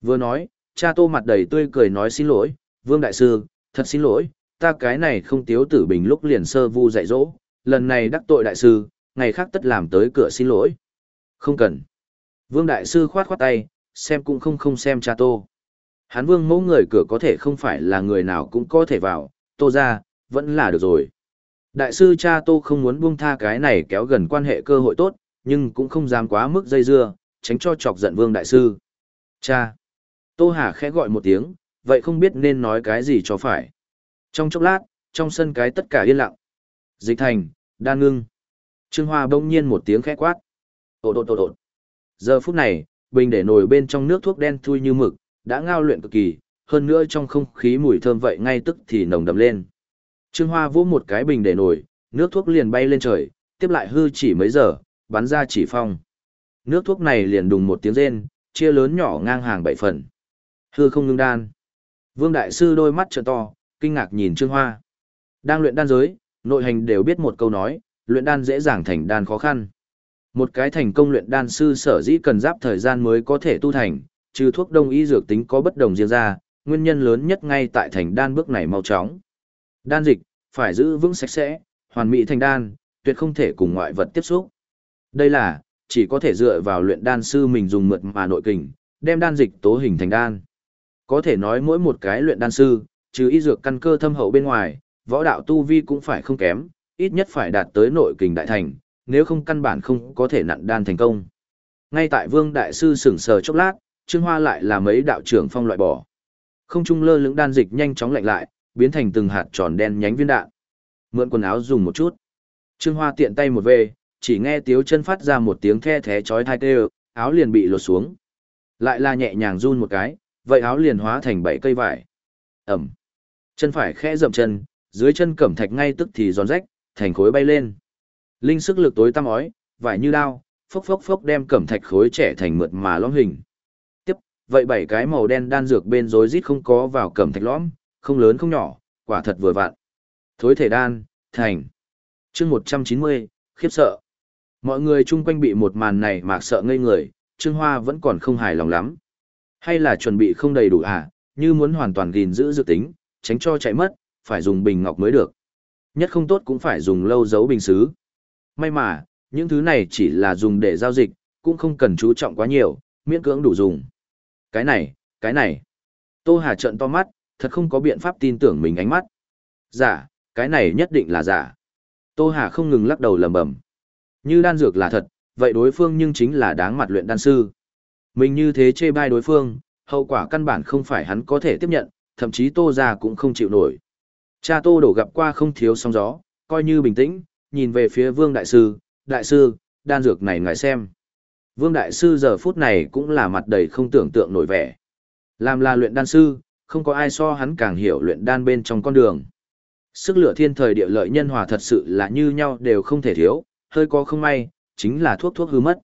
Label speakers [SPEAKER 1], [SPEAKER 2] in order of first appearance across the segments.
[SPEAKER 1] Vừa nói, cha tô mặt đầy tươi cười nói xin lỗi, Vương Đại Sư, thật xin lỗi, ta cái này không tiếu tử bình lúc liền sơ vu dạy dỗ, lần này đắc tội Đại Sư, ngày khác tất làm tới cửa xin lỗi. Không cần. Vương Đại Sư khoát khoát tay, xem cũng không không xem cha tô. Hắn vương mẫu người cửa có thể không phải là người nào cũng có thể vào, tô ra, vẫn là được rồi. Đại sư cha tô không muốn buông tha cái này kéo gần quan hệ cơ hội tốt, nhưng cũng không dám quá mức dây dưa, tránh cho chọc giận vương đại sư. Cha! Tô Hà khẽ gọi một tiếng, vậy không biết nên nói cái gì cho phải. Trong chốc lát, trong sân cái tất cả yên lặng. Dịch thành, đan ngưng. Trương Hoa bỗng nhiên một tiếng khẽ quát. Ồ đột đột đột. Giờ phút này, bình để nổi bên trong nước thuốc đen thui như mực, đã ngao luyện cực kỳ, hơn nữa trong không khí mùi thơm vậy ngay tức thì nồng đậm lên. Trương Hoa vỗ một cái bình để nổi, nước thuốc liền bay lên trời, tiếp lại hư chỉ mấy giờ, bắn ra chỉ phong. Nước thuốc này liền đùng một tiếng rên, chia lớn nhỏ ngang hàng bảy phần. Hư không ngưng đan. Vương Đại Sư đôi mắt trợ to, kinh ngạc nhìn Trương Hoa. Đang luyện đan giới, nội hành đều biết một câu nói, luyện đan dễ dàng thành đan khó khăn. Một cái thành công luyện đan sư sở dĩ cần giáp thời gian mới có thể tu thành, trừ thuốc đông y dược tính có bất đồng riêng ra, nguyên nhân lớn nhất ngay tại thành đan bước này mau chóng. Đan dịch, phải giữ vững sạch sẽ, hoàn mỹ thành đan, tuyệt không thể cùng ngoại vật tiếp xúc. Đây là, chỉ có thể dựa vào luyện đan sư mình dùng mượt mà nội kình, đem đan dịch tố hình thành đan. Có thể nói mỗi một cái luyện đan sư, trừ y dược căn cơ thâm hậu bên ngoài, võ đạo tu vi cũng phải không kém, ít nhất phải đạt tới nội kình đại thành, nếu không căn bản không có thể nặn đan thành công. Ngay tại Vương đại sư sững sờ chốc lát, Trương Hoa lại là mấy đạo trưởng phong loại bỏ. Không trung lơ lửng đan dịch nhanh chóng lạnh lại, biến thành từng hạt tròn đen nhánh viên đạn. Mượn quần áo dùng một chút. Trương Hoa tiện tay một về, chỉ nghe Tiếu chân phát ra một tiếng the thé chói tai tê, áo liền bị lột xuống. Lại là nhẹ nhàng run một cái, vậy áo liền hóa thành bảy cây vải. Ẩm. Chân phải khẽ dậm chân, dưới chân cẩm thạch ngay tức thì giòn rách, thành khối bay lên. Linh sức lực tối tăm ói, vải như đao, phốc phốc phốc đem cẩm thạch khối trẻ thành mượt mà lõm hình. Tiếp, vậy bảy cái màu đen đan dược bên rối rít không có vào cẩm thạch lõm, không lớn không nhỏ, quả thật vừa vặn. Thối thể đan, thành. chương 190, khiếp sợ. Mọi người chung quanh bị một màn này mạc sợ ngây người, Trương Hoa vẫn còn không hài lòng lắm. Hay là chuẩn bị không đầy đủ à, như muốn hoàn toàn gìn giữ dự tính, tránh cho chạy mất, phải dùng bình ngọc mới được. Nhất không tốt cũng phải dùng lâu giấu bình xứ. May mà, những thứ này chỉ là dùng để giao dịch, cũng không cần chú trọng quá nhiều, miễn cưỡng đủ dùng. Cái này, cái này. Tô Hà trận to mắt, thật không có biện pháp tin tưởng mình ánh mắt. Giả, cái này nhất định là giả. Tô Hà không ngừng lắc đầu lầm bầm. Như đan dược là thật, vậy đối phương nhưng chính là đáng mặt luyện đan sư. Mình như thế chê bai đối phương, hậu quả căn bản không phải hắn có thể tiếp nhận, thậm chí Tô Gia cũng không chịu nổi. Cha Tô đổ gặp qua không thiếu sóng gió, coi như bình tĩnh, nhìn về phía Vương Đại Sư, Đại Sư, đan dược này ngài xem. Vương Đại Sư giờ phút này cũng là mặt đầy không tưởng tượng nổi vẻ. Làm là luyện đan sư, không có ai so hắn càng hiểu luyện đan bên trong con đường. Sức lửa thiên thời địa lợi nhân hòa thật sự là như nhau đều không thể thiếu, hơi có không may, chính là thuốc thuốc hư mất.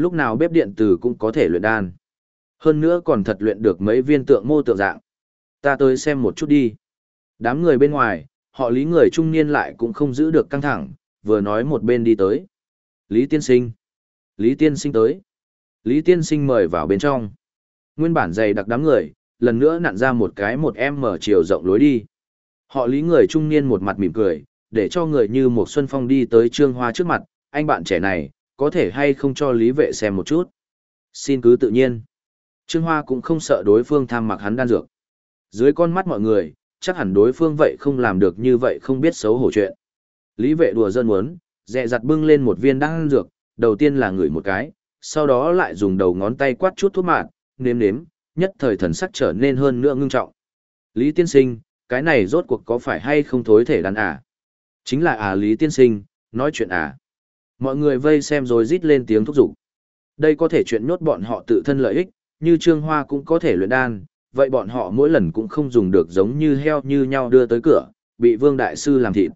[SPEAKER 1] Lúc nào bếp điện tử cũng có thể luyện đan. Hơn nữa còn thật luyện được mấy viên tượng mô tượng dạng. Ta tới xem một chút đi. Đám người bên ngoài, họ lý người trung niên lại cũng không giữ được căng thẳng, vừa nói một bên đi tới. Lý tiên sinh. Lý tiên sinh tới. Lý tiên sinh mời vào bên trong. Nguyên bản dày đặc đám người, lần nữa nặn ra một cái một em mở chiều rộng lối đi. Họ lý người trung niên một mặt mỉm cười, để cho người như một xuân phong đi tới trương hoa trước mặt, anh bạn trẻ này, có thể hay không cho lý vệ xem một chút. Xin cứ tự nhiên. Trương Hoa cũng không sợ đối phương tham mặc hắn đan dược. Dưới con mắt mọi người, chắc hẳn đối phương vậy không làm được như vậy không biết xấu hổ chuyện. Lý vệ đùa dân muốn, dẹ dặt bưng lên một viên đan dược, đầu tiên là ngửi một cái, sau đó lại dùng đầu ngón tay quát chút thuốc mạt, nếm nếm, nhất thời thần sắc trở nên hơn nữa ngưng trọng. Lý tiên sinh, cái này rốt cuộc có phải hay không thối thể đàn à? Chính là à Lý tiên sinh, nói chuyện à? Mọi người vây xem rồi rít lên tiếng thúc giục. Đây có thể chuyện nhốt bọn họ tự thân lợi ích, như Trương Hoa cũng có thể luyện đan, vậy bọn họ mỗi lần cũng không dùng được giống như heo như nhau đưa tới cửa, bị Vương Đại Sư làm thịt.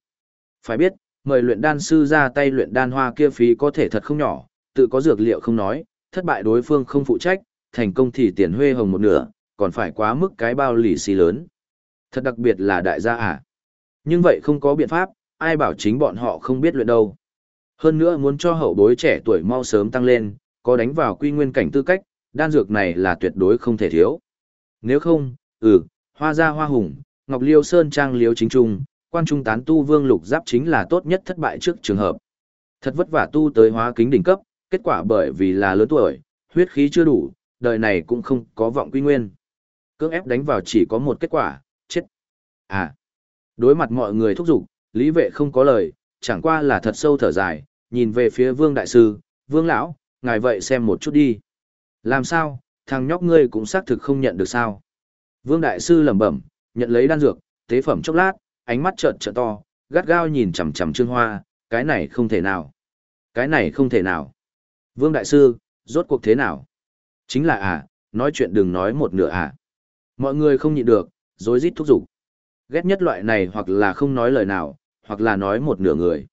[SPEAKER 1] Phải biết, mời luyện đan sư ra tay luyện đan hoa kia phí có thể thật không nhỏ, tự có dược liệu không nói, thất bại đối phương không phụ trách, thành công thì tiền huê hồng một nửa, còn phải quá mức cái bao lì xì lớn. Thật đặc biệt là đại gia à. Nhưng vậy không có biện pháp, ai bảo chính bọn họ không biết luyện đâu. Hơn nữa muốn cho hậu bối trẻ tuổi mau sớm tăng lên, có đánh vào quy nguyên cảnh tư cách, Đan dược này là tuyệt đối không thể thiếu. Nếu không, ừ, hoa gia hoa hùng, ngọc liêu sơn trang liêu chính trung, quan trung tán tu vương lục giáp chính là tốt nhất thất bại trước trường hợp. Thật vất vả tu tới hóa kính đỉnh cấp, kết quả bởi vì là lớn tuổi, huyết khí chưa đủ, đời này cũng không có vọng quy nguyên. Cưỡng ép đánh vào chỉ có một kết quả, chết. À, đối mặt mọi người thúc giục, lý vệ không có lời, chẳng qua là thật sâu thở dài, nhìn về phía vương đại sư, vương lão, ngài vậy xem một chút đi. Làm sao, thằng nhóc ngươi cũng xác thực không nhận được sao. Vương đại sư lẩm bẩm, nhận lấy đan dược, tế phẩm chốc lát, ánh mắt trợn trợn to, gắt gao nhìn chằm chằm Trương Hoa, cái này không thể nào. Cái này không thể nào. Vương đại sư, rốt cuộc thế nào? Chính là à, nói chuyện đừng nói một nửa à. Mọi người không nhịn được, rối rít thúc giục. Ghét nhất loại này hoặc là không nói lời nào, hoặc là nói một nửa người.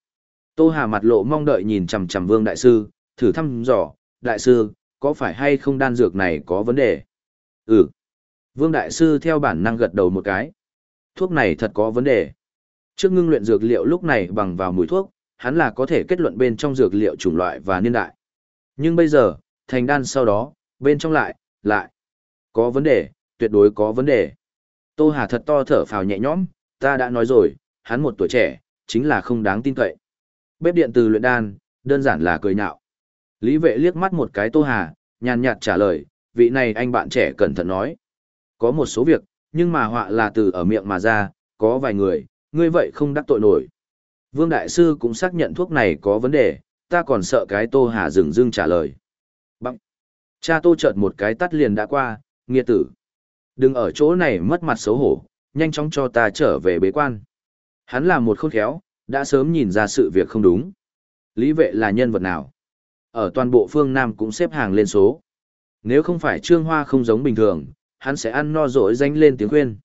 [SPEAKER 1] Tô Hà mặt lộ mong đợi nhìn chằm chằm Vương đại sư, thử thăm dò, đại sư, có phải hay không đan dược này có vấn đề? Ừ. Vương đại sư theo bản năng gật đầu một cái. Thuốc này thật có vấn đề. Trước ngưng luyện dược liệu lúc này bằng vào mùi thuốc, hắn là có thể kết luận bên trong dược liệu chủng loại và niên đại. Nhưng bây giờ, thành đan sau đó, bên trong lại, lại. Có vấn đề, tuyệt đối có vấn đề. Tô Hà thật to thở phào nhẹ nhõm, ta đã nói rồi, hắn một tuổi trẻ, chính là không đáng tin cậy. Bếp điện từ luyện đan, đơn giản là cười nhạo. Lý vệ liếc mắt một cái Tô Hà, nhàn nhạt trả lời, vị này anh bạn trẻ cẩn thận nói. Có một số việc, nhưng mà họa là từ ở miệng mà ra, có vài người, ngươi vậy không đắc tội nổi. Vương Đại Sư cũng xác nhận thuốc này có vấn đề, ta còn sợ cái Tô Hà dừng dưng trả lời. Bằng. Cha Tô chợt một cái tắt liền đã qua, nghiệt tử. Đừng ở chỗ này mất mặt xấu hổ, nhanh chóng cho ta trở về bế quan. Hắn là một khôn khéo, đã sớm nhìn ra sự việc không đúng. Lý vệ là nhân vật nào? Ở toàn bộ phương Nam cũng xếp hàng lên số. Nếu không phải Trương Hoa không giống bình thường, hắn sẽ ăn no dỗi danh lên tiếng khuyên.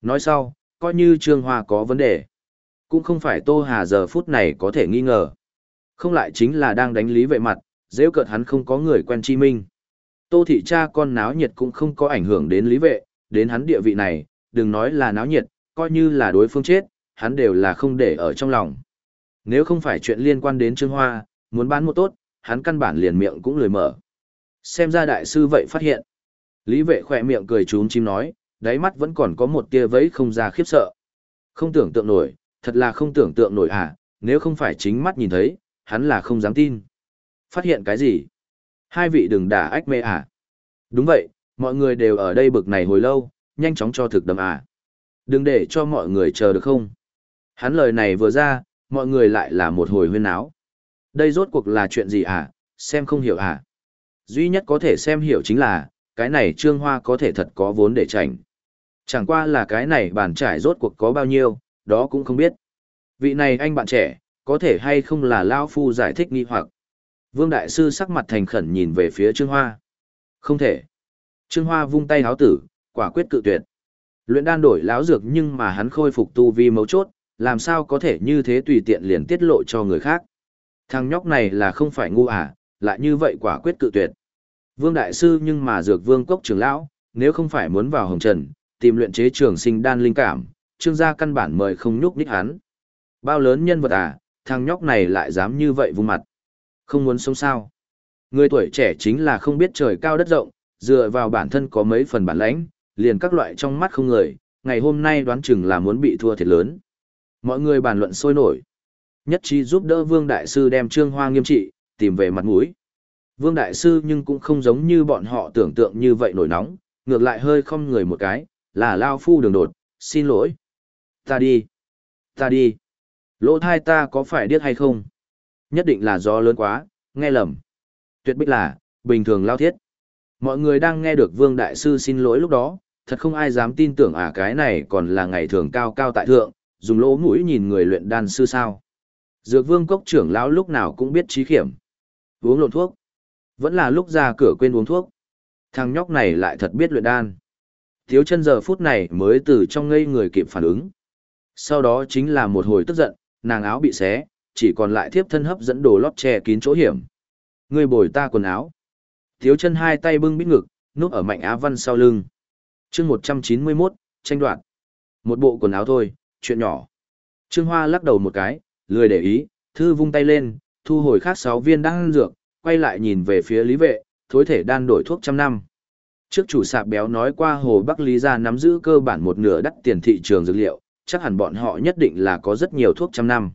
[SPEAKER 1] Nói sau, coi như Trương Hoa có vấn đề. Cũng không phải Tô Hà giờ phút này có thể nghi ngờ. Không lại chính là đang đánh lý vệ mặt, dễ cợt hắn không có người quen chi minh. Tô thị cha con náo nhiệt cũng không có ảnh hưởng đến lý vệ, đến hắn địa vị này, đừng nói là náo nhiệt, coi như là đối phương chết, hắn đều là không để ở trong lòng. Nếu không phải chuyện liên quan đến Trương Hoa, muốn bán một tốt, hắn căn bản liền miệng cũng lười mở. Xem ra đại sư vậy phát hiện. Lý vệ khỏe miệng cười trúng chim nói, đáy mắt vẫn còn có một tia vấy không ra khiếp sợ. Không tưởng tượng nổi, thật là không tưởng tượng nổi à, nếu không phải chính mắt nhìn thấy, hắn là không dám tin. Phát hiện cái gì? Hai vị đừng đả ách mê à? Đúng vậy, mọi người đều ở đây bực này hồi lâu, nhanh chóng cho thực đầm à. Đừng để cho mọi người chờ được không? Hắn lời này vừa ra, mọi người lại là một hồi huyên áo. Đây rốt cuộc là chuyện gì à, xem không hiểu à? Duy nhất có thể xem hiểu chính là, cái này trương hoa có thể thật có vốn để chảnh. Chẳng qua là cái này bàn trải rốt cuộc có bao nhiêu, đó cũng không biết. Vị này anh bạn trẻ, có thể hay không là Lao Phu giải thích nghi hoặc. Vương Đại Sư sắc mặt thành khẩn nhìn về phía Trương Hoa. Không thể. Trương Hoa vung tay háo tử, quả quyết cự tuyệt. Luyện đan đổi láo dược nhưng mà hắn khôi phục tu vi mấu chốt, làm sao có thể như thế tùy tiện liền tiết lộ cho người khác. Thằng nhóc này là không phải ngu à, lại như vậy quả quyết cự tuyệt. Vương Đại Sư nhưng mà dược vương cốc trưởng lão, nếu không phải muốn vào hồng trần, tìm luyện chế trường sinh đan linh cảm, trương gia căn bản mời không nhúc nhích hắn. Bao lớn nhân vật à, thằng nhóc này lại dám như vậy vung mặt. Không muốn sống sao. Người tuổi trẻ chính là không biết trời cao đất rộng, dựa vào bản thân có mấy phần bản lãnh, liền các loại trong mắt không người, ngày hôm nay đoán chừng là muốn bị thua thiệt lớn. Mọi người bàn luận sôi nổi. Nhất trí giúp đỡ Vương Đại Sư đem Trương Hoa nghiêm trị, tìm về mặt mũi. Vương Đại Sư nhưng cũng không giống như bọn họ tưởng tượng như vậy nổi nóng, ngược lại hơi không người một cái, là Lao Phu đường đột, xin lỗi. Ta đi. Ta đi. Lỗ thai ta có phải điếc hay không? Nhất định là do lớn quá, nghe lầm. Tuyệt bích là, bình thường lao thiết. Mọi người đang nghe được Vương Đại Sư xin lỗi lúc đó, thật không ai dám tin tưởng à cái này còn là ngày thường cao cao tại thượng, dùng lỗ mũi nhìn người luyện đan sư sao. Dược vương cốc trưởng lão lúc nào cũng biết trí khiểm. Uống lộn thuốc. Vẫn là lúc ra cửa quên uống thuốc. Thằng nhóc này lại thật biết luyện đan. Thiếu chân giờ phút này mới từ trong ngây người kịp phản ứng. Sau đó chính là một hồi tức giận, nàng áo bị xé, chỉ còn lại thiếp thân hấp dẫn đồ lót che kín chỗ hiểm. Người bồi ta quần áo. Thiếu chân hai tay bưng bít ngực, núp ở mạnh á văn sau lưng. chương 191, tranh đoạt. Một bộ quần áo thôi, chuyện nhỏ. Trương Hoa lắc đầu một cái, lười để ý, thư vung tay lên, thu hồi khác sáu viên đang dược, quay lại nhìn về phía lý vệ, thối thể đan đổi thuốc trăm năm. Trước chủ sạp béo nói qua Hồ Bắc Lý gia nắm giữ cơ bản một nửa đắt tiền thị trường dược liệu, chắc hẳn bọn họ nhất định là có rất nhiều thuốc trăm năm.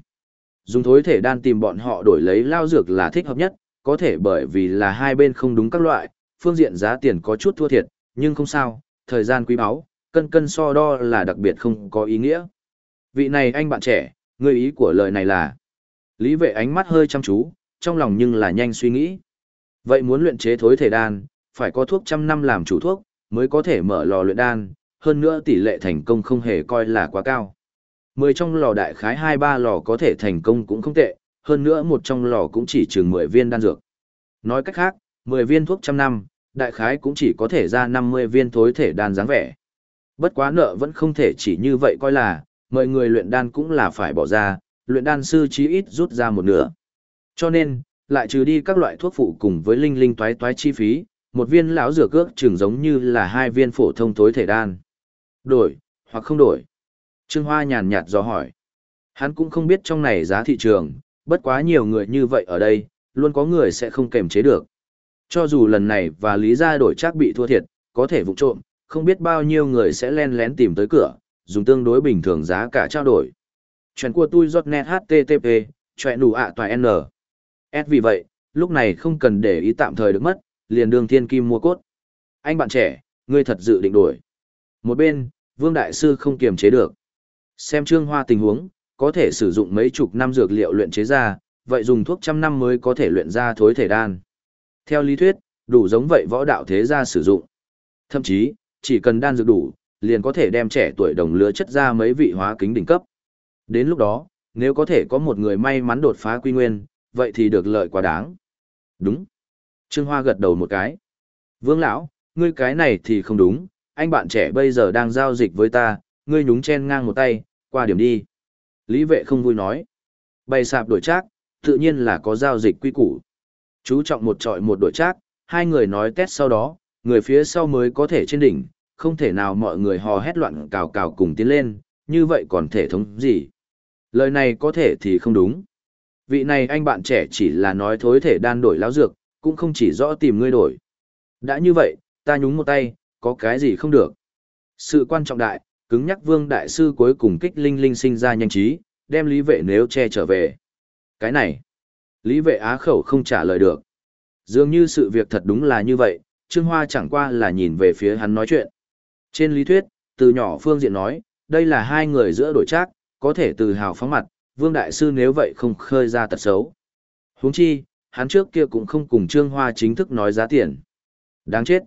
[SPEAKER 1] Dùng thối thể đan tìm bọn họ đổi lấy lao dược là thích hợp nhất, có thể bởi vì là hai bên không đúng các loại, phương diện giá tiền có chút thua thiệt, nhưng không sao, thời gian quý báu, cân cân so đo là đặc biệt không có ý nghĩa. Vị này anh bạn trẻ, người ý của lời này là Lý vệ ánh mắt hơi chăm chú, trong lòng nhưng là nhanh suy nghĩ. Vậy muốn luyện chế thối thể đan, phải có thuốc trăm năm làm chủ thuốc, mới có thể mở lò luyện đan, hơn nữa tỷ lệ thành công không hề coi là quá cao. Mười trong lò đại khái hai ba lò có thể thành công cũng không tệ, hơn nữa một trong lò cũng chỉ chừng 10 viên đan dược. Nói cách khác, 10 viên thuốc trăm năm, đại khái cũng chỉ có thể ra 50 viên thối thể đan dáng vẻ. Bất quá nợ vẫn không thể chỉ như vậy coi là, mọi người luyện đan cũng là phải bỏ ra, luyện đan sư chí ít rút ra một nửa. Cho nên, lại trừ đi các loại thuốc phụ cùng với linh linh toái toái chi phí, một viên lão dược cước chừng giống như là hai viên phổ thông tối thể đan. Đổi, hoặc không đổi. Trương Hoa nhàn nhạt do hỏi. Hắn cũng không biết trong này giá thị trường, bất quá nhiều người như vậy ở đây, luôn có người sẽ không kềm chế được. Cho dù lần này và lý gia đổi chắc bị thua thiệt, có thể vụ trộm, không biết bao nhiêu người sẽ len lén tìm tới cửa, dùng tương đối bình thường giá cả trao đổi. Chuyện của tôi giọt net HTTP, chuyện đủ ạ toài N. S vì vậy, lúc này không cần để ý tạm thời được mất, liền đường thiên kim mua cốt. Anh bạn trẻ, ngươi thật dự định đổi. Một bên, Vương Đại Sư không kiềm chế được. Xem trương hoa tình huống, có thể sử dụng mấy chục năm dược liệu luyện chế ra, vậy dùng thuốc trăm năm mới có thể luyện ra thối thể đan. Theo lý thuyết, đủ giống vậy võ đạo thế gia sử dụng. Thậm chí, chỉ cần đan dược đủ, liền có thể đem trẻ tuổi đồng lứa chất ra mấy vị hóa kính đỉnh cấp. Đến lúc đó, nếu có thể có một người may mắn đột phá quy nguyên, vậy thì được lợi quá đáng. Đúng. Trương Hoa gật đầu một cái. Vương lão, ngươi cái này thì không đúng, anh bạn trẻ bây giờ đang giao dịch với ta, ngươi nhúng chen ngang một tay, qua điểm đi. Lý vệ không vui nói. Bày sạp đổi trác, tự nhiên là có giao dịch quy củ. Chú trọng một trọi một đổi trác, hai người nói test sau đó, người phía sau mới có thể trên đỉnh, không thể nào mọi người hò hét loạn cào cào cùng tiến lên, như vậy còn thể thống gì. Lời này có thể thì không đúng. Vị này anh bạn trẻ chỉ là nói thối thể đan đổi láo dược, cũng không chỉ rõ tìm ngươi đổi. Đã như vậy, ta nhúng một tay, có cái gì không được. Sự quan trọng đại, cứng nhắc vương đại sư cuối cùng kích linh linh sinh ra nhanh trí, đem lý vệ nếu che trở về. Cái này, lý vệ á khẩu không trả lời được. Dường như sự việc thật đúng là như vậy, Trương Hoa chẳng qua là nhìn về phía hắn nói chuyện. Trên lý thuyết, từ nhỏ phương diện nói, đây là hai người giữa đổi trác, có thể từ hào phóng mặt, vương đại sư nếu vậy không khơi ra tật xấu. huống chi, hắn trước kia cũng không cùng Trương Hoa chính thức nói giá tiền. Đáng chết.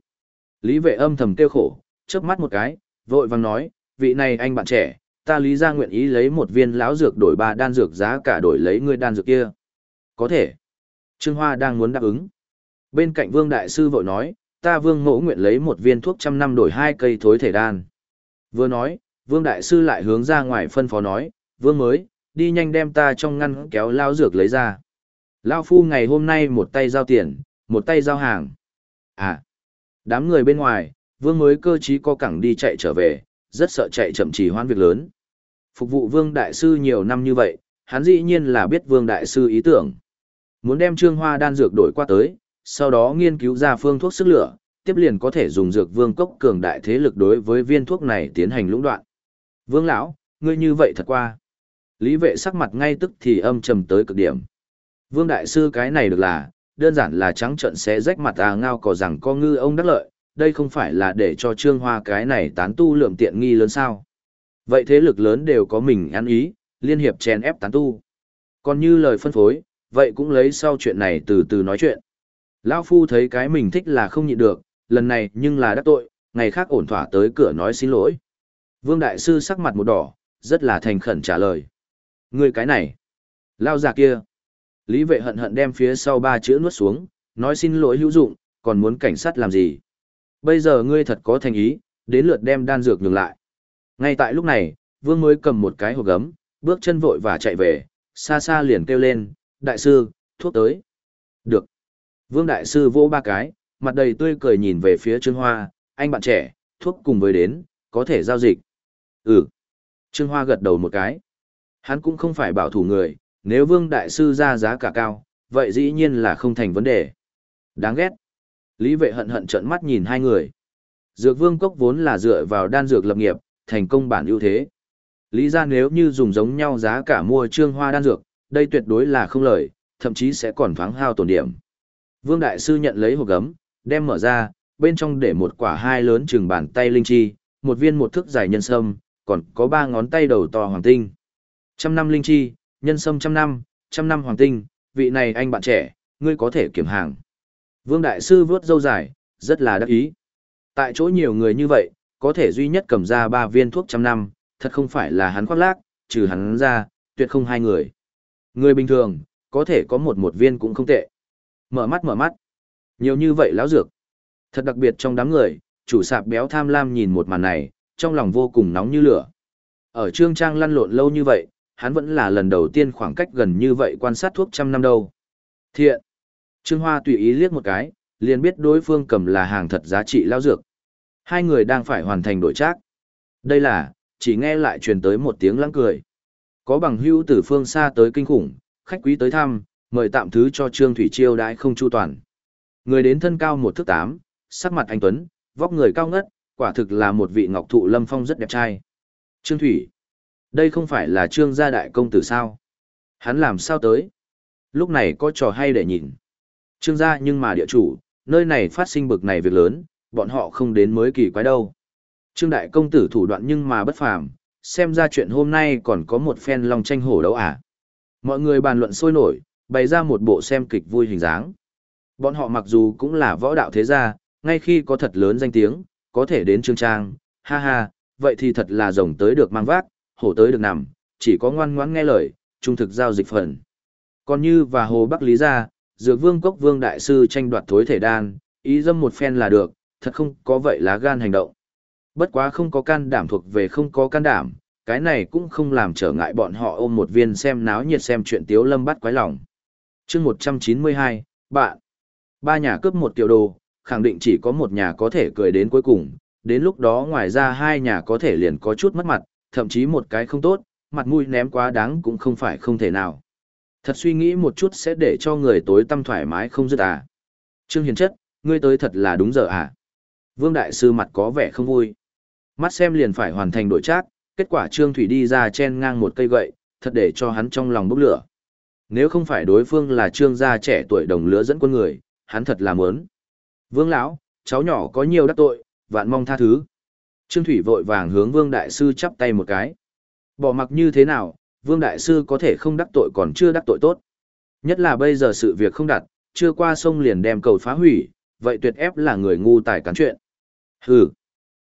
[SPEAKER 1] Lý vệ âm thầm kêu khổ, chớp mắt một cái, vội vàng nói, vị này anh bạn trẻ, ta lý ra nguyện ý lấy một viên lão dược đổi ba đan dược giá cả đổi lấy ngươi đan dược kia. Có thể. Trương Hoa đang muốn đáp ứng. Bên cạnh Vương Đại Sư vội nói, ta Vương Mẫu nguyện lấy một viên thuốc trăm năm đổi hai cây thối thể đan. Vừa nói, Vương Đại Sư lại hướng ra ngoài phân phó nói, Vương mới, đi nhanh đem ta trong ngăn kéo lao dược lấy ra. Lao Phu ngày hôm nay một tay giao tiền, một tay giao hàng. À, đám người bên ngoài, Vương mới cơ trí co cẳng đi chạy trở về, rất sợ chạy chậm trì hoãn việc lớn. Phục vụ Vương Đại Sư nhiều năm như vậy, hắn dĩ nhiên là biết Vương Đại Sư ý tưởng. Muốn đem trương hoa đan dược đổi qua tới, sau đó nghiên cứu ra phương thuốc sức lửa, tiếp liền có thể dùng dược vương cốc cường đại thế lực đối với viên thuốc này tiến hành lũng đoạn. Vương lão, ngươi như vậy thật qua. Lý vệ sắc mặt ngay tức thì âm trầm tới cực điểm. Vương đại sư cái này được là, đơn giản là trắng trận sẽ rách mặt à ngao cỏ rằng co ngư ông đắc lợi, đây không phải là để cho trương hoa cái này tán tu lượng tiện nghi lớn sao. Vậy thế lực lớn đều có mình ăn ý, liên hiệp chèn ép tán tu. Còn như lời phân phối, vậy cũng lấy sau chuyện này từ từ nói chuyện. Lão Phu thấy cái mình thích là không nhịn được, lần này nhưng là đắc tội, ngày khác ổn thỏa tới cửa nói xin lỗi. Vương Đại Sư sắc mặt một đỏ, rất là thành khẩn trả lời. Người cái này, lao già kia. Lý vệ hận hận đem phía sau ba chữ nuốt xuống, nói xin lỗi hữu dụng, còn muốn cảnh sát làm gì. Bây giờ ngươi thật có thành ý, đến lượt đem đan dược nhường lại. Ngay tại lúc này, vương mới cầm một cái hộp gấm, bước chân vội và chạy về, xa xa liền kêu lên, đại sư, thuốc tới. Được. Vương đại sư vỗ ba cái, mặt đầy tươi cười nhìn về phía Trương Hoa, anh bạn trẻ, thuốc cùng với đến, có thể giao dịch. Ừ. Trương Hoa gật đầu một cái. Hắn cũng không phải bảo thủ người, nếu Vương đại sư ra giá cả cao, vậy dĩ nhiên là không thành vấn đề. Đáng ghét. Lý vệ hận hận trợn mắt nhìn hai người. Dược vương cốc vốn là dựa vào đan dược lập nghiệp, thành công bản ưu thế. Lý ra nếu như dùng giống nhau giá cả mua trương hoa đan dược, đây tuyệt đối là không lợi, thậm chí sẽ còn thoáng hao tổn điểm. Vương Đại Sư nhận lấy hộp gấm, đem mở ra, bên trong để một quả hai lớn chừng bàn tay linh chi, một viên một thước dài nhân sâm, còn có ba ngón tay đầu to hoàng tinh. Trăm năm linh chi, nhân sâm trăm năm, trăm năm hoàng tinh, vị này anh bạn trẻ, ngươi có thể kiểm hàng. Vương Đại Sư vớt dâu dài, rất là đắc ý. Tại chỗ nhiều người như vậy, có thể duy nhất cầm ra ba viên thuốc trăm năm, thật không phải là hắn khoác lác, trừ hắn ra, tuyệt không hai người. Người bình thường, có thể có một một viên cũng không tệ. Mở mắt mở mắt. Nhiều như vậy lão dược. Thật đặc biệt trong đám người, chủ sạp béo tham lam nhìn một màn này, trong lòng vô cùng nóng như lửa. Ở trương trang lăn lộn lâu như vậy, hắn vẫn là lần đầu tiên khoảng cách gần như vậy quan sát thuốc trăm năm đâu. Thiện. Trương Hoa tùy ý liếc một cái, liền biết đối phương cầm là hàng thật giá trị lao dược. Hai người đang phải hoàn thành đổi trác. Đây là, chỉ nghe lại truyền tới một tiếng lăng cười. Có bằng hữu từ phương xa tới kinh khủng, khách quý tới thăm, mời tạm thứ cho Trương Thủy chiêu đãi không chu toàn. Người đến thân cao một thước tám, sắc mặt anh Tuấn, vóc người cao ngất, quả thực là một vị ngọc thụ lâm phong rất đẹp trai. Trương Thủy. Đây không phải là Trương gia đại công tử sao? Hắn làm sao tới? Lúc này có trò hay để nhìn. Trương gia nhưng mà địa chủ, nơi này phát sinh bực này việc lớn, bọn họ không đến mới kỳ quái đâu. Trương đại công tử thủ đoạn nhưng mà bất phàm, xem ra chuyện hôm nay còn có một phen long tranh hổ đấu à. Mọi người bàn luận sôi nổi, bày ra một bộ xem kịch vui hình dáng. Bọn họ mặc dù cũng là võ đạo thế gia, ngay khi có thật lớn danh tiếng, có thể đến trương trang, ha ha, vậy thì thật là rồng tới được mang vác, hổ tới được nằm, chỉ có ngoan ngoãn nghe lời, trung thực giao dịch phần. Còn như và Hồ Bắc Lý gia, Dược Vương Cốc Vương Đại Sư tranh đoạt thối thể đan, ý dâm một phen là được, thật không có vậy lá gan hành động. Bất quá không có can đảm thuộc về không có can đảm, cái này cũng không làm trở ngại bọn họ ôm một viên xem náo nhiệt xem chuyện tiếu lâm bắt quái lòng chương 192, bạn, ba nhà cướp một tiểu đồ, khẳng định chỉ có một nhà có thể cười đến cuối cùng, đến lúc đó ngoài ra hai nhà có thể liền có chút mất mặt, thậm chí một cái không tốt, mặt mũi ném quá đáng cũng không phải không thể nào. Thật suy nghĩ một chút sẽ để cho người tối tâm thoải mái không dứt à. Trương Hiền Chất, ngươi tới thật là đúng giờ à. Vương Đại Sư mặt có vẻ không vui. Mắt xem liền phải hoàn thành đội trác, kết quả Trương Thủy đi ra chen ngang một cây gậy, thật để cho hắn trong lòng bốc lửa. Nếu không phải đối phương là Trương gia trẻ tuổi đồng lứa dẫn quân người, hắn thật là muốn. Vương lão, cháu nhỏ có nhiều đắc tội, vạn mong tha thứ. Trương Thủy vội vàng hướng Vương Đại Sư chắp tay một cái. Bỏ mặc như thế nào, Vương Đại Sư có thể không đắc tội còn chưa đắc tội tốt. Nhất là bây giờ sự việc không đặt, chưa qua sông liền đem cầu phá hủy, vậy tuyệt ép là người ngu tài cán chuyện. Hừ.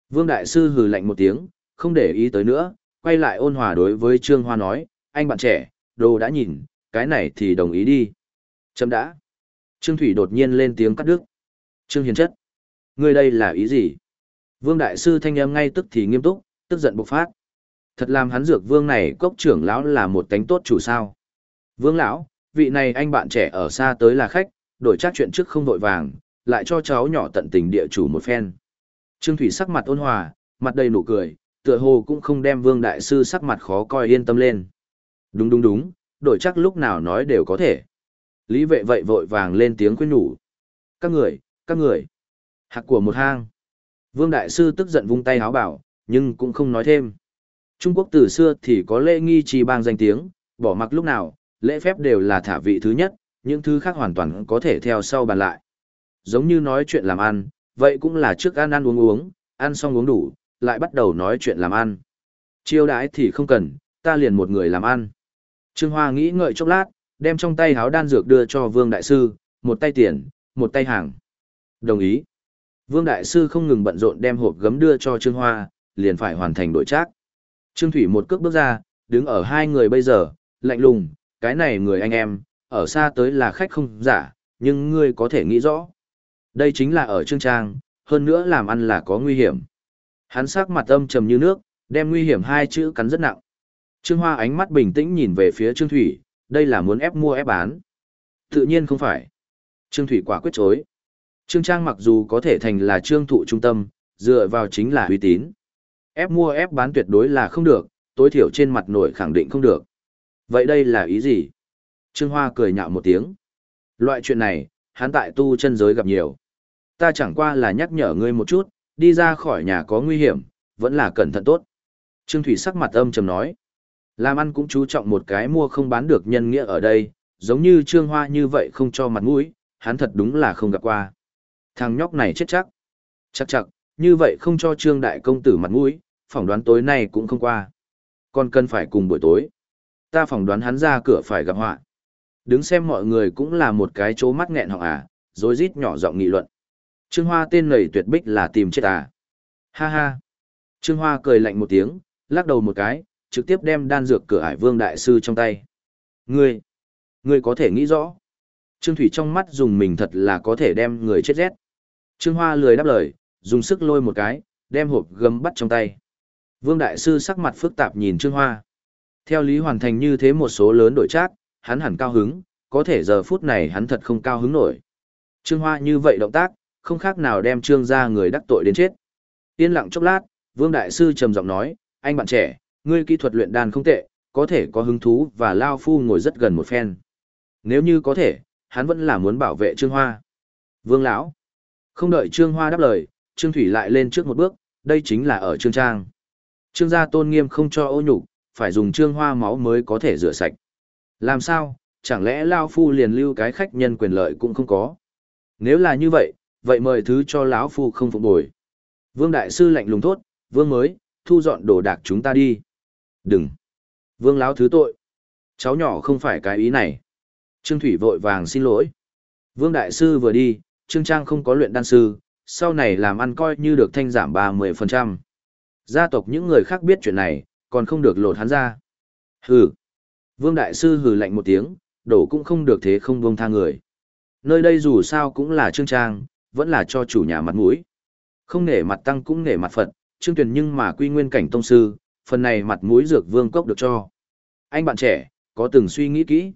[SPEAKER 1] Vương Đại Sư hừ lạnh một tiếng, không để ý tới nữa, quay lại ôn hòa đối với Trương Hoa nói, anh bạn trẻ, đồ đã nhìn, cái này thì đồng ý đi. Chấm đã. Trương Thủy đột nhiên lên tiếng cắt đứt. Trương Hiền Chất. Ngươi đây là ý gì? Vương Đại Sư thanh âm ngay tức thì nghiêm túc, tức giận bộc phát. Thật làm hắn dược vương này cốc trưởng lão là một tánh tốt chủ sao. Vương lão, vị này anh bạn trẻ ở xa tới là khách, đổi chắc chuyện trước không vội vàng, lại cho cháu nhỏ tận tình địa chủ một phen. Trương Thủy sắc mặt ôn hòa, mặt đầy nụ cười, tựa hồ cũng không đem Vương Đại Sư sắc mặt khó coi yên tâm lên. Đúng đúng đúng, đổi chắc lúc nào nói đều có thể. Lý vệ vậy vội vàng lên tiếng khuyên nhủ. Các người, các người. Hạc của một hang. Vương Đại Sư tức giận vung tay háo bảo, nhưng cũng không nói thêm. Trung Quốc từ xưa thì có lễ nghi trì bang danh tiếng, bỏ mặc lúc nào, lễ phép đều là thả vị thứ nhất, những thứ khác hoàn toàn có thể theo sau bàn lại. Giống như nói chuyện làm ăn, vậy cũng là trước ăn ăn uống uống, ăn xong uống đủ, lại bắt đầu nói chuyện làm ăn. Chiêu đãi thì không cần, ta liền một người làm ăn. Trương Hoa nghĩ ngợi chốc lát, đem trong tay háo đan dược đưa cho Vương Đại Sư, một tay tiền, một tay hàng. Đồng ý. Vương Đại Sư không ngừng bận rộn đem hộp gấm đưa cho Trương Hoa, liền phải hoàn thành đội trác. Trương Thủy một cước bước ra, đứng ở hai người bây giờ, lạnh lùng, cái này người anh em, ở xa tới là khách không giả, nhưng ngươi có thể nghĩ rõ. Đây chính là ở Trương Trang, hơn nữa làm ăn là có nguy hiểm. Hắn sắc mặt âm trầm như nước, đem nguy hiểm hai chữ cắn rất nặng. Trương Hoa ánh mắt bình tĩnh nhìn về phía Trương Thủy, đây là muốn ép mua ép bán. Tự nhiên không phải. Trương Thủy quả quyết chối. Trương Trang mặc dù có thể thành là trương thụ trung tâm, dựa vào chính là uy tín. Ép mua ép bán tuyệt đối là không được, tối thiểu trên mặt nổi khẳng định không được. Vậy đây là ý gì? Trương Hoa cười nhạo một tiếng. Loại chuyện này, hắn tại tu chân giới gặp nhiều. ta chẳng qua là nhắc nhở ngươi một chút, đi ra khỏi nhà có nguy hiểm, vẫn là cẩn thận tốt. Trương Thủy sắc mặt âm trầm nói. Làm ăn cũng chú trọng một cái mua không bán được nhân nghĩa ở đây, giống như Trương Hoa như vậy không cho mặt mũi, hắn thật đúng là không gặp qua. Thằng nhóc này chết chắc. Chắc chắc, như vậy không cho Trương Đại Công Tử mặt mũi, phỏng đoán tối nay cũng không qua. Còn cần phải cùng buổi tối. Ta phỏng đoán hắn ra cửa phải gặp họa. Đứng xem mọi người cũng là một cái chỗ mắt nghẹn họ à, rồi rít nhỏ giọng nghị luận. Trương Hoa tên này tuyệt bích là tìm chết à. Ha ha. Trương Hoa cười lạnh một tiếng, lắc đầu một cái, trực tiếp đem đan dược cửa ải vương đại sư trong tay. Ngươi, ngươi có thể nghĩ rõ. Trương Thủy trong mắt dùng mình thật là có thể đem người chết rét. Trương Hoa lười đáp lời, dùng sức lôi một cái, đem hộp gấm bắt trong tay. Vương đại sư sắc mặt phức tạp nhìn Trương Hoa. Theo lý hoàn thành như thế một số lớn đổi trác, hắn hẳn cao hứng, có thể giờ phút này hắn thật không cao hứng nổi. Trương Hoa như vậy động tác, không khác nào đem Trương gia người đắc tội đến chết. Yên lặng chốc lát, Vương Đại Sư trầm giọng nói, anh bạn trẻ, ngươi kỹ thuật luyện đan không tệ, có thể có hứng thú và Lao Phu ngồi rất gần một phen. Nếu như có thể, hắn vẫn là muốn bảo vệ Trương Hoa. Vương Lão Không đợi Trương Hoa đáp lời, Trương Thủy lại lên trước một bước, đây chính là ở Trương Trang. Trương gia tôn nghiêm không cho ô nhục, phải dùng Trương Hoa máu mới có thể rửa sạch. Làm sao, chẳng lẽ Lao Phu liền lưu cái khách nhân quyền lợi cũng không có. Nếu là như vậy, vậy mời thứ cho lão Phu không phục bồi. Vương Đại Sư lạnh lùng thốt, Vương mới, thu dọn đồ đạc chúng ta đi. Đừng. Vương lão thứ tội. Cháu nhỏ không phải cái ý này. Trương Thủy vội vàng xin lỗi. Vương Đại Sư vừa đi, Trương Trang không có luyện đan sư, sau này làm ăn coi như được thanh giảm 30%. Gia tộc những người khác biết chuyện này, còn không được lột hắn ra. Hừ. Vương Đại Sư hừ lạnh một tiếng, đổ cũng không được thế không buông tha người. Nơi đây dù sao cũng là Trương Trang, vẫn là cho chủ nhà mặt mũi. Không nể mặt tăng cũng nể mặt Phật, Trương Tuyền nhưng mà quy nguyên cảnh tông sư, phần này mặt mũi dược vương cốc được cho. Anh bạn trẻ, có từng suy nghĩ kỹ?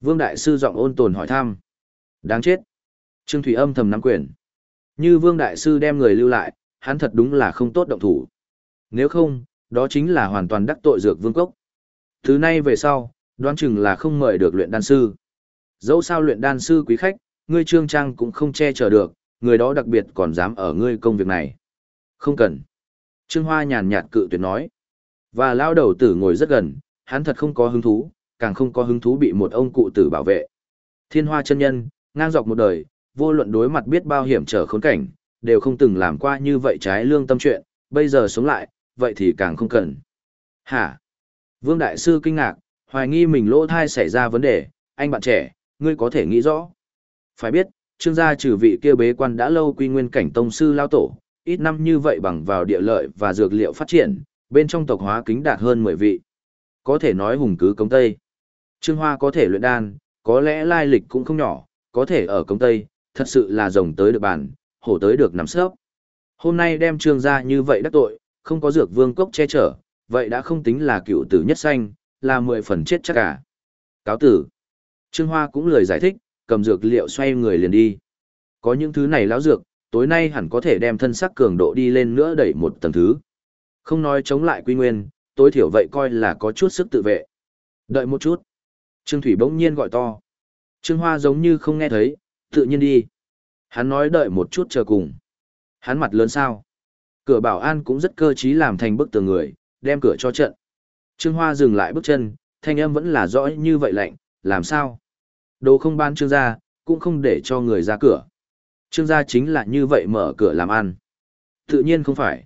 [SPEAKER 1] Vương Đại Sư giọng ôn tồn hỏi thăm. Đáng chết. Trương Thủy âm thầm nắm quyền. Như Vương Đại Sư đem người lưu lại, hắn thật đúng là không tốt động thủ. Nếu không, đó chính là hoàn toàn đắc tội dược vương cốc. Thứ nay về sau, đoán chừng là không mời được luyện đan sư. Dẫu sao luyện đan sư quý khách, ngươi trương trang cũng không che chở được, người đó đặc biệt còn dám ở ngươi công việc này. Không cần. Trương Hoa nhàn nhạt cự tuyệt nói. Và lao đầu tử ngồi rất gần, hắn thật không có hứng thú, càng không có hứng thú bị một ông cụ tử bảo vệ. Thiên hoa chân nhân, ngang dọc một đời, vô luận đối mặt biết bao hiểm trở khốn cảnh, đều không từng làm qua như vậy trái lương tâm chuyện, bây giờ sống lại, vậy thì càng không cần. Hả? Vương Đại Sư kinh ngạc, hoài nghi mình lỗ thai xảy ra vấn đề, anh bạn trẻ, ngươi có thể nghĩ rõ. Phải biết, trương gia trừ vị kia bế quan đã lâu quy nguyên cảnh tông sư lao tổ, ít năm như vậy bằng vào địa lợi và dược liệu phát triển, bên trong tộc hóa kính đạt hơn 10 vị. Có thể nói hùng cứ công Tây. Trương Hoa có thể luyện đan, có lẽ lai lịch cũng không nhỏ, có thể ở công Tây, thật sự là rồng tới được bàn, hổ tới được nắm sớp. Hôm nay đem trương ra như vậy đắc tội, không có dược vương cốc che chở, vậy đã không tính là cựu tử nhất xanh, là mười phần chết chắc cả. Cáo tử. Trương Hoa cũng lời giải thích, cầm dược liệu xoay người liền đi. Có những thứ này lão dược, tối nay hẳn có thể đem thân sắc cường độ đi lên nữa đẩy một tầng thứ. Không nói chống lại quy nguyên, tối thiểu vậy coi là có chút sức tự vệ. Đợi một chút. Trương Thủy bỗng nhiên gọi to. Trương Hoa giống như không nghe thấy, tự nhiên đi. Hắn nói đợi một chút chờ cùng. Hắn mặt lớn sao. Cửa bảo an cũng rất cơ trí làm thành bức tường người, đem cửa cho trận. Trương Hoa dừng lại bước chân, thanh âm vẫn là rõ như vậy lạnh, làm sao? Đồ không ban trương gia, cũng không để cho người ra cửa. Trương gia chính là như vậy mở cửa làm ăn. Tự nhiên không phải.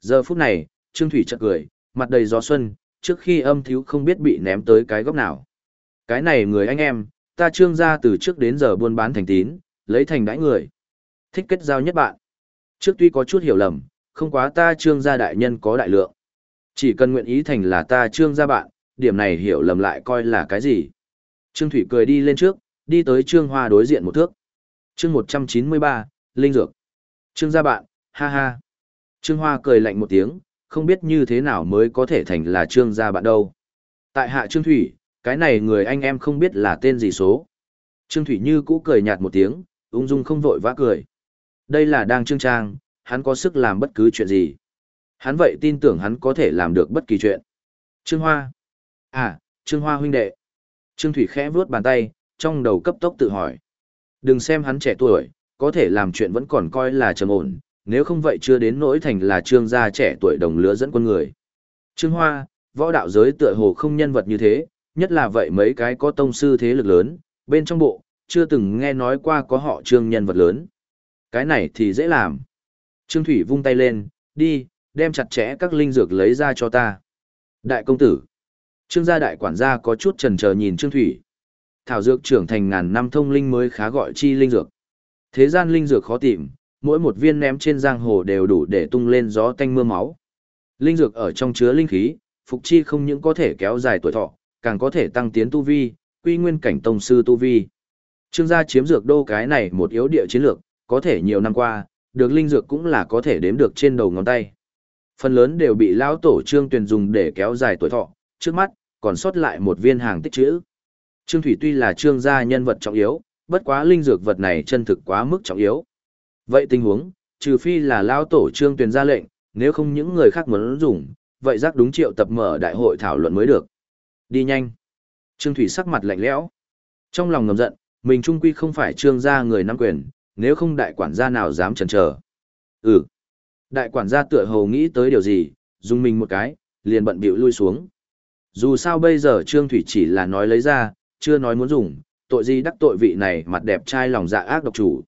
[SPEAKER 1] Giờ phút này, Trương Thủy chợt cười, mặt đầy gió xuân, trước khi âm thiếu không biết bị ném tới cái góc nào. Cái này người anh em, ta trương gia từ trước đến giờ buôn bán thành tín, lấy thành đãi người. Thích kết giao nhất bạn. Trước tuy có chút hiểu lầm, không quá ta trương gia đại nhân có đại lượng. Chỉ cần nguyện ý thành là ta trương gia bạn, điểm này hiểu lầm lại coi là cái gì. Trương Thủy cười đi lên trước, đi tới Trương Hoa đối diện một thước. Chương 193, Linh Dược. Trương gia bạn, ha ha. Trương Hoa cười lạnh một tiếng, không biết như thế nào mới có thể thành là Trương gia bạn đâu. Tại hạ Trương Thủy, cái này người anh em không biết là tên gì số. Trương Thủy như cũ cười nhạt một tiếng, ung dung không vội vã cười. Đây là đang Trương Trang, hắn có sức làm bất cứ chuyện gì. Hắn vậy tin tưởng hắn có thể làm được bất kỳ chuyện. Trương Hoa. À, Trương Hoa huynh đệ. Trương Thủy khẽ vuốt bàn tay, trong đầu cấp tốc tự hỏi. Đừng xem hắn trẻ tuổi, có thể làm chuyện vẫn còn coi là trầm ổn, nếu không vậy chưa đến nỗi thành là trương gia trẻ tuổi đồng lứa dẫn quân người. Trương Hoa, võ đạo giới tựa hồ không nhân vật như thế, nhất là vậy mấy cái có tông sư thế lực lớn, bên trong bộ, chưa từng nghe nói qua có họ trương nhân vật lớn. Cái này thì dễ làm. Trương Thủy vung tay lên, đi, đem chặt chẽ các linh dược lấy ra cho ta. Đại công tử. Trương gia đại quản gia có chút trần chờ nhìn Trương Thủy. Thảo dược trưởng thành ngàn năm thông linh mới khá gọi chi linh dược. Thế gian linh dược khó tìm, mỗi một viên ném trên giang hồ đều đủ để tung lên gió tanh mưa máu. Linh dược ở trong chứa linh khí, phục chi không những có thể kéo dài tuổi thọ, càng có thể tăng tiến tu vi, quy nguyên cảnh tông sư tu vi. Trương gia chiếm dược đô cái này một yếu địa chiến lược, có thể nhiều năm qua, được linh dược cũng là có thể đếm được trên đầu ngón tay. Phần lớn đều bị lão tổ Trương Tuyền dùng để kéo dài tuổi thọ, trước mắt, còn sót lại một viên hàng tích trữ. Trương Thủy tuy là trương gia nhân vật trọng yếu, bất quá linh dược vật này chân thực quá mức trọng yếu. Vậy tình huống, trừ phi là lao tổ Trương tuyển ra lệnh, nếu không những người khác muốn dùng, vậy rắc đúng triệu tập mở đại hội thảo luận mới được. Đi nhanh. Trương Thủy sắc mặt lạnh lẽo. Trong lòng ngầm giận, mình trung quy không phải trương gia người nắm quyền, nếu không đại quản gia nào dám chần chờ. Ừ. Đại quản gia tựa hồ nghĩ tới điều gì, dùng mình một cái, liền bận bịu lui xuống. Dù sao bây giờ Trương Thủy chỉ là nói lấy ra, chưa nói muốn dùng, tội gì đắc tội vị này mặt đẹp trai lòng dạ ác độc chủ.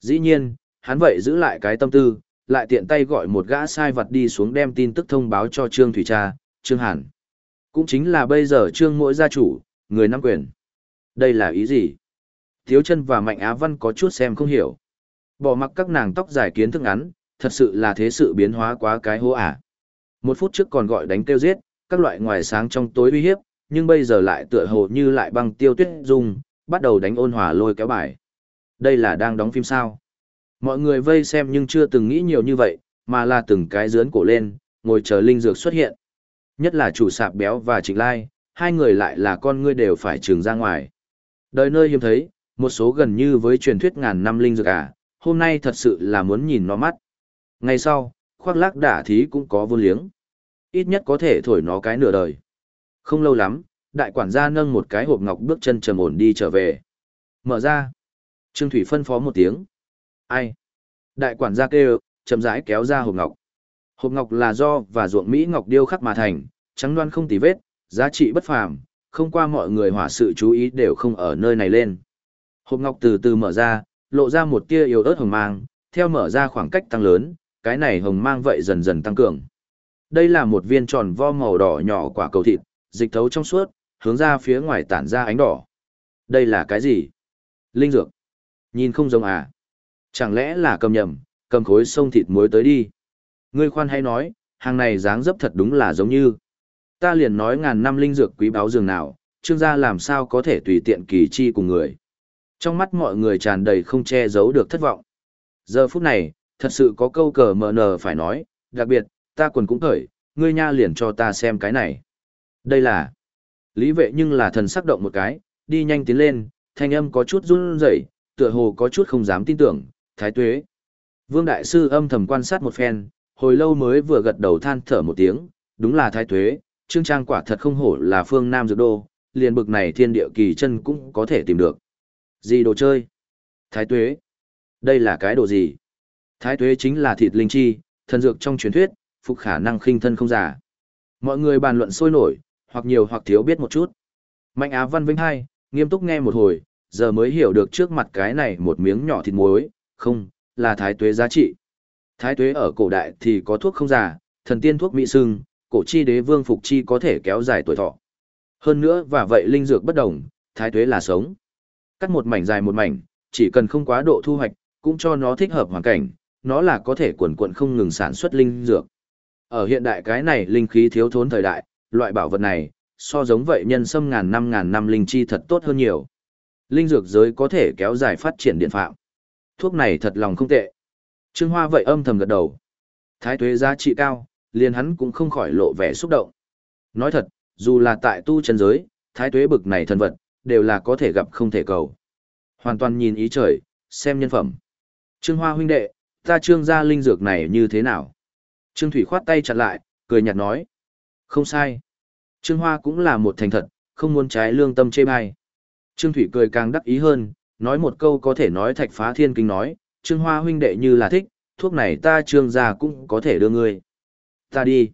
[SPEAKER 1] Dĩ nhiên, hắn vậy giữ lại cái tâm tư, lại tiện tay gọi một gã sai vật đi xuống đem tin tức thông báo cho Trương Thủy cha, Trương Hàn. Cũng chính là bây giờ Trương mỗi gia chủ, người nắm quyền. Đây là ý gì? Thiếu chân và Mạnh Á Văn có chút xem không hiểu. Bỏ mặc các nàng tóc dài kiến thức ngắn, thật sự là thế sự biến hóa quá cái hố ả. Một phút trước còn gọi đánh tiêu giết, các loại ngoài sáng trong tối uy hiếp, nhưng bây giờ lại tựa hồ như lại băng tiêu tuyết dung, bắt đầu đánh ôn hòa lôi kéo bài. Đây là đang đóng phim sao? Mọi người vây xem nhưng chưa từng nghĩ nhiều như vậy, mà là từng cái dướn cổ lên, ngồi chờ linh dược xuất hiện. Nhất là chủ sạp béo và trịnh lai, hai người lại là con ngươi đều phải trường ra ngoài. Đời nơi hiếm thấy, một số gần như với truyền thuyết ngàn năm linh dược à, hôm nay thật sự là muốn nhìn nó mắt. Ngày sau, khoác lác đả thí cũng có vô liếng. Ít nhất có thể thổi nó cái nửa đời. Không lâu lắm, đại quản gia nâng một cái hộp ngọc bước chân trầm ổn đi trở về. Mở ra. Trương Thủy phân phó một tiếng. Ai? Đại quản gia kêu, chậm rãi kéo ra hộp ngọc. Hộp ngọc là do và ruộng Mỹ ngọc điêu khắc mà thành, trắng đoan không tì vết, giá trị bất phàm, không qua mọi người hỏa sự chú ý đều không ở nơi này lên. Hộp ngọc từ từ mở ra, lộ ra một tia yếu ớt hồng mang, theo mở ra khoảng cách tăng lớn, cái này hồng mang vậy dần dần tăng cường. Đây là một viên tròn vo màu đỏ nhỏ quả cầu thịt, dịch thấu trong suốt, hướng ra phía ngoài tản ra ánh đỏ. Đây là cái gì? Linh dược. Nhìn không giống à? Chẳng lẽ là cầm nhầm, cầm khối sông thịt muối tới đi. Ngươi khoan hay nói, hàng này dáng dấp thật đúng là giống như. Ta liền nói ngàn năm linh dược quý báu dường nào, trương gia làm sao có thể tùy tiện kỳ chi cùng người. Trong mắt mọi người tràn đầy không che giấu được thất vọng. Giờ phút này, thật sự có câu cờ mờ nờ phải nói, đặc biệt, ta quần cũng cởi, ngươi nha liền cho ta xem cái này. Đây là... Lý vệ nhưng là thần sắc động một cái, đi nhanh tiến lên, thanh âm có chút run rẩy, tựa hồ có chút không dám tin tưởng, thái tuế. Vương Đại Sư âm thầm quan sát một phen, hồi lâu mới vừa gật đầu than thở một tiếng, đúng là thái tuế, trương trang quả thật không hổ là phương Nam Dược Đô, liền bực này thiên địa kỳ chân cũng có thể tìm được. Gì đồ chơi? Thái tuế. Đây là cái đồ gì? Thái tuế chính là thịt linh chi, thần dược trong truyền thuyết, phục khả năng khinh thân không giả. Mọi người bàn luận sôi nổi, hoặc nhiều hoặc thiếu biết một chút. Mạnh Á Văn Vinh hai, nghiêm túc nghe một hồi, giờ mới hiểu được trước mặt cái này một miếng nhỏ thịt muối, không, là thái tuế giá trị. Thái tuế ở cổ đại thì có thuốc không giả, thần tiên thuốc mỹ sưng, cổ chi đế vương phục chi có thể kéo dài tuổi thọ. Hơn nữa và vậy linh dược bất đồng, thái tuế là sống. Cắt một mảnh dài một mảnh, chỉ cần không quá độ thu hoạch, cũng cho nó thích hợp hoàn cảnh, nó là có thể quần quận không ngừng sản xuất linh dược. Ở hiện đại cái này linh khí thiếu thốn thời đại, loại bảo vật này, so giống vậy nhân sâm ngàn năm ngàn năm linh chi thật tốt hơn nhiều. Linh dược giới có thể kéo dài phát triển điện phạm. Thuốc này thật lòng không tệ. Trương Hoa vậy âm thầm gật đầu. Thái tuế giá trị cao, liền hắn cũng không khỏi lộ vẻ xúc động. Nói thật, dù là tại tu chân giới, thái tuế bực này thần vật, đều là có thể gặp không thể cầu. Hoàn toàn nhìn ý trời, xem nhân phẩm. Trương Hoa huynh đệ, ta trương gia linh dược này như thế nào? Trương Thủy khoát tay chặt lại, cười nhạt nói. Không sai. Trương Hoa cũng là một thành thật, không muốn trái lương tâm chê bai. Trương Thủy cười càng đắc ý hơn, nói một câu có thể nói thạch phá thiên kinh nói, Trương Hoa huynh đệ như là thích, thuốc này ta trương gia cũng có thể đưa ngươi. Ta đi,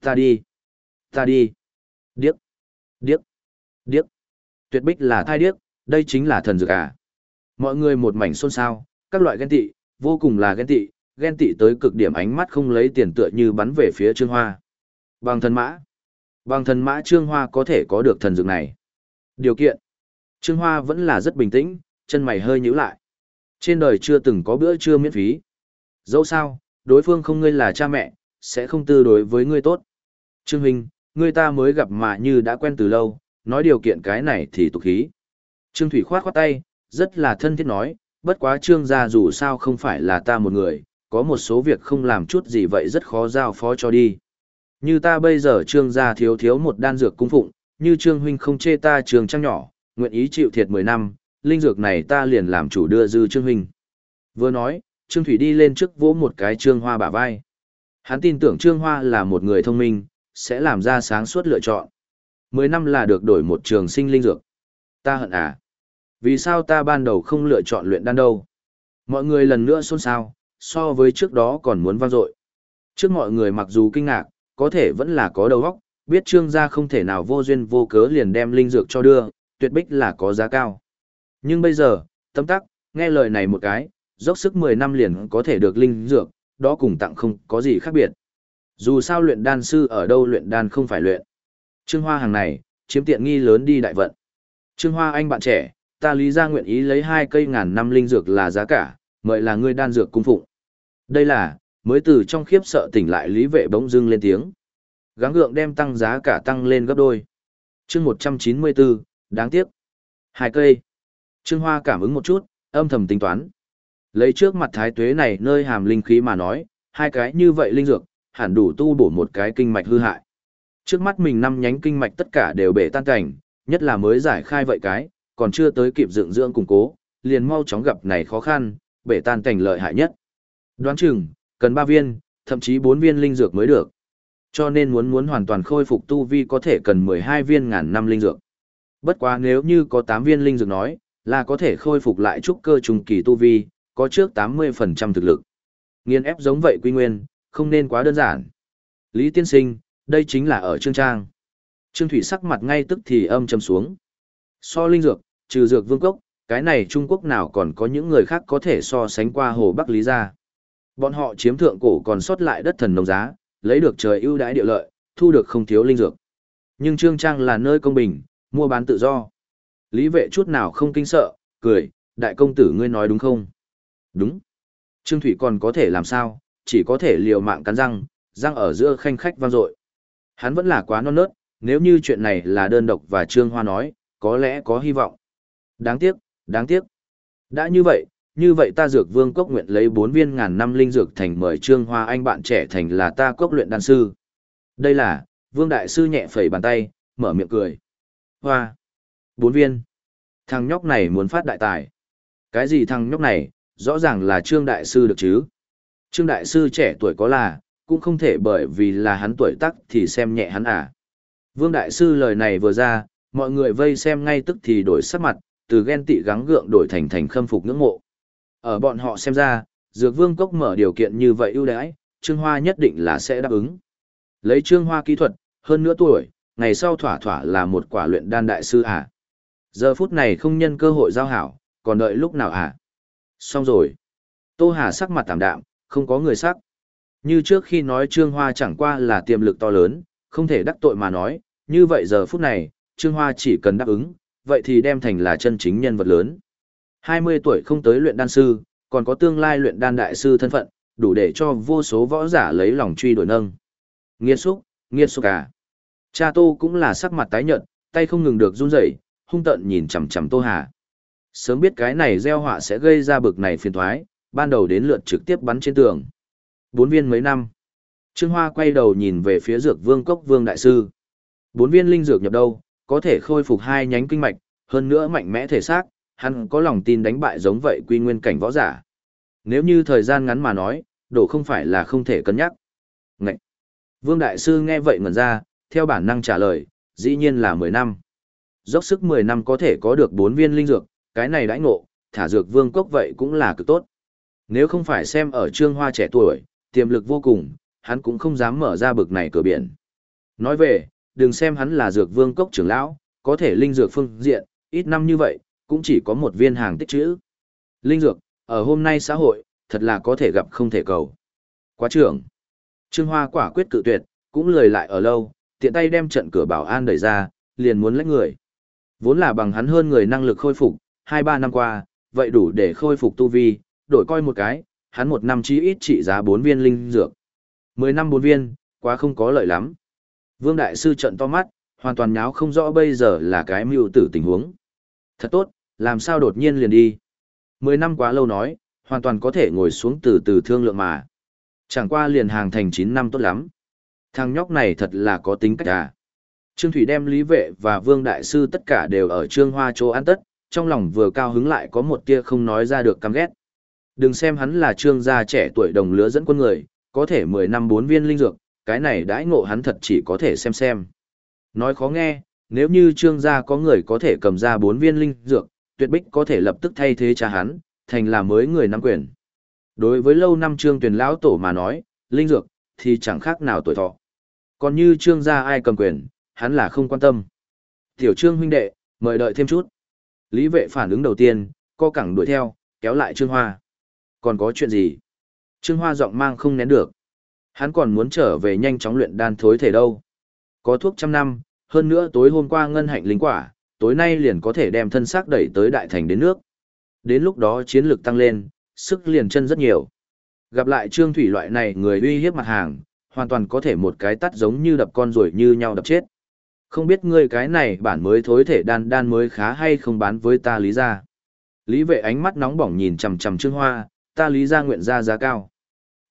[SPEAKER 1] ta đi, ta đi. Điếc, điếc, điếc. Tuyệt bích là thai điếc, đây chính là thần dược à. Mọi người một mảnh xôn xao, các loại ghen tị, vô cùng là ghen tị, ghen tị tới cực điểm ánh mắt không lấy tiền tựa như bắn về phía Trương Hoa. Bằng thần mã. Bằng thần mã Trương Hoa có thể có được thần dược này. Điều kiện. Trương Hoa vẫn là rất bình tĩnh, chân mày hơi nhíu lại. Trên đời chưa từng có bữa trưa miễn phí. Dẫu sao, đối phương không ngươi là cha mẹ, sẽ không tư đối với ngươi tốt. Trương Huynh, ngươi ta mới gặp mà như đã quen từ lâu, nói điều kiện cái này thì tục khí. Trương Thủy khoát khoát tay, rất là thân thiết nói, bất quá Trương gia dù sao không phải là ta một người, có một số việc không làm chút gì vậy rất khó giao phó cho đi. Như ta bây giờ Trương gia thiếu thiếu một đan dược cung phụng, như Trương Huynh không chê ta trường trang nhỏ, nguyện ý chịu thiệt 10 năm, linh dược này ta liền làm chủ đưa dư Trương Huynh. Vừa nói, Trương Thủy đi lên trước vỗ một cái Trương Hoa bả vai. Hắn tin tưởng Trương Hoa là một người thông minh, sẽ làm ra sáng suốt lựa chọn. Mười năm là được đổi một trường sinh linh dược. Ta hận à? Vì sao ta ban đầu không lựa chọn luyện đan đâu? Mọi người lần nữa xôn xao, so với trước đó còn muốn vang dội. Trước mọi người mặc dù kinh ngạc, có thể vẫn là có đầu óc, biết trương gia không thể nào vô duyên vô cớ liền đem linh dược cho đưa, tuyệt bích là có giá cao. Nhưng bây giờ, tâm tắc, nghe lời này một cái, dốc sức 10 năm liền có thể được linh dược, đó cùng tặng không có gì khác biệt. Dù sao luyện đan sư ở đâu luyện đan không phải luyện. Trương Hoa hàng này, chiếm tiện nghi lớn đi đại vận. Trương Hoa anh bạn trẻ, ta lý ra nguyện ý lấy hai cây ngàn năm linh dược là giá cả, mời là ngươi đan dược cung phụng. Đây là, mới từ trong khiếp sợ tỉnh lại lý vệ bỗng dưng lên tiếng. Gắng gượng đem tăng giá cả tăng lên gấp đôi. chương 194, đáng tiếc. Hai cây. Trương Hoa cảm ứng một chút, âm thầm tính toán. Lấy trước mặt thái tuế này nơi hàm linh khí mà nói, hai cái như vậy linh dược, hẳn đủ tu bổ một cái kinh mạch hư hại. Trước mắt mình năm nhánh kinh mạch tất cả đều bể tan cảnh, nhất là mới giải khai vậy cái, còn chưa tới kịp dựng dưỡng củng cố, liền mau chóng gặp này khó khăn, bể tan cảnh lợi hại nhất. Đoán chừng, cần 3 viên, thậm chí 4 viên linh dược mới được. Cho nên muốn muốn hoàn toàn khôi phục tu vi có thể cần 12 viên ngàn năm linh dược. Bất quá nếu như có 8 viên linh dược nói, là có thể khôi phục lại trúc cơ trùng kỳ tu vi, có trước 80% thực lực. Nghiên ép giống vậy quy nguyên, không nên quá đơn giản. Lý tiên sinh, đây chính là ở Trương Trang. Trương Thủy sắc mặt ngay tức thì âm trầm xuống. So linh dược, trừ dược vương cốc, cái này Trung Quốc nào còn có những người khác có thể so sánh qua Hồ Bắc Lý gia. Bọn họ chiếm thượng cổ còn sót lại đất thần nông giá, lấy được trời ưu đãi địa lợi, thu được không thiếu linh dược. Nhưng Trương Trang là nơi công bình, mua bán tự do. Lý vệ chút nào không kinh sợ, cười, đại công tử ngươi nói đúng không? Đúng. Trương Thủy còn có thể làm sao, chỉ có thể liều mạng cắn răng, răng ở giữa khanh khách vang dội. Hắn vẫn là quá non nớt, nếu như chuyện này là đơn độc và Trương Hoa nói, có lẽ có hy vọng. Đáng tiếc, đáng tiếc. Đã như vậy, như vậy ta dược vương cốc nguyện lấy bốn viên ngàn năm linh dược thành mời Trương Hoa anh bạn trẻ thành là ta cốc luyện đan sư. Đây là, vương đại sư nhẹ phẩy bàn tay, mở miệng cười. Hoa. Bốn viên. Thằng nhóc này muốn phát đại tài. Cái gì thằng nhóc này, rõ ràng là Trương Đại Sư được chứ. Trương Đại Sư trẻ tuổi có là, cũng không thể bởi vì là hắn tuổi tác thì xem nhẹ hắn à. Vương Đại Sư lời này vừa ra, mọi người vây xem ngay tức thì đổi sắc mặt, từ ghen tị gắng gượng đổi thành thành khâm phục ngưỡng mộ. Ở bọn họ xem ra, Dược Vương Cốc mở điều kiện như vậy ưu đãi, Trương Hoa nhất định là sẽ đáp ứng. Lấy Trương Hoa kỹ thuật, hơn nữa tuổi, ngày sau thỏa thỏa là một quả luyện đan đại sư à. Giờ phút này không nhân cơ hội giao hảo, còn đợi lúc nào à. Xong rồi. Tô Hà sắc mặt tạm đạm, không có người sắc. Như trước khi nói Trương Hoa chẳng qua là tiềm lực to lớn, không thể đắc tội mà nói, như vậy giờ phút này, Trương Hoa chỉ cần đáp ứng, vậy thì đem thành là chân chính nhân vật lớn. 20 tuổi không tới luyện đan sư, còn có tương lai luyện đan đại sư thân phận, đủ để cho vô số võ giả lấy lòng truy đuổi nâng. Nghiệt xúc, nghiệt xúc cả. Cha Tô cũng là sắc mặt tái nhợt, tay không ngừng được run rẩy, hung tợn nhìn chằm chằm Tô Hà. Sớm biết cái này gieo họa sẽ gây ra bực này phiền thoái, ban đầu đến lượt trực tiếp bắn trên tường. Bốn viên mấy năm. Trương Hoa quay đầu nhìn về phía dược vương cốc vương đại sư. Bốn viên linh dược nhập đâu, có thể khôi phục hai nhánh kinh mạch, hơn nữa mạnh mẽ thể xác, hắn có lòng tin đánh bại giống vậy quy nguyên cảnh võ giả. Nếu như thời gian ngắn mà nói, đổ không phải là không thể cân nhắc. Ngậy! Vương Đại Sư nghe vậy ngẩn ra, theo bản năng trả lời, dĩ nhiên là 10 năm. Dốc sức 10 năm có thể có được 4 viên linh dược, cái này đãi ngộ, thả dược vương cốc vậy cũng là cực tốt. Nếu không phải xem ở trương hoa trẻ tuổi, tiềm lực vô cùng, hắn cũng không dám mở ra bực này cửa biển. Nói về, đừng xem hắn là dược vương cốc trưởng lão, có thể linh dược phương diện, ít năm như vậy, cũng chỉ có một viên hàng tích trữ. Linh dược, ở hôm nay xã hội, thật là có thể gặp không thể cầu. Quá trưởng. Trương Hoa quả quyết cự tuyệt, cũng lười lại ở lâu, tiện tay đem trận cửa bảo an đẩy ra, liền muốn lấy người. Vốn là bằng hắn hơn người năng lực khôi phục, 2-3 năm qua, vậy đủ để khôi phục tu vi, đổi coi một cái, hắn một năm chí ít trị giá 4 viên linh dược. 10 năm 4 viên, quá không có lợi lắm. Vương Đại Sư trận to mắt, hoàn toàn nháo không rõ bây giờ là cái mưu tử tình huống. Thật tốt, làm sao đột nhiên liền đi. 10 năm quá lâu nói, hoàn toàn có thể ngồi xuống từ từ thương lượng mà. Chẳng qua liền hàng thành 9 năm tốt lắm. Thằng nhóc này thật là có tính cách à. Trương Thủy đem Lý Vệ và Vương Đại Sư tất cả đều ở Trương Hoa chỗ ăn tất, trong lòng vừa cao hứng lại có một tia không nói ra được căm ghét. Đừng xem hắn là Trương gia trẻ tuổi đồng lứa dẫn quân người, có thể 10 năm 4 viên linh dược, cái này đãi ngộ hắn thật chỉ có thể xem xem. Nói khó nghe, nếu như Trương gia có người có thể cầm ra 4 viên linh dược, tuyệt bích có thể lập tức thay thế cha hắn, thành là mới người nắm quyền. Đối với lâu năm Trương Tuyền lão tổ mà nói, linh dược thì chẳng khác nào tuổi thọ. Còn như Trương gia ai cầm quyền, hắn là không quan tâm. Tiểu Trương huynh đệ, mời đợi thêm chút. Lý vệ phản ứng đầu tiên, co cẳng đuổi theo, kéo lại Trương Hoa. Còn có chuyện gì? Trương Hoa giọng mang không nén được. Hắn còn muốn trở về nhanh chóng luyện đan thối thể đâu. Có thuốc trăm năm, hơn nữa tối hôm qua ngân hạnh linh quả, tối nay liền có thể đem thân xác đẩy tới đại thành đến nước. Đến lúc đó chiến lực tăng lên, sức liền chân rất nhiều. Gặp lại Trương Thủy loại này người uy hiếp mặt hàng, hoàn toàn có thể một cái tắt giống như đập con rồi như nhau đập chết. Không biết ngươi cái này bản mới thối thể đan đan mới khá hay không bán với ta lý ra. Lý vệ ánh mắt nóng bỏng nhìn chằm chằm Trương Hoa, ta lý ra nguyện ra giá cao.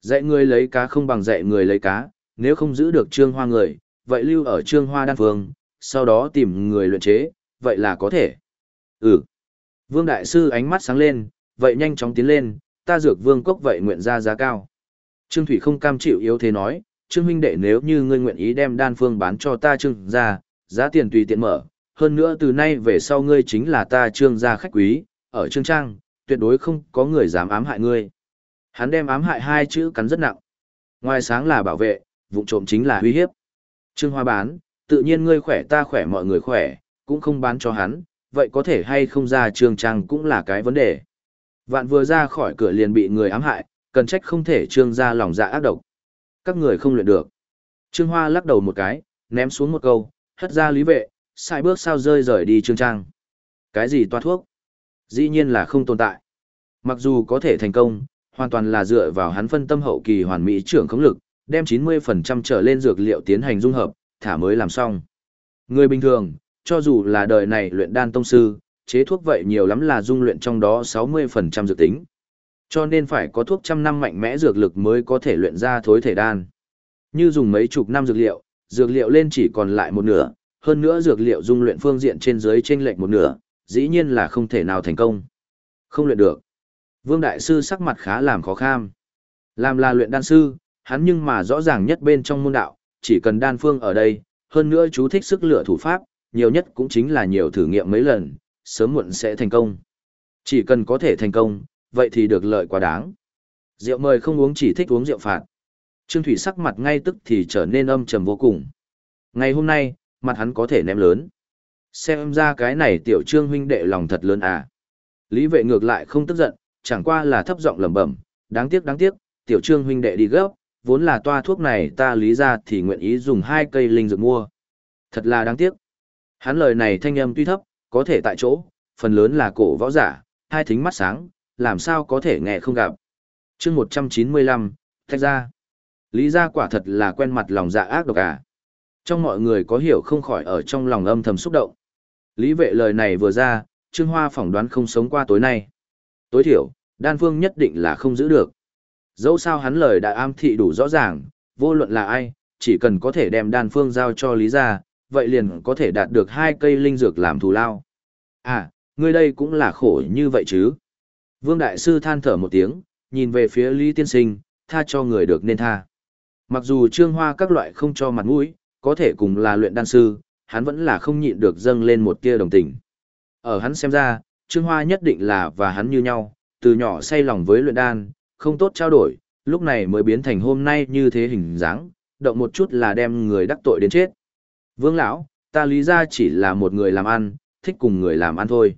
[SPEAKER 1] Dạy người lấy cá không bằng dạy người lấy cá, nếu không giữ được Trương Hoa người, vậy lưu ở Trương Hoa đan phương, sau đó tìm người luyện chế, vậy là có thể. Ừ. Vương Đại Sư ánh mắt sáng lên, vậy nhanh chóng tiến lên, ta dược vương cốc vậy nguyện ra giá cao. Trương Thủy không cam chịu yếu thế nói, Trương huynh đệ nếu như ngươi nguyện ý đem đan phương bán cho ta Trương ra, giá tiền tùy tiện mở, hơn nữa từ nay về sau ngươi chính là ta Trương gia khách quý, ở Trương Trang, tuyệt đối không có người dám ám hại ngươi. Hắn đem ám hại hai chữ cắn rất nặng. Ngoài sáng là bảo vệ, vụ trộm chính là uy hiếp. Trương Hoa bán, tự nhiên ngươi khỏe ta khỏe mọi người khỏe, cũng không bán cho hắn, vậy có thể hay không ra Trương Trang cũng là cái vấn đề. Vạn vừa ra khỏi cửa liền bị người ám hại, cần trách không thể trương ra lòng dạ ác độc. Các người không luyện được. Trương Hoa lắc đầu một cái, ném xuống một câu, hất ra lý vệ, sai bước sao rơi rời đi Trương Trang. Cái gì toa thuốc? Dĩ nhiên là không tồn tại. Mặc dù có thể thành công, hoàn toàn là dựa vào hắn phân tâm hậu kỳ hoàn mỹ trưởng khống lực, đem 90% trở lên dược liệu tiến hành dung hợp, thả mới làm xong. Người bình thường, cho dù là đời này luyện đan tông sư, chế thuốc vậy nhiều lắm là dung luyện trong đó 60% dược tính. Cho nên phải có thuốc trăm năm mạnh mẽ dược lực mới có thể luyện ra thối thể đan. Như dùng mấy chục năm dược liệu, dược liệu lên chỉ còn lại một nửa, hơn nữa dược liệu dung luyện phương diện trên dưới chênh lệch một nửa, dĩ nhiên là không thể nào thành công. Không luyện được. Vương Đại Sư sắc mặt khá làm khó kham. Làm là luyện đan sư, hắn nhưng mà rõ ràng nhất bên trong môn đạo, chỉ cần đan phương ở đây, hơn nữa chú thích sức lựa thủ pháp, nhiều nhất cũng chính là nhiều thử nghiệm mấy lần, sớm muộn sẽ thành công. Chỉ cần có thể thành công, vậy thì được lợi quá đáng. Rượu mời không uống chỉ thích uống rượu phạt. Trương Thủy sắc mặt ngay tức thì trở nên âm trầm vô cùng. Ngày hôm nay, mặt hắn có thể ném lớn. Xem ra cái này tiểu trương huynh đệ lòng thật lớn à. Lý vệ ngược lại không tức giận, chẳng qua là thấp giọng lẩm bẩm, đáng tiếc đáng tiếc, tiểu trương huynh đệ đi gấp, vốn là toa thuốc này ta lý ra thì nguyện ý dùng hai cây linh dược mua. Thật là đáng tiếc. Hắn lời này thanh âm tuy thấp, có thể tại chỗ, phần lớn là cổ võ giả, hai thính mắt sáng, làm sao có thể nghe không gặp. chương 195, thách ra. Lý gia quả thật là quen mặt lòng dạ ác độc à. Trong mọi người có hiểu không khỏi ở trong lòng âm thầm xúc động. Lý vệ lời này vừa ra, Trương Hoa phỏng đoán không sống qua tối nay. Tối thiểu, đan phương nhất định là không giữ được. Dẫu sao hắn lời đã am thị đủ rõ ràng, vô luận là ai, chỉ cần có thể đem đan phương giao cho Lý gia, vậy liền có thể đạt được hai cây linh dược làm thù lao. À, ngươi đây cũng là khổ như vậy chứ. Vương Đại Sư than thở một tiếng, nhìn về phía Lý Tiên Sinh, tha cho người được nên tha. Mặc dù trương hoa các loại không cho mặt mũi, có thể cùng là luyện đan sư, hắn vẫn là không nhịn được dâng lên một tia đồng tình. Ở hắn xem ra, Trương Hoa nhất định là và hắn như nhau, từ nhỏ say lòng với luyện đan, không tốt trao đổi, lúc này mới biến thành hôm nay như thế hình dáng, động một chút là đem người đắc tội đến chết. Vương lão, ta lý ra chỉ là một người làm ăn, thích cùng người làm ăn thôi.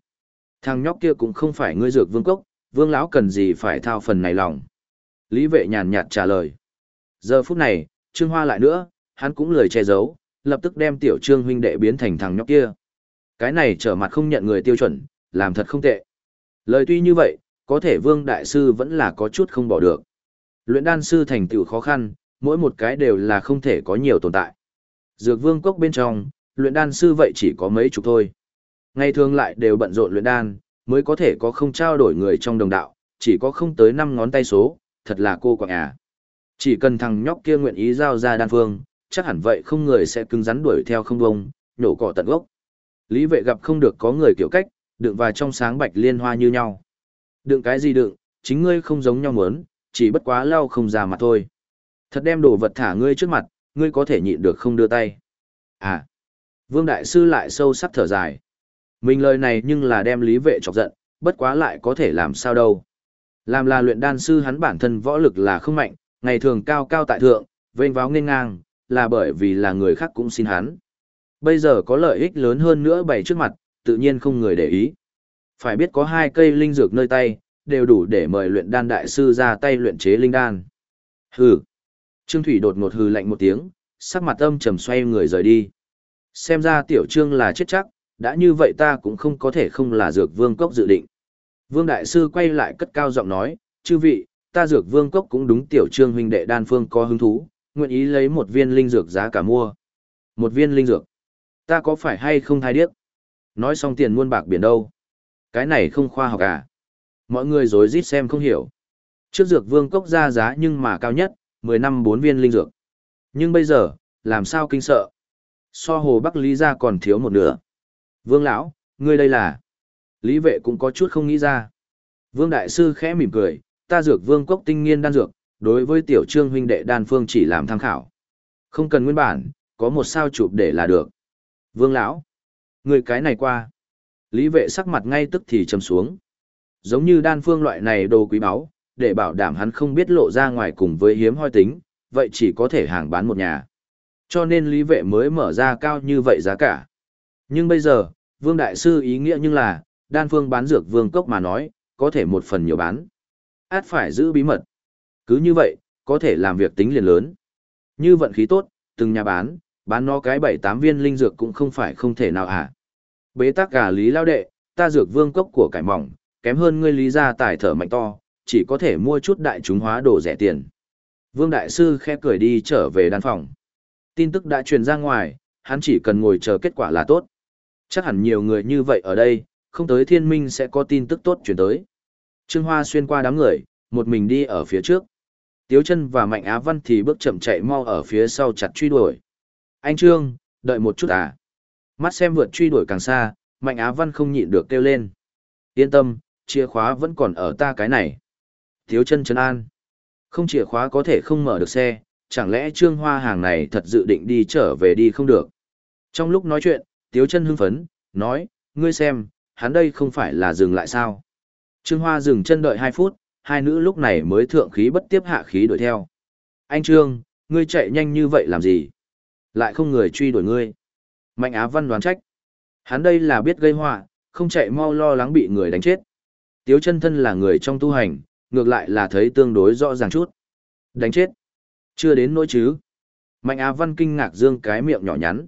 [SPEAKER 1] Thằng nhóc kia cũng không phải ngươi dược vương cốc, vương lão cần gì phải thao phần này lòng. Lý vệ nhàn nhạt trả lời. Giờ phút này, Trương Hoa lại nữa, hắn cũng lười che giấu, lập tức đem tiểu trương huynh đệ biến thành thằng nhóc kia. Cái này trở mặt không nhận người tiêu chuẩn, làm thật không tệ. Lời tuy như vậy, có thể vương đại sư vẫn là có chút không bỏ được. Luyện đan sư thành tựu khó khăn, mỗi một cái đều là không thể có nhiều tồn tại. Dược vương cốc bên trong, luyện đan sư vậy chỉ có mấy chục thôi. Ngày thường lại đều bận rộn luyện đan, mới có thể có không trao đổi người trong đồng đạo, chỉ có không tới 5 ngón tay số, thật là cô quạng à. Chỉ cần thằng nhóc kia nguyện ý giao ra đan phương, chắc hẳn vậy không người sẽ cứng rắn đuổi theo không bông, nhổ cỏ tận gốc. Lý vệ gặp không được có người kiểu cách, đựng và trong sáng bạch liên hoa như nhau. Đựng cái gì đựng, chính ngươi không giống nhau muốn, chỉ bất quá lau không ra mặt thôi. Thật đem đồ vật thả ngươi trước mặt, ngươi có thể nhịn được không đưa tay. À, Vương Đại Sư lại sâu sắc thở dài. Mình lời này nhưng là đem lý vệ chọc giận, bất quá lại có thể làm sao đâu. Làm là luyện đan sư hắn bản thân võ lực là không mạnh, ngày thường cao cao tại thượng, vênh váo nghênh ngang, là bởi vì là người khác cũng xin hắn. Bây giờ có lợi ích lớn hơn nữa bày trước mặt, tự nhiên không người để ý. Phải biết có hai cây linh dược nơi tay, đều đủ để mời luyện đan đại sư ra tay luyện chế linh đan. Hừ. Trương Thủy đột ngột hừ lạnh một tiếng, sắc mặt âm trầm xoay người rời đi. Xem ra tiểu trương là chết chắc, đã như vậy ta cũng không có thể không là dược vương cốc dự định. Vương đại sư quay lại cất cao giọng nói, chư vị, ta dược vương cốc cũng đúng tiểu trương huynh đệ đan phương có hứng thú, nguyện ý lấy một viên linh dược giá cả mua. Một viên linh dược. Ta có phải hay không thai điếc? Nói xong tiền muôn bạc biển đâu? Cái này không khoa học à? Mọi người rối rít xem không hiểu. Trước dược vương cốc ra giá nhưng mà cao nhất, 10 năm 4 viên linh dược. Nhưng bây giờ, làm sao kinh sợ? So hồ Bắc Lý ra còn thiếu một nửa. Vương lão, ngươi đây là... Lý vệ cũng có chút không nghĩ ra. Vương đại sư khẽ mỉm cười, ta dược vương cốc tinh nghiên đan dược, đối với tiểu trương huynh đệ đan phương chỉ làm tham khảo. Không cần nguyên bản, có một sao chụp để là được. Vương lão, người cái này qua. Lý vệ sắc mặt ngay tức thì trầm xuống. Giống như đan phương loại này đồ quý báu, để bảo đảm hắn không biết lộ ra ngoài cùng với hiếm hoi tính, vậy chỉ có thể hàng bán một nhà. Cho nên lý vệ mới mở ra cao như vậy giá cả. Nhưng bây giờ, vương đại sư ý nghĩa nhưng là, đan phương bán dược vương cốc mà nói, có thể một phần nhiều bán át phải giữ bí mật. Cứ như vậy, có thể làm việc tính liền lớn. Như vận khí tốt, từng nhà bán, bán nó cái bảy tám viên linh dược cũng không phải không thể nào à. Bế tắc gà lý lao đệ, ta dược vương cốc của cải mỏng, kém hơn ngươi lý ra tài thở mạnh to, chỉ có thể mua chút đại chúng hóa đồ rẻ tiền. Vương Đại Sư khẽ cười đi trở về đan phòng. Tin tức đã truyền ra ngoài, hắn chỉ cần ngồi chờ kết quả là tốt. Chắc hẳn nhiều người như vậy ở đây, không tới thiên minh sẽ có tin tức tốt truyền tới. Trương Hoa xuyên qua đám người, một mình đi ở phía trước. Tiếu chân và Mạnh Á Văn thì bước chậm chạy mau ở phía sau chặt truy đuổi. Anh Trương, đợi một chút à. Mắt xem vượt truy đuổi càng xa, Mạnh Á Văn không nhịn được kêu lên. Yên tâm, chìa khóa vẫn còn ở ta cái này. Tiếu chân chân an. Không chìa khóa có thể không mở được xe, chẳng lẽ Trương Hoa hàng này thật dự định đi trở về đi không được. Trong lúc nói chuyện, Tiếu chân hưng phấn, nói, ngươi xem, hắn đây không phải là dừng lại sao. Trương Hoa dừng chân đợi 2 phút, hai nữ lúc này mới thượng khí bất tiếp hạ khí đuổi theo. Anh Trương, ngươi chạy nhanh như vậy làm gì? Lại không người truy đuổi ngươi. Mạnh Á Văn đoán trách. Hắn đây là biết gây họa, không chạy mau lo lắng bị người đánh chết. Tiếu chân thân là người trong tu hành, ngược lại là thấy tương đối rõ ràng chút. Đánh chết. Chưa đến nỗi chứ. Mạnh Á Văn kinh ngạc dương cái miệng nhỏ nhắn.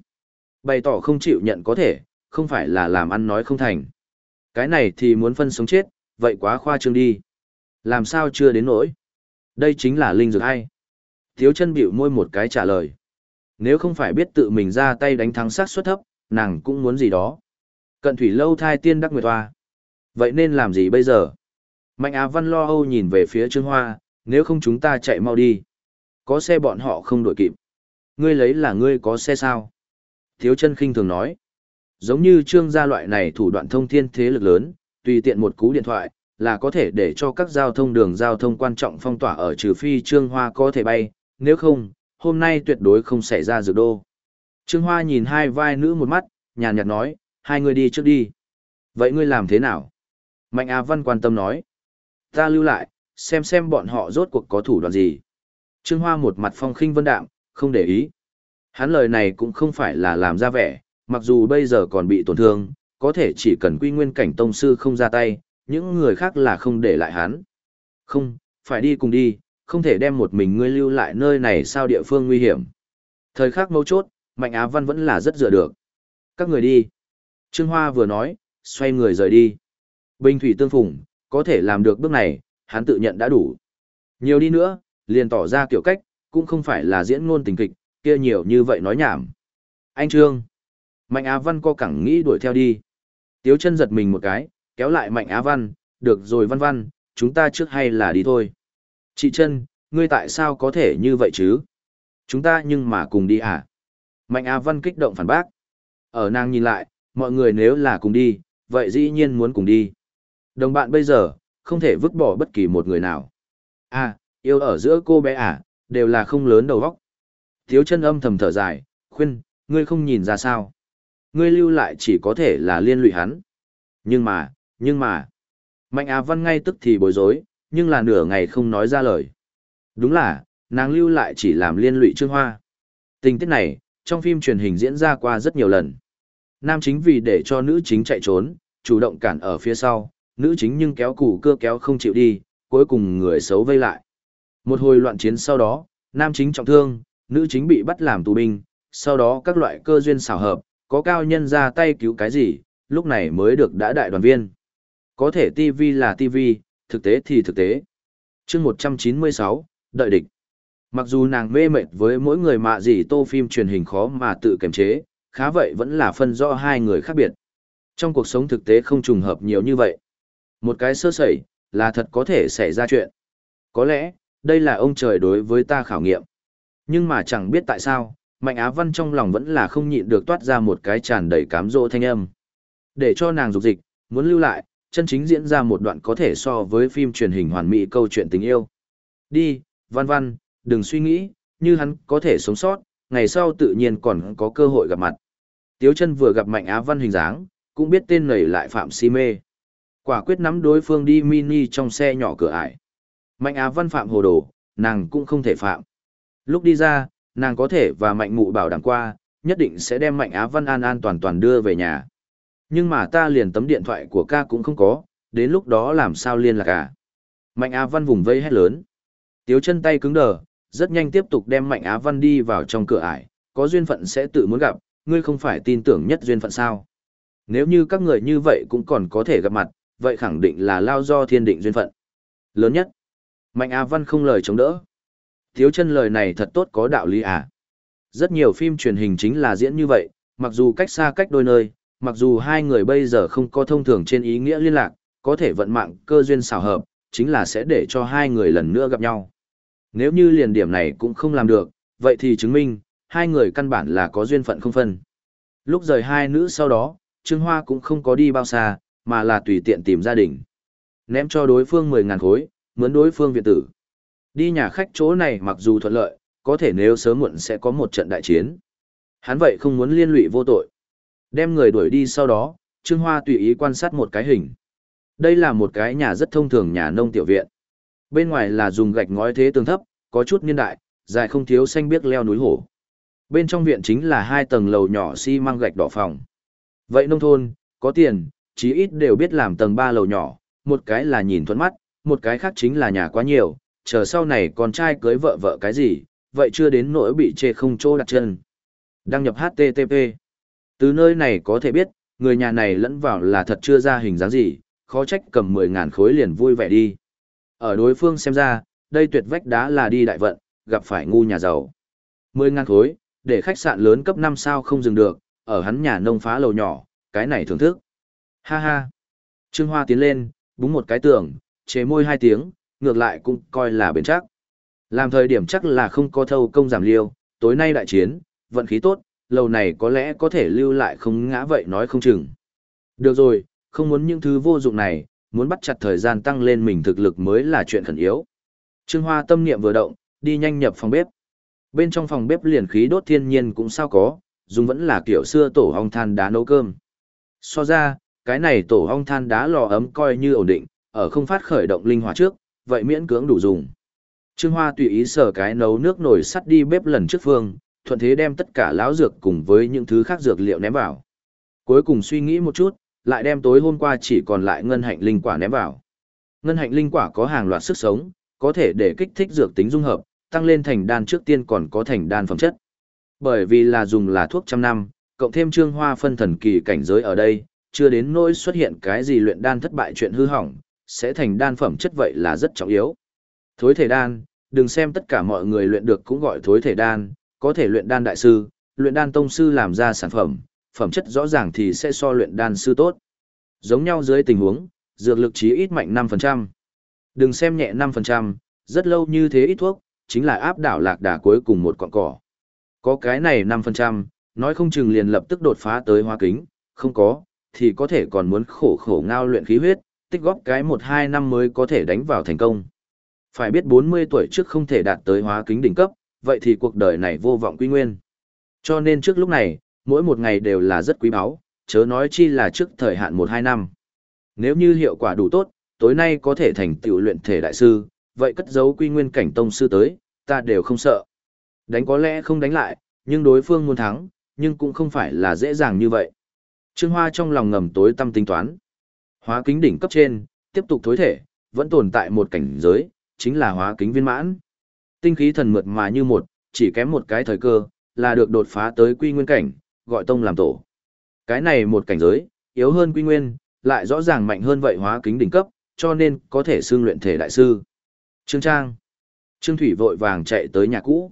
[SPEAKER 1] Bày tỏ không chịu nhận có thể, không phải là làm ăn nói không thành. Cái này thì muốn phân sống chết, vậy quá khoa trương đi. Làm sao chưa đến nỗi? Đây chính là linh dược hay. Thiếu chân bịu môi một cái trả lời. Nếu không phải biết tự mình ra tay đánh thắng sát suất thấp, nàng cũng muốn gì đó. Cận thủy lâu thai tiên đắc nguyệt hoa. Vậy nên làm gì bây giờ? Mạnh Á Văn lo âu nhìn về phía Trương Hoa, nếu không chúng ta chạy mau đi. Có xe bọn họ không đuổi kịp. Ngươi lấy là ngươi có xe sao? Thiếu chân khinh thường nói. Giống như trương gia loại này thủ đoạn thông thiên thế lực lớn, tùy tiện một cú điện thoại, là có thể để cho các giao thông đường giao thông quan trọng phong tỏa ở trừ phi Trương Hoa có thể bay, nếu không, hôm nay tuyệt đối không xảy ra dược đô. Trương Hoa nhìn hai vai nữ một mắt, nhàn nhạt nói, hai người đi trước đi. Vậy ngươi làm thế nào? Mạnh Á Văn quan tâm nói. Ta lưu lại, xem xem bọn họ rốt cuộc có thủ đoạn gì. Trương Hoa một mặt phong khinh vân đạm, không để ý. Hắn lời này cũng không phải là làm ra vẻ, mặc dù bây giờ còn bị tổn thương, có thể chỉ cần quy nguyên cảnh tông sư không ra tay, những người khác là không để lại hắn. Không, phải đi cùng đi, không thể đem một mình ngươi lưu lại nơi này sao địa phương nguy hiểm. Thời khắc mấu chốt, Mạnh Á Văn vẫn là rất dựa được. Các người đi. Trương Hoa vừa nói, xoay người rời đi. Bình thủy tương phùng, có thể làm được bước này, hắn tự nhận đã đủ. Nhiều đi nữa, liền tỏ ra kiểu cách, cũng không phải là diễn ngôn tình kịch, kia nhiều như vậy nói nhảm. Anh Trương. Mạnh Á Văn co cẳng nghĩ đuổi theo đi. Tiếu chân giật mình một cái, kéo lại Mạnh Á Văn, được rồi Văn Văn, chúng ta trước hay là đi thôi. Chị chân, ngươi tại sao có thể như vậy chứ? Chúng ta nhưng mà cùng đi à? Mạnh Á Văn kích động phản bác. Ở nàng nhìn lại, mọi người nếu là cùng đi, vậy dĩ nhiên muốn cùng đi. Đồng bạn bây giờ, không thể vứt bỏ bất kỳ một người nào. À, yêu ở giữa cô bé à, đều là không lớn đầu óc. Tiếu chân âm thầm thở dài, khuyên, ngươi không nhìn ra sao. Ngươi lưu lại chỉ có thể là liên lụy hắn. Nhưng mà, nhưng mà, Mạnh Á Văn ngay tức thì bối rối, nhưng là nửa ngày không nói ra lời. Đúng là, nàng lưu lại chỉ làm liên lụy Trương Hoa. Tình tiết này, trong phim truyền hình diễn ra qua rất nhiều lần. Nam chính vì để cho nữ chính chạy trốn, chủ động cản ở phía sau, nữ chính nhưng kéo củ cưa kéo không chịu đi, cuối cùng người xấu vây lại. Một hồi loạn chiến sau đó, nam chính trọng thương, nữ chính bị bắt làm tù binh, sau đó các loại cơ duyên xảo hợp, có cao nhân ra tay cứu cái gì, lúc này mới được đã đại đoàn viên. Có thể TV là TV, thực tế thì thực tế. chương 196, đợi địch. Mặc dù nàng mê mệt với mỗi người mạ gì tô phim truyền hình khó mà tự kiềm chế, khá vậy vẫn là phân rõ hai người khác biệt. Trong cuộc sống thực tế không trùng hợp nhiều như vậy. Một cái sơ sẩy, là thật có thể xảy ra chuyện. Có lẽ, đây là ông trời đối với ta khảo nghiệm. Nhưng mà chẳng biết tại sao, Mạnh Á Văn trong lòng vẫn là không nhịn được toát ra một cái tràn đầy cám dỗ thanh âm. Để cho nàng dục dịch, muốn lưu lại, chân chính diễn ra một đoạn có thể so với phim truyền hình hoàn mỹ câu chuyện tình yêu. Đi, Văn Văn, đừng suy nghĩ, như hắn có thể sống sót, ngày sau tự nhiên còn có cơ hội gặp mặt. Tiếu chân vừa gặp Mạnh Á Văn hình dáng, cũng biết tên này lại phạm si mê. Quả quyết nắm đối phương đi mini trong xe nhỏ cửa ải. Mạnh Á Văn phạm hồ đồ, nàng cũng không thể phạm. Lúc đi ra, nàng có thể và Mạnh Mụ bảo đảm qua, nhất định sẽ đem Mạnh Á Văn an an toàn toàn đưa về nhà. Nhưng mà ta liền tấm điện thoại của ca cũng không có, đến lúc đó làm sao liên lạc cả. Mạnh Á Văn vùng vây hét lớn. Tiếu chân tay cứng đờ, rất nhanh tiếp tục đem Mạnh Á Văn đi vào trong cửa ải, có duyên phận sẽ tự muốn gặp, ngươi không phải tin tưởng nhất duyên phận sao. Nếu như các người như vậy cũng còn có thể gặp mặt, vậy khẳng định là lao do thiên định duyên phận. Lớn nhất, Mạnh Á Văn không lời chống đỡ. Thiếu chân lời này thật tốt có đạo lý à. Rất nhiều phim truyền hình chính là diễn như vậy, mặc dù cách xa cách đôi nơi, mặc dù hai người bây giờ không có thông thường trên ý nghĩa liên lạc, có thể vận mạng cơ duyên xảo hợp, chính là sẽ để cho hai người lần nữa gặp nhau. Nếu như liền điểm này cũng không làm được, vậy thì chứng minh, hai người căn bản là có duyên phận không phân. Lúc rời hai nữ sau đó, Trương Hoa cũng không có đi bao xa, mà là tùy tiện tìm gia đình. Ném cho đối phương 10.000 khối, mướn đối phương viện tử. Đi nhà khách chỗ này mặc dù thuận lợi, có thể nếu sớm muộn sẽ có một trận đại chiến. Hắn vậy không muốn liên lụy vô tội. Đem người đuổi đi sau đó, Trương Hoa tùy ý quan sát một cái hình. Đây là một cái nhà rất thông thường nhà nông tiểu viện. Bên ngoài là dùng gạch ngói thế tường thấp, có chút niên đại, dài không thiếu xanh biếc leo núi hổ. Bên trong viện chính là hai tầng lầu nhỏ xi măng gạch đỏ phòng. Vậy nông thôn, có tiền, chí ít đều biết làm tầng ba lầu nhỏ, một cái là nhìn thuận mắt, một cái khác chính là nhà quá nhiều, chờ sau này con trai cưới vợ vợ cái gì, vậy chưa đến nỗi bị chê không chỗ đặt chân. Đăng nhập HTTP. Từ nơi này có thể biết, người nhà này lẫn vào là thật chưa ra hình dáng gì, khó trách cầm 10.000 khối liền vui vẻ đi. Ở đối phương xem ra, đây tuyệt vách đá là đi đại vận, gặp phải ngu nhà giàu. 10.000 khối, để khách sạn lớn cấp 5 sao không dừng được, ở hắn nhà nông phá lầu nhỏ, cái này thưởng thức. Ha ha. Trương Hoa tiến lên, búng một cái tường, chế môi hai tiếng, ngược lại cũng coi là bền chắc. Làm thời điểm chắc là không có thâu công giảm liêu, tối nay đại chiến, vận khí tốt, lầu này có lẽ có thể lưu lại không ngã vậy nói không chừng. Được rồi, không muốn những thứ vô dụng này, muốn bắt chặt thời gian tăng lên mình thực lực mới là chuyện khẩn yếu. Trương Hoa tâm niệm vừa động, đi nhanh nhập phòng bếp. Bên trong phòng bếp liền khí đốt thiên nhiên cũng sao có, dùng vẫn là kiểu xưa tổ ong than đá nấu cơm. So ra, cái này tổ ong than đá lò ấm coi như ổn định, ở không phát khởi động linh hỏa trước, vậy miễn cưỡng đủ dùng. Trương Hoa tùy ý sở cái nấu nước nồi sắt đi bếp lần trước phương, thuận thế đem tất cả lão dược cùng với những thứ khác dược liệu ném vào. Cuối cùng suy nghĩ một chút, lại đem tối hôm qua chỉ còn lại ngân hạnh linh quả ném vào. Ngân hạnh linh quả có hàng loạt sức sống, có thể để kích thích dược tính dung hợp, tăng lên thành đan trước tiên còn có thành đan phẩm chất. Bởi vì là dùng là thuốc trăm năm, cộng thêm trương hoa phân thần kỳ cảnh giới ở đây, chưa đến nỗi xuất hiện cái gì luyện đan thất bại chuyện hư hỏng, sẽ thành đan phẩm chất vậy là rất trọng yếu. Thối thể đan, đừng xem tất cả mọi người luyện được cũng gọi thối thể đan, có thể luyện đan đại sư, luyện đan tông sư làm ra sản phẩm, phẩm chất rõ ràng thì sẽ so luyện đan sư tốt. Giống nhau dưới tình huống, dược lực chí ít mạnh 5%. Đừng xem nhẹ 5%, rất lâu như thế ít thuốc, chính là áp đảo lạc đà cuối cùng một cọng cỏ. Có cái này 5%, nói không chừng liền lập tức đột phá tới hoa kính, không có, thì có thể còn muốn khổ khổ ngao luyện khí huyết, tích góp cái 1-2 năm mới có thể đánh vào thành công. Phải biết 40 tuổi trước không thể đạt tới hóa kính đỉnh cấp, vậy thì cuộc đời này vô vọng quy nguyên. Cho nên trước lúc này, mỗi một ngày đều là rất quý báu, chớ nói chi là trước thời hạn 1-2 năm. Nếu như hiệu quả đủ tốt, tối nay có thể thành tựu luyện thể đại sư, vậy cất giấu quy nguyên cảnh tông sư tới, ta đều không sợ. Đánh có lẽ không đánh lại, nhưng đối phương muốn thắng, nhưng cũng không phải là dễ dàng như vậy. Trương Hoa trong lòng ngầm tối tâm tính toán. Hóa kính đỉnh cấp trên, tiếp tục thối thể, vẫn tồn tại một cảnh giới, chính là hóa kính viên mãn. Tinh khí thần mượt mà như một, chỉ kém một cái thời cơ, là được đột phá tới quy nguyên cảnh, gọi tông làm tổ. Cái này một cảnh giới, yếu hơn quy nguyên, lại rõ ràng mạnh hơn vậy hóa kính đỉnh cấp, cho nên có thể xương luyện thể đại sư. Trương Trang. Trương Thủy vội vàng chạy tới nhà cũ.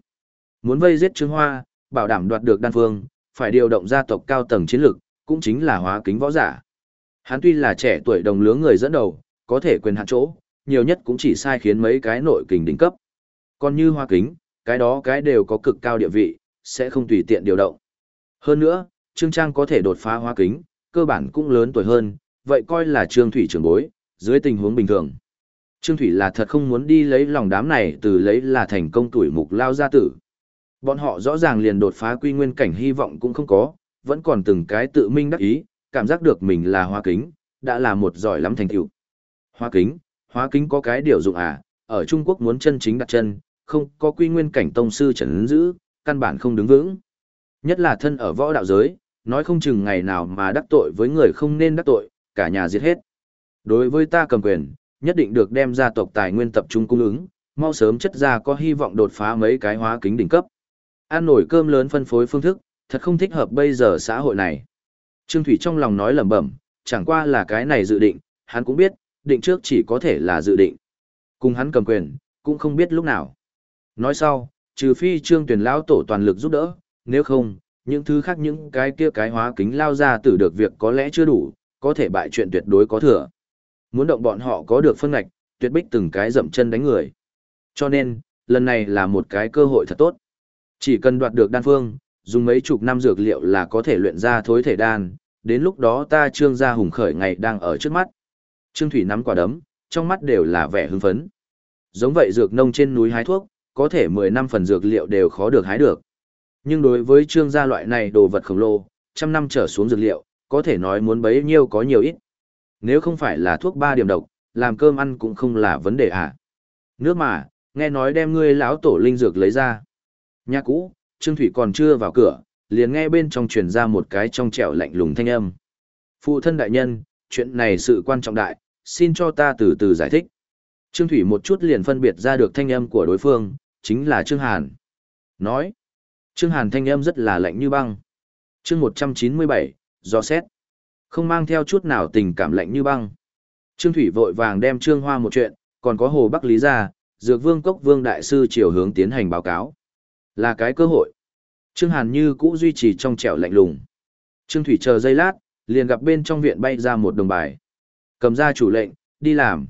[SPEAKER 1] Muốn vây giết Trương Hoa, bảo đảm đoạt được đan phương, phải điều động gia tộc cao tầng chiến lực, cũng chính là hóa kính võ giả. Hắn tuy là trẻ tuổi đồng lứa người dẫn đầu, có thể quyền hạn chỗ, nhiều nhất cũng chỉ sai khiến mấy cái nội kình đỉnh cấp. Còn như hoa kính, cái đó cái đều có cực cao địa vị, sẽ không tùy tiện điều động. Hơn nữa, Trương Trang có thể đột phá hoa kính, cơ bản cũng lớn tuổi hơn, vậy coi là Trương Thủy trưởng bối, dưới tình huống bình thường. Trương Thủy là thật không muốn đi lấy lòng đám này từ lấy là thành công tuổi mục lao gia tử. Bọn họ rõ ràng liền đột phá quy nguyên cảnh hy vọng cũng không có, vẫn còn từng cái tự minh đắc ý, cảm giác được mình là hoa kính, đã là một giỏi lắm thành tựu. Hoa kính, hoa kính có cái điều dụng à, ở Trung Quốc muốn chân chính đặt chân, không có quy nguyên cảnh tông sư trấn giữ, căn bản không đứng vững. Nhất là thân ở võ đạo giới, nói không chừng ngày nào mà đắc tội với người không nên đắc tội, cả nhà giết hết. Đối với ta cầm quyền, nhất định được đem gia tộc tài nguyên tập trung cung ứng, mau sớm chất ra có hy vọng đột phá mấy cái hóa kính đỉnh cấp. Ăn nổi cơm lớn phân phối phương thức, thật không thích hợp bây giờ xã hội này. Trương Thủy trong lòng nói lẩm bẩm, chẳng qua là cái này dự định, hắn cũng biết, định trước chỉ có thể là dự định. Cùng hắn cầm quyền, cũng không biết lúc nào. Nói sau, trừ phi Trương Tuyển lão tổ toàn lực giúp đỡ, nếu không, những thứ khác những cái kia cái hóa kính lao ra tử được việc có lẽ chưa đủ, có thể bại chuyện tuyệt đối có thừa. Muốn động bọn họ có được phân ngạch, tuyệt bích từng cái dậm chân đánh người. Cho nên, lần này là một cái cơ hội thật tốt. Chỉ cần đoạt được đan phương, dùng mấy chục năm dược liệu là có thể luyện ra thối thể đan, đến lúc đó ta trương gia hùng khởi ngày đang ở trước mắt. Trương Thủy nắm quả đấm, trong mắt đều là vẻ hưng phấn. Giống vậy dược nông trên núi hái thuốc, có thể 10 năm phần dược liệu đều khó được hái được. Nhưng đối với trương gia loại này đồ vật khổng lồ, trăm năm trở xuống dược liệu, có thể nói muốn bấy nhiêu có nhiều ít. Nếu không phải là thuốc ba điểm độc, làm cơm ăn cũng không là vấn đề à. Nước mà, nghe nói đem ngươi lão tổ linh dược lấy ra. Nhà cũ, Trương Thủy còn chưa vào cửa, liền nghe bên trong truyền ra một cái trong trẻo lạnh lùng thanh âm. Phụ thân đại nhân, chuyện này sự quan trọng đại, xin cho ta từ từ giải thích. Trương Thủy một chút liền phân biệt ra được thanh âm của đối phương, chính là Trương Hàn. Nói, Trương Hàn thanh âm rất là lạnh như băng. Chương 197, do xét. Không mang theo chút nào tình cảm lạnh như băng. Trương Thủy vội vàng đem Trương Hoa một chuyện, còn có Hồ Bắc Lý ra, Dược Vương Cốc Vương Đại Sư chiều hướng tiến hành báo cáo. Là cái cơ hội. Trương Hàn như cũ duy trì trong trẻo lạnh lùng. Trương Thủy chờ giây lát, liền gặp bên trong viện bay ra một đồng bài. Cầm ra chủ lệnh, đi làm.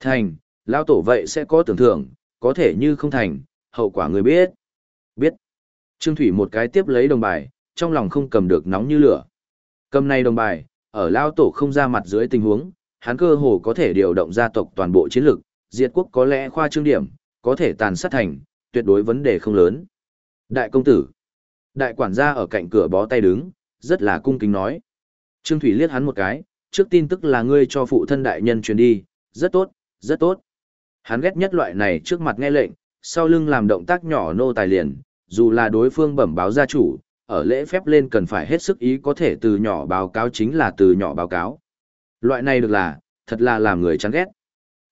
[SPEAKER 1] Thành, lao tổ vậy sẽ có tưởng thưởng, có thể như không thành, hậu quả người biết. Biết. Trương Thủy một cái tiếp lấy đồng bài, trong lòng không cầm được nóng như lửa. Cầm này đồng bài, ở lao tổ không ra mặt dưới tình huống, hắn cơ hồ có thể điều động gia tộc toàn bộ chiến lực, diệt quốc có lẽ khoa trương điểm, có thể tàn sát thành, tuyệt đối vấn đề không lớn. Đại công tử. Đại quản gia ở cạnh cửa bó tay đứng, rất là cung kính nói. Trương Thủy liếc hắn một cái, trước tin tức là ngươi cho phụ thân đại nhân truyền đi, rất tốt, rất tốt. Hắn ghét nhất loại này trước mặt nghe lệnh, sau lưng làm động tác nhỏ nô tài liền, dù là đối phương bẩm báo gia chủ, ở lễ phép lên cần phải hết sức ý có thể từ nhỏ báo cáo chính là từ nhỏ báo cáo. Loại này được là, thật là làm người chán ghét.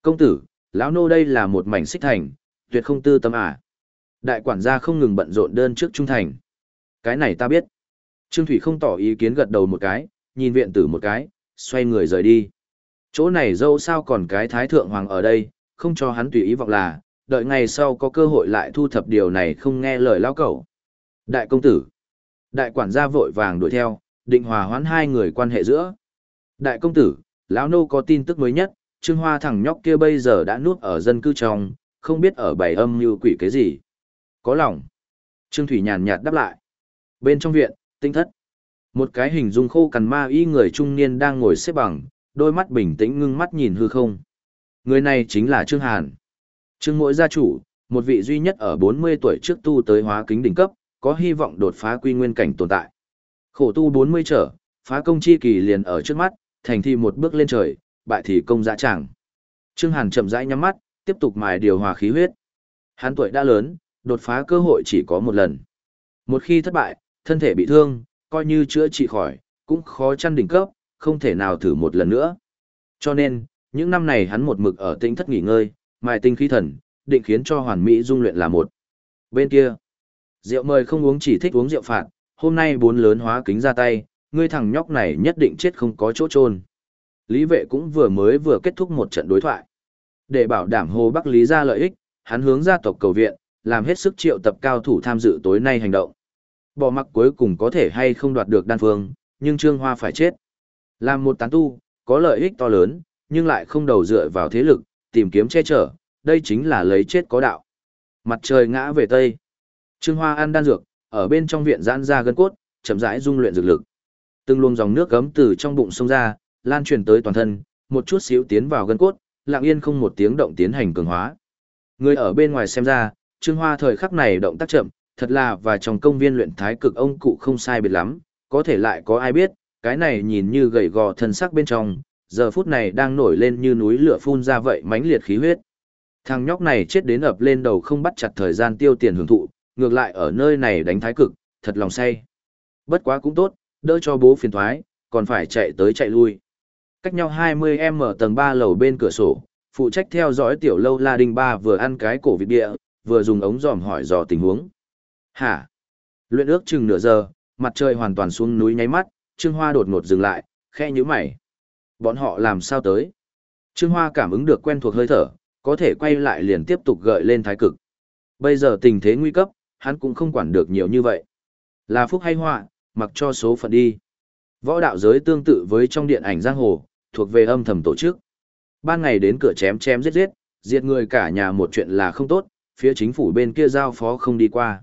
[SPEAKER 1] Công tử, lão nô đây là một mảnh xích thành, tuyệt không tư tâm à. Đại quản gia không ngừng bận rộn đơn trước trung thành. Cái này ta biết. Trương Thủy không tỏ ý kiến gật đầu một cái, nhìn viện tử một cái, xoay người rời đi. Chỗ này dâu sao còn cái thái thượng hoàng ở đây, không cho hắn tùy ý vọng là, đợi ngày sau có cơ hội lại thu thập điều này không nghe lời lao cẩu. Đại công tử. Đại quản gia vội vàng đuổi theo, định hòa hoãn hai người quan hệ giữa. Đại công tử, lão nô có tin tức mới nhất, Trương Hoa thằng nhóc kia bây giờ đã nuốt ở dân cư trong, không biết ở bảy âm như quỷ cái gì. Có lòng. Trương Thủy nhàn nhạt đáp lại. Bên trong viện, tinh thất. Một cái hình dung khô cằn ma y người trung niên đang ngồi xếp bằng, đôi mắt bình tĩnh ngưng mắt nhìn hư không. Người này chính là Trương Hàn. Trương Mỗi gia chủ, một vị duy nhất ở 40 tuổi trước tu tới hóa kính đỉnh cấp, có hy vọng đột phá quy nguyên cảnh tồn tại. Khổ tu 40 trở, phá công chi kỳ liền ở trước mắt, thành thì một bước lên trời, bại thì công dã tràng. Trương Hàn chậm rãi nhắm mắt, tiếp tục mài điều hòa khí huyết. Hắn tuổi đã lớn, đột phá cơ hội chỉ có một lần. Một khi thất bại, thân thể bị thương, coi như chữa trị khỏi, cũng khó chăn đỉnh cấp, không thể nào thử một lần nữa. Cho nên, những năm này hắn một mực ở tinh thất nghỉ ngơi, mài tinh khí thần, định khiến cho hoàn mỹ dung luyện là một. Bên kia, rượu mời không uống chỉ thích uống rượu phạt, hôm nay bốn lớn hóa kính ra tay, ngươi thằng nhóc này nhất định chết không có chỗ trôn. Lý vệ cũng vừa mới vừa kết thúc một trận đối thoại. Để bảo đảm Hồ Bắc Lý ra lợi ích, hắn hướng gia tộc cầu viện, làm hết sức triệu tập cao thủ tham dự tối nay hành động. Bỏ mặc cuối cùng có thể hay không đoạt được đan phương, nhưng Trương Hoa phải chết. Làm một tán tu, có lợi ích to lớn, nhưng lại không đầu dựa vào thế lực, tìm kiếm che chở, đây chính là lấy chết có đạo. Mặt trời ngã về tây. Trương Hoa ăn đan dược, ở bên trong viện giãn ra gân cốt, chậm rãi dung luyện dược lực. Từng luồng dòng nước gấm từ trong bụng sông ra, lan truyền tới toàn thân, một chút xíu tiến vào gân cốt, lặng yên không một tiếng động tiến hành cường hóa. Người ở bên ngoài xem ra, Trương Hoa thời khắc này động tác chậm, thật là và trong công viên luyện thái cực ông cụ không sai biệt lắm, có thể lại có ai biết, cái này nhìn như gầy gò thân sắc bên trong, giờ phút này đang nổi lên như núi lửa phun ra vậy mãnh liệt khí huyết. Thằng nhóc này chết đến ập lên đầu không bắt chặt thời gian tiêu tiền hưởng thụ, ngược lại ở nơi này đánh thái cực, thật lòng say. Bất quá cũng tốt, đỡ cho bố phiền thoái, còn phải chạy tới chạy lui. Cách nhau 20m ở tầng 3 lầu bên cửa sổ, phụ trách theo dõi tiểu lâu La Đinh Ba vừa ăn cái cổ vịt địa, vừa dùng ống giòm hỏi dò tình huống. Hả? Luyện ước chừng nửa giờ, mặt trời hoàn toàn xuống núi nháy mắt, Trương Hoa đột ngột dừng lại, khe nhíu mày. Bọn họ làm sao tới? Trương Hoa cảm ứng được quen thuộc hơi thở, có thể quay lại liền tiếp tục gợi lên thái cực. Bây giờ tình thế nguy cấp, hắn cũng không quản được nhiều như vậy. Là phúc hay họa, mặc cho số phận đi. Võ đạo giới tương tự với trong điện ảnh giang hồ, thuộc về âm thầm tổ chức. Ban ngày đến cửa chém chém giết giết, diệt người cả nhà một chuyện là không tốt, phía chính phủ bên kia giao phó không đi qua.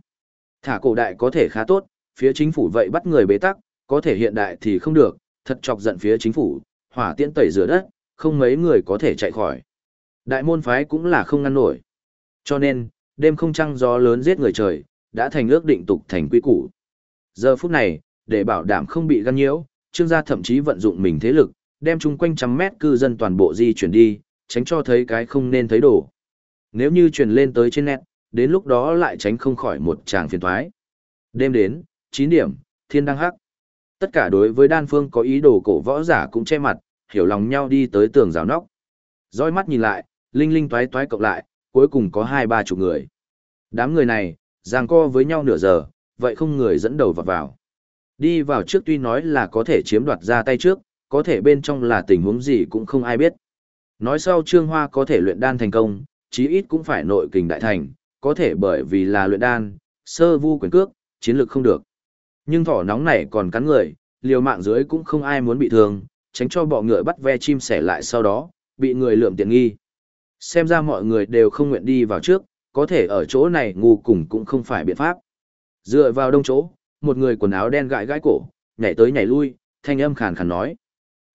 [SPEAKER 1] Thả cổ đại có thể khá tốt, phía chính phủ vậy bắt người bế tắc, có thể hiện đại thì không được, thật chọc giận phía chính phủ, hỏa tiễn tẩy rửa đất, không mấy người có thể chạy khỏi. Đại môn phái cũng là không ngăn nổi. Cho nên, đêm không trăng gió lớn giết người trời, đã thành ước định tục thành quy củ. Giờ phút này, để bảo đảm không bị gan nhiễu, trương gia thậm chí vận dụng mình thế lực, đem chung quanh trăm mét cư dân toàn bộ di chuyển đi, tránh cho thấy cái không nên thấy đổ. Nếu như truyền lên tới trên net, đến lúc đó lại tránh không khỏi một tràng phiền thoái. Đêm đến, 9 điểm, thiên đăng hắc. Tất cả đối với đan phương có ý đồ cổ võ giả cũng che mặt, hiểu lòng nhau đi tới tường rào nóc. Rõi mắt nhìn lại, linh linh toái toái cộng lại, cuối cùng có hai ba chục người. Đám người này, giằng co với nhau nửa giờ, vậy không người dẫn đầu vào vào. Đi vào trước tuy nói là có thể chiếm đoạt ra tay trước, có thể bên trong là tình huống gì cũng không ai biết. Nói sau Trương Hoa có thể luyện đan thành công, chí ít cũng phải nội kình đại thành, có thể bởi vì là luyện đan, sơ vu quyền cước, chiến lược không được. Nhưng thỏ nóng này còn cắn người, liều mạng dưới cũng không ai muốn bị thương, tránh cho bọ ngựa bắt ve chim sẻ lại sau đó, bị người lượm tiện nghi. Xem ra mọi người đều không nguyện đi vào trước, có thể ở chỗ này ngu cùng cũng không phải biện pháp. Dựa vào đông chỗ, một người quần áo đen gãi gãi cổ, nhảy tới nhảy lui, thanh âm khàn khàn nói.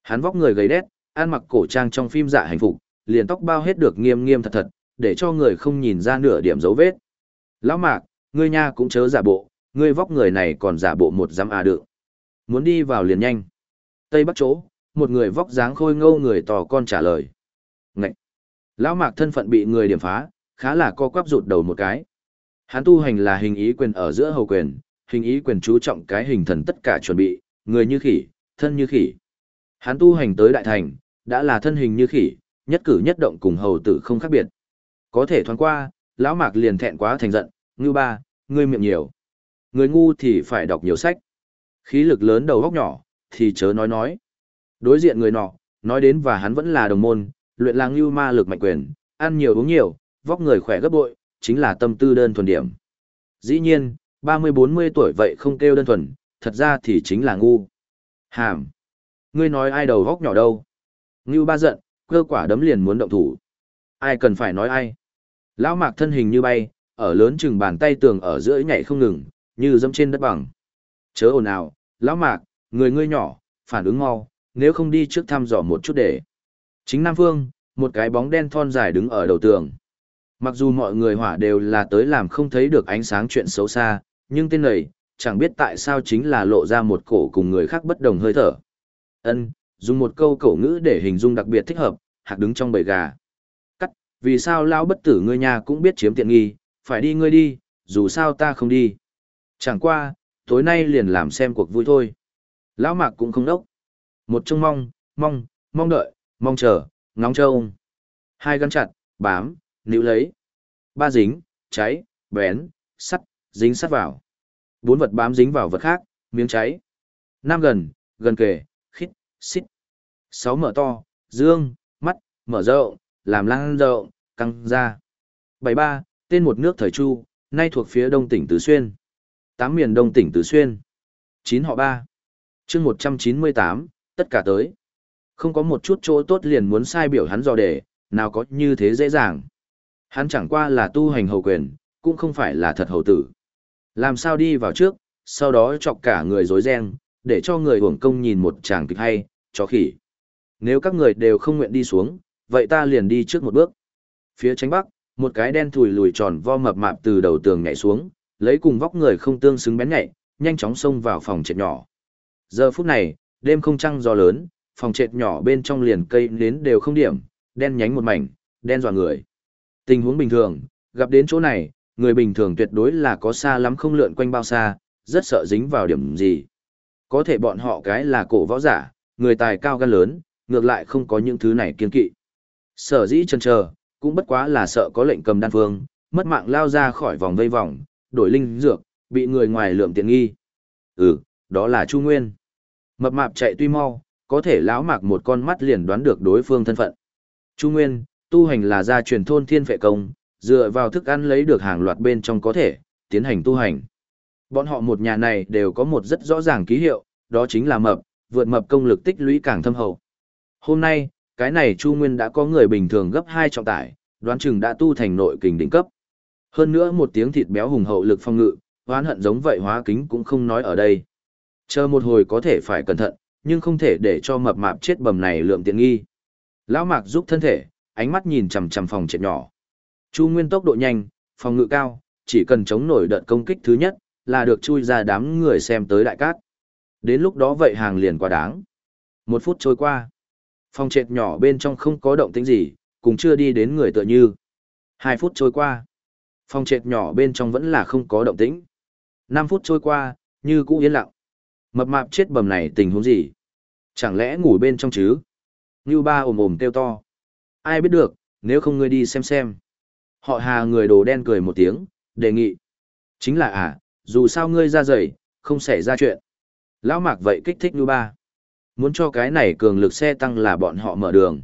[SPEAKER 1] Hắn vóc người gầy đét, ăn mặc cổ trang trong phim dạ hành phục, liền tóc bao hết được nghiêm nghiêm thật thật, để cho người không nhìn ra nửa điểm dấu vết. Lão mạc, ngươi nha cũng chớ giả bộ, ngươi vóc người này còn giả bộ một dám à được. Muốn đi vào liền nhanh. Tây bắc chỗ, một người vóc dáng khôi ngâu người tò con trả lời. Ngậy! Lão mạc thân phận bị người điểm phá, khá là co quắp rụt đầu một cái. Hắn tu hành là hình ý quyền ở giữa hầu quyền, hình ý quyền chú trọng cái hình thần tất cả chuẩn bị, người như khỉ, thân như khỉ. Hắn tu hành tới đại thành, đã là thân hình như khỉ, nhất cử nhất động cùng hầu tử không khác biệt. Có thể thoáng qua, lão mạc liền thẹn quá thành giận, ngư ba, ngươi miệng nhiều. Người ngu thì phải đọc nhiều sách. Khí lực lớn đầu góc nhỏ, thì chớ nói nói. Đối diện người nọ, nói đến và hắn vẫn là đồng môn, luyện lang lưu ma lực mạnh quyền, ăn nhiều uống nhiều, vóc người khỏe gấp bội, chính là tâm tư đơn thuần điểm. Dĩ nhiên, 30-40 tuổi vậy không kêu đơn thuần, thật ra thì chính là ngu. Hàm. Ngươi nói ai đầu góc nhỏ đâu? Ngưu ba giận, cơ quả đấm liền muốn động thủ. Ai cần phải nói ai? Lão mạc thân hình như bay, ở lớn chừng bàn tay tường ở giữa nhảy không ngừng, như dẫm trên đất bằng. Chớ ồn ào, lão mạc, người ngươi nhỏ, phản ứng mau, nếu không đi trước thăm dò một chút để. Chính Nam Phương, một cái bóng đen thon dài đứng ở đầu tường. Mặc dù mọi người hỏa đều là tới làm không thấy được ánh sáng chuyện xấu xa, nhưng tên này, chẳng biết tại sao chính là lộ ra một cổ cùng người khác bất đồng hơi thở. Ân, dùng một câu cổ ngữ để hình dung đặc biệt thích hợp, hạc đứng trong bầy gà. Vì sao lão bất tử ngươi nhà cũng biết chiếm tiện nghi, phải đi ngươi đi, dù sao ta không đi. Chẳng qua, tối nay liền làm xem cuộc vui thôi. Lão mạc cũng không đốc. Một trông mong, mong, mong đợi, mong chờ, ngóng trông. Hai gắn chặt, bám, níu lấy. Ba dính, cháy, bén, sắt, dính sắt vào. Bốn vật bám dính vào vật khác, miếng cháy. Năm gần, gần kề, khít, xít. Sáu mở to, dương, mắt, mở rộng, làm lan rộng, căng ra. Bảy ba, tên một nước thời Chu, nay thuộc phía đông tỉnh Tứ Xuyên. Tám miền đông tỉnh Tứ Xuyên. Chín họ ba. chương một trăm chín mươi tám, tất cả tới. Không có một chút chỗ tốt liền muốn sai biểu hắn dò đề, nào có như thế dễ dàng. Hắn chẳng qua là tu hành hầu quyền, cũng không phải là thật hầu tử. Làm sao đi vào trước, sau đó chọc cả người rối ren, để cho người hưởng công nhìn một chàng kịch hay, cho khỉ. Nếu các người đều không nguyện đi xuống, vậy ta liền đi trước một bước. Phía tránh bắc, một cái đen thùi lùi tròn vo mập mạp từ đầu tường nhảy xuống, lấy cùng vóc người không tương xứng bén nhạy, nhanh chóng xông vào phòng trệt nhỏ. Giờ phút này, đêm không trăng gió lớn, phòng trệt nhỏ bên trong liền cây nến đều không điểm, đen nhánh một mảnh, đen dọa người. Tình huống bình thường, gặp đến chỗ này, người bình thường tuyệt đối là có xa lắm không lượn quanh bao xa, rất sợ dính vào điểm gì. Có thể bọn họ cái là cổ võ giả, người tài cao gan lớn, ngược lại không có những thứ này kiên kỵ. Sở dĩ chân chờ, cũng bất quá là sợ có lệnh cầm đan phương, mất mạng lao ra khỏi vòng vây vòng, đổi linh dược, bị người ngoài lượm tiện nghi. Ừ, đó là Chu Nguyên. Mập mạp chạy tuy mau, có thể lão mạc một con mắt liền đoán được đối phương thân phận. Chu Nguyên, tu hành là gia truyền thôn thiên phệ công, dựa vào thức ăn lấy được hàng loạt bên trong có thể, tiến hành tu hành. Bọn họ một nhà này đều có một rất rõ ràng ký hiệu, đó chính là mập, vượt mập công lực tích lũy càng thâm hậu. Hôm nay, cái này Chu Nguyên đã có người bình thường gấp hai trọng tải, đoán chừng đã tu thành nội kình đỉnh cấp. Hơn nữa một tiếng thịt béo hùng hậu lực phong ngự, oán hận giống vậy hóa kính cũng không nói ở đây. Chờ một hồi có thể phải cẩn thận, nhưng không thể để cho mập mạp chết bầm này lượm tiện nghi. Lão Mạc giúp thân thể, ánh mắt nhìn chằm chằm phòng trệt nhỏ. Chu Nguyên tốc độ nhanh, phòng ngự cao, chỉ cần chống nổi đợt công kích thứ nhất, là được chui ra đám người xem tới đại cát. Đến lúc đó vậy hàng liền quá đáng. Một phút trôi qua. Phòng trệt nhỏ bên trong không có động tĩnh gì, cùng chưa đi đến người tựa như. Hai phút trôi qua. Phòng trệt nhỏ bên trong vẫn là không có động tĩnh. Năm phút trôi qua, như cũ yên lặng. Mập mạp chết bầm này tình huống gì? Chẳng lẽ ngủ bên trong chứ? Như ba ồm ồm kêu to. Ai biết được, nếu không ngươi đi xem xem. Họ hà người đồ đen cười một tiếng, đề nghị. Chính là à, dù sao ngươi ra dày, không xảy ra chuyện. Lão mạc vậy kích thích như ba. Muốn cho cái này cường lực xe tăng là bọn họ mở đường.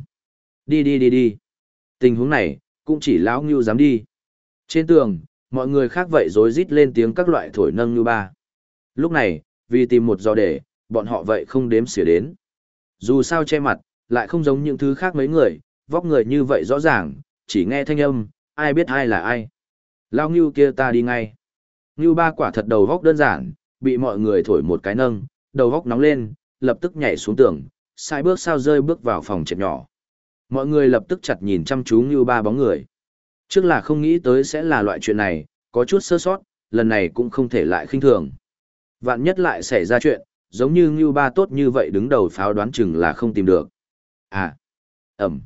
[SPEAKER 1] Đi đi đi đi. Tình huống này, cũng chỉ lão ngưu dám đi. Trên tường, mọi người khác vậy rối rít lên tiếng các loại thổi nâng như ba. Lúc này, vì tìm một giò để, bọn họ vậy không đếm xỉa đến. Dù sao che mặt, lại không giống những thứ khác mấy người, vóc người như vậy rõ ràng, chỉ nghe thanh âm, ai biết ai là ai. Lao ngưu kia ta đi ngay. Ngưu ba quả thật đầu vóc đơn giản, bị mọi người thổi một cái nâng, đầu vóc nóng lên, lập tức nhảy xuống tường, sai bước sao rơi bước vào phòng chẹp nhỏ. Mọi người lập tức chặt nhìn chăm chú như ba bóng người. Trước là không nghĩ tới sẽ là loại chuyện này, có chút sơ sót, lần này cũng không thể lại khinh thường. Vạn nhất lại xảy ra chuyện, giống như Ngưu Ba tốt như vậy đứng đầu pháo đoán chừng là không tìm được. À, ẩm.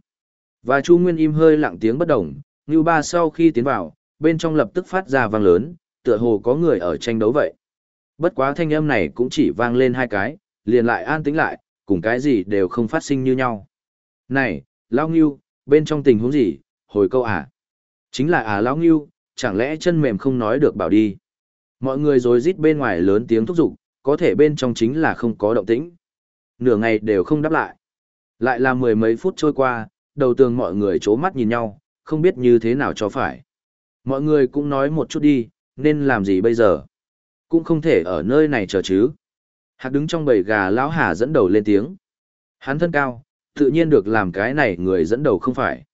[SPEAKER 1] Và Chu Nguyên im hơi lặng tiếng bất động, Ngưu Ba sau khi tiến vào, bên trong lập tức phát ra vang lớn, tựa hồ có người ở tranh đấu vậy. Bất quá thanh âm này cũng chỉ vang lên hai cái, liền lại an tĩnh lại, cùng cái gì đều không phát sinh như nhau. Này, Lão Ngưu, bên trong tình huống gì, hồi câu à? Chính là à Lão Ngưu, chẳng lẽ chân mềm không nói được bảo đi. Mọi người rồi rít bên ngoài lớn tiếng thúc giục, có thể bên trong chính là không có động tĩnh. Nửa ngày đều không đáp lại. Lại là mười mấy phút trôi qua, đầu tường mọi người chố mắt nhìn nhau, không biết như thế nào cho phải. Mọi người cũng nói một chút đi, nên làm gì bây giờ? Cũng không thể ở nơi này chờ chứ. Hạc đứng trong bầy gà lão hà dẫn đầu lên tiếng. Hắn thân cao, tự nhiên được làm cái này người dẫn đầu không phải.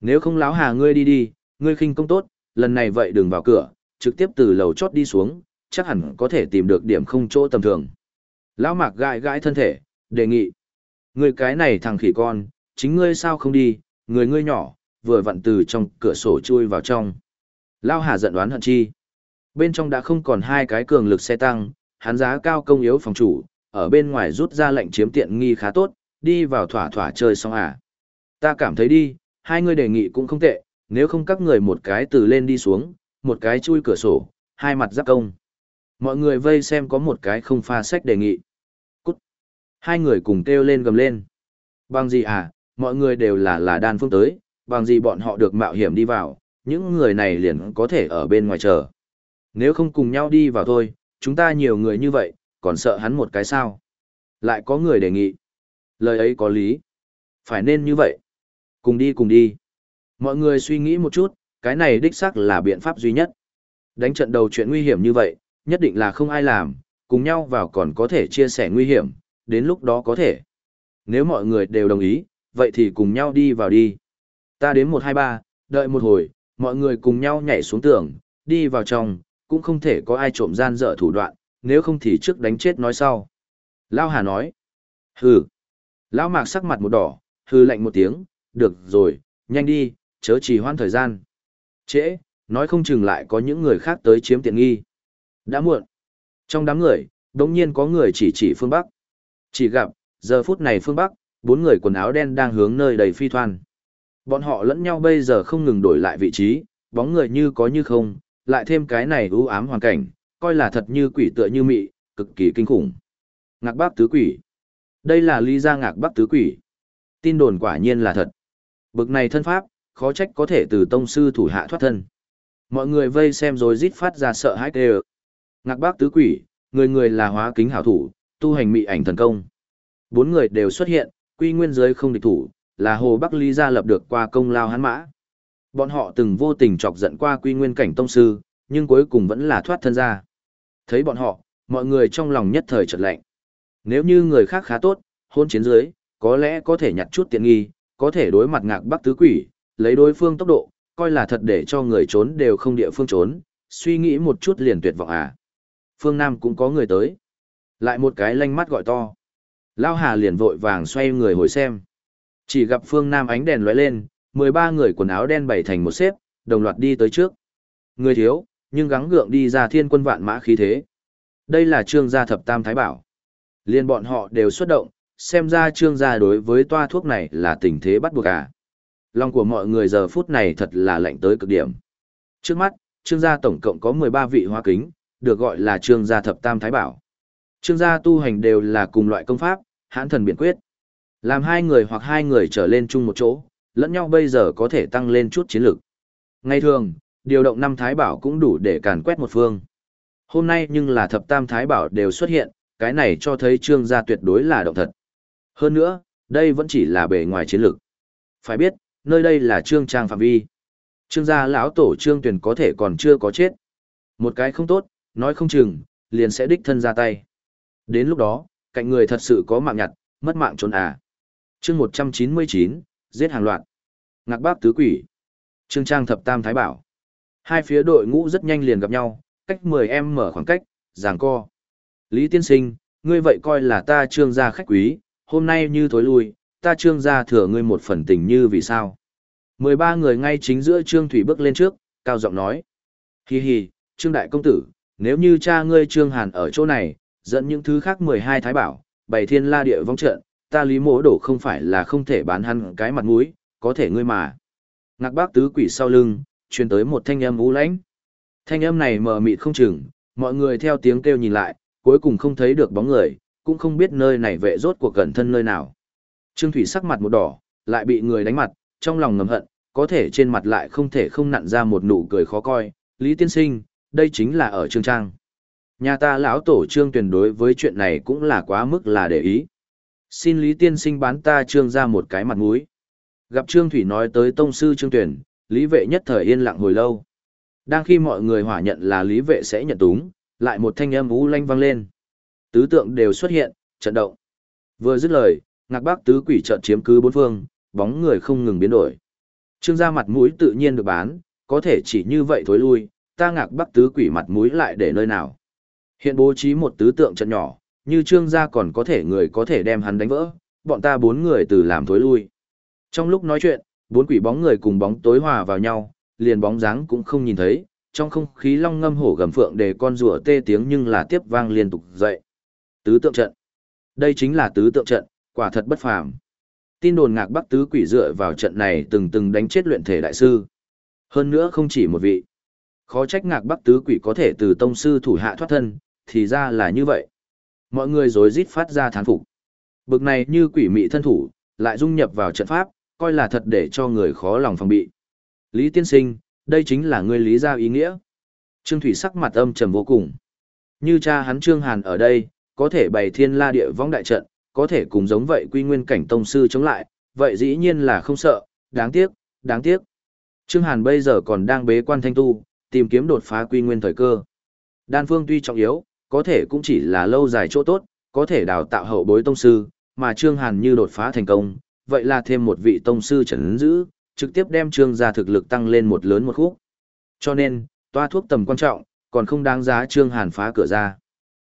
[SPEAKER 1] Nếu không lão hà ngươi đi đi, ngươi khinh công tốt, lần này vậy đừng vào cửa, trực tiếp từ lầu chót đi xuống, chắc hẳn có thể tìm được điểm không chỗ tầm thường. Lão mạc gãi gãi thân thể, đề nghị. Ngươi cái này thằng khỉ con, chính ngươi sao không đi, người ngươi nhỏ, vừa vặn từ trong cửa sổ chui vào trong. Lão hà giận đoán hận chi. Bên trong đã không còn hai cái cường lực xe tăng, hắn giá cao công yếu phòng chủ, ở bên ngoài rút ra lệnh chiếm tiện nghi khá tốt, đi vào thỏa thỏa chơi xong à. Ta cảm thấy đi, hai người đề nghị cũng không tệ, nếu không các người một cái từ lên đi xuống, một cái chui cửa sổ, hai mặt giáp công. Mọi người vây xem có một cái không pha sách đề nghị. Cút. Hai người cùng kêu lên gầm lên. Bằng gì à, mọi người đều là là đan phương tới, bằng gì bọn họ được mạo hiểm đi vào, những người này liền có thể ở bên ngoài chờ. Nếu không cùng nhau đi vào thôi, chúng ta nhiều người như vậy, còn sợ hắn một cái sao. Lại có người đề nghị. Lời ấy có lý. Phải nên như vậy. Cùng đi cùng đi. Mọi người suy nghĩ một chút, cái này đích xác là biện pháp duy nhất. Đánh trận đầu chuyện nguy hiểm như vậy, nhất định là không ai làm, cùng nhau vào còn có thể chia sẻ nguy hiểm, đến lúc đó có thể. Nếu mọi người đều đồng ý, vậy thì cùng nhau đi vào đi. Ta đến 123, đợi một hồi, mọi người cùng nhau nhảy xuống tường, đi vào trong, cũng không thể có ai trộm gian dở thủ đoạn, nếu không thì trước đánh chết nói sau. Lao Hà nói, hừ. Lão Mạc sắc mặt một đỏ, hừ lạnh một tiếng, được rồi, nhanh đi, chớ trì hoãn thời gian. Trễ, nói không chừng lại có những người khác tới chiếm tiện nghi. Đã muộn. Trong đám người, đống nhiên có người chỉ chỉ phương Bắc. Chỉ gặp, giờ phút này phương Bắc, bốn người quần áo đen đang hướng nơi đầy phi thoan. Bọn họ lẫn nhau bây giờ không ngừng đổi lại vị trí, bóng người như có như không, lại thêm cái này ưu ám hoàn cảnh, coi là thật như quỷ tựa như mị, cực kỳ kinh khủng. Ngạc bác tứ quỷ. Đây là lý gia ngạc bác tứ quỷ. Tin đồn quả nhiên là thật. Bực này thân pháp, khó trách có thể từ tông sư thủ hạ thoát thân. Mọi người vây xem rồi rít phát ra sợ hãi kêu. Ngạc bác tứ quỷ, người người là hóa kính hảo thủ, tu hành mị ảnh thần công. Bốn người đều xuất hiện, quy nguyên giới không địch thủ, là Hồ Bắc Lý gia lập được qua công lao hắn mã. Bọn họ từng vô tình chọc giận qua quy nguyên cảnh tông sư, nhưng cuối cùng vẫn là thoát thân ra. Thấy bọn họ, mọi người trong lòng nhất thời chợt lạnh. Nếu như người khác khá tốt, hôn chiến dưới, có lẽ có thể nhặt chút tiện nghi, có thể đối mặt ngạc bắc tứ quỷ, lấy đối phương tốc độ, coi là thật để cho người trốn đều không địa phương trốn, suy nghĩ một chút liền tuyệt vọng à. Phương Nam cũng có người tới. Lại một cái lanh mắt gọi to. Lao Hà liền vội vàng xoay người hồi xem. Chỉ gặp Phương Nam ánh đèn lóe lên, 13 người quần áo đen bày thành một xếp, đồng loạt đi tới trước. Người thiếu, nhưng gắng gượng đi ra thiên quân vạn mã khí thế. Đây là trương gia thập tam thái bảo. Liên bọn họ đều xuất động, xem ra trương gia đối với toa thuốc này là tình thế bắt buộc à. Lòng của mọi người giờ phút này thật là lạnh tới cực điểm. Trước mắt, trương gia tổng cộng có 13 vị hoa kính, được gọi là trương gia thập tam thái bảo. Trương gia tu hành đều là cùng loại công pháp, hãn thần biện quyết. Làm hai người hoặc hai người trở lên chung một chỗ, lẫn nhau bây giờ có thể tăng lên chút chiến lược. Ngày thường, điều động năm thái bảo cũng đủ để càn quét một phương. Hôm nay nhưng là thập tam thái bảo đều xuất hiện, cái này cho thấy trương gia tuyệt đối là động thật. Hơn nữa, đây vẫn chỉ là bề ngoài chiến lược. Phải biết, nơi đây là trương trang phạm vi. Trương gia lão tổ trương tuyển có thể còn chưa có chết. Một cái không tốt, nói không chừng, liền sẽ đích thân ra tay. Đến lúc đó, cạnh người thật sự có mạng nhặt, mất mạng trốn à. chương 199, giết hàng loạt. Ngạc bác tứ quỷ. Trương trang thập tam thái bảo. Hai phía đội ngũ rất nhanh liền gặp nhau, cách 10 em mở khoảng cách, giảng co. Lý tiên sinh, ngươi vậy coi là ta trương gia khách quý, hôm nay như thối lui, ta trương gia thừa ngươi một phần tình như vì sao. 13 người ngay chính giữa trương thủy bước lên trước, cao giọng nói. Hi hi, trương đại công tử, nếu như cha ngươi trương hàn ở chỗ này, dẫn những thứ khác 12 thái bảo, bày thiên la địa vong trận, ta lý mỗ đổ không phải là không thể bán hắn cái mặt mũi, có thể ngươi mà. Ngạc bác tứ quỷ sau lưng, truyền tới một thanh âm u lãnh. Thanh âm này mờ mịt không chừng, mọi người theo tiếng kêu nhìn lại, cuối cùng không thấy được bóng người, cũng không biết nơi này vệ rốt cuộc gần thân nơi nào. Trương Thủy sắc mặt một đỏ, lại bị người đánh mặt, trong lòng ngầm hận, có thể trên mặt lại không thể không nặn ra một nụ cười khó coi. Lý Tiên Sinh, đây chính là ở Trương Trang. Nhà ta lão tổ Trương tuyển đối với chuyện này cũng là quá mức là để ý. Xin Lý Tiên Sinh bán ta Trương ra một cái mặt mũi. Gặp Trương Thủy nói tới tông sư Trương tuyển, Lý Vệ nhất thời yên lặng hồi lâu. Đang khi mọi người hỏa nhận là Lý Vệ sẽ nhận túng, lại một thanh âm u lanh vang lên. Tứ tượng đều xuất hiện, trận động. Vừa dứt lời, ngạc bác tứ quỷ trận chiếm cứ bốn phương, bóng người không ngừng biến đổi. Trương gia mặt mũi tự nhiên được bán, có thể chỉ như vậy thối lui, ta ngạc bác tứ quỷ mặt mũi lại để nơi nào. Hiện bố trí một tứ tượng trận nhỏ, như trương gia còn có thể người có thể đem hắn đánh vỡ, bọn ta bốn người từ làm thối lui. Trong lúc nói chuyện, bốn quỷ bóng người cùng bóng tối hòa vào nhau, liền bóng dáng cũng không nhìn thấy, trong không khí long ngâm hổ gầm phượng để con rùa tê tiếng nhưng là tiếp vang liên tục dậy. Tứ tượng trận. Đây chính là tứ tượng trận, quả thật bất phàm. Tin đồn ngạc bắc tứ quỷ dựa vào trận này từng từng đánh chết luyện thể đại sư. Hơn nữa không chỉ một vị. Khó trách ngạc bắc tứ quỷ có thể từ tông sư thủ hạ thoát thân, thì ra là như vậy. Mọi người rối rít phát ra thán phục. Bực này như quỷ mị thân thủ, lại dung nhập vào trận pháp, coi là thật để cho người khó lòng phòng bị. Lý tiên sinh, đây chính là ngươi lý ra ý nghĩa. Trương Thủy sắc mặt âm trầm vô cùng. Như cha hắn Trương Hàn ở đây, có thể bày thiên la địa vong đại trận, có thể cùng giống vậy quy nguyên cảnh tông sư chống lại, vậy dĩ nhiên là không sợ, đáng tiếc, đáng tiếc. Trương Hàn bây giờ còn đang bế quan thanh tu, tìm kiếm đột phá quy nguyên thời cơ. Đan phương tuy trọng yếu, có thể cũng chỉ là lâu dài chỗ tốt, có thể đào tạo hậu bối tông sư, mà Trương Hàn như đột phá thành công, vậy là thêm một vị tông sư trấn giữ, trực tiếp đem Trương gia thực lực tăng lên một lớn một khúc. Cho nên, toa thuốc tầm quan trọng, còn không đáng giá Trương Hàn phá cửa ra.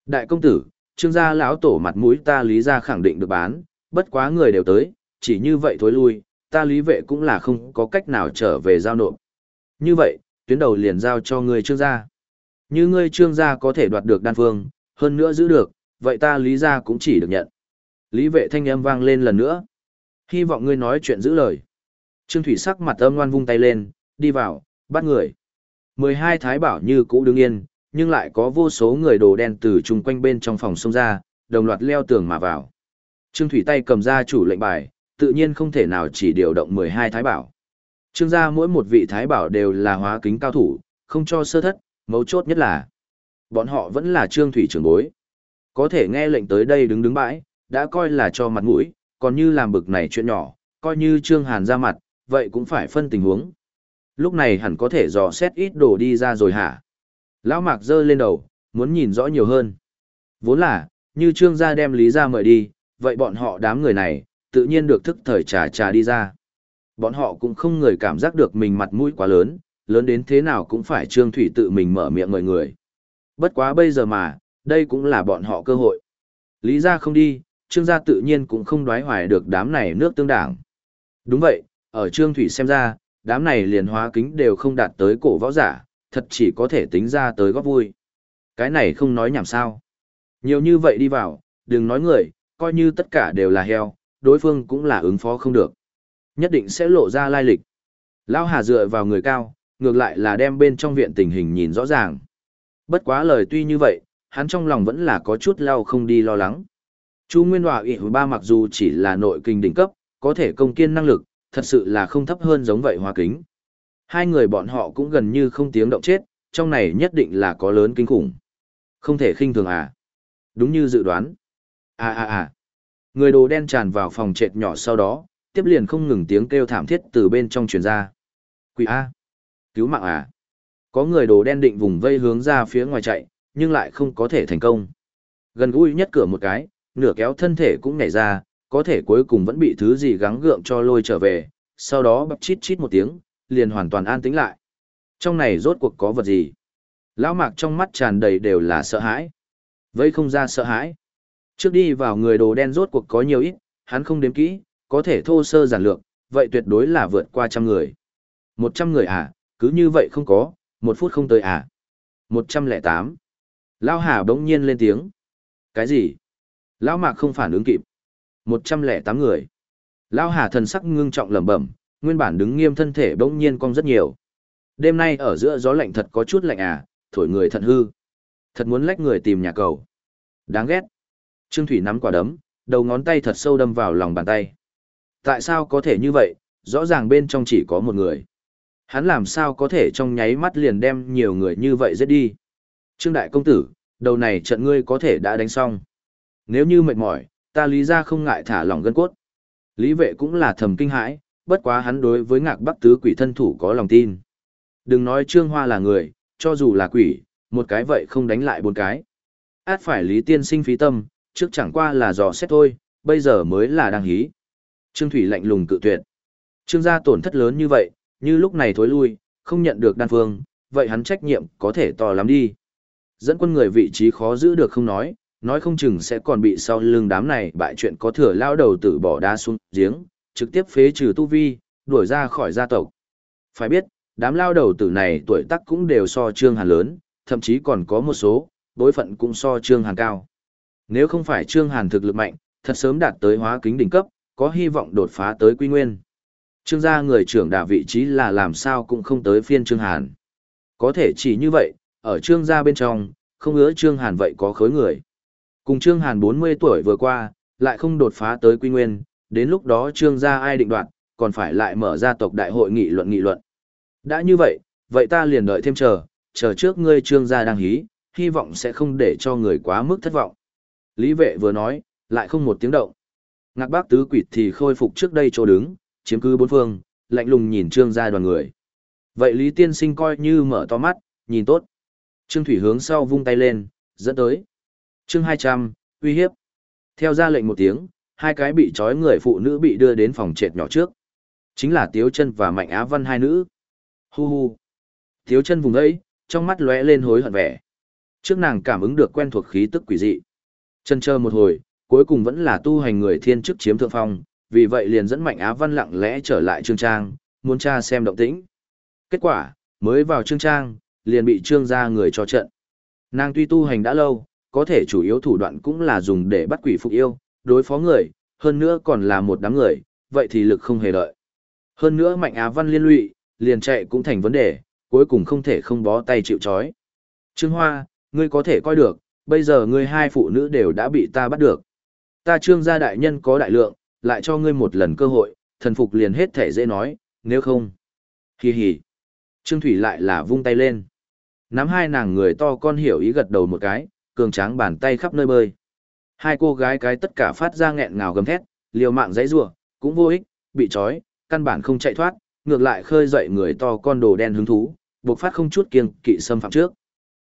[SPEAKER 1] Đại công tử, Trương gia lão tổ mặt mũi ta lý ra khẳng định được bán, bất quá người đều tới, chỉ như vậy thối lui, ta lý vệ cũng là không có cách nào trở về giao nộp. Như vậy, tuyến đầu liền giao cho người Trương gia. Như ngươi trương gia có thể đoạt được đan phương, hơn nữa giữ được, vậy ta lý gia cũng chỉ được nhận. Lý vệ thanh âm vang lên lần nữa. Hy vọng ngươi nói chuyện giữ lời. Trương Thủy sắc mặt âm ngoan vung tay lên, đi vào, bắt người. mười hai thái bảo như cũ đứng yên, nhưng lại có vô số người đồ đen từ chung quanh bên trong phòng xông ra, đồng loạt leo tường mà vào. Trương Thủy tay cầm ra chủ lệnh bài, tự nhiên không thể nào chỉ điều động mười hai thái bảo. Trương gia mỗi một vị thái bảo đều là hóa kính cao thủ, không cho sơ thất, Mấu chốt nhất là, bọn họ vẫn là trương thủy trưởng bối. Có thể nghe lệnh tới đây đứng đứng bãi, đã coi là cho mặt mũi, còn như làm bực này chuyện nhỏ, coi như trương hàn ra mặt, vậy cũng phải phân tình huống. Lúc này hẳn có thể dò xét ít đồ đi ra rồi hả? Lão mạc giơ lên đầu, muốn nhìn rõ nhiều hơn. Vốn là, như trương gia đem lý gia mời đi, vậy bọn họ đám người này, tự nhiên được thức thời trà trà đi ra. Bọn họ cũng không người cảm giác được mình mặt mũi quá lớn, lớn đến thế nào cũng phải Trương Thủy tự mình mở miệng người người. Bất quá bây giờ mà, đây cũng là bọn họ cơ hội. Lý gia không đi, Trương gia tự nhiên cũng không đoái hoài được đám này nước tương đảng. Đúng vậy, ở Trương Thủy xem ra, đám này liền hóa kính đều không đạt tới cổ võ giả, thật chỉ có thể tính ra tới góp vui. Cái này không nói nhảm sao. Nhiều như vậy đi vào, đừng nói người, coi như tất cả đều là heo, đối phương cũng là ứng phó không được. Nhất định sẽ lộ ra lai lịch. Lao Hà dựa vào người cao, ngược lại là đem bên trong viện tình hình nhìn rõ ràng. Bất quá lời tuy như vậy, hắn trong lòng vẫn là có chút lao không đi lo lắng. Chu Nguyên Hòa ỉ ba mặc dù chỉ là nội kinh đỉnh cấp, có thể công kiên năng lực, thật sự là không thấp hơn giống vậy hoa kính. Hai người bọn họ cũng gần như không tiếng động chết, trong này nhất định là có lớn kinh khủng. Không thể khinh thường à. Đúng như dự đoán. À à à. Người đồ đen tràn vào phòng trệt nhỏ sau đó, tiếp liền không ngừng tiếng kêu thảm thiết từ bên trong truyền ra. Quỷ A. Cứu mạng à? Có người đồ đen định vùng vây hướng ra phía ngoài chạy, nhưng lại không có thể thành công. Gần gũi nhất cửa một cái, nửa kéo thân thể cũng nhảy ra, có thể cuối cùng vẫn bị thứ gì gắng gượng cho lôi trở về, sau đó bập chít chít một tiếng, liền hoàn toàn an tĩnh lại. Trong này rốt cuộc có vật gì? Lão mạc trong mắt tràn đầy đều là sợ hãi. Vây không ra sợ hãi. Trước đi vào người đồ đen rốt cuộc có nhiều ít, hắn không đếm kỹ, có thể thô sơ giản lược, vậy tuyệt đối là vượt qua trăm người. Một trăm người à, cứ như vậy không có, một phút không tới à. 108. Lao Hà bỗng nhiên lên tiếng. Cái gì? Lão Mạc không phản ứng kịp. Một trăm lẻ tám người. Lão Hà thần sắc ngưng trọng lẩm bẩm, nguyên bản đứng nghiêm thân thể bỗng nhiên cong rất nhiều. Đêm nay ở giữa gió lạnh thật có chút lạnh à, thổi người thận hư. Thật muốn lách người tìm nhà cầu. Đáng ghét. Trương Thủy nắm quả đấm, đầu ngón tay thật sâu đâm vào lòng bàn tay. Tại sao có thể như vậy, rõ ràng bên trong chỉ có một người. Hắn làm sao có thể trong nháy mắt liền đem nhiều người như vậy giết đi. Trương Đại Công Tử, đầu này trận ngươi có thể đã đánh xong. Nếu như mệt mỏi, ta lý ra không ngại thả lỏng gân cốt. Lý vệ cũng là thầm kinh hãi, bất quá hắn đối với ngạc bắc tứ quỷ thân thủ có lòng tin. Đừng nói Trương Hoa là người, cho dù là quỷ, một cái vậy không đánh lại bốn cái. Át phải Lý Tiên sinh phí tâm, trước chẳng qua là dò xét thôi, bây giờ mới là đang hí. Trương Thủy lạnh lùng cự tuyệt. Trương gia tổn thất lớn như vậy, như lúc này thối lui, không nhận được đan phương, vậy hắn trách nhiệm có thể to lắm đi. Dẫn quân người vị trí khó giữ được không nói, nói không chừng sẽ còn bị sau lưng đám này bại chuyện có thừa lao đầu tử bỏ đá xuống giếng, trực tiếp phế trừ tu vi, đuổi ra khỏi gia tộc. Phải biết, đám lao đầu tử này tuổi tác cũng đều so Trương Hàn lớn, thậm chí còn có một số, đối phận cũng so Trương Hàn cao. Nếu không phải Trương Hàn thực lực mạnh, thật sớm đạt tới hóa kính đỉnh cấp, có hy vọng đột phá tới quy nguyên. Trương gia người trưởng đà vị trí là làm sao cũng không tới phiên Trương Hàn. Có thể chỉ như vậy, ở Trương gia bên trong, không ngứa Trương Hàn vậy có khối người. Cùng Trương Hàn 40 tuổi vừa qua, lại không đột phá tới quy nguyên, đến lúc đó Trương gia ai định đoạt, còn phải lại mở ra tộc đại hội nghị luận nghị luận. Đã như vậy, vậy ta liền đợi thêm chờ, chờ trước ngươi Trương gia đang hí, hy vọng sẽ không để cho người quá mức thất vọng. Lý vệ vừa nói, lại không một tiếng động. Ngạc bác tứ quỷ thì khôi phục trước đây chỗ đứng, chiếm cứ bốn phương, lạnh lùng nhìn trương gia đoàn người. Vậy Lý Tiên Sinh coi như mở to mắt, nhìn tốt. Trương Thủy hướng sau vung tay lên, dẫn tới. Chương 200, uy hiếp. Theo ra lệnh một tiếng, hai cái bị trói người phụ nữ bị đưa đến phòng trệt nhỏ trước. Chính là Tiếu Chân và Mạnh Á Văn hai nữ. Hu hu. Tiếu Chân vùng ấy, trong mắt lóe lên hối hận vẻ. Trước nàng cảm ứng được quen thuộc khí tức quỷ dị. Chân chờ một hồi, cuối cùng vẫn là tu hành người thiên chức chiếm thượng phong, vì vậy liền dẫn Mạnh Á Văn lặng lẽ trở lại Trương Trang, muốn tra xem động tĩnh. Kết quả, mới vào Trương Trang, liền bị Trương gia người cho trận. Nàng tuy tu hành đã lâu, có thể chủ yếu thủ đoạn cũng là dùng để bắt quỷ phục yêu, đối phó người, hơn nữa còn là một đám người, vậy thì lực không hề đợi. Hơn nữa Mạnh Á Văn liên lụy, liền chạy cũng thành vấn đề, cuối cùng không thể không bó tay chịu trói. Trương Hoa, ngươi có thể coi được, bây giờ ngươi hai phụ nữ đều đã bị ta bắt được. Ta trương gia đại nhân có đại lượng, lại cho ngươi một lần cơ hội, thần phục liền hết thể dễ nói, nếu không. Hi hi. Trương Thủy lại là vung tay lên. Nắm hai nàng người to con hiểu ý gật đầu một cái, cường tráng bàn tay khắp nơi bơi. Hai cô gái cái tất cả phát ra nghẹn ngào gầm thét, liều mạng dãy rủa, cũng vô ích, bị trói, căn bản không chạy thoát, ngược lại khơi dậy người to con đồ đen hứng thú, buộc phát không chút kiêng kỵ xâm phạm trước.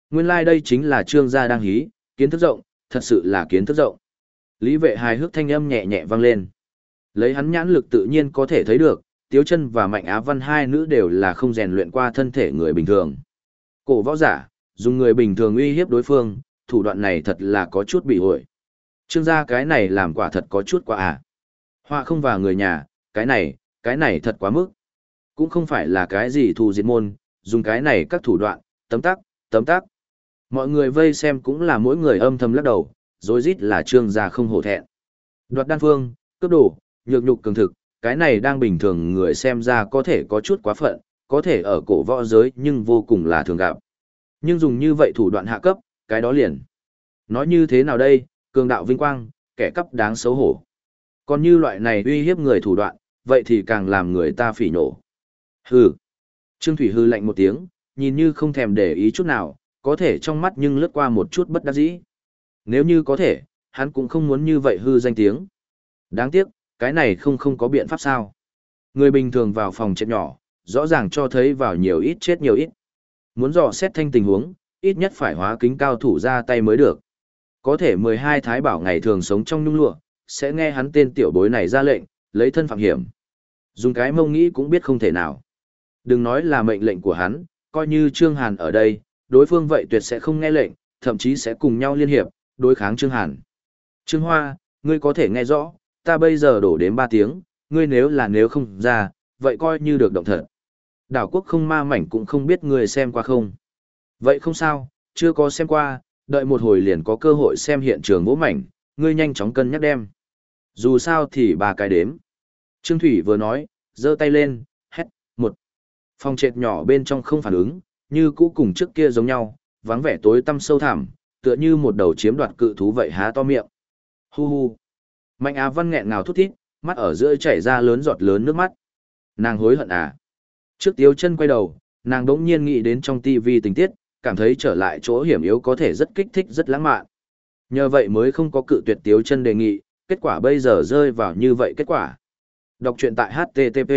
[SPEAKER 1] Nguyên lai like đây chính là trương gia đang hí, kiến thức rộng, thật sự là kiến thức rộng. Lý vệ hài hước thanh âm nhẹ nhẹ vang lên. Lấy hắn nhãn lực tự nhiên có thể thấy được, Tiếu chân và Mạnh Á Văn hai nữ đều là không rèn luyện qua thân thể người bình thường. Cổ võ giả, dùng người bình thường uy hiếp đối phương, thủ đoạn này thật là có chút bị hội. Trương gia cái này làm quả thật có chút quá à. Họa không vào người nhà, cái này, cái này thật quá mức. Cũng không phải là cái gì thù diệt môn, dùng cái này các thủ đoạn, tấm tắc, tấm tắc. Mọi người vây xem cũng là mỗi người âm thầm lắc đầu, rồi rít là trương gia không hổ thẹn. Đoạt đan phương, cướp đồ, nhược nhục cường thực, cái này đang bình thường người xem ra có thể có chút quá phận, có thể ở cổ võ giới nhưng vô cùng là thường gặp. Nhưng dùng như vậy thủ đoạn hạ cấp, cái đó liền. Nói như thế nào đây, cường đạo vinh quang, kẻ cấp đáng xấu hổ. Còn như loại này uy hiếp người thủ đoạn, vậy thì càng làm người ta phỉ nổ. Hừ. Trương Thủy hư lạnh một tiếng, nhìn như không thèm để ý chút nào, có thể trong mắt nhưng lướt qua một chút bất đắc dĩ. Nếu như có thể, hắn cũng không muốn như vậy hư danh tiếng. Đáng tiếc, cái này không không có biện pháp sao. Người bình thường vào phòng chết nhỏ, rõ ràng cho thấy vào nhiều ít chết nhiều ít. Muốn dò xét thanh tình huống, ít nhất phải hóa kính cao thủ ra tay mới được. Có thể 12 thái bảo ngày thường sống trong nhung lụa, sẽ nghe hắn tên tiểu bối này ra lệnh, lấy thân phạm hiểm. Dùng cái mông nghĩ cũng biết không thể nào. Đừng nói là mệnh lệnh của hắn, coi như Trương Hàn ở đây, đối phương vậy tuyệt sẽ không nghe lệnh, thậm chí sẽ cùng nhau liên hiệp, đối kháng Trương Hàn. Trương Hoa, ngươi có thể nghe rõ, ta bây giờ đổ đến 3 tiếng, ngươi nếu là nếu không ra, vậy coi như được động thật. Đảo quốc không ma mảnh cũng không biết ngươi xem qua không. Vậy không sao, chưa có xem qua, đợi một hồi liền có cơ hội xem hiện trường vũ mảnh, ngươi nhanh chóng cân nhắc đem. Dù sao thì ba cái đếm. Trương Thủy vừa nói, giơ tay lên, hét, một. Phòng trệt nhỏ bên trong không phản ứng, như cũ cùng trước kia giống nhau, vắng vẻ tối tăm sâu thẳm, tựa như một đầu chiếm đoạt cự thú vậy há to miệng. Hu hu. Mạnh Á Văn nghẹn ngào thút thít, mắt ở giữa chảy ra lớn giọt lớn nước mắt. Nàng hối hận à? Trước Tiếu chân quay đầu, nàng đỗng nhiên nghĩ đến trong tivi tình tiết, cảm thấy trở lại chỗ hiểm yếu có thể rất kích thích rất lãng mạn. Nhờ vậy mới không có cự tuyệt Tiếu chân đề nghị, kết quả bây giờ rơi vào như vậy kết quả. Đọc truyện tại HTTP.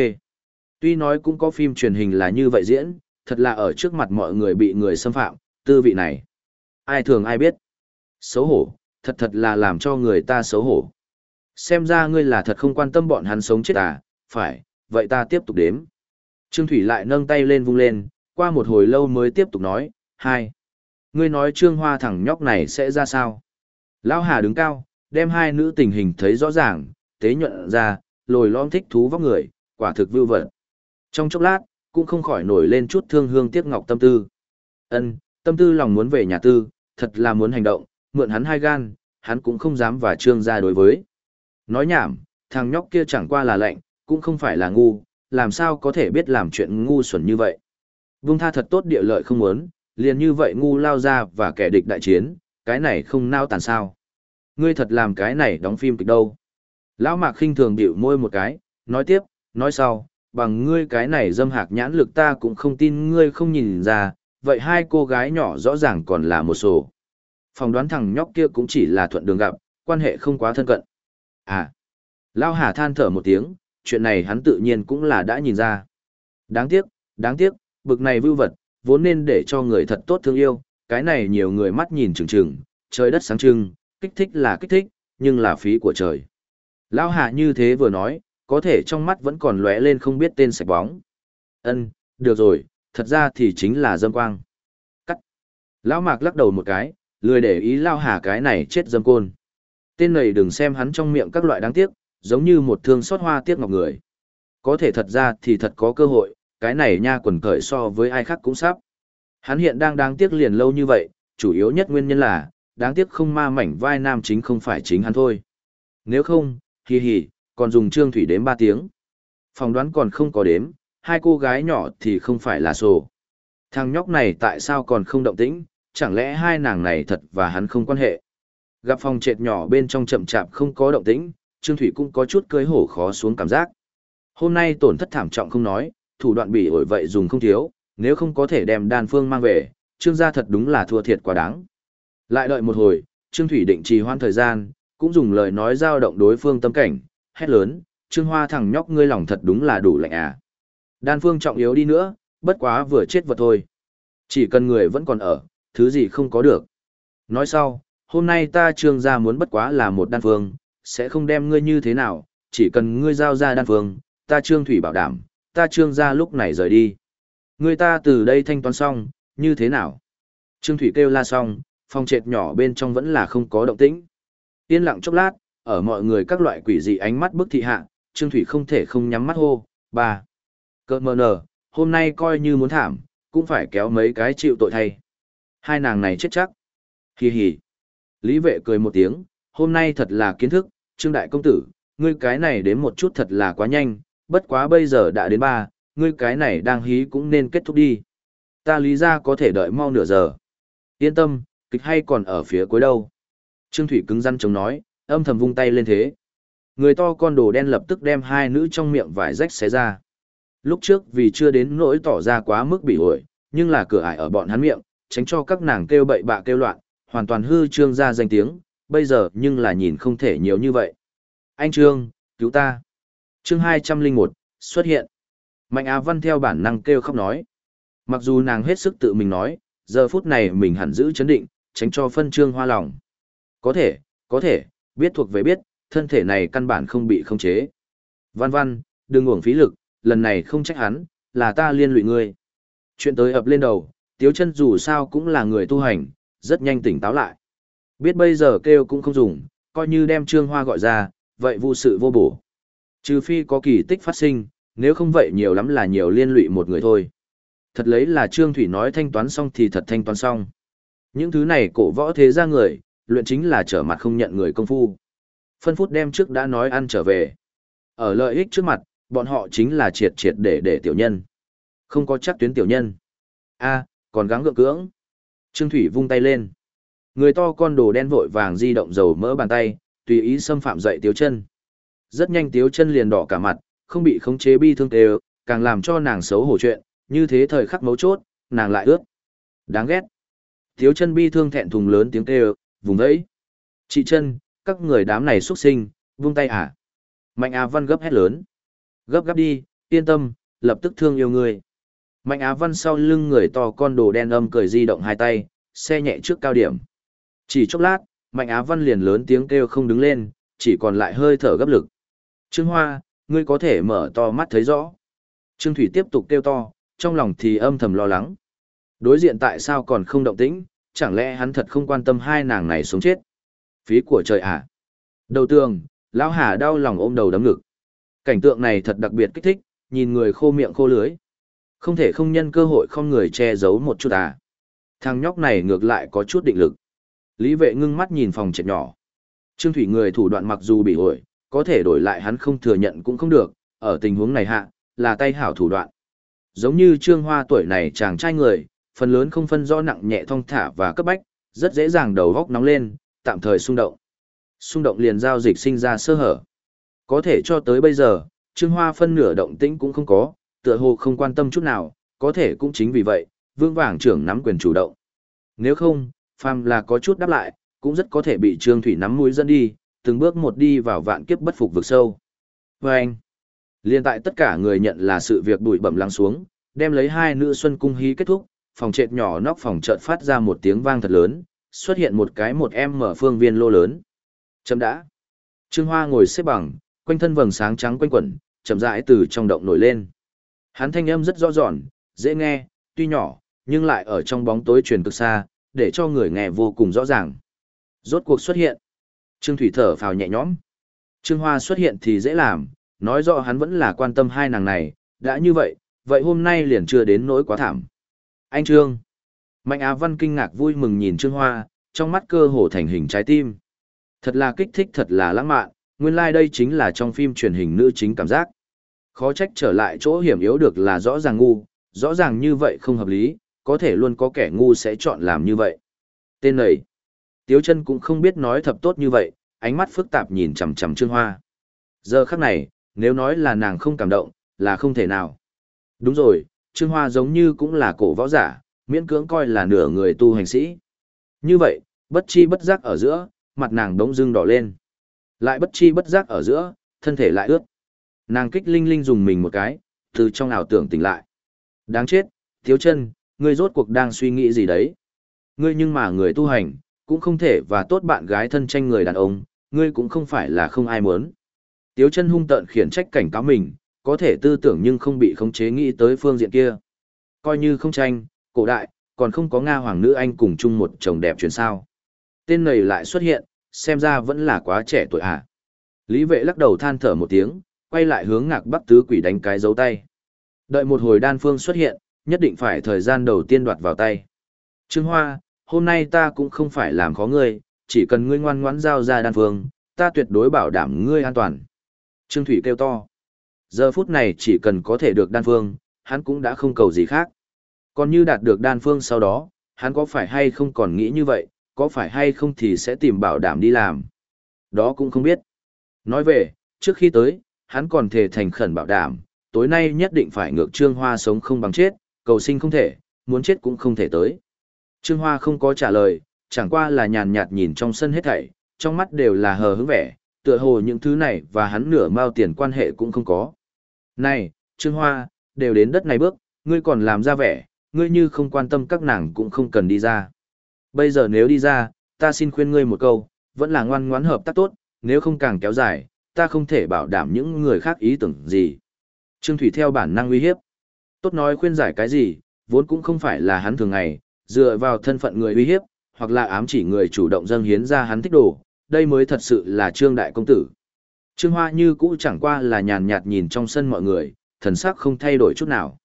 [SPEAKER 1] Tuy nói cũng có phim truyền hình là như vậy diễn, thật là ở trước mặt mọi người bị người xâm phạm, tư vị này. Ai thường ai biết. Xấu hổ, thật thật là làm cho người ta xấu hổ. Xem ra ngươi là thật không quan tâm bọn hắn sống chết à, phải, vậy ta tiếp tục đếm. Trương Thủy lại nâng tay lên vung lên, qua một hồi lâu mới tiếp tục nói, hai. Ngươi nói Trương Hoa thằng nhóc này sẽ ra sao? Lão Hà đứng cao, đem hai nữ tình hình thấy rõ ràng, tế nhuận ra, lồi lõm thích thú vóc người, quả thực vưu vật. Trong chốc lát, cũng không khỏi nổi lên chút thương hương tiếc ngọc tâm tư. Ân, tâm tư lòng muốn về nhà tư, thật là muốn hành động, mượn hắn hai gan, hắn cũng không dám và trương ra đối với. Nói nhảm, thằng nhóc kia chẳng qua là lạnh, cũng không phải là ngu, làm sao có thể biết làm chuyện ngu xuẩn như vậy. Vung tha thật tốt địa lợi không muốn, liền như vậy ngu lao ra và kẻ địch đại chiến, cái này không nao tàn sao. Ngươi thật làm cái này đóng phim kịch đâu. Lão mạc khinh thường điệu môi một cái, nói tiếp, nói sau, bằng ngươi cái này dâm hạc nhãn lực ta cũng không tin ngươi không nhìn ra, vậy hai cô gái nhỏ rõ ràng còn là một sổ. Phòng đoán thằng nhóc kia cũng chỉ là thuận đường gặp, quan hệ không quá thân cận. À, Lao Hà than thở một tiếng, chuyện này hắn tự nhiên cũng là đã nhìn ra. Đáng tiếc, đáng tiếc, bực này vưu vật, vốn nên để cho người thật tốt thương yêu, cái này nhiều người mắt nhìn chừng chừng, trời đất sáng trưng, kích thích là kích thích, nhưng là phí của trời. Lao Hà như thế vừa nói, có thể trong mắt vẫn còn lóe lên không biết tên sạch bóng. Ân, được rồi, thật ra thì chính là dâm quang. Cắt. Lão Mạc lắc đầu một cái, lười để ý Lao Hà cái này chết dâm côn. Tên này đừng xem hắn trong miệng các loại đáng tiếc, giống như một thương xót hoa tiếc ngọc người. Có thể thật ra thì thật có cơ hội, cái này nha quần cởi so với ai khác cũng sắp. Hắn hiện đang đáng tiếc liền lâu như vậy, chủ yếu nhất nguyên nhân là, đáng tiếc không ma mảnh vai nam chính không phải chính hắn thôi. Nếu không, hì hì, còn dùng trương thủy đếm 3 tiếng. Phòng đoán còn không có đếm, hai cô gái nhỏ thì không phải là sổ. Thằng nhóc này tại sao còn không động tĩnh, chẳng lẽ hai nàng này thật và hắn không quan hệ. Gặp phòng trệt nhỏ bên trong chậm chạp không có động tĩnh, Trương Thủy cũng có chút cưới hổ khó xuống cảm giác. Hôm nay tổn thất thảm trọng không nói, thủ đoạn bị ổi vậy dùng không thiếu, nếu không có thể đem đan phương mang về, Trương gia thật đúng là thua thiệt quá đáng. Lại đợi một hồi, Trương Thủy định trì hoãn thời gian, cũng dùng lời nói giao động đối phương tâm cảnh, hét lớn, Trương Hoa thằng nhóc ngươi lòng thật đúng là đủ lạnh à. Đan phương trọng yếu đi nữa, bất quá vừa chết vật thôi. Chỉ cần người vẫn còn ở, thứ gì không có được. Nói sau, hôm nay ta trương gia muốn bất quá là một đan phương, sẽ không đem ngươi như thế nào, chỉ cần ngươi giao ra đan phương, ta trương thủy bảo đảm, ta trương gia lúc này rời đi. người ta từ đây thanh toán xong, như thế nào? Trương thủy kêu la xong, phòng trệt nhỏ bên trong vẫn là không có động tĩnh. Yên lặng chốc lát, ở mọi người các loại quỷ dị ánh mắt bức thị hạ, Trương Thủy không thể không nhắm mắt hô, bà, Cơ mờ nở, hôm nay coi như muốn thảm, cũng phải kéo mấy cái chịu tội thay. Hai nàng này chết chắc. Hi hi. Lý vệ cười một tiếng, hôm nay thật là kiến thức, Trương Đại Công Tử, ngươi cái này đến một chút thật là quá nhanh, bất quá bây giờ đã đến ba, ngươi cái này đang hí cũng nên kết thúc đi. Ta lý ra có thể đợi mau nửa giờ. Yên tâm, kịch hay còn ở phía cuối đâu. Trương Thủy cứng rắn chống nói, âm thầm vung tay lên thế. Người to con đồ đen lập tức đem hai nữ trong miệng vải rách xé ra. Lúc trước vì chưa đến nỗi tỏ ra quá mức bị ổi, nhưng là cửa ải ở bọn hắn miệng, tránh cho các nàng kêu bậy bạ kêu loạn, hoàn toàn hư trương ra danh tiếng, bây giờ nhưng là nhìn không thể nhiều như vậy. Anh Trương, cứu ta. Chương 201, xuất hiện. Mạnh Á Văn theo bản năng kêu khóc nói. Mặc dù nàng hết sức tự mình nói, giờ phút này mình hẳn giữ chấn định, tránh cho phân trương hoa lòng. Có thể, có thể, biết thuộc về biết, thân thể này căn bản không bị khống chế. Văn văn, đừng uổng phí lực, lần này không trách hắn, là ta liên lụy ngươi. Chuyện tới ập lên đầu, Tiếu chân dù sao cũng là người tu hành, rất nhanh tỉnh táo lại. Biết bây giờ kêu cũng không dùng, coi như đem Trương Hoa gọi ra, vậy vụ sự vô bổ. Trừ phi có kỳ tích phát sinh, nếu không vậy nhiều lắm là nhiều liên lụy một người thôi. Thật lấy là Trương Thủy nói thanh toán xong thì thật thanh toán xong. Những thứ này cổ võ thế ra người, luyện chính là trở mặt không nhận người công phu. Phân phút đem trước đã nói ăn trở về. Ở lợi ích trước mặt, bọn họ chính là triệt triệt để để tiểu nhân. Không có chắc tuyến tiểu nhân. a còn gắng gượng cưỡng. Trương Thủy vung tay lên. Người to con đồ đen vội vàng di động dầu mỡ bàn tay, tùy ý xâm phạm dậy tiếu chân. Rất nhanh tiếu chân liền đỏ cả mặt, không bị khống chế bi thương tê càng làm cho nàng xấu hổ chuyện, như thế thời khắc mấu chốt, nàng lại ướt. Đáng ghét. Tiếu chân bi thương thẹn thùng lớn tiếng tê, vùng đấy. Chị chân, các người đám này xuất sinh, vung tay à. Mạnh Á Văn gấp hét lớn. Gấp gấp đi, yên tâm, lập tức thương yêu người. Mạnh Á Văn sau lưng người to con đồ đen âm cười di động hai tay, xe nhẹ trước cao điểm. Chỉ chốc lát, Mạnh Á Văn liền lớn tiếng kêu không đứng lên, chỉ còn lại hơi thở gấp lực. Trương Hoa, ngươi có thể mở to mắt thấy rõ. Trương Thủy tiếp tục kêu to, trong lòng thì âm thầm lo lắng. Đối diện tại sao còn không động tĩnh, chẳng lẽ hắn thật không quan tâm hai nàng này sống chết. Phí của trời à? Đầu tường, Lão Hà đau lòng ôm đầu đấm ngực. Cảnh tượng này thật đặc biệt kích thích, nhìn người khô miệng khô lưới. Không thể không nhân cơ hội không người che giấu một chút à. Thằng nhóc này ngược lại có chút định lực. Lý vệ ngưng mắt nhìn phòng trệt nhỏ. Trương Thủy người thủ đoạn mặc dù bị ổi, có thể đổi lại hắn không thừa nhận cũng không được, ở tình huống này hạ, là tay hảo thủ đoạn. Giống như Trương Hoa tuổi này chàng trai người, phần lớn không phân rõ nặng nhẹ thong thả và cấp bách, rất dễ dàng đầu góc nóng lên, tạm thời xung động. Xung động liền giao dịch sinh ra sơ hở. Có thể cho tới bây giờ, Trương Hoa phân nửa động tĩnh cũng không có, tựa hồ không quan tâm chút nào, có thể cũng chính vì vậy, vương vàng trưởng nắm quyền chủ động. Nếu không, phàm là có chút đáp lại, cũng rất có thể bị Trương Thủy nắm mũi dẫn đi, từng bước một đi vào vạn kiếp bất phục vực sâu. Và anh, liên tại tất cả người nhận là sự việc bụi bẩm lắng xuống, đem lấy hai nữ xuân cung hí kết thúc, phòng trệt nhỏ nóc phòng chợt phát ra một tiếng vang thật lớn, xuất hiện một cái một em mở phương viên lô lớn. Chấm đã. Trương Hoa ngồi xếp bằng, quanh thân vầng sáng trắng quanh quẩn, chậm rãi từ trong động nổi lên. Hắn thanh âm rất rõ ràng, dễ nghe, tuy nhỏ, nhưng lại ở trong bóng tối truyền cực xa, để cho người nghe vô cùng rõ ràng. Rốt cuộc xuất hiện. Trương Thủy thở phào nhẹ nhõm. Trương Hoa xuất hiện thì dễ làm, nói rõ hắn vẫn là quan tâm hai nàng này, đã như vậy, vậy hôm nay liền chưa đến nỗi quá thảm. Anh Trương. Mạnh Á Văn kinh ngạc vui mừng nhìn Trương Hoa, trong mắt cơ hồ thành hình trái tim. Thật là kích thích thật là lãng mạn, nguyên lai like đây chính là trong phim truyền hình nữ chính cảm giác. Khó trách trở lại chỗ hiểm yếu được là rõ ràng ngu, rõ ràng như vậy không hợp lý, có thể luôn có kẻ ngu sẽ chọn làm như vậy. Tên này, Tiếu chân cũng không biết nói thập tốt như vậy, ánh mắt phức tạp nhìn chằm chằm Trương Hoa. Giờ khắc này, nếu nói là nàng không cảm động, là không thể nào. Đúng rồi, Trương Hoa giống như cũng là cổ võ giả, miễn cưỡng coi là nửa người tu hành sĩ. Như vậy, bất chi bất giác ở giữa, mặt nàng đống dưng đỏ lên. Lại bất chi bất giác ở giữa, thân thể lại ướt. Nàng kích linh linh dùng mình một cái, từ trong ảo tưởng tỉnh lại. Đáng chết, thiếu chân, ngươi rốt cuộc đang suy nghĩ gì đấy? Ngươi nhưng mà người tu hành, cũng không thể và tốt bạn gái thân tranh người đàn ông, ngươi cũng không phải là không ai muốn. Tiếu chân hung tợn khiển trách cảnh cáo mình, có thể tư tưởng nhưng không bị khống chế nghĩ tới phương diện kia. Coi như không tranh, cổ đại, còn không có Nga hoàng nữ anh cùng chung một chồng đẹp chuyển sao. Tên này lại xuất hiện, xem ra vẫn là quá trẻ tuổi à. Lý vệ lắc đầu than thở một tiếng, quay lại hướng ngạc bắc tứ quỷ đánh cái dấu tay. Đợi một hồi đan phương xuất hiện, nhất định phải thời gian đầu tiên đoạt vào tay. Trương Hoa, hôm nay ta cũng không phải làm khó ngươi, chỉ cần ngươi ngoan ngoãn giao ra đan phương, ta tuyệt đối bảo đảm ngươi an toàn. Trương Thủy kêu to. Giờ phút này chỉ cần có thể được đan phương, hắn cũng đã không cầu gì khác. Còn như đạt được đan phương sau đó, hắn có phải hay không còn nghĩ như vậy, có phải hay không thì sẽ tìm bảo đảm đi làm. Đó cũng không biết. Nói về, trước khi tới, hắn còn thề thành khẩn bảo đảm, tối nay nhất định phải ngược Trương Hoa sống không bằng chết, cầu sinh không thể, muốn chết cũng không thể tới. Trương Hoa không có trả lời, chẳng qua là nhàn nhạt nhìn trong sân hết thảy, trong mắt đều là hờ hững vẻ, tựa hồ những thứ này và hắn nửa mao tiền quan hệ cũng không có. Này, Trương Hoa, đều đến đất này bước, ngươi còn làm ra vẻ, ngươi như không quan tâm các nàng cũng không cần đi ra. Bây giờ nếu đi ra, ta xin khuyên ngươi một câu, vẫn là ngoan ngoãn hợp tác tốt, nếu không càng kéo dài, ta không thể bảo đảm những người khác ý tưởng gì. Trương Thủy theo bản năng uy hiếp. Tốt nói khuyên giải cái gì, vốn cũng không phải là hắn thường ngày, dựa vào thân phận người uy hiếp, hoặc là ám chỉ người chủ động dâng hiến ra hắn thích đồ, đây mới thật sự là Trương Đại Công Tử. Trương Hoa như cũ chẳng qua là nhàn nhạt nhìn trong sân mọi người, thần sắc không thay đổi chút nào.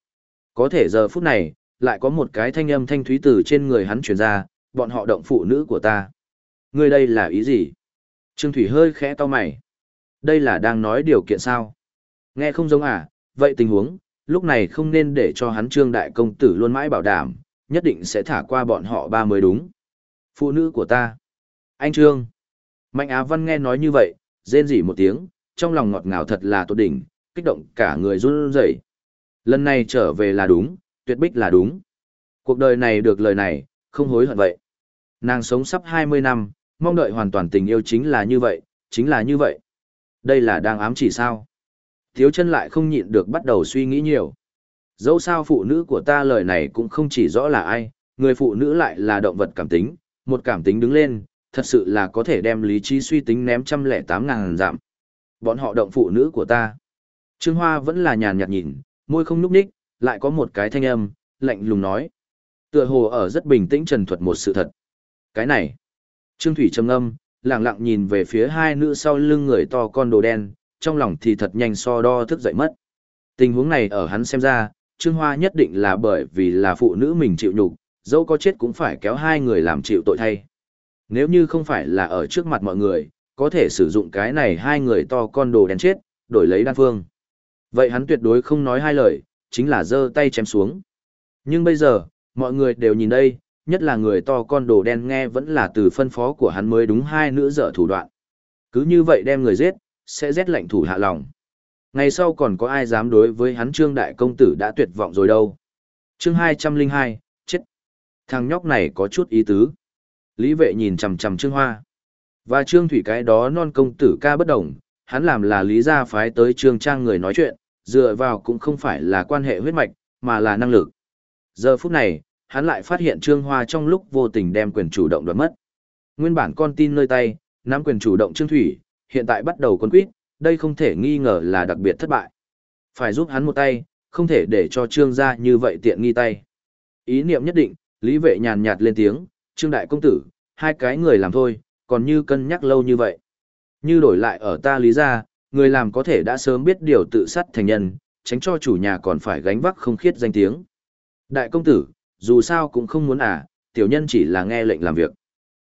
[SPEAKER 1] Có thể giờ phút này, lại có một cái thanh âm thanh thúy từ trên người hắn truyền ra, bọn họ động phụ nữ của ta. Ngươi đây là ý gì? Trương Thủy hơi khẽ to mày. Đây là đang nói điều kiện sao? Nghe không giống à, vậy tình huống, lúc này không nên để cho hắn Trương Đại Công Tử luôn mãi bảo đảm, nhất định sẽ thả qua bọn họ ba mới đúng. Phụ nữ của ta. Anh Trương. Mạnh Á Văn nghe nói như vậy, rên rỉ một tiếng, trong lòng ngọt ngào thật là tốt đỉnh, kích động cả người run rẩy. Lần này trở về là đúng, tuyệt bích là đúng. Cuộc đời này được lời này, không hối hận vậy. Nàng sống sắp 20 năm, mong đợi hoàn toàn tình yêu chính là như vậy, chính là như vậy. Đây là đang ám chỉ sao? Thiếu chân lại không nhịn được bắt đầu suy nghĩ nhiều. Dẫu sao phụ nữ của ta lời này cũng không chỉ rõ là ai, người phụ nữ lại là động vật cảm tính, một cảm tính đứng lên, thật sự là có thể đem lý trí suy tính ném trăm lẻ tám ngàn giảm. Bọn họ động phụ nữ của ta. Trương Hoa vẫn là nhàn nhạt nhìn, môi không núp ních, lại có một cái thanh âm, lạnh lùng nói. Tựa hồ ở rất bình tĩnh trần thuật một sự thật. Cái này. Trương Thủy trầm âm, lặng lặng nhìn về phía hai nữ sau lưng người to con đồ đen, trong lòng thì thật nhanh so đo thức dậy mất. Tình huống này ở hắn xem ra, Trương Hoa nhất định là bởi vì là phụ nữ mình chịu nhục, dẫu có chết cũng phải kéo hai người làm chịu tội thay. Nếu như không phải là ở trước mặt mọi người, có thể sử dụng cái này hai người to con đồ đen chết, đổi lấy đan phương. Vậy hắn tuyệt đối không nói hai lời, chính là giơ tay chém xuống. Nhưng bây giờ, mọi người đều nhìn đây, nhất là người to con đồ đen nghe vẫn là từ phân phó của hắn mới đúng hai nữ dở thủ đoạn. Cứ như vậy đem người giết, sẽ rét lạnh thủ hạ lòng. Ngày sau còn có ai dám đối với hắn trương đại công tử đã tuyệt vọng rồi đâu. Chương 202, chết. Thằng nhóc này có chút ý tứ. Lý vệ nhìn chằm chằm Trương Hoa. Và Trương Thủy cái đó non công tử ca bất đồng, hắn làm là lý gia phái tới Trương Trang người nói chuyện, dựa vào cũng không phải là quan hệ huyết mạch, mà là năng lực. Giờ phút này, hắn lại phát hiện Trương Hoa trong lúc vô tình đem quyền chủ động đoạt mất. Nguyên bản con tin nơi tay, nắm quyền chủ động Trương Thủy, hiện tại bắt đầu con quýt, đây không thể nghi ngờ là đặc biệt thất bại. Phải giúp hắn một tay, không thể để cho Trương gia như vậy tiện nghi tay. Ý niệm nhất định, Lý Vệ nhàn nhạt lên tiếng, Trương Đại Công Tử, hai cái người làm thôi, còn như cân nhắc lâu như vậy. Như đổi lại ở ta lý ra, người làm có thể đã sớm biết điều tự sát thành nhân, tránh cho chủ nhà còn phải gánh vác không khiết danh tiếng. Đại công tử, dù sao cũng không muốn à, tiểu nhân chỉ là nghe lệnh làm việc.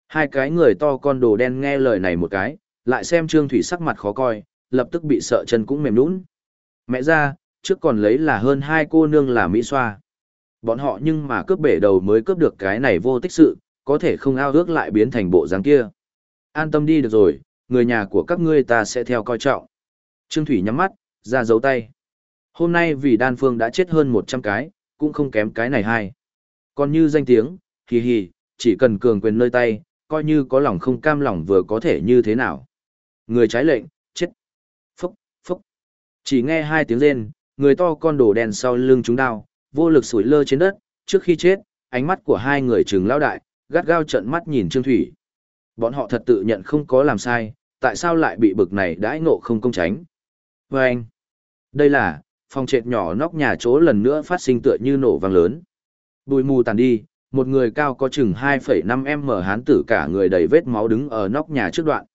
[SPEAKER 1] Hai cái người to con đồ đen nghe lời này một cái, lại xem Trương Thủy sắc mặt khó coi, lập tức bị sợ chân cũng mềm nũng. Mẹ ra, trước còn lấy là hơn hai cô nương là Mỹ xoa. Bọn họ nhưng mà cướp bể đầu mới cướp được cái này vô tích sự, có thể không ao ước lại biến thành bộ dáng kia. An tâm đi được rồi, người nhà của các ngươi ta sẽ theo coi trọng. Trương Thủy nhắm mắt, ra dấu tay. Hôm nay vì đan phương đã chết hơn 100 cái, cũng không kém cái này hay. Còn như danh tiếng, hì hì, chỉ cần cường quyền nơi tay, coi như có lòng không cam lòng vừa có thể như thế nào. Người trái lệnh, chỉ nghe hai tiếng rên, người to con đồ đen sau lưng chúng đao, vô lực sủi lơ trên đất, trước khi chết, ánh mắt của hai người trừng lao đại, gắt gao trận mắt nhìn Trương Thủy. Bọn họ thật tự nhận không có làm sai, tại sao lại bị bực này đãi ngộ không công tránh. Và anh, đây là, phòng trệt nhỏ nóc nhà chỗ lần nữa phát sinh tựa như nổ vang lớn. Bùi mù tàn đi, một người cao có chừng 2,5m hán tử cả người đầy vết máu đứng ở nóc nhà trước đoạn.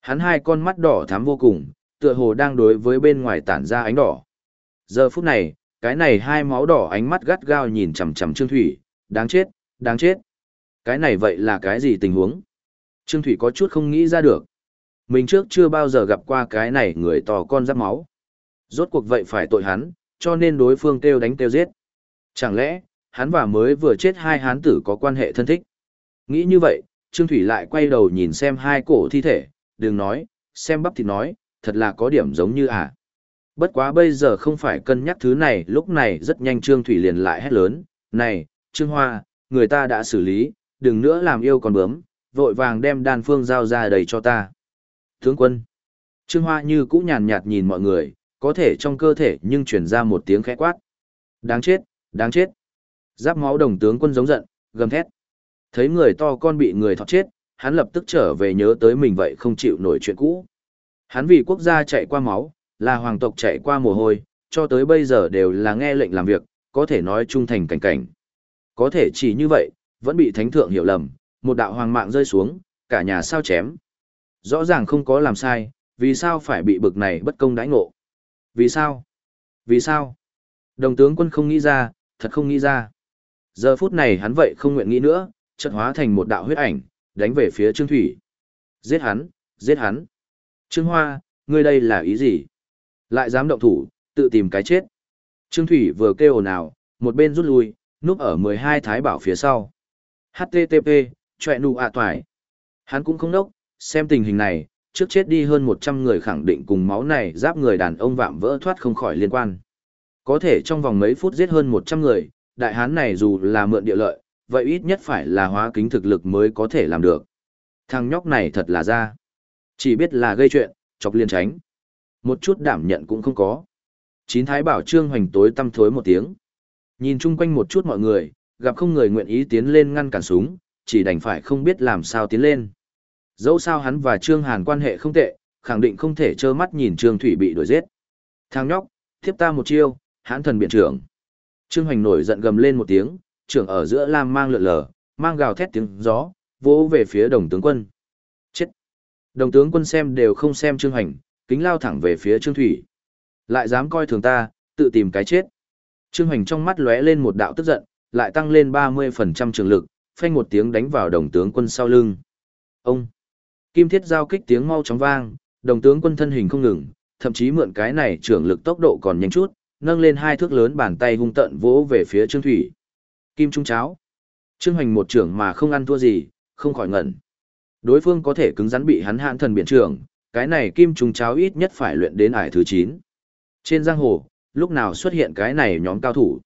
[SPEAKER 1] Hắn hai con mắt đỏ thắm vô cùng, tựa hồ đang đối với bên ngoài tản ra ánh đỏ. Giờ phút này, cái này hai máu đỏ ánh mắt gắt gao nhìn chằm chằm Trương Thủy, đáng chết, đáng chết. Cái này vậy là cái gì tình huống? Trương Thủy có chút không nghĩ ra được. Mình trước chưa bao giờ gặp qua cái này người to con giáp máu. Rốt cuộc vậy phải tội hắn, cho nên đối phương kêu đánh kêu giết. Chẳng lẽ, hắn và mới vừa chết hai hán tử có quan hệ thân thích? Nghĩ như vậy, Trương Thủy lại quay đầu nhìn xem hai cổ thi thể, đừng nói, xem bắp thịt nói, thật là có điểm giống như à. Bất quá bây giờ không phải cân nhắc thứ này, lúc này rất nhanh Trương Thủy liền lại hét lớn, này, Trương Hoa, người ta đã xử lý, đừng nữa làm yêu còn bướm, vội vàng đem đan phương giao ra đầy cho ta. Tướng quân, Trương Hoa như cũ nhàn nhạt nhìn mọi người, có thể trong cơ thể nhưng chuyển ra một tiếng khẽ quát. Đáng chết, đáng chết. Giáp máu đồng tướng quân giống giận, gầm thét. Thấy người to con bị người thọt chết, hắn lập tức trở về nhớ tới mình vậy không chịu nổi chuyện cũ. Hắn vì quốc gia chạy qua máu, là hoàng tộc chạy qua mồ hôi, cho tới bây giờ đều là nghe lệnh làm việc, có thể nói trung thành cảnh cảnh. Có thể chỉ như vậy, vẫn bị thánh thượng hiểu lầm, một đạo hoàng mạng rơi xuống, cả nhà sao chém. Rõ ràng không có làm sai, vì sao phải bị bực này bất công đãi ngộ? Vì sao? Vì sao? Đồng tướng quân không nghĩ ra, thật không nghĩ ra. Giờ phút này hắn vậy không nguyện nghĩ nữa, chợt hóa thành một đạo huyết ảnh, đánh về phía Trương Thủy. Giết hắn, giết hắn. Trương Hoa, ngươi đây là ý gì? Lại dám động thủ, tự tìm cái chết. Trương Thủy vừa kêu ồn ào, một bên rút lui, núp ở 12 thái bảo phía sau. HTTP, chọe nụ ạ toài. Hắn cũng không nốc, xem tình hình này, trước chết đi hơn 100 người khẳng định cùng máu này giáp người đàn ông vạm vỡ thoát không khỏi liên quan. Có thể trong vòng mấy phút giết hơn 100 người, đại hán này dù là mượn địa lợi, vậy ít nhất phải là hóa kính thực lực mới có thể làm được. Thằng nhóc này thật là ra. Chỉ biết là gây chuyện, chọc liên tránh. Một chút đảm nhận cũng không có. Chín thái bảo trương hoành tối tâm thối một tiếng. Nhìn chung quanh một chút mọi người, gặp không người nguyện ý tiến lên ngăn cản súng, chỉ đành phải không biết làm sao tiến lên. Dẫu sao hắn và Trương Hàn quan hệ không tệ, khẳng định không thể trơ mắt nhìn Trương Thủy bị đuổi giết. Thằng nhóc, thiếp ta một chiêu, hãn thần biện trưởng. Trương Hoành nổi giận gầm lên một tiếng, trưởng ở giữa lam mang lượn lờ, mang gào thét tiếng gió, vỗ về phía đồng tướng quân. Đồng tướng quân xem đều không xem Trương Hoành, kính lao thẳng về phía Trương Thủy. Lại dám coi thường ta, tự tìm cái chết. Trương Hoành trong mắt lóe lên một đạo tức giận, lại tăng lên 30% trường lực, phanh một tiếng đánh vào đồng tướng quân sau lưng. Ông! Kim thiết giao kích tiếng mau chóng vang, đồng tướng quân thân hình không ngừng, thậm chí mượn cái này trưởng lực tốc độ còn nhanh chút, nâng lên hai thước lớn bàn tay hung tận vỗ về phía Trương Thủy. Kim trung cháo. Trương Hoành một trưởng mà không ăn thua gì, không khỏi ngẩn. Đối phương có thể cứng rắn bị hắn hạn thần biển trưởng, cái này kim trung cháo ít nhất phải luyện đến ải thứ 9. Trên giang hồ, lúc nào xuất hiện cái này nhóm cao thủ?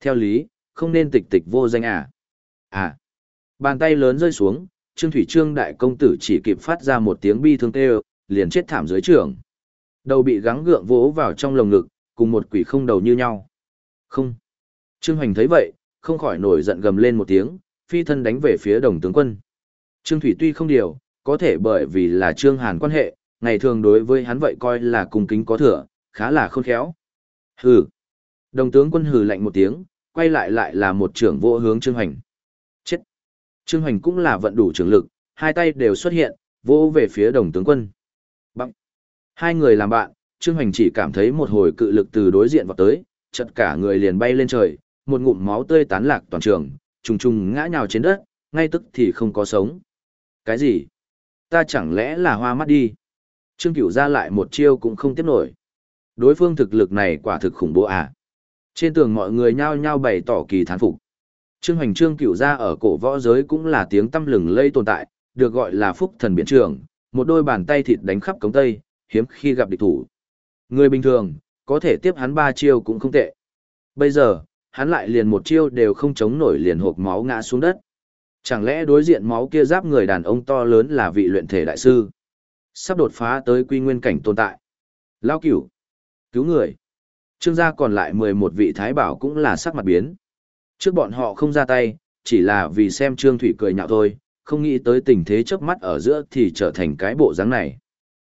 [SPEAKER 1] Theo lý, không nên tịch tịch vô danh à? À. Bàn tay lớn rơi xuống, Trương Thủy Trương đại công tử chỉ kịp phát ra một tiếng bi thương kêu, liền chết thảm dưới trường. Đầu bị gắng gượng vỗ vào trong lồng ngực, cùng một quỷ không đầu như nhau. Không. Trương Hoành thấy vậy, không khỏi nổi giận gầm lên một tiếng, phi thân đánh về phía đồng tướng quân. Trương Thủy tuy không điều, có thể bởi vì là Trương Hàn quan hệ, ngày thường đối với hắn vậy coi là cung kính có thừa, khá là khôn khéo. Hừ. Đồng tướng quân hừ lạnh một tiếng, quay lại lại là một trưởng vô hướng Trương Hoành. Chết. Trương Hoành cũng là vận đủ trường lực, hai tay đều xuất hiện, vỗ về phía đồng tướng quân. Bằng. Hai người làm bạn, Trương Hoành chỉ cảm thấy một hồi cự lực từ đối diện vào tới, chật cả người liền bay lên trời, một ngụm máu tươi tán lạc toàn trường, trùng trùng ngã nhào trên đất, ngay tức thì không có sống. Cái gì? Ta chẳng lẽ là hoa mắt đi? Trương Cửu ra lại một chiêu cũng không tiếp nổi. Đối phương thực lực này quả thực khủng bố à? Trên tường mọi người nhao nhao bày tỏ kỳ thán phục. Trương Hoành Trương Cửu ra ở cổ võ giới cũng là tiếng tâm lừng lây tồn tại, được gọi là phúc thần biển trường, một đôi bàn tay thịt đánh khắp cống tây, hiếm khi gặp địch thủ. Người bình thường, có thể tiếp hắn ba chiêu cũng không tệ. Bây giờ, hắn lại liền một chiêu đều không chống nổi liền hộp máu ngã xuống đất. Chẳng lẽ đối diện máu kia giáp người đàn ông to lớn là vị luyện thể đại sư? Sắp đột phá tới quy nguyên cảnh tồn tại. Lao cửu. Cứu người. Trương gia còn lại 11 vị thái bảo cũng là sắc mặt biến. Trước bọn họ không ra tay, chỉ là vì xem Trương Thủy cười nhạo thôi, không nghĩ tới tình thế chớp mắt ở giữa thì trở thành cái bộ dáng này.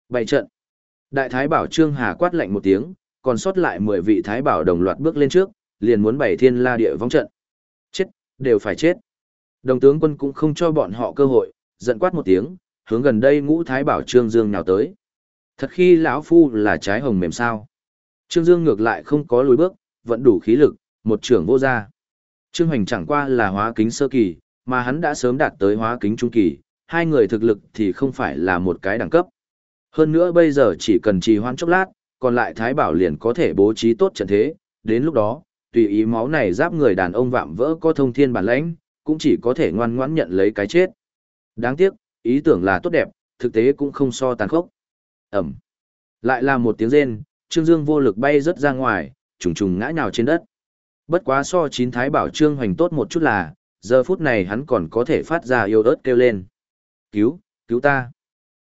[SPEAKER 1] Bày trận. Đại thái bảo Trương Hà quát lạnh một tiếng, còn sót lại 10 vị thái bảo đồng loạt bước lên trước, liền muốn bày thiên la địa vong trận. Chết, đều phải chết. Đồng tướng quân cũng không cho bọn họ cơ hội, giận quát một tiếng, hướng gần đây ngũ thái bảo Trương Dương nào tới. Thật khi lão phu là trái hồng mềm sao. Trương Dương ngược lại không có lối bước, vẫn đủ khí lực, một trưởng vô gia, Trương Hoành chẳng qua là hóa kính sơ kỳ, mà hắn đã sớm đạt tới hóa kính trung kỳ, hai người thực lực thì không phải là một cái đẳng cấp. Hơn nữa bây giờ chỉ cần trì hoãn chốc lát, còn lại Thái Bảo liền có thể bố trí tốt trận thế, đến lúc đó, tùy ý máu này giáp người đàn ông vạm vỡ có thông thiên bản lãnh, cũng chỉ có thể ngoan ngoãn nhận lấy cái chết. Đáng tiếc, ý tưởng là tốt đẹp, thực tế cũng không so tàn khốc. Ẩm. Lại là một tiếng rên, Trương Dương vô lực bay rất ra ngoài, trùng trùng ngã nhào trên đất. Bất quá so chín thái bảo Trương Hoành tốt một chút là, giờ phút này hắn còn có thể phát ra yêu ớt kêu lên. Cứu, cứu ta.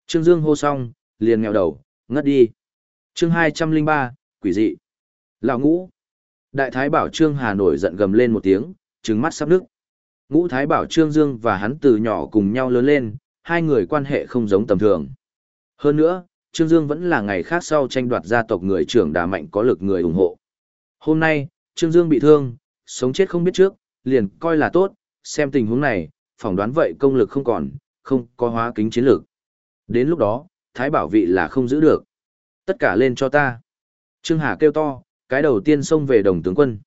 [SPEAKER 1] Trương Dương hô xong, liền nghèo đầu, ngất đi. chương 203, quỷ dị. Lão ngũ. Đại thái bảo Trương Hà nổi giận gầm lên một tiếng, trừng mắt sắp nước. Ngũ thái bảo Trương Dương và hắn từ nhỏ cùng nhau lớn lên, hai người quan hệ không giống tầm thường. Hơn nữa, Trương Dương vẫn là ngày khác sau tranh đoạt gia tộc người trưởng đà mạnh có lực người ủng hộ. Hôm nay, Trương Dương bị thương, sống chết không biết trước, liền coi là tốt, xem tình huống này, phỏng đoán vậy công lực không còn, không có hóa kính chiến lược. Đến lúc đó, thái bảo vị là không giữ được. Tất cả lên cho ta. Trương Hà kêu to, cái đầu tiên xông về đồng tướng quân.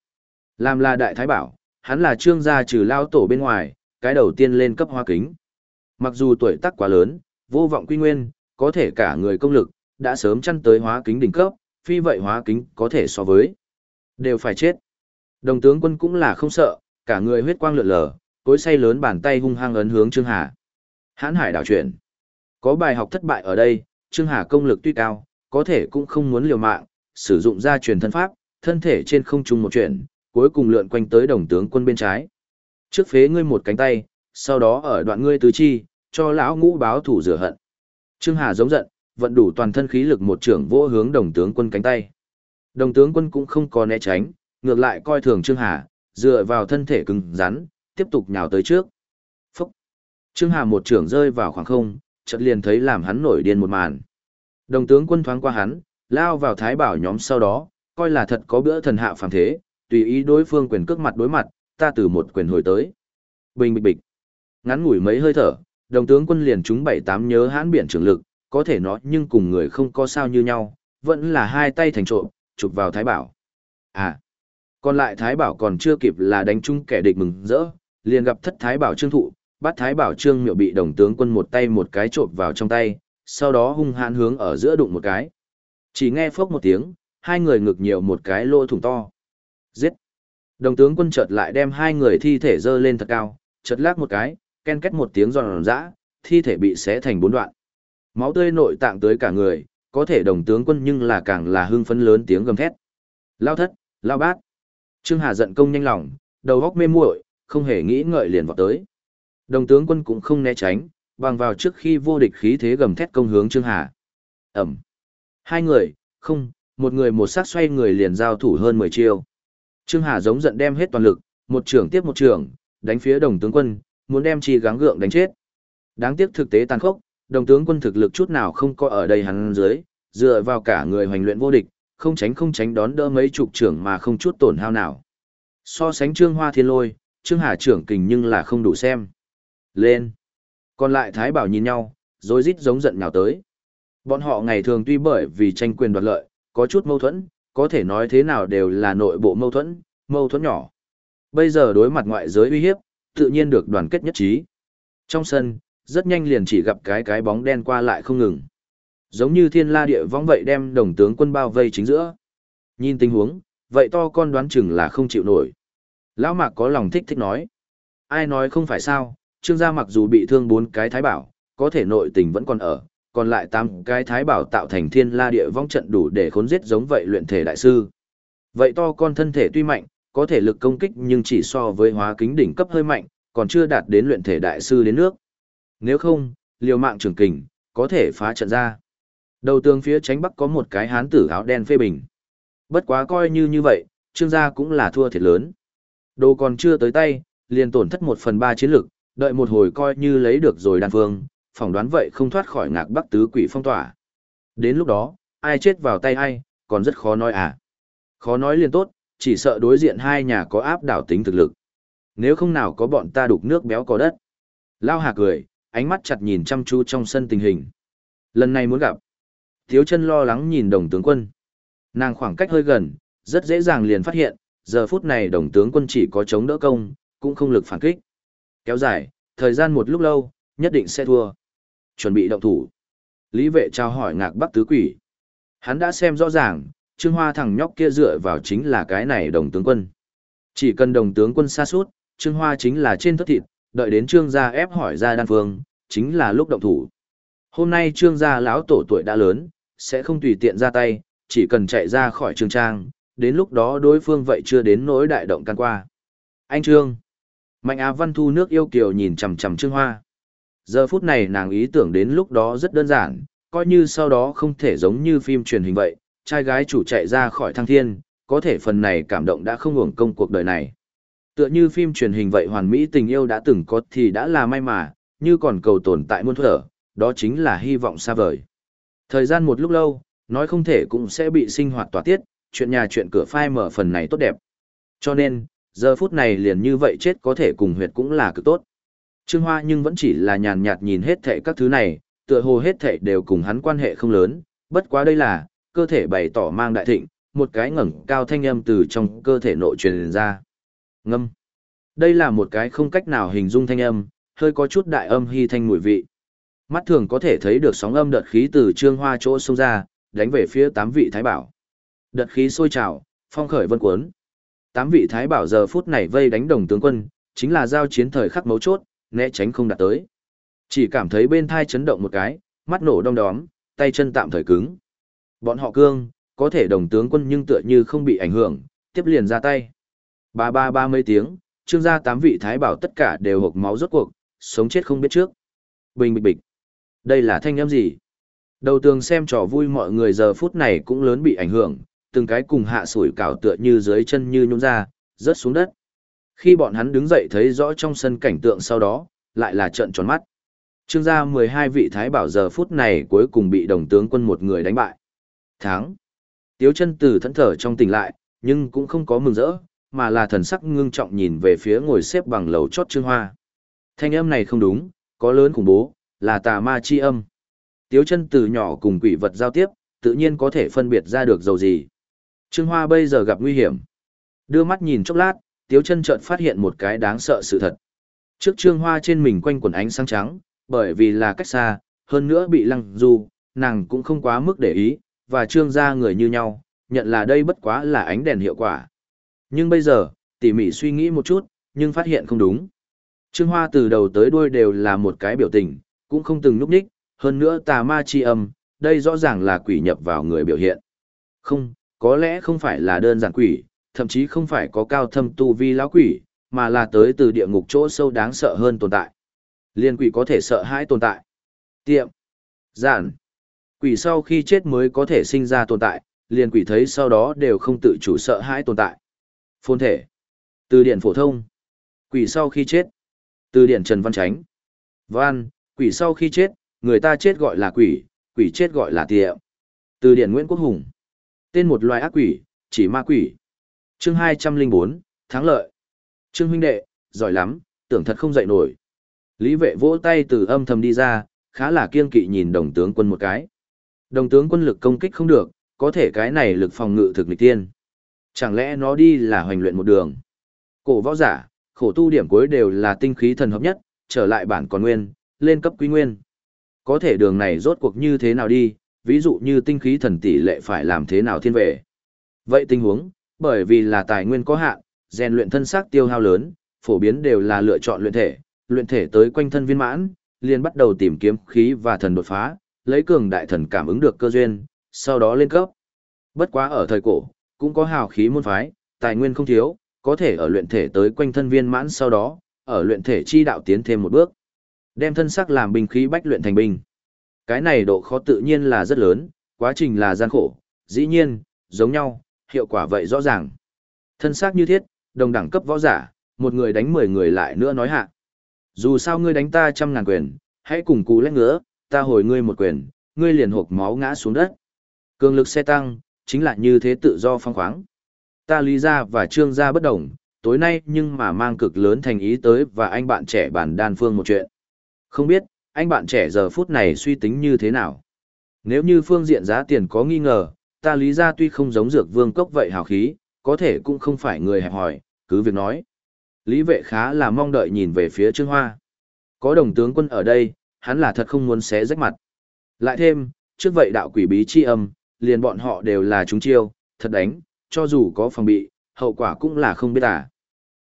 [SPEAKER 1] Làm là đại thái bảo, hắn là trương gia trừ lao tổ bên ngoài, cái đầu tiên lên cấp hoa kính. Mặc dù tuổi tác quá lớn, vô vọng quy nguyên, có thể cả người công lực, đã sớm chăn tới hóa kính đỉnh cấp, phi vậy hóa kính có thể so với. Đều phải chết. Đồng tướng quân cũng là không sợ, cả người huyết quang lượn lờ, cối say lớn bàn tay hung hăng ấn hướng Trương Hà. Hãn hải đảo chuyển. Có bài học thất bại ở đây, Trương Hà công lực tuy cao, có thể cũng không muốn liều mạng, sử dụng ra truyền thân pháp, thân thể trên không trung một chuyển, cuối cùng lượn quanh tới đồng tướng quân bên trái. Trước phế ngươi một cánh tay, sau đó ở đoạn ngươi tứ chi, cho lão ngũ báo thủ rửa hận. Trương Hà giống giận, vận đủ toàn thân khí lực một trưởng vỗ hướng đồng tướng quân cánh tay. Đồng tướng quân cũng không có né tránh, ngược lại coi thường Trương Hà, dựa vào thân thể cứng rắn, tiếp tục nhào tới trước. Phúc! Trương Hà một trưởng rơi vào khoảng không, chợt liền thấy làm hắn nổi điên một màn. Đồng tướng quân thoáng qua hắn, lao vào thái bảo nhóm sau đó, coi là thật có bữa thần hạ phàm thế, tùy ý đối phương quyền cước mặt đối mặt, ta từ một quyền hồi tới. Bình bịch bịch. Ngắn ngủi mấy hơi thở, đồng tướng quân liền trúng bảy tám nhớ hãn biển trường lực, có thể nói nhưng cùng người không có sao như nhau, vẫn là hai tay thành trộm, chụp vào thái bảo. À, còn lại thái bảo còn chưa kịp là đánh chung kẻ địch mừng rỡ, liền gặp thất thái bảo trương thụ, bắt thái bảo trương miệu bị đồng tướng quân một tay một cái trộm vào trong tay, sau đó hung hãn hướng ở giữa đụng một cái. Chỉ nghe phốc một tiếng, hai người ngực nhiều một cái lỗ thủng to. Giết! Đồng tướng quân chợt lại đem hai người thi thể dơ lên thật cao, chợt lắc một cái, ken két một tiếng giòn giã, thi thể bị xé thành bốn đoạn. Máu tươi nội tạng tới cả người, có thể đồng tướng quân nhưng là càng là hưng phấn lớn tiếng gầm thét. Lao thất, lao bát. Trương Hà giận công nhanh lòng, đầu góc mê muội, không hề nghĩ ngợi liền vọt tới. Đồng tướng quân cũng không né tránh, bằng vào trước khi vô địch khí thế gầm thét công hướng Trương Hà. Ẩm. Hai người, không, một người một sát xoay người liền giao thủ hơn 10 chiêu. Trương Hà giống giận đem hết toàn lực, một trưởng tiếp một trưởng, đánh phía đồng tướng quân, muốn đem chi gắng gượng đánh chết. Đáng tiếc thực tế tàn khốc, đồng tướng quân thực lực chút nào không có ở đây hắn dưới, dựa vào cả người hoành luyện vô địch, không tránh không tránh đón đỡ mấy chục trưởng mà không chút tổn hao nào. So sánh Trương Hoa Thiên Lôi, Trương Hà trưởng kình nhưng là không đủ xem. Lên. Còn lại Thái Bảo nhìn nhau, rồi rít giống giận nhào tới. Bọn họ ngày thường tuy bởi vì tranh quyền đoạt lợi, có chút mâu thuẫn, có thể nói thế nào đều là nội bộ mâu thuẫn, mâu thuẫn nhỏ. Bây giờ đối mặt ngoại giới uy hiếp, tự nhiên được đoàn kết nhất trí. Trong sân, rất nhanh liền chỉ gặp cái cái bóng đen qua lại không ngừng. Giống như thiên la địa vong vậy đem đồng tướng quân bao vây chính giữa. Nhìn tình huống, vậy to con đoán chừng là không chịu nổi. Lão Mạc có lòng thích thích nói. Ai nói không phải sao, trương gia mặc dù bị thương bốn cái thái bảo, có thể nội tình vẫn còn ở, còn lại tám cái thái bảo tạo thành thiên la địa vong trận đủ để khốn giết giống vậy luyện thể đại sư. Vậy to con thân thể tuy mạnh, có thể lực công kích nhưng chỉ so với hóa kính đỉnh cấp hơi mạnh, còn chưa đạt đến luyện thể đại sư đến nước. Nếu không, liều mạng trường kình, có thể phá trận ra. Đầu tường phía tránh bắc có một cái hán tử áo đen phê bình. Bất quá coi như như vậy, trương gia cũng là thua thiệt lớn. Đồ còn chưa tới tay, liền tổn thất một phần ba chiến lực, đợi một hồi coi như lấy được rồi đan phương, phỏng đoán vậy không thoát khỏi ngạc bắc tứ quỷ phong tỏa. Đến lúc đó, ai chết vào tay ai, còn rất khó nói à. Khó nói liền tốt, chỉ sợ đối diện hai nhà có áp đảo tính thực lực. Nếu không nào có bọn ta đục nước béo có đất. Lao Hà cười, ánh mắt chặt nhìn chăm chú trong sân tình hình. Lần này muốn gặp. Thiếu chân lo lắng nhìn đồng tướng quân. Nàng khoảng cách hơi gần, rất dễ dàng liền phát hiện, giờ phút này đồng tướng quân chỉ có chống đỡ công, cũng không lực phản kích. Kéo dài, thời gian một lúc lâu, nhất định sẽ thua. Chuẩn bị động thủ. Lý vệ trao hỏi ngạc bắc tứ quỷ. Hắn đã xem rõ ràng, Trương Hoa thằng nhóc kia dựa vào chính là cái này đồng tướng quân. Chỉ cần đồng tướng quân xa suốt, Trương Hoa chính là trên thất thịt, đợi đến Trương gia ép hỏi ra đan phương, chính là lúc động thủ. Hôm nay Trương gia lão tổ tuổi đã lớn, sẽ không tùy tiện ra tay, chỉ cần chạy ra khỏi Trương Trang, đến lúc đó đối phương vậy chưa đến nỗi đại động can qua. Anh Trương. Mạnh Á Văn Thu nước yêu kiều nhìn chằm chằm Trương Hoa. Giờ phút này nàng ý tưởng đến lúc đó rất đơn giản, coi như sau đó không thể giống như phim truyền hình vậy, trai gái chủ chạy ra khỏi thăng thiên, có thể phần này cảm động đã không hưởng công cuộc đời này. Tựa như phim truyền hình vậy hoàn mỹ tình yêu đã từng có thì đã là may mà, như còn cầu tồn tại muôn thở, đó chính là hy vọng xa vời. Thời gian một lúc lâu, nói không thể cũng sẽ bị sinh hoạt tỏa tiết, chuyện nhà chuyện cửa phai mở phần này tốt đẹp. Cho nên, giờ phút này liền như vậy chết có thể cùng huyệt cũng là cực tốt. Trương Hoa nhưng vẫn chỉ là nhàn nhạt nhìn hết thảy các thứ này, tựa hồ hết thảy đều cùng hắn quan hệ không lớn, bất quá đây là, cơ thể bày tỏ mang đại thịnh, một cái ngẩng cao thanh âm từ trong cơ thể nội truyền ra. Ngâm. Đây là một cái không cách nào hình dung thanh âm, hơi có chút đại âm hy thanh mùi vị. Mắt thường có thể thấy được sóng âm đợt khí từ trương hoa chỗ xông ra, đánh về phía tám vị thái bảo. Đợt khí sôi trào, phong khởi vân cuốn. Tám vị thái bảo giờ phút này vây đánh đồng tướng quân, chính là giao chiến thời khắc mấu chốt, né tránh không đạt tới. Chỉ cảm thấy bên thai chấn động một cái, mắt nổ đong đóm, tay chân tạm thời cứng. Bọn họ cương, có thể đồng tướng quân nhưng tựa như không bị ảnh hưởng, tiếp liền ra tay. Ba ba ba mấy tiếng, trương gia tám vị thái bảo tất cả đều hộc máu rốt cuộc, sống chết không biết trước. Bình bịch bịch. Đây là thanh âm gì? Đầu tường xem trò vui mọi người giờ phút này cũng lớn bị ảnh hưởng, từng cái cùng hạ sủi cảo tựa như dưới chân như nhún ra, rớt xuống đất. Khi bọn hắn đứng dậy thấy rõ trong sân cảnh tượng sau đó, lại là trận tròn mắt. Trương gia 12 vị thái bảo giờ phút này cuối cùng bị đồng tướng quân một người đánh bại. Thắng. Tiếu chân từ thẫn thở trong tỉnh lại, nhưng cũng không có mừng rỡ, mà là thần sắc ngưng trọng nhìn về phía ngồi xếp bằng lầu chót Trương Hoa. Thanh âm này không đúng, có lớn khủng bố, là tà ma chi âm. Tiếu chân từ nhỏ cùng quỷ vật giao tiếp, tự nhiên có thể phân biệt ra được dầu gì. Trương Hoa bây giờ gặp nguy hiểm. Đưa mắt nhìn chốc lát, Tiếu chân chợt phát hiện một cái đáng sợ sự thật. Trước Trương Hoa trên mình quanh quần ánh sáng trắng, bởi vì là cách xa, hơn nữa bị lăng du, nàng cũng không quá mức để ý, và Trương gia người như nhau, nhận là đây bất quá là ánh đèn hiệu quả. Nhưng bây giờ, tỉ mỉ suy nghĩ một chút, nhưng phát hiện không đúng. Trương Hoa từ đầu tới đuôi đều là một cái biểu tình, cũng không từng núp ních, hơn nữa tà ma chi âm, đây rõ ràng là quỷ nhập vào người biểu hiện. Không, có lẽ không phải là đơn giản quỷ, thậm chí không phải có cao thâm tu vi lão quỷ, mà là tới từ địa ngục chỗ sâu đáng sợ hơn tồn tại. Liên quỷ có thể sợ hãi tồn tại. Tiệm. Giản. Quỷ sau khi chết mới có thể sinh ra tồn tại, liền quỷ thấy sau đó đều không tự chủ sợ hãi tồn tại. Phôn thể. Từ điển phổ thông. Quỷ sau khi chết. Từ điển Trần Văn Chánh. Văn, quỷ sau khi chết, người ta chết gọi là quỷ, quỷ chết gọi là tiệm. Từ điển Nguyễn Quốc Hùng. Tên một loài ác quỷ, chỉ ma quỷ. Chương 204, thắng lợi. Trương huynh đệ, giỏi lắm, tưởng thật không dậy nổi. Lý vệ vỗ tay từ âm thầm đi ra, khá là kiên kỵ nhìn đồng tướng quân một cái. Đồng tướng quân lực công kích không được, có thể cái này lực phòng ngự thực lịch tiên. Chẳng lẽ nó đi là hoành luyện một đường? Cổ võ giả, khổ tu điểm cuối đều là tinh khí thần hợp nhất, trở lại bản còn nguyên, lên cấp quý nguyên. Có thể đường này rốt cuộc như thế nào đi, ví dụ như tinh khí thần tỷ lệ phải làm thế nào thiên vệ. Vậy tình huống, bởi vì là tài nguyên có hạn, rèn luyện thân xác tiêu hao lớn, phổ biến đều là lựa chọn luyện thể, luyện thể tới quanh thân viên mãn, liền bắt đầu tìm kiếm khí và thần đột phá, lấy cường đại thần cảm ứng được cơ duyên, sau đó lên cấp. Bất quá ở thời cổ, cũng có hào khí môn phái, tài nguyên không thiếu, có thể ở luyện thể tới quanh thân viên mãn sau đó, ở luyện thể chi đạo tiến thêm một bước. Đem thân xác làm binh khí bách luyện thành binh. Cái này độ khó tự nhiên là rất lớn, quá trình là gian khổ, dĩ nhiên, giống nhau, hiệu quả vậy rõ ràng. Thân xác như thiết, đồng đẳng cấp võ giả, một người đánh mười người lại nữa nói hạ. Dù sao ngươi đánh ta trăm ngàn quyền, hãy cùng cú lét ngứa, ta hồi ngươi một quyền, ngươi liền hộp máu ngã xuống đất. Cường lực xe tăng, chính là như thế tự do phong khoáng. Ta lý ra và trương ra bất đồng, tối nay nhưng mà mang cực lớn thành ý tới và anh bạn trẻ bản đan phương một chuyện. Không biết, anh bạn trẻ giờ phút này suy tính như thế nào? Nếu như phương diện giá tiền có nghi ngờ, ta lý ra tuy không giống dược vương cốc vậy hào khí, có thể cũng không phải người hẹp hỏi, cứ việc nói. Lý vệ khá là mong đợi nhìn về phía Trương Hoa. Có đồng tướng quân ở đây, hắn là thật không muốn xé rách mặt. Lại thêm, trước vậy đạo quỷ bí chi âm, liền bọn họ đều là chúng chiêu, thật đánh, cho dù có phòng bị, hậu quả cũng là không biết à.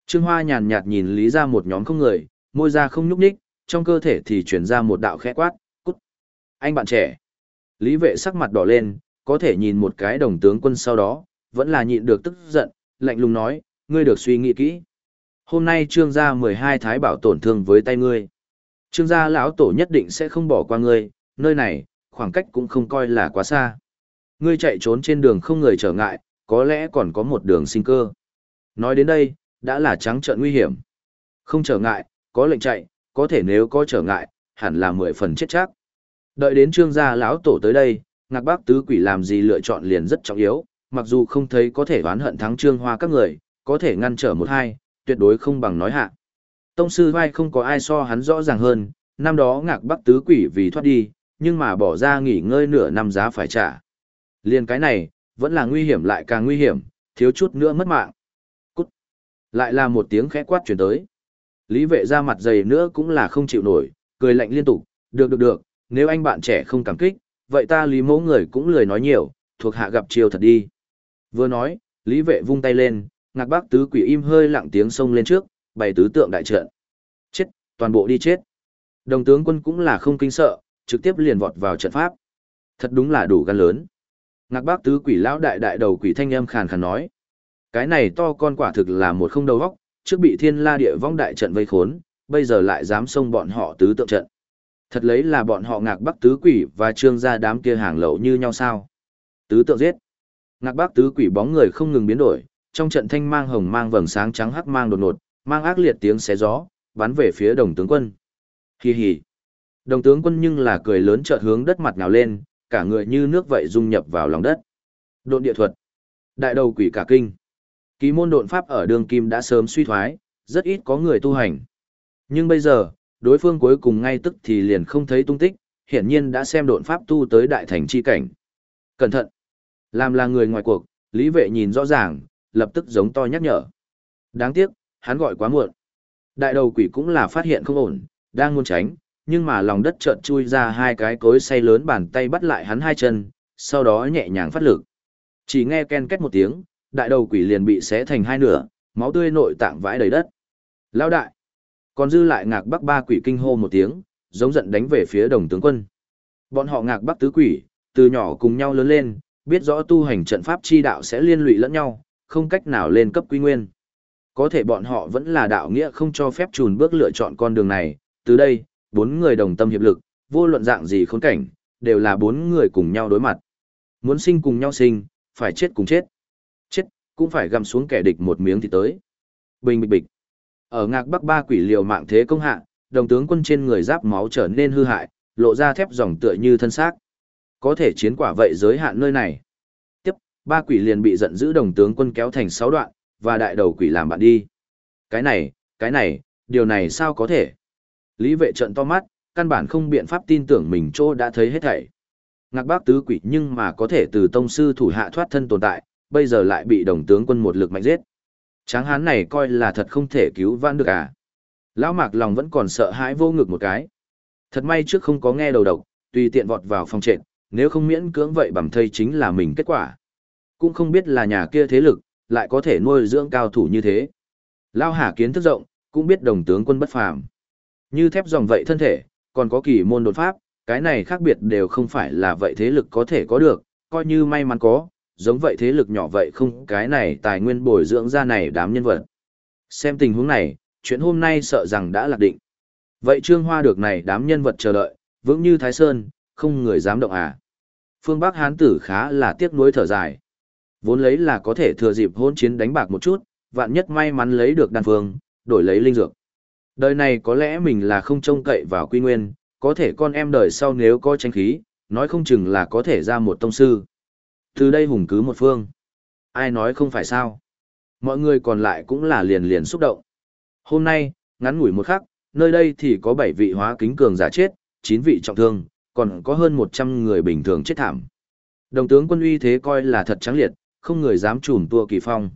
[SPEAKER 1] Trương Hoa nhàn nhạt nhìn Lý ra một nhóm không người, môi ra không nhúc nhích, trong cơ thể thì chuyển ra một đạo khẽ quát, cút. Anh bạn trẻ. Lý vệ sắc mặt đỏ lên, có thể nhìn một cái đồng tướng quân sau đó, vẫn là nhịn được tức giận, lạnh lùng nói, ngươi được suy nghĩ kỹ. Hôm nay trương gia 12 thái bảo tổn thương với tay ngươi. Trương gia lão tổ nhất định sẽ không bỏ qua ngươi, nơi này, khoảng cách cũng không coi là quá xa. Ngươi chạy trốn trên đường không người trở ngại, có lẽ còn có một đường sinh cơ. Nói đến đây, đã là trắng trợn nguy hiểm. Không trở ngại, có lệnh chạy, có thể nếu có trở ngại, hẳn là mười phần chết chắc. Đợi đến trương gia lão tổ tới đây, ngạc bác tứ quỷ làm gì lựa chọn liền rất trọng yếu, mặc dù không thấy có thể oán hận thắng trương hoa các người, có thể ngăn trở một hai, tuyệt đối không bằng nói hạ. Tông sư vai không có ai so hắn rõ ràng hơn, năm đó ngạc Bác tứ quỷ vì thoát đi, nhưng mà bỏ ra nghỉ ngơi nửa năm giá phải trả. Liên cái này, vẫn là nguy hiểm lại càng nguy hiểm, thiếu chút nữa mất mạng. Cút. Lại là một tiếng khẽ quát chuyển tới. Lý vệ ra mặt dày nữa cũng là không chịu nổi, cười lạnh liên tục, được được được, nếu anh bạn trẻ không cảm kích, vậy ta lý mẫu người cũng lười nói nhiều, thuộc hạ gặp chiều thật đi. Vừa nói, lý vệ vung tay lên, ngạc bác tứ quỷ im hơi lặng tiếng xông lên trước, bày tứ tượng đại trận. Chết, toàn bộ đi chết. Đồng tướng quân cũng là không kinh sợ, trực tiếp liền vọt vào trận pháp. Thật đúng là đủ gan lớn. Ngạc bác tứ quỷ lão đại đại đầu quỷ thanh âm khàn khàn nói. Cái này to con quả thực là một không đầu góc, trước bị thiên la địa vong đại trận vây khốn, bây giờ lại dám xông bọn họ tứ tượng trận. Thật lấy là bọn họ ngạc bắc tứ quỷ và trương gia đám kia hàng lậu như nhau sao. Tứ tượng giết. Ngạc bắc tứ quỷ bóng người không ngừng biến đổi, trong trận thanh mang hồng mang vầng sáng trắng hắc mang đột ngột, mang ác liệt tiếng xé gió, bắn về phía đồng tướng quân. Hi hi. Đồng tướng quân nhưng là cười lớn trợt hướng đất mặt nào lên, cả người như nước vậy dung nhập vào lòng đất. Độn địa thuật. Đại đầu quỷ cả kinh. Ký môn độn pháp ở đường kim đã sớm suy thoái, rất ít có người tu hành. Nhưng bây giờ, đối phương cuối cùng ngay tức thì liền không thấy tung tích, hiển nhiên đã xem độn pháp tu tới đại thành chi cảnh. Cẩn thận! Làm là người ngoài cuộc, lý vệ nhìn rõ ràng, lập tức giống to nhắc nhở. Đáng tiếc, hắn gọi quá muộn. Đại đầu quỷ cũng là phát hiện không ổn, đang muốn tránh, nhưng mà lòng đất chợt chui ra hai cái cối say lớn bàn tay bắt lại hắn hai chân, sau đó nhẹ nhàng phát lực. Chỉ nghe ken két một tiếng, đại đầu quỷ liền bị xé thành hai nửa, máu tươi nội tạng vãi đầy đất. Lao đại! Còn dư lại ngạc bắc ba quỷ kinh hô một tiếng, giống giận đánh về phía đồng tướng quân. Bọn họ ngạc bắc tứ quỷ, từ nhỏ cùng nhau lớn lên, biết rõ tu hành trận pháp chi đạo sẽ liên lụy lẫn nhau, không cách nào lên cấp quy nguyên. Có thể bọn họ vẫn là đạo nghĩa không cho phép trùn bước lựa chọn con đường này, từ đây, bốn người đồng tâm hiệp lực, vô luận dạng gì khốn cảnh, đều là bốn người cùng nhau đối mặt. Muốn sinh cùng nhau sinh, phải chết cùng chết. Chết, cũng phải găm xuống kẻ địch một miếng thì tới. Bình bịch bịch. Ở ngạc bắc ba quỷ liều mạng thế công hạ, đồng tướng quân trên người giáp máu trở nên hư hại, lộ ra thép dòng tựa như thân xác. Có thể chiến quả vậy giới hạn nơi này. Tiếp, ba quỷ liền bị giận dữ đồng tướng quân kéo thành sáu đoạn, và đại đầu quỷ làm bạn đi. Cái này, cái này, điều này sao có thể? Lý vệ trận to mắt, căn bản không biện pháp tin tưởng mình chỗ đã thấy hết thảy. Ngạc bác tứ quỷ nhưng mà có thể từ tông sư thủ hạ thoát thân tồn tại, bây giờ lại bị đồng tướng quân một lực mạnh giết. Tráng hán này coi là thật không thể cứu vãn được à. Lão mạc lòng vẫn còn sợ hãi vô ngực một cái. Thật may trước không có nghe đầu độc, tùy tiện vọt vào phòng trệt, nếu không miễn cưỡng vậy bằng thây chính là mình kết quả. Cũng không biết là nhà kia thế lực, lại có thể nuôi dưỡng cao thủ như thế. Lao Hà kiến thức rộng, cũng biết đồng tướng quân bất phàm. Như thép dòng vậy thân thể, còn có kỳ môn đột pháp, cái này khác biệt đều không phải là vậy thế lực có thể có được, coi như may mắn có, giống vậy thế lực nhỏ vậy không cái này tài nguyên bồi dưỡng ra này đám nhân vật. Xem tình huống này, chuyện hôm nay sợ rằng đã lạc định. Vậy Trương Hoa được này đám nhân vật chờ đợi, vững như Thái Sơn, không người dám động à. Phương Bắc Hán tử khá là tiếc nuối thở dài. Vốn lấy là có thể thừa dịp hôn chiến đánh bạc một chút, vạn nhất may mắn lấy được đan phương, đổi lấy linh dược. Đời này có lẽ mình là không trông cậy vào quy nguyên, có thể con em đời sau nếu có tranh khí, nói không chừng là có thể ra một tông sư. Từ đây hùng cứ một phương. Ai nói không phải sao. Mọi người còn lại cũng là liền liền xúc động. Hôm nay, ngắn ngủi một khắc, nơi đây thì có 7 vị hóa kính cường giả chết, 9 vị trọng thương, còn có hơn 100 người bình thường chết thảm. Đồng tướng quân uy thế coi là thật trắng liệt, không người dám trùm tua kỳ phong.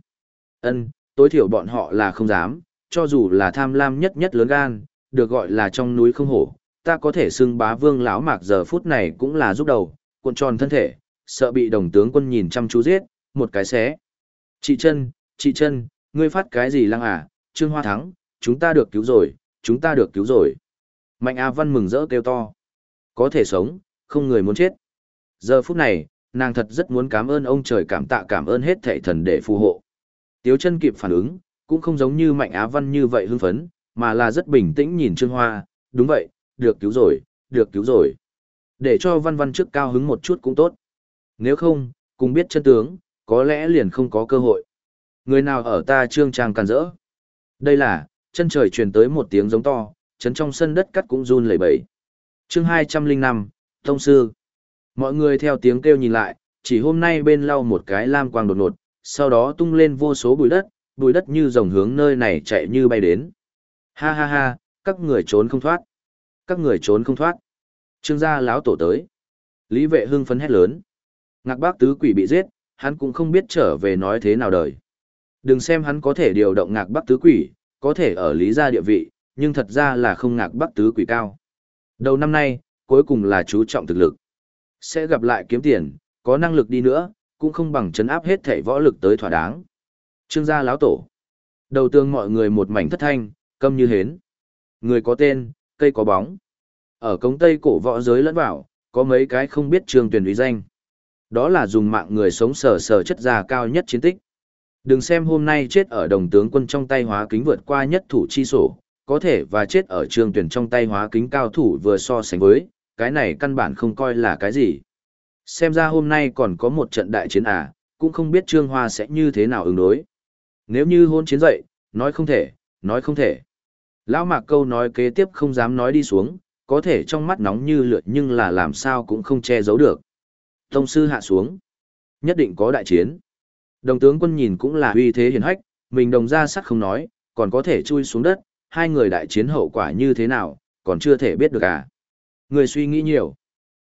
[SPEAKER 1] Ân, tối thiểu bọn họ là không dám, cho dù là tham lam nhất nhất lớn gan, được gọi là trong núi không hổ, ta có thể xưng bá vương lão mạc giờ phút này cũng là giúp đầu, cuộn tròn thân thể, sợ bị đồng tướng quân nhìn chăm chú giết, một cái xé. Chị chân, chị chân, ngươi phát cái gì lăng à, Trương Hoa thắng, chúng ta được cứu rồi, chúng ta được cứu rồi. Mạnh A Văn mừng rỡ kêu to. Có thể sống, không người muốn chết. Giờ phút này, nàng thật rất muốn cảm ơn ông trời cảm tạ cảm ơn hết thảy thần để phù hộ. Tiếu chân kịp phản ứng, cũng không giống như Mạnh Á Văn như vậy hưng phấn, mà là rất bình tĩnh nhìn Trương Hoa, đúng vậy, được cứu rồi, được cứu rồi. Để cho Văn Văn trước cao hứng một chút cũng tốt. Nếu không, cùng biết chân tướng, có lẽ liền không có cơ hội. Người nào ở ta trương trang càn rỡ. Đây là, chân trời truyền tới một tiếng giống to, chấn trong sân đất cắt cũng run lẩy bẩy. Chương 205, Tông Sư. Mọi người theo tiếng kêu nhìn lại, chỉ hôm nay bên lau một cái lam quang đột ngột, sau đó tung lên vô số bụi đất, bụi đất như dòng hướng nơi này chạy như bay đến. Ha ha ha, các người trốn không thoát. Các người trốn không thoát. Trương gia lão tổ tới. Lý vệ hưng phấn hét lớn. Ngạc bác tứ quỷ bị giết, hắn cũng không biết trở về nói thế nào đời. Đừng xem hắn có thể điều động ngạc Bác tứ quỷ, có thể ở lý gia địa vị, nhưng thật ra là không ngạc Bác tứ quỷ cao. Đầu năm nay, cuối cùng là chú trọng thực lực. Sẽ gặp lại kiếm tiền, có năng lực đi nữa, cũng không bằng chấn áp hết thể võ lực tới thỏa đáng. Trương gia lão tổ. Đầu tương mọi người một mảnh thất thanh, câm như hến. Người có tên, cây có bóng. Ở cống Tây cổ võ giới lẫn vào, có mấy cái không biết trường tuyển uy danh. Đó là dùng mạng người sống sờ sờ chất già cao nhất chiến tích. Đừng xem hôm nay chết ở đồng tướng quân trong tay hóa kính vượt qua nhất thủ chi sổ, có thể và chết ở trương tuyển trong tay hóa kính cao thủ vừa so sánh với, cái này căn bản không coi là cái gì. Xem ra hôm nay còn có một trận đại chiến à, cũng không biết trương hoa sẽ như thế nào ứng đối. Nếu như hôn chiến dậy, nói không thể, nói không thể. Lão mạc câu nói kế tiếp không dám nói đi xuống, có thể trong mắt nóng như lượt nhưng là làm sao cũng không che giấu được. Tông sư hạ xuống. Nhất định có đại chiến. Đồng tướng quân nhìn cũng là uy thế hiển hách, mình đồng ra sắc không nói, còn có thể chui xuống đất, hai người đại chiến hậu quả như thế nào, còn chưa thể biết được à. Người suy nghĩ nhiều.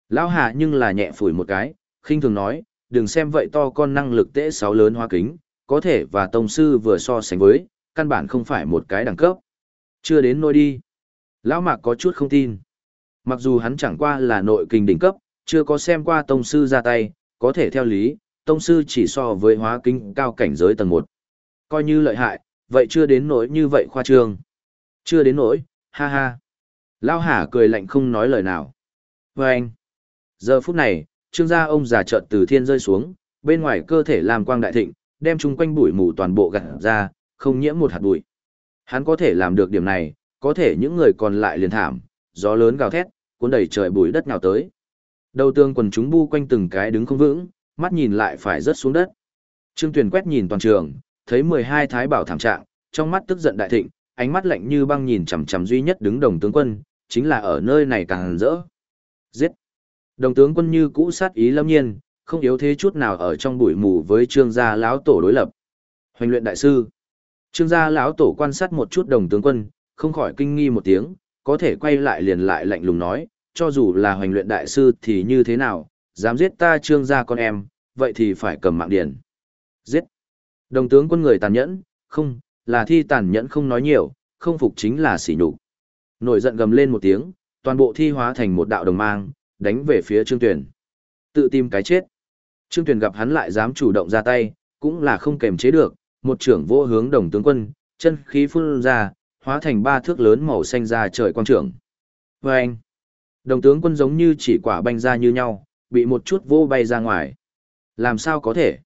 [SPEAKER 1] Lão hạ nhưng là nhẹ phủi một cái, khinh thường nói, đừng xem vậy to con năng lực tễ sáu lớn hoa kính, có thể và tông sư vừa so sánh với, căn bản không phải một cái đẳng cấp. Chưa đến nôi đi. Lão Mạc có chút không tin. Mặc dù hắn chẳng qua là nội kinh đỉnh cấp, chưa có xem qua tông sư ra tay, có thể theo lý, tông sư chỉ so với hóa kinh cao cảnh giới tầng 1. Coi như lợi hại, vậy chưa đến nỗi như vậy khoa trương. Chưa đến nỗi, ha ha. Lao hả cười lạnh không nói lời nào. Và anh, giờ phút này, trương gia ông già chợt từ thiên rơi xuống, bên ngoài cơ thể làm quang đại thịnh, đem chung quanh bụi mù toàn bộ gặt ra, không nhiễm một hạt bụi. Hắn có thể làm được điểm này, có thể những người còn lại liền thảm, gió lớn gào thét, cuốn đầy trời bụi đất nào tới. Đầu tương quần chúng bu quanh từng cái đứng không vững, mắt nhìn lại phải rớt xuống đất. Trương Tuyền quét nhìn toàn trường, thấy 12 thái bảo thảm trạng, trong mắt tức giận đại thịnh, ánh mắt lạnh như băng nhìn chằm chằm duy nhất đứng đồng tướng quân, chính là ở nơi này càng rỡ. Giết! Đồng tướng quân như cũ sát ý lâm nhiên, không yếu thế chút nào ở trong bụi mù với trương gia lão tổ đối lập. Hoành luyện đại sư. Trương gia lão tổ quan sát một chút đồng tướng quân, không khỏi kinh nghi một tiếng, có thể quay lại liền lại lạnh lùng nói, cho dù là hoành luyện đại sư thì như thế nào, dám giết ta trương gia con em, vậy thì phải cầm mạng điển. Giết. Đồng tướng quân người tàn nhẫn, không, là thi tàn nhẫn không nói nhiều, không phục chính là sỉ nhục. Nổi giận gầm lên một tiếng, toàn bộ thi hóa thành một đạo đồng mang, đánh về phía Trương Tuyển. Tự tìm cái chết. Trương Tuyển gặp hắn lại dám chủ động ra tay, cũng là không kềm chế được, một trưởng vô hướng đồng tướng quân, chân khí phun ra, hóa thành ba thước lớn màu xanh ra trời quang trưởng. Và anh, đồng tướng quân giống như chỉ quả banh ra như nhau, bị một chút vô bay ra ngoài. Làm sao có thể?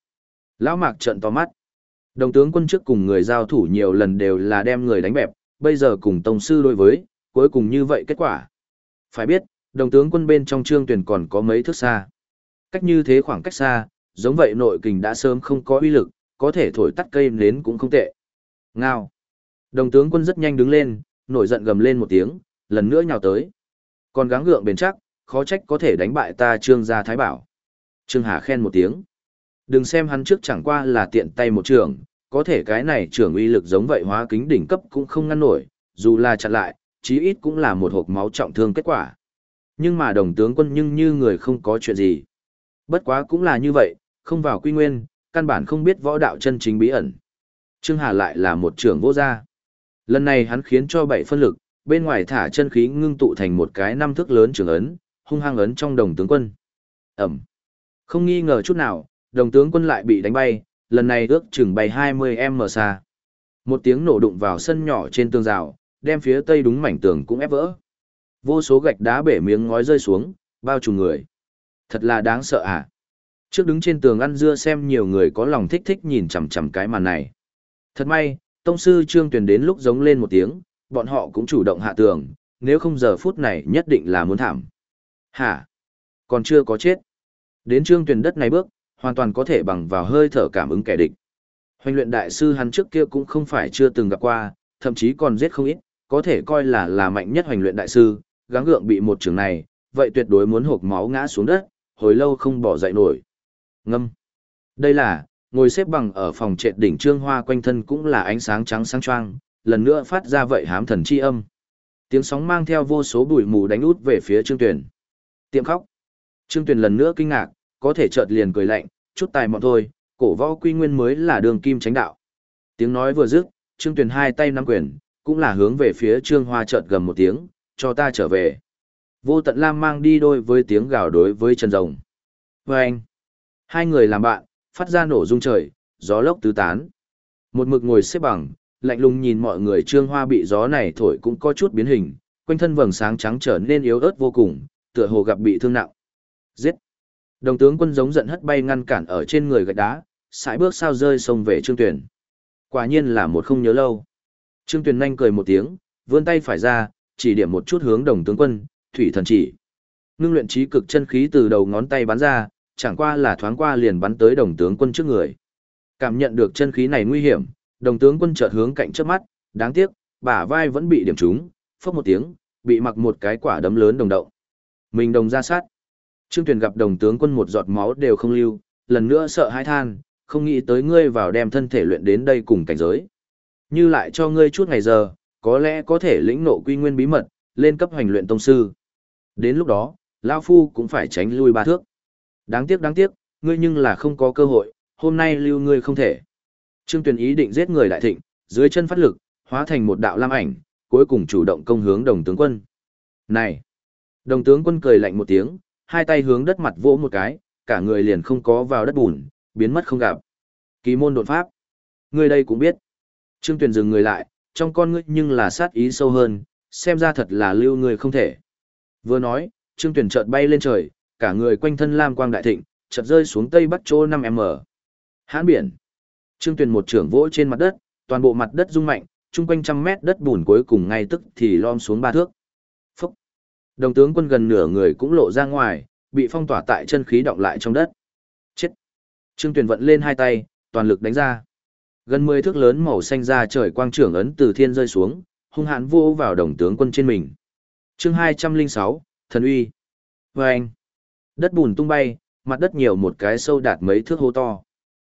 [SPEAKER 1] Lão mạc trận to mắt. Đồng tướng quân trước cùng người giao thủ nhiều lần đều là đem người đánh bẹp, bây giờ cùng tông sư đối với, cuối cùng như vậy kết quả. Phải biết, đồng tướng quân bên trong trương tuyển còn có mấy thước xa. Cách như thế khoảng cách xa, giống vậy nội kình đã sớm không có uy lực, có thể thổi tắt cây nến cũng không tệ. Ngao. Đồng tướng quân rất nhanh đứng lên, nổi giận gầm lên một tiếng, lần nữa nhào tới. Còn gắng gượng bền chắc, khó trách có thể đánh bại ta trương gia thái bảo. Trương Hà khen một tiếng. Đừng xem hắn trước chẳng qua là tiện tay một trường, có thể cái này trưởng uy lực giống vậy hóa kính đỉnh cấp cũng không ngăn nổi, dù là chặn lại, chí ít cũng là một hộp máu trọng thương kết quả. Nhưng mà đồng tướng quân nhưng như người không có chuyện gì. Bất quá cũng là như vậy, không vào quy nguyên, căn bản không biết võ đạo chân chính bí ẩn. Trương Hà lại là một trưởng vô gia. Lần này hắn khiến cho bảy phân lực, bên ngoài thả chân khí ngưng tụ thành một cái năm thước lớn trường ấn, hung hăng ấn trong đồng tướng quân. Ẩm. Không nghi ngờ chút nào, đồng tướng quân lại bị đánh bay, lần này ước chừng bay 20m xa. Một tiếng nổ đụng vào sân nhỏ trên tường rào, đem phía tây đúng mảnh tường cũng ép vỡ. Vô số gạch đá bể miếng ngói rơi xuống, bao trùm người. Thật là đáng sợ à. Trước đứng trên tường ăn dưa xem nhiều người có lòng thích thích nhìn chằm chằm cái màn này. Thật may, tông sư Trương Tuyền đến lúc giống lên một tiếng, bọn họ cũng chủ động hạ tường, nếu không giờ phút này nhất định là muốn thảm. Hả? Còn chưa có chết. Đến Trương tuyển đất này bước, hoàn toàn có thể bằng vào hơi thở cảm ứng kẻ địch. Hoành luyện đại sư hắn trước kia cũng không phải chưa từng gặp qua, thậm chí còn giết không ít, có thể coi là là mạnh nhất hoành luyện đại sư, gắng gượng bị một trường này, vậy tuyệt đối muốn hộp máu ngã xuống đất, hồi lâu không bỏ dậy nổi. Ngâm. Đây là, ngồi xếp bằng ở phòng trệt đỉnh trương hoa quanh thân cũng là ánh sáng trắng sáng choang, lần nữa phát ra vậy hám thần chi âm. Tiếng sóng mang theo vô số bụi mù đánh út về phía Trương Tuyền. Tiệm khóc. Trương Tuyền lần nữa kinh ngạc, có thể chợt liền cười lạnh, chút tài mọn thôi, cổ võ quy nguyên mới là đường kim tránh đạo. Tiếng nói vừa dứt, Trương Tuyền hai tay nắm quyền, cũng là hướng về phía Trương Hoa chợt gầm một tiếng, cho ta trở về. Vô tận lam mang đi đôi với tiếng gào đối với Trần Rồng. Và anh, hai người làm bạn, phát ra nổ rung trời, gió lốc tứ tán. Một mực ngồi xếp bằng, lạnh lùng nhìn mọi người Trương Hoa bị gió này thổi cũng có chút biến hình, quanh thân vầng sáng trắng trở nên yếu ớt vô cùng, tựa hồ gặp bị thương nặng. Giết! Đồng tướng quân giống giận hất bay ngăn cản ở trên người gạch đá, sải bước sao rơi sông về Trương Tuyền. Quả nhiên là một không nhớ lâu. Trương Tuyền nhanh cười một tiếng, vươn tay phải ra, chỉ điểm một chút hướng đồng tướng quân, thủy thần chỉ. Ngưng luyện trí cực chân khí từ đầu ngón tay bắn ra, chẳng qua là thoáng qua liền bắn tới đồng tướng quân trước người. Cảm nhận được chân khí này nguy hiểm, đồng tướng quân chợt hướng cạnh trước mắt, đáng tiếc, bả vai vẫn bị điểm trúng, phốc một tiếng, bị mặc một cái quả đấm lớn đồng động. Mình đồng ra sát. Trương Tuyền gặp đồng tướng quân một giọt máu đều không lưu, lần nữa sợ hãi than, không nghĩ tới ngươi vào đem thân thể luyện đến đây cùng cảnh giới. Như lại cho ngươi chút ngày giờ, có lẽ có thể lĩnh nộ quy nguyên bí mật, lên cấp hành luyện tông sư. Đến lúc đó, Lao Phu cũng phải tránh lui ba thước. Đáng tiếc đáng tiếc, ngươi nhưng là không có cơ hội, hôm nay lưu ngươi không thể. Trương Tuyền ý định giết người đại thịnh, dưới chân phát lực, hóa thành một đạo lam ảnh, cuối cùng chủ động công hướng đồng tướng quân. Này! Đồng tướng quân cười lạnh một tiếng, hai tay hướng đất mặt vỗ một cái, cả người liền không có vào đất bùn, biến mất không gặp. Kỳ môn đột pháp. Người đây cũng biết. Trương Tuyền dừng người lại, trong con ngươi nhưng là sát ý sâu hơn, xem ra thật là lưu người không thể. Vừa nói, Trương Tuyền chợt bay lên trời, cả người quanh thân lam quang đại thịnh, chợt rơi xuống tây bắc chỗ 5m. Hãn biển. Trương Tuyền một trưởng vỗ trên mặt đất, toàn bộ mặt đất rung mạnh, chung quanh trăm mét đất bùn cuối cùng ngay tức thì lom xuống ba thước. Phúc. Đồng tướng quân gần nửa người cũng lộ ra ngoài, bị phong tỏa tại chân khí động lại trong đất. Chết. Trương Tuyền vận lên hai tay, toàn lực đánh ra. Gần 10 thước lớn màu xanh ra trời quang trưởng ấn từ thiên rơi xuống, hung hãn vô vào đồng tướng quân trên mình. Chương 206, Thần uy. Vâng. Đất bùn tung bay, mặt đất nhiều một cái sâu đạt mấy thước hố to.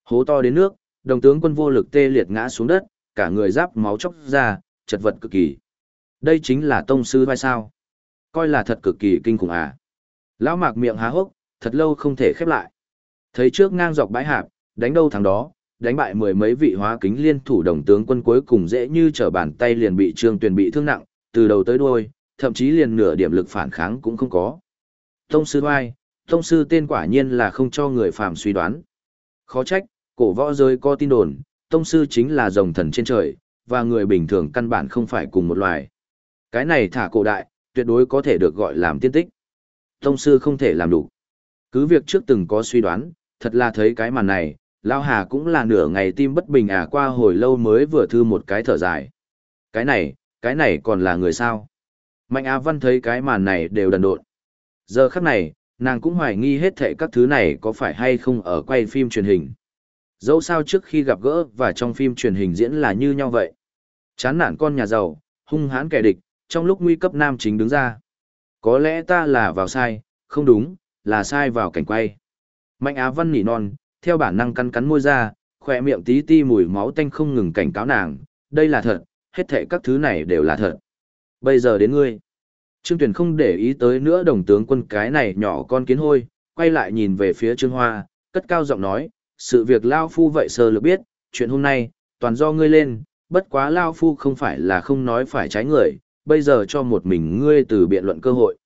[SPEAKER 1] Hố to đến nước, đồng tướng quân vô lực tê liệt ngã xuống đất, cả người giáp máu chóc ra, chật vật cực kỳ. Đây chính là tông sư vai sao. Coi là thật cực kỳ kinh khủng à. Lão mạc miệng há hốc, thật lâu không thể khép lại. Thấy trước ngang dọc bãi hạp, đánh đâu thằng đó, đánh bại mười mấy vị hóa kính liên thủ đồng tướng quân cuối cùng dễ như trở bàn tay liền bị trương tuyền bị thương nặng, từ đầu tới đuôi, thậm chí liền nửa điểm lực phản kháng cũng không có. Tông sư vai, tông sư tên quả nhiên là không cho người phàm suy đoán. Khó trách, cổ võ rơi có tin đồn, tông sư chính là rồng thần trên trời, và người bình thường căn bản không phải cùng một loài. Cái này thả cổ đại, tuyệt đối có thể được gọi làm tiên tích. Tông sư không thể làm đủ. Cứ việc trước từng có suy đoán, thật là thấy cái màn này, Lao Hà cũng là nửa ngày tim bất bình à qua hồi lâu mới vừa thư một cái thở dài. Cái này, cái này còn là người sao? Mạnh Á Văn thấy cái màn này đều đần độn. Giờ khắc này, nàng cũng hoài nghi hết thệ các thứ này có phải hay không ở quay phim truyền hình. Dẫu sao trước khi gặp gỡ và trong phim truyền hình diễn là như nhau vậy. Chán nản con nhà giàu, hung hãn kẻ địch, trong lúc nguy cấp nam chính đứng ra. Có lẽ ta là vào sai, không đúng, là sai vào cảnh quay. Mạnh Á Văn nỉ non, theo bản năng cắn cắn môi ra, khỏe miệng tí ti mùi máu tanh không ngừng cảnh cáo nàng, đây là thật, hết thệ các thứ này đều là thật. Bây giờ đến ngươi. Trương Tuyền không để ý tới nữa đồng tướng quân cái này nhỏ con kiến hôi, quay lại nhìn về phía Trương Hoa, cất cao giọng nói, sự việc Lao Phu vậy sơ lược biết, chuyện hôm nay, toàn do ngươi lên, bất quá Lao Phu không phải là không nói phải trái người, bây giờ cho một mình ngươi từ biện luận cơ hội.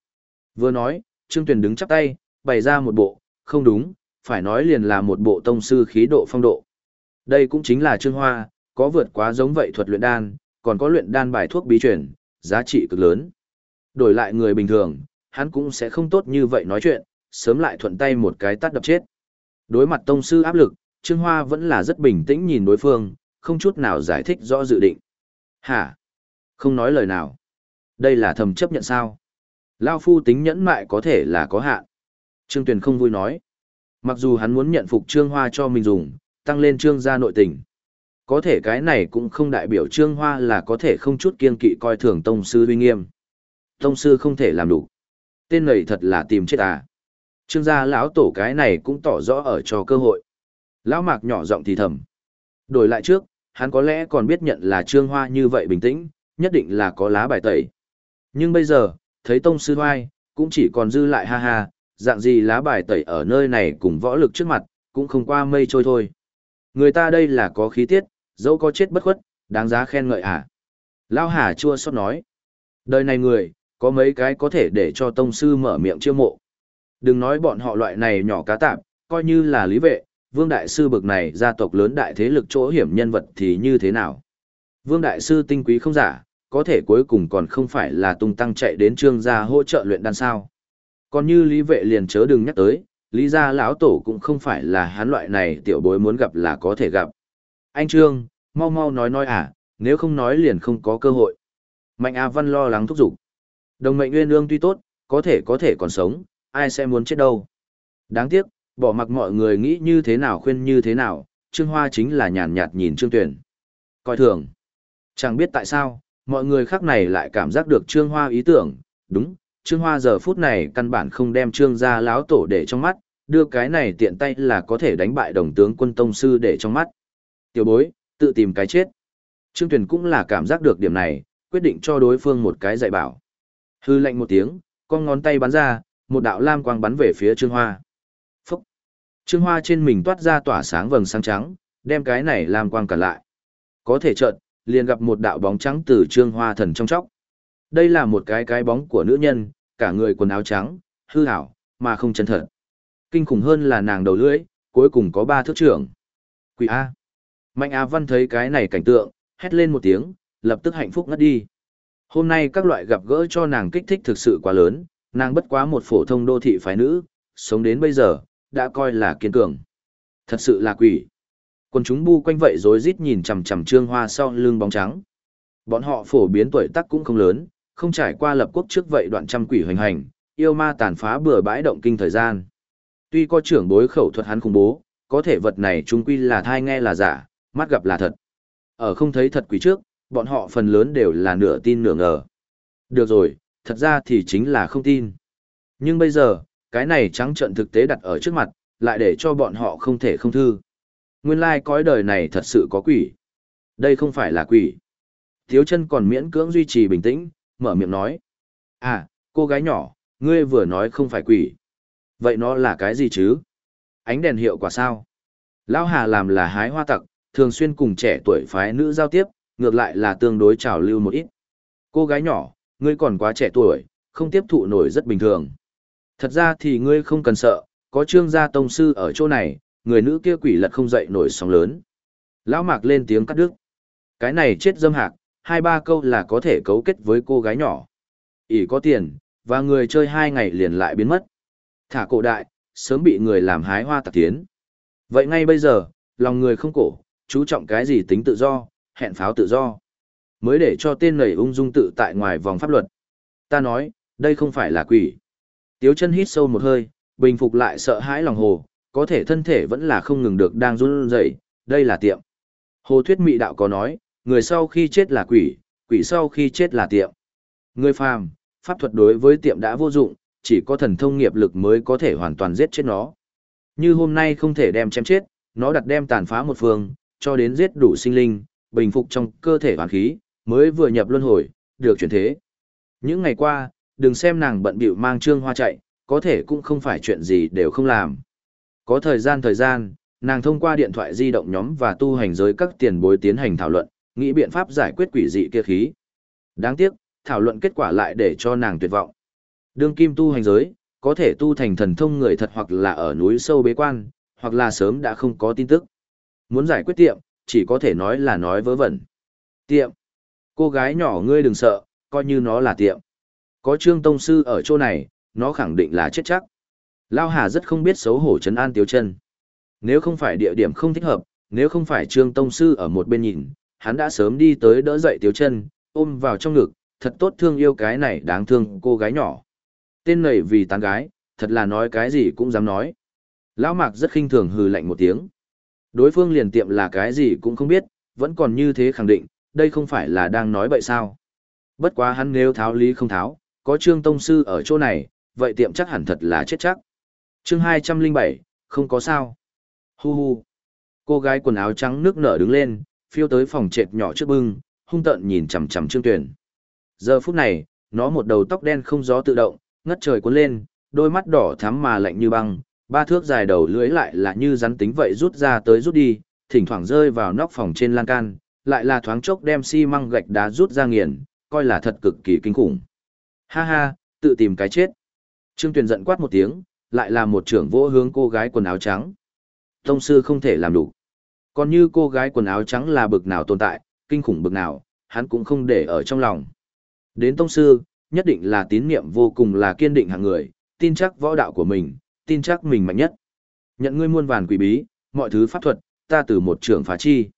[SPEAKER 1] Vừa nói, Trương Tuyền đứng chắp tay, bày ra một bộ, không đúng, phải nói liền là một bộ tông sư khí độ phong độ. Đây cũng chính là Trương Hoa, có vượt quá giống vậy thuật luyện đan, còn có luyện đan bài thuốc bí truyền, giá trị cực lớn. Đổi lại người bình thường, hắn cũng sẽ không tốt như vậy nói chuyện, sớm lại thuận tay một cái tát đập chết. Đối mặt tông sư áp lực, Trương Hoa vẫn là rất bình tĩnh nhìn đối phương, không chút nào giải thích rõ dự định. Hả? Không nói lời nào. Đây là thầm chấp nhận sao? Lao phu tính nhẫn mại có thể là có hạn. Trương Tuyền không vui nói. Mặc dù hắn muốn nhận phục Trương Hoa cho mình dùng, tăng lên Trương gia nội tình. Có thể cái này cũng không đại biểu Trương Hoa là có thể không chút kiên kỵ coi thường Tông Sư uy nghiêm. Tông Sư không thể làm đủ. Tên này thật là tìm chết à. Trương gia lão tổ cái này cũng tỏ rõ ở cho cơ hội. Lão mạc nhỏ giọng thì thầm. Đổi lại trước, hắn có lẽ còn biết nhận là Trương Hoa như vậy bình tĩnh, nhất định là có lá bài tẩy. Nhưng bây giờ, thấy Tông Sư Hoai, cũng chỉ còn dư lại ha ha, dạng gì lá bài tẩy ở nơi này cùng võ lực trước mặt, cũng không qua mây trôi thôi. Người ta đây là có khí tiết, dẫu có chết bất khuất, đáng giá khen ngợi à. Lao Hà chua xót nói. Đời này người, có mấy cái có thể để cho tông sư mở miệng chiêu mộ. Đừng nói bọn họ loại này nhỏ cá tạp, coi như là lý vệ, vương đại sư bực này gia tộc lớn đại thế lực chỗ hiểm nhân vật thì như thế nào. Vương đại sư tinh quý không giả, có thể cuối cùng còn không phải là tung tăng chạy đến trương gia hỗ trợ luyện đan sao. Còn như lý vệ liền chớ đừng nhắc tới, lý gia lão tổ cũng không phải là hắn loại này tiểu bối muốn gặp là có thể gặp. Anh Trương, mau mau nói nói à, nếu không nói liền không có cơ hội. Mạnh A Văn lo lắng thúc giục. Đồng mệnh nguyên ương tuy tốt, có thể có thể còn sống, ai sẽ muốn chết đâu. Đáng tiếc, bỏ mặc mọi người nghĩ như thế nào khuyên như thế nào, Trương Hoa chính là nhàn nhạt nhìn Trương Tuyển. Coi thường. Chẳng biết tại sao, mọi người khác này lại cảm giác được Trương Hoa ý tưởng, đúng, Trương Hoa giờ phút này căn bản không đem Trương gia láo tổ để trong mắt, đưa cái này tiện tay là có thể đánh bại đồng tướng quân tông sư để trong mắt. Tiểu bối, tự tìm cái chết. Trương Tuyền cũng là cảm giác được điểm này, quyết định cho đối phương một cái dạy bảo. Hư lệnh một tiếng, con ngón tay bắn ra, một đạo lam quang bắn về phía Trương Hoa. Phúc! Trương Hoa trên mình toát ra tỏa sáng vầng sáng trắng, đem cái này lam quang cản lại. Có thể chợt, liền gặp một đạo bóng trắng từ Trương Hoa thần trong chóc. Đây là một cái cái bóng của nữ nhân, cả người quần áo trắng, hư hảo, mà không chân thật. Kinh khủng hơn là nàng đầu lưỡi, cuối cùng có ba thước trưởng. Quỷ A. Mạnh Á Văn thấy cái này cảnh tượng, hét lên một tiếng, lập tức hạnh phúc ngất đi. Hôm nay các loại gặp gỡ cho nàng kích thích thực sự quá lớn, nàng bất quá một phổ thông đô thị phái nữ, sống đến bây giờ, đã coi là kiên cường. Thật sự là quỷ. Quân chúng bu quanh vậy rối rít nhìn chằm chằm Trương Hoa sau lưng bóng trắng. Bọn họ phổ biến tuổi tác cũng không lớn, không trải qua lập quốc trước vậy đoạn trăm quỷ hoành hành, yêu ma tàn phá bừa bãi động kinh thời gian. Tuy có trưởng bối khẩu thuật hắn khủng bố, có thể vật này trung quy là thai nghe là giả, mắt gặp là thật. Ở không thấy thật quỷ trước, bọn họ phần lớn đều là nửa tin nửa ngờ. Được rồi, thật ra thì chính là không tin. Nhưng bây giờ, cái này trắng trận thực tế đặt ở trước mặt, lại để cho bọn họ không thể không thư. Nguyên lai like cõi đời này thật sự có quỷ. Đây không phải là quỷ. Thiếu chân còn miễn cưỡng duy trì bình tĩnh, mở miệng nói. À, cô gái nhỏ, ngươi vừa nói không phải quỷ. Vậy nó là cái gì chứ? Ánh đèn hiệu quả sao? Lão Hà làm là hái hoa tặc, thường xuyên cùng trẻ tuổi phái nữ giao tiếp, ngược lại là tương đối trào lưu một ít. Cô gái nhỏ, ngươi còn quá trẻ tuổi, không tiếp thụ nổi rất bình thường. Thật ra thì ngươi không cần sợ, có trương gia tông sư ở chỗ này, người nữ kia quỷ lật không dậy nổi sóng lớn. Lão Mạc lên tiếng cắt đứt. Cái này chết dâm hạc, hai ba câu là có thể cấu kết với cô gái nhỏ. ỉ có tiền, và người chơi hai ngày liền lại biến mất. Thả cổ đại, sớm bị người làm hái hoa tạc tiến. Vậy ngay bây giờ, lòng người không cổ, chú trọng cái gì tính tự do, hẹn pháo tự do. Mới để cho tên nầy ung dung tự tại ngoài vòng pháp luật. Ta nói, đây không phải là quỷ. Tiếu chân hít sâu một hơi, bình phục lại sợ hãi lòng hồ, có thể thân thể vẫn là không ngừng được đang run rẩy. đây là tiệm. Hồ thuyết mị đạo có nói, người sau khi chết là quỷ, quỷ sau khi chết là tiệm. Người phàm, pháp thuật đối với tiệm đã vô dụng, chỉ có thần thông nghiệp lực mới có thể hoàn toàn giết chết nó. Như hôm nay không thể đem chém chết, nó đặt đem tàn phá một phương, cho đến giết đủ sinh linh, bình phục trong cơ thể hoàn khí, mới vừa nhập luân hồi, được chuyển thế. Những ngày qua, đừng xem nàng bận bịu mang trương hoa chạy, có thể cũng không phải chuyện gì đều không làm. Có thời gian thời gian, nàng thông qua điện thoại di động nhóm và tu hành giới các tiền bối tiến hành thảo luận, nghĩ biện pháp giải quyết quỷ dị kia khí. Đáng tiếc, thảo luận kết quả lại để cho nàng tuyệt vọng. Đương kim tu hành giới, có thể tu thành thần thông người thật hoặc là ở núi sâu bế quan, hoặc là sớm đã không có tin tức. Muốn giải quyết tiệm, chỉ có thể nói là nói vớ vẩn. Tiệm. Cô gái nhỏ ngươi đừng sợ, coi như nó là tiệm. Có trương tông sư ở chỗ này, nó khẳng định là chết chắc. Lao Hà rất không biết xấu hổ chấn an Tiếu chân. Nếu không phải địa điểm không thích hợp, nếu không phải trương tông sư ở một bên nhìn, hắn đã sớm đi tới đỡ dậy Tiếu chân, ôm vào trong ngực, thật tốt thương yêu cái này đáng thương cô gái nhỏ. Tên này vì tán gái, thật là nói cái gì cũng dám nói. Lão Mạc rất khinh thường hừ lạnh một tiếng. Đối phương liền tiệm là cái gì cũng không biết, vẫn còn như thế khẳng định, đây không phải là đang nói bậy sao. Bất quá hắn nếu tháo lý không tháo, có trương tông sư ở chỗ này, vậy tiệm chắc hẳn thật là chết chắc. chương 207, không có sao. Hu hu. Cô gái quần áo trắng nước nở đứng lên, phiêu tới phòng trệt nhỏ trước bưng, hung tợn nhìn chằm chằm trương tuyển. Giờ phút này, nó một đầu tóc đen không gió tự động, ngất trời cuốn lên, đôi mắt đỏ thắm mà lạnh như băng, ba thước dài đầu lưỡi lại là như rắn tính vậy rút ra tới rút đi, thỉnh thoảng rơi vào nóc phòng trên lan can, lại là thoáng chốc đem xi măng gạch đá rút ra nghiền, coi là thật cực kỳ kinh khủng. Ha ha, tự tìm cái chết. Trương Tuyền giận quát một tiếng, lại là một trưởng vỗ hướng cô gái quần áo trắng. Tông sư không thể làm đủ. Còn như cô gái quần áo trắng là bực nào tồn tại, kinh khủng bực nào, hắn cũng không để ở trong lòng. Đến tông sư, nhất định là tín niệm vô cùng là kiên định hạng người, tin chắc võ đạo của mình, tin chắc mình mạnh nhất. Nhận ngươi muôn vàn quỷ bí, mọi thứ pháp thuật, ta từ một trưởng phá chi.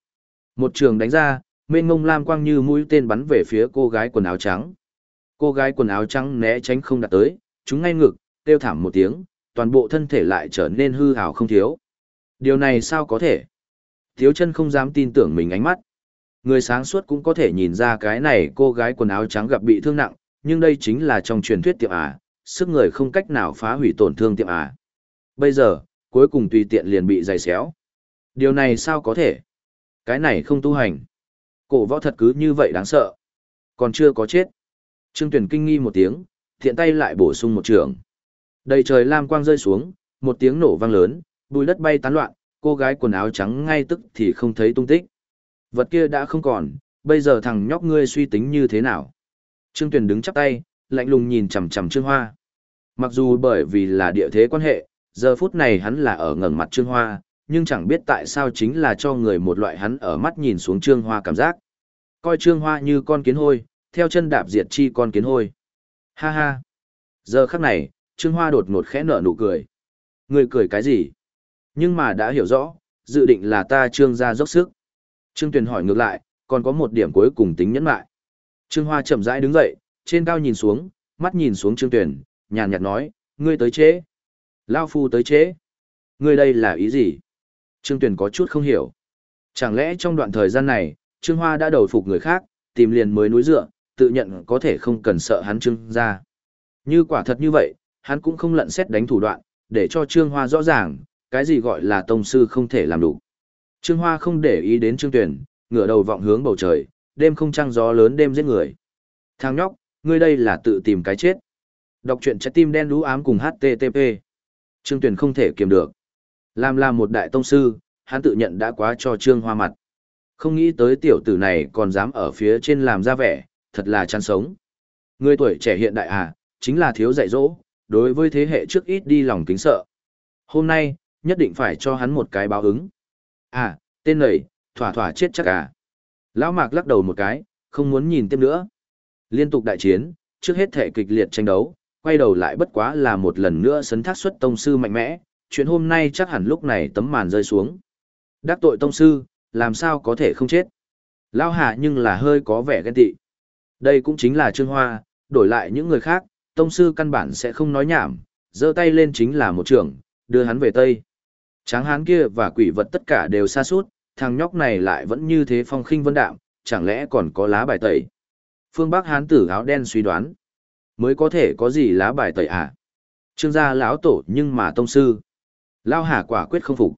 [SPEAKER 1] Một trường đánh ra, mênh ngông lam quang như mũi tên bắn về phía cô gái quần áo trắng. Cô gái quần áo trắng né tránh không đạt tới, chúng ngay ngực, kêu thảm một tiếng, toàn bộ thân thể lại trở nên hư hào không thiếu. Điều này sao có thể? Thiếu chân không dám tin tưởng mình ánh mắt. Người sáng suốt cũng có thể nhìn ra cái này cô gái quần áo trắng gặp bị thương nặng, nhưng đây chính là trong truyền thuyết tiệm à, sức người không cách nào phá hủy tổn thương tiệm à. Bây giờ, cuối cùng tùy tiện liền bị dày xéo. Điều này sao có thể? Cái này không tu hành. Cổ võ thật cứ như vậy đáng sợ. Còn chưa có chết. Trương Tuyển kinh nghi một tiếng, thiện tay lại bổ sung một trường. Đầy trời lam quang rơi xuống, một tiếng nổ vang lớn, bùi đất bay tán loạn, cô gái quần áo trắng ngay tức thì không thấy tung tích. Vật kia đã không còn, bây giờ thằng nhóc ngươi suy tính như thế nào? Trương Tuyền đứng chắp tay, lạnh lùng nhìn chằm chằm Trương Hoa. Mặc dù bởi vì là địa thế quan hệ, giờ phút này hắn là ở ngẩng mặt Trương Hoa, nhưng chẳng biết tại sao chính là cho người một loại hắn ở mắt nhìn xuống Trương Hoa cảm giác. Coi Trương Hoa như con kiến hôi, theo chân đạp diệt chi con kiến hôi. Ha ha. Giờ khắc này, Trương Hoa đột ngột khẽ nở nụ cười. Người cười cái gì? Nhưng mà đã hiểu rõ, dự định là ta Trương gia dốc sức. Trương Tuyền hỏi ngược lại, còn có một điểm cuối cùng tính nhẫn lại. Trương Hoa chậm rãi đứng dậy, trên cao nhìn xuống, mắt nhìn xuống Trương Tuyền, nhàn nhạt nói, ngươi tới chế. Lao phu tới chế. Ngươi đây là ý gì? Trương Tuyền có chút không hiểu. Chẳng lẽ trong đoạn thời gian này, Trương Hoa đã đầu phục người khác, tìm liền mới núi dựa, tự nhận có thể không cần sợ hắn Trương ra. Như quả thật như vậy, hắn cũng không lận xét đánh thủ đoạn, để cho Trương Hoa rõ ràng, cái gì gọi là tông sư không thể làm đủ. Trương Hoa không để ý đến Trương Tuyền, ngửa đầu vọng hướng bầu trời, đêm không trăng gió lớn đêm giết người. Thằng nhóc, ngươi đây là tự tìm cái chết. Đọc truyện trái tim đen đú ám cùng HTTP. Trương Tuyền không thể kiềm được. Làm là một đại tông sư, hắn tự nhận đã quá cho Trương Hoa mặt. Không nghĩ tới tiểu tử này còn dám ở phía trên làm ra vẻ, thật là chăn sống. Người tuổi trẻ hiện đại à, chính là thiếu dạy dỗ, đối với thế hệ trước ít đi lòng kính sợ. Hôm nay, nhất định phải cho hắn một cái báo ứng. À, tên này, thỏa thỏa chết chắc à. Lão Mạc lắc đầu một cái, không muốn nhìn tiếp nữa. Liên tục đại chiến, trước hết thể kịch liệt tranh đấu, quay đầu lại bất quá là một lần nữa sấn thác xuất tông sư mạnh mẽ, chuyện hôm nay chắc hẳn lúc này tấm màn rơi xuống. Đắc tội tông sư, làm sao có thể không chết. Lao Hạ nhưng là hơi có vẻ ghen tị. Đây cũng chính là Trương Hoa, đổi lại những người khác, tông sư căn bản sẽ không nói nhảm, giơ tay lên chính là một trưởng, đưa hắn về Tây. Tráng hán kia và quỷ vật tất cả đều xa suốt, thằng nhóc này lại vẫn như thế phong khinh vân đạm, chẳng lẽ còn có lá bài tẩy. Phương Bắc hán tử áo đen suy đoán, mới có thể có gì lá bài tẩy à? Trương gia lão tổ nhưng mà tông sư. Lao hà quả quyết không phục.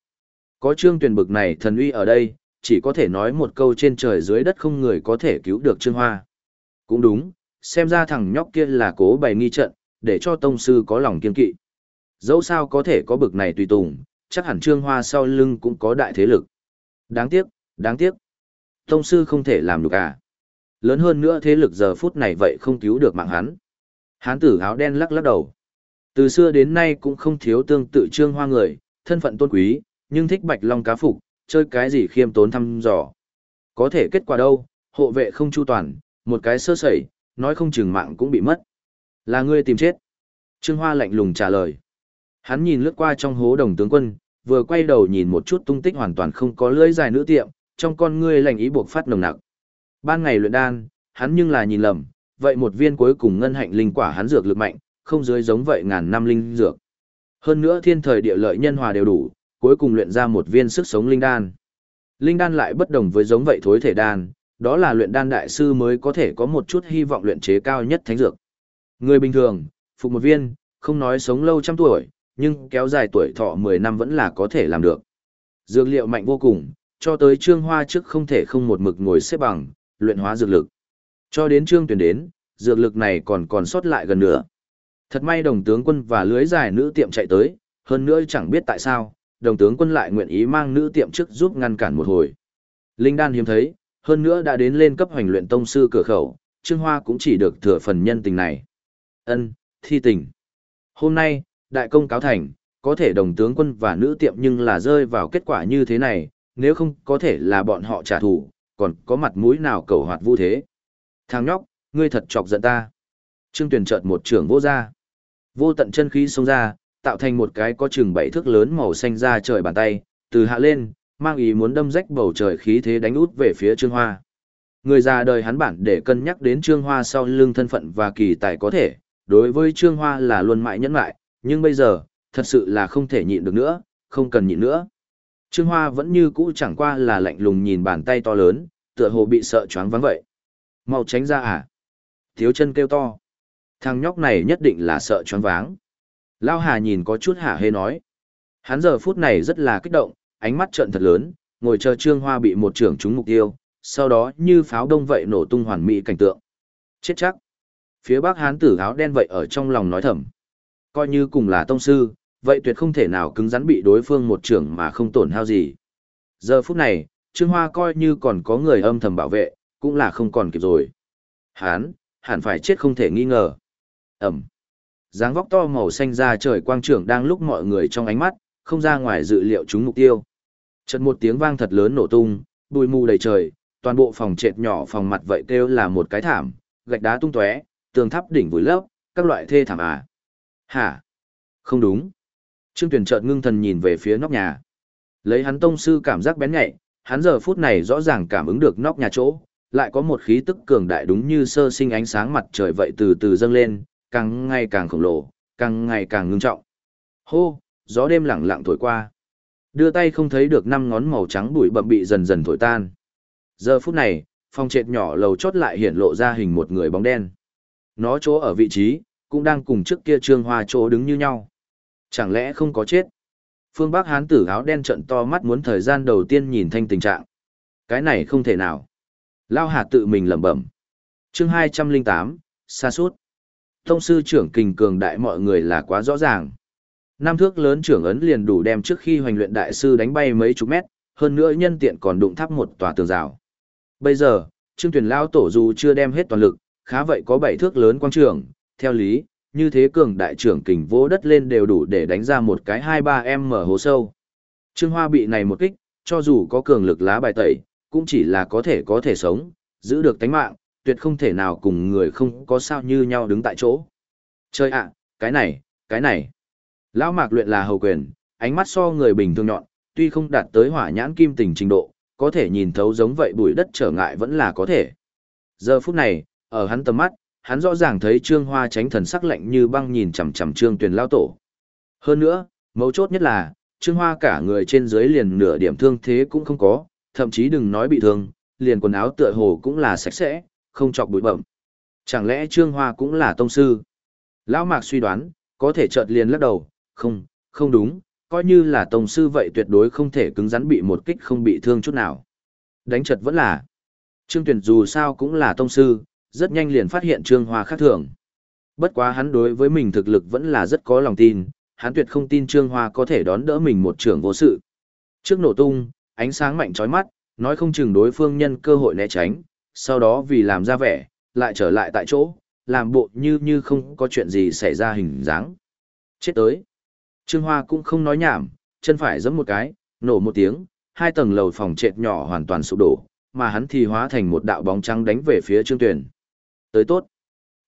[SPEAKER 1] Có trương tuyển bực này thần uy ở đây, chỉ có thể nói một câu trên trời dưới đất không người có thể cứu được trương hoa. Cũng đúng, xem ra thằng nhóc kia là cố bày nghi trận, để cho tông sư có lòng kiên kỵ. Dẫu sao có thể có bực này tùy tùng, chắc hẳn trương hoa sau lưng cũng có đại thế lực. Đáng tiếc, đáng tiếc. Tông sư không thể làm được à. Lớn hơn nữa thế lực giờ phút này vậy không cứu được mạng hắn. Hán tử áo đen lắc lắc đầu. Từ xưa đến nay cũng không thiếu tương tự trương hoa người, thân phận tôn quý, nhưng thích bạch long cá phục, chơi cái gì khiêm tốn thăm dò. Có thể kết quả đâu, hộ vệ không chu toàn, một cái sơ sẩy, nói không chừng mạng cũng bị mất. Là ngươi tìm chết. Trương Hoa lạnh lùng trả lời. Hắn nhìn lướt qua trong hố đồng tướng quân, vừa quay đầu nhìn một chút tung tích hoàn toàn không có lưỡi dài nữ tiệm, trong con ngươi lạnh ý buộc phát nồng nặc. Ban ngày luyện đan, hắn nhưng là nhìn lầm, vậy một viên cuối cùng ngân hạnh linh quả hắn dược lực mạnh, không dưới giống vậy ngàn năm linh dược. Hơn nữa thiên thời địa lợi nhân hòa đều đủ, cuối cùng luyện ra một viên sức sống linh đan. Linh đan lại bất đồng với giống vậy thối thể đan, đó là luyện đan đại sư mới có thể có một chút hy vọng luyện chế cao nhất thánh dược. Người bình thường, phục một viên, không nói sống lâu trăm tuổi, nhưng kéo dài tuổi thọ 10 năm vẫn là có thể làm được. Dược liệu mạnh vô cùng, cho tới trương hoa trước không thể không một mực ngồi xếp bằng, luyện hóa dược lực. Cho đến trương tuyển đến, dược lực này còn còn sót lại gần nữa. Thật may đồng tướng quân và lưới dài nữ tiệm chạy tới, hơn nữa chẳng biết tại sao, đồng tướng quân lại nguyện ý mang nữ tiệm trước giúp ngăn cản một hồi. Linh đan hiếm thấy, hơn nữa đã đến lên cấp hoành luyện tông sư cửa khẩu, Trương Hoa cũng chỉ được thừa phần nhân tình này. Ân, thi tình. Hôm nay, đại công cáo thành, có thể đồng tướng quân và nữ tiệm nhưng là rơi vào kết quả như thế này, nếu không có thể là bọn họ trả thù, còn có mặt mũi nào cầu hoạt vu thế. Thằng nhóc, ngươi thật chọc giận ta. Trương Tuyền chợt một trưởng vô ra. Vô tận chân khí xông ra, tạo thành một cái có chừng bảy thước lớn màu xanh ra trời bàn tay, từ hạ lên, mang ý muốn đâm rách bầu trời khí thế đánh út về phía Trương Hoa. Người già đời hắn bản để cân nhắc đến Trương Hoa sau lưng thân phận và kỳ tài có thể, đối với Trương Hoa là luôn mãi nhẫn lại, nhưng bây giờ, thật sự là không thể nhịn được nữa, không cần nhịn nữa. Trương Hoa vẫn như cũ chẳng qua là lạnh lùng nhìn bàn tay to lớn, tựa hồ bị sợ choáng vắng vậy. Mau tránh ra à? Thiếu chân kêu to. Thằng nhóc này nhất định là sợ choáng váng. Lao Hà nhìn có chút hả hê nói. Hắn giờ phút này rất là kích động, ánh mắt trợn thật lớn, ngồi chờ Trương Hoa bị một trưởng trúng mục tiêu, sau đó như pháo đông vậy nổ tung hoàn mỹ cảnh tượng. Chết chắc. Phía bắc hán tử áo đen vậy ở trong lòng nói thầm. Coi như cùng là tông sư, vậy tuyệt không thể nào cứng rắn bị đối phương một trưởng mà không tổn hao gì. Giờ phút này, Trương Hoa coi như còn có người âm thầm bảo vệ, cũng là không còn kịp rồi. Hán, hẳn phải chết không thể nghi ngờ. Ẩm. dáng vóc to màu xanh ra trời quang trưởng đang lúc mọi người trong ánh mắt, không ra ngoài dự liệu chúng mục tiêu. Chợt một tiếng vang thật lớn nổ tung, bụi mù đầy trời, toàn bộ phòng trệt nhỏ phòng mặt vậy kêu là một cái thảm, gạch đá tung tóe, tường tháp đỉnh vùi lấp, các loại thê thảm à. Hả? Không đúng. Trương Tuyển chợt ngưng thần nhìn về phía nóc nhà. Lấy hắn tông sư cảm giác bén nhạy, hắn giờ phút này rõ ràng cảm ứng được nóc nhà chỗ, lại có một khí tức cường đại đúng như sơ sinh ánh sáng mặt trời vậy từ từ dâng lên, càng ngày càng khổng lồ, càng ngày càng ngưng trọng. Hô, gió đêm lặng lặng thổi qua. Đưa tay không thấy được năm ngón màu trắng bụi bậm bị dần dần thổi tan. Giờ phút này, phòng trệt nhỏ lầu chót lại hiện lộ ra hình một người bóng đen. Nó chỗ ở vị trí, cũng đang cùng trước kia trương hoa chỗ đứng như nhau. Chẳng lẽ không có chết? Phương Bắc hán tử áo đen trận to mắt muốn thời gian đầu tiên nhìn thanh tình trạng. Cái này không thể nào. Lao Hà tự mình lẩm bẩm. Chương 208, xa suốt. Thông sư trưởng kình cường đại mọi người là quá rõ ràng. Nam thước lớn trưởng ấn liền đủ đem trước khi hoành luyện đại sư đánh bay mấy chục mét, hơn nữa nhân tiện còn đụng thắp một tòa tường rào. Bây giờ, Trương Tuyển Lao tổ dù chưa đem hết toàn lực, khá vậy có bảy thước lớn quang trường, theo lý, như thế cường đại trưởng kình vỗ đất lên đều đủ để đánh ra một cái hai ba em mở hố sâu. Trương Hoa bị này một kích, cho dù có cường lực lá bài tẩy, cũng chỉ là có thể có thể sống, giữ được tánh mạng, tuyệt không thể nào cùng người không có sao như nhau đứng tại chỗ. Chơi ạ, cái này, cái này. Lão mạc luyện là hầu quyền, ánh mắt so người bình thường nhọn, tuy không đạt tới hỏa nhãn kim tình trình độ, có thể nhìn thấu giống vậy bụi đất trở ngại vẫn là có thể. Giờ phút này, ở hắn tầm mắt, hắn rõ ràng thấy Trương Hoa tránh thần sắc lạnh như băng nhìn chằm chằm Trương Tuyền lao tổ. Hơn nữa, mấu chốt nhất là, Trương Hoa cả người trên dưới liền nửa điểm thương thế cũng không có, thậm chí đừng nói bị thương, liền quần áo tựa hồ cũng là sạch sẽ, không chọc bụi bẩm. Chẳng lẽ Trương Hoa cũng là tông sư? Lão Mạc suy đoán, có thể chợt liền lắc đầu, không, không đúng, coi như là tông sư vậy tuyệt đối không thể cứng rắn bị một kích không bị thương chút nào. Đánh chật vẫn là. Trương Tuyền dù sao cũng là tông sư, rất nhanh liền phát hiện Trương Hoa khác thường. Bất quá hắn đối với mình thực lực vẫn là rất có lòng tin, hắn tuyệt không tin Trương Hoa có thể đón đỡ mình một trưởng vô sự. Trước nổ tung, ánh sáng mạnh chói mắt, nói không chừng đối phương nhân cơ hội né tránh, sau đó vì làm ra vẻ, lại trở lại tại chỗ, làm bộ như như không có chuyện gì xảy ra hình dáng. Chết tới. Trương Hoa cũng không nói nhảm, chân phải giẫm một cái, nổ một tiếng, hai tầng lầu phòng trệt nhỏ hoàn toàn sụp đổ, mà hắn thì hóa thành một đạo bóng trắng đánh về phía Trương Tuyền. Tới tốt.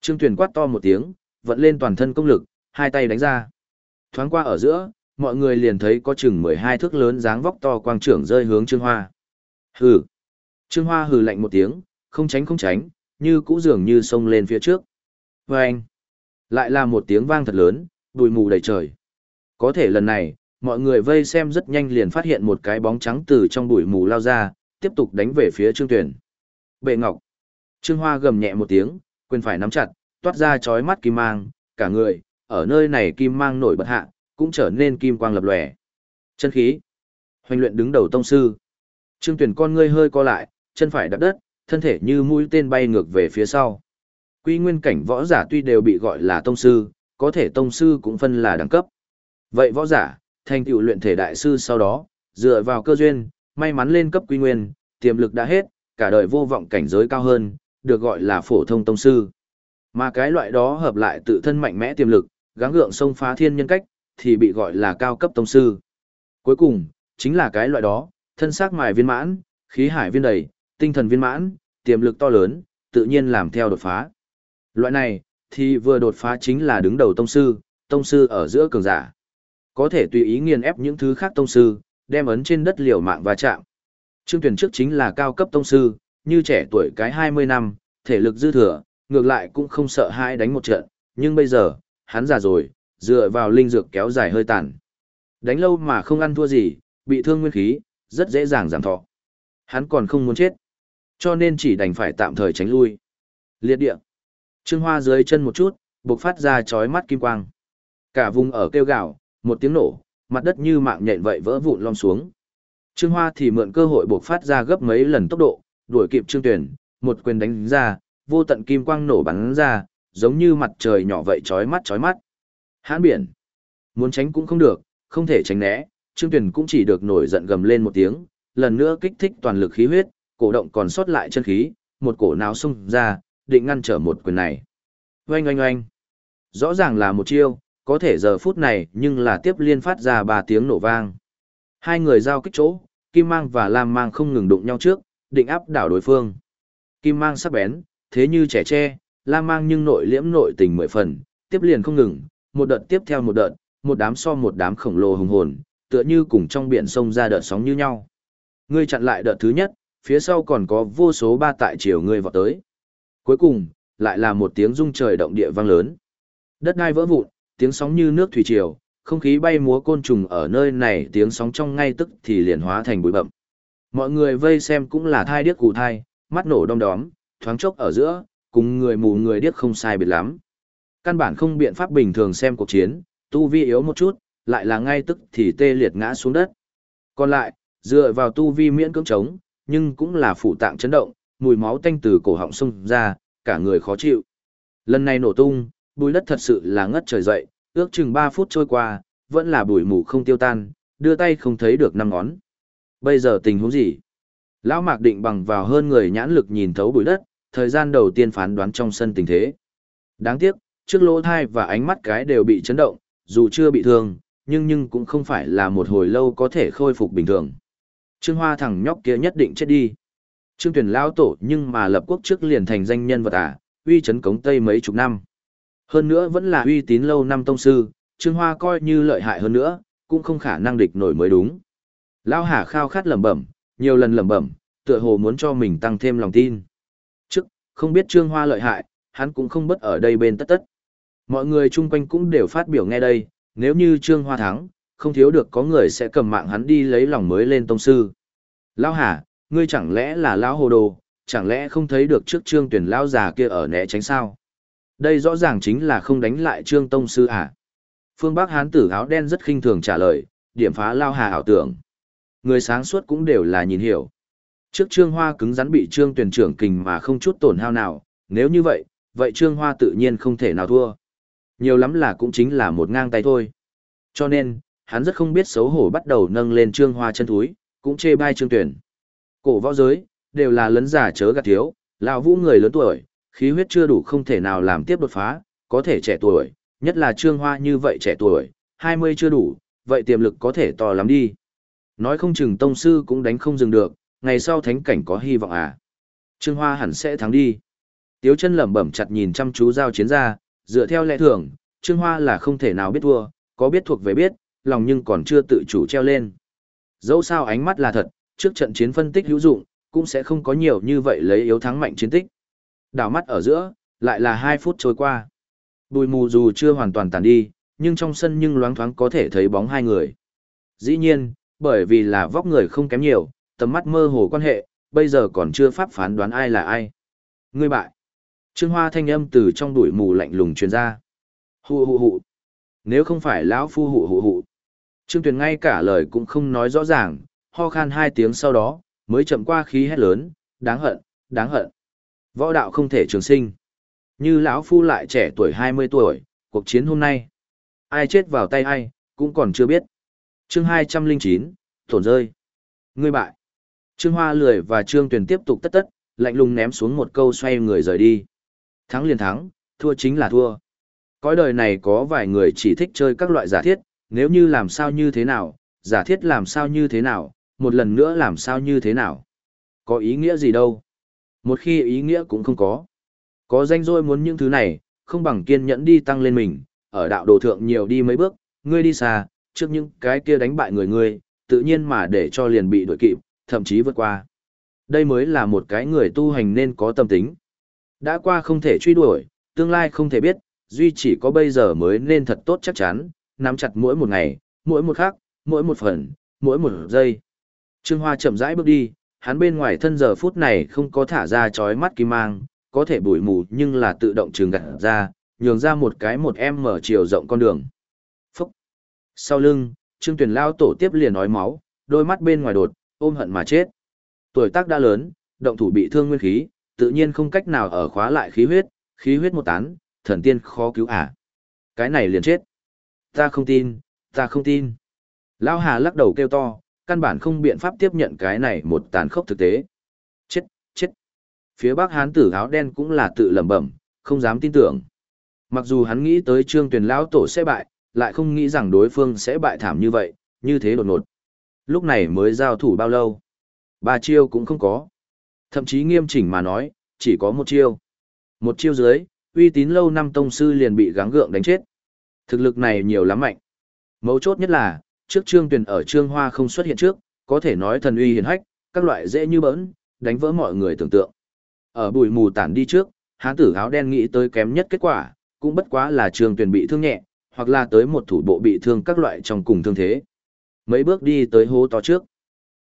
[SPEAKER 1] Trương Tuyền quát to một tiếng, vận lên toàn thân công lực, hai tay đánh ra. Thoáng qua ở giữa, mọi người liền thấy có chừng 12 thước lớn dáng vóc to quang trưởng rơi hướng Trương Hoa. Hừ. Trương Hoa hừ lạnh một tiếng, không tránh không tránh, như cũ dường như sông lên phía trước. Và anh. Lại là một tiếng vang thật lớn, bụi mù đầy trời. Có thể lần này, mọi người vây xem rất nhanh liền phát hiện một cái bóng trắng từ trong bụi mù lao ra, tiếp tục đánh về phía Trương Tuyền. Bệ Ngọc. Trương Hoa gầm nhẹ một tiếng, quyền phải nắm chặt, toát ra chói mắt kim mang, cả người, ở nơi này kim mang nổi bật hạ, cũng trở nên kim quang lập lòe. Chân khí. Hoành luyện đứng đầu tông sư. Trương Tuyền con ngươi hơi co lại, chân phải đạp đất, thân thể như mũi tên bay ngược về phía sau. Quy nguyên cảnh võ giả tuy đều bị gọi là tông sư, có thể tông sư cũng phân là đẳng cấp. Vậy võ giả, thành tựu luyện thể đại sư sau đó, dựa vào cơ duyên, may mắn lên cấp quy nguyên, tiềm lực đã hết, cả đời vô vọng cảnh giới cao hơn, được gọi là phổ thông tông sư. Mà cái loại đó hợp lại tự thân mạnh mẽ tiềm lực, gắng gượng sông phá thiên nhân cách, thì bị gọi là cao cấp tông sư. Cuối cùng, chính là cái loại đó, thân xác mài viên mãn, khí hải viên đầy, tinh thần viên mãn, tiềm lực to lớn, tự nhiên làm theo đột phá. Loại này, thì vừa đột phá chính là đứng đầu tông sư, tông sư ở giữa cường giả. Có thể tùy ý nghiền ép những thứ khác tông sư, đem ấn trên đất liều mạng và chạm. Trương tuyển trước chính là cao cấp tông sư, như trẻ tuổi cái 20 năm, thể lực dư thừa, ngược lại cũng không sợ hai đánh một trận, nhưng bây giờ, hắn già rồi, dựa vào linh dược kéo dài hơi tàn. Đánh lâu mà không ăn thua gì, bị thương nguyên khí, rất dễ dàng giảm thọ. Hắn còn không muốn chết, cho nên chỉ đành phải tạm thời tránh lui. Liệt địa. Trương Hoa dưới chân một chút, bộc phát ra chói mắt kim quang. Cả vùng ở kêu gào, một tiếng nổ, mặt đất như mạng nhện vậy vỡ vụn lom xuống. Trương Hoa thì mượn cơ hội bộc phát ra gấp mấy lần tốc độ, đuổi kịp Trương Tuyển, một quyền đánh ra, vô tận kim quang nổ bắn ra, giống như mặt trời nhỏ vậy chói mắt chói mắt. Hãn biển. Muốn tránh cũng không được, không thể tránh né, Trương Tuyển cũng chỉ được nổi giận gầm lên một tiếng, lần nữa kích thích toàn lực khí huyết, cổ động còn sót lại chân khí, một cổ nào xung ra, định ngăn trở một quyền này. Oanh oanh oanh. Rõ ràng là một chiêu, có thể giờ phút này nhưng là tiếp liên phát ra ba tiếng nổ vang. Hai người giao kích chỗ, Kim Mang và Lam Mang không ngừng đụng nhau trước, định áp đảo đối phương. Kim Mang sắc bén, thế như trẻ tre, Lam Mang nhưng nội liễm nội tình mười phần, tiếp liền không ngừng, một đợt tiếp theo một đợt, một đám so một đám khổng lồ hùng hồn, tựa như cùng trong biển sông ra đợt sóng như nhau. Ngươi chặn lại đợt thứ nhất, phía sau còn có vô số ba tại chiều ngươi vọt tới. Cuối cùng, lại là một tiếng rung trời động địa vang lớn. Đất đai vỡ vụn, tiếng sóng như nước thủy triều, không khí bay múa côn trùng ở nơi này tiếng sóng trong ngay tức thì liền hóa thành bụi bậm. Mọi người vây xem cũng là thai điếc cụ thai, mắt nổ đom đóm, thoáng chốc ở giữa, cùng người mù người điếc không sai biệt lắm. Căn bản không biện pháp bình thường xem cuộc chiến, tu vi yếu một chút, lại là ngay tức thì tê liệt ngã xuống đất. Còn lại, dựa vào tu vi miễn cưỡng chống, nhưng cũng là phụ tạng chấn động, mùi máu tanh từ cổ họng xông ra, cả người khó chịu. Lần này nổ tung, bùi đất thật sự là ngất trời dậy, ước chừng 3 phút trôi qua, vẫn là bụi mù không tiêu tan, đưa tay không thấy được năm ngón. Bây giờ tình huống gì? Lão Mạc định bằng vào hơn người nhãn lực nhìn thấu bụi đất, thời gian đầu tiên phán đoán trong sân tình thế. Đáng tiếc, trước lỗ thai và ánh mắt cái đều bị chấn động, dù chưa bị thương, nhưng nhưng cũng không phải là một hồi lâu có thể khôi phục bình thường. Trương Hoa thằng nhóc kia nhất định chết đi. Trương Tuyển lão tổ nhưng mà lập quốc trước liền thành danh nhân vật à, uy chấn cống Tây mấy chục năm. Hơn nữa vẫn là uy tín lâu năm tông sư, Trương Hoa coi như lợi hại hơn nữa, cũng không khả năng địch nổi mới đúng. Lão Hà khao khát lẩm bẩm, nhiều lần lẩm bẩm, tựa hồ muốn cho mình tăng thêm lòng tin. Trước, không biết Trương Hoa lợi hại, hắn cũng không bất ở đây bên tất tất. Mọi người chung quanh cũng đều phát biểu nghe đây, nếu như Trương Hoa thắng, không thiếu được có người sẽ cầm mạng hắn đi lấy lòng mới lên tông sư. Lão Hà, ngươi chẳng lẽ là lão hồ đồ, chẳng lẽ không thấy được trước Trương Tuyển lão già kia ở né tránh sao? Đây rõ ràng chính là không đánh lại Trương tông sư à? Phương Bắc Hán tử áo đen rất khinh thường trả lời, điểm phá lao hà ảo tưởng. Người sáng suốt cũng đều là nhìn hiểu. Trước Trương Hoa cứng rắn bị Trương Tuyển trưởng kình mà không chút tổn hao nào, nếu như vậy, vậy Trương Hoa tự nhiên không thể nào thua. Nhiều lắm là cũng chính là một ngang tay thôi. Cho nên, hắn rất không biết xấu hổ bắt đầu nâng lên Trương Hoa chân túi, cũng chê bai Trương Tuyển. Cổ võ giới, đều là lấn giả chớ gạt thiếu, lão vũ người lớn tuổi, khí huyết chưa đủ không thể nào làm tiếp đột phá, có thể trẻ tuổi, nhất là Trương Hoa như vậy trẻ tuổi, 20 chưa đủ, vậy tiềm lực có thể to lắm đi. Nói không chừng tông sư cũng đánh không dừng được, ngày sau thánh cảnh có hy vọng à. Trương Hoa hẳn sẽ thắng đi. Tiếu chân lẩm bẩm chặt nhìn chăm chú giao chiến ra, dựa theo lẽ thường, Trương Hoa là không thể nào biết thua, có biết thuộc về biết, lòng nhưng còn chưa tự chủ treo lên. Dẫu sao ánh mắt là thật, trước trận chiến phân tích hữu dụng, cũng sẽ không có nhiều như vậy lấy yếu thắng mạnh chiến tích. Đảo mắt ở giữa, lại là 2 phút trôi qua. Bùi mù dù chưa hoàn toàn tàn đi, nhưng trong sân nhưng loáng thoáng có thể thấy bóng hai người. Dĩ nhiên, bởi vì là vóc người không kém nhiều, tầm mắt mơ hồ quan hệ, bây giờ còn chưa pháp phán đoán ai là ai. Ngươi bại. Trương Hoa thanh âm từ trong đuổi mù lạnh lùng truyền ra. Hụ hụ hụ. Nếu không phải lão phu hụ hụ hụ. Trương Tuyền ngay cả lời cũng không nói rõ ràng, ho khan hai tiếng sau đó, mới chậm qua khí hét lớn, đáng hận, đáng hận. Võ đạo không thể trường sinh. Như lão phu lại trẻ tuổi 20 tuổi, cuộc chiến hôm nay, ai chết vào tay ai, cũng còn chưa biết. Chương 209, tổn rơi. Ngươi bại. Trương Hoa lười và Trương Tuyền tiếp tục tất tất, lạnh lùng ném xuống một câu xoay người rời đi. Thắng liền thắng, thua chính là thua. Cõi đời này có vài người chỉ thích chơi các loại giả thiết, nếu như làm sao như thế nào, giả thiết làm sao như thế nào, một lần nữa làm sao như thế nào. Có ý nghĩa gì đâu. Một khi ý nghĩa cũng không có. Có danh rồi muốn những thứ này, không bằng kiên nhẫn đi tăng lên mình, ở đạo đồ thượng nhiều đi mấy bước, ngươi đi xa, trước những cái kia đánh bại người ngươi, tự nhiên mà để cho liền bị đuổi kịp, thậm chí vượt qua. Đây mới là một cái người tu hành nên có tâm tính. Đã qua không thể truy đuổi, tương lai không thể biết, duy chỉ có bây giờ mới nên thật tốt chắc chắn, nắm chặt mỗi một ngày, mỗi một khắc, mỗi một phần, mỗi một giây. Trương Hoa chậm rãi bước đi, hắn bên ngoài thân giờ phút này không có thả ra chói mắt kim mang, có thể bụi mù nhưng là tự động trường gặt ra, nhường ra một cái một em mở chiều rộng con đường. Phúc! Sau lưng, Trương Tuyền lao tổ tiếp liền nói máu, đôi mắt bên ngoài đột, ôm hận mà chết. Tuổi tác đã lớn, động thủ bị thương nguyên khí, tự nhiên không cách nào ở khóa lại khí huyết, khí huyết một tán, thần tiên khó cứu à. Cái này liền chết. Ta không tin, ta không tin. Lão Hà lắc đầu kêu to, căn bản không biện pháp tiếp nhận cái này một tàn khốc thực tế. Chết, chết. Phía Bắc Hán tử áo đen cũng là tự lẩm bẩm, không dám tin tưởng. Mặc dù hắn nghĩ tới Trương tuyển lão tổ sẽ bại, lại không nghĩ rằng đối phương sẽ bại thảm như vậy, như thế đột ngột. Lúc này mới giao thủ bao lâu? Ba chiêu cũng không có. Thậm chí nghiêm chỉnh mà nói, chỉ có một chiêu. Một chiêu dưới, uy tín lâu năm tông sư liền bị gắng gượng đánh chết. Thực lực này nhiều lắm mạnh. Mấu chốt nhất là, trước Trương Tuyền ở Trương Hoa không xuất hiện trước, có thể nói thần uy hiển hách, các loại dễ như bỡn, đánh vỡ mọi người tưởng tượng. Ở bụi mù tản đi trước, hán tử áo đen nghĩ tới kém nhất kết quả, cũng bất quá là Trương Tuyền bị thương nhẹ, hoặc là tới một thủ bộ bị thương các loại trong cùng thương thế. Mấy bước đi tới hố to trước.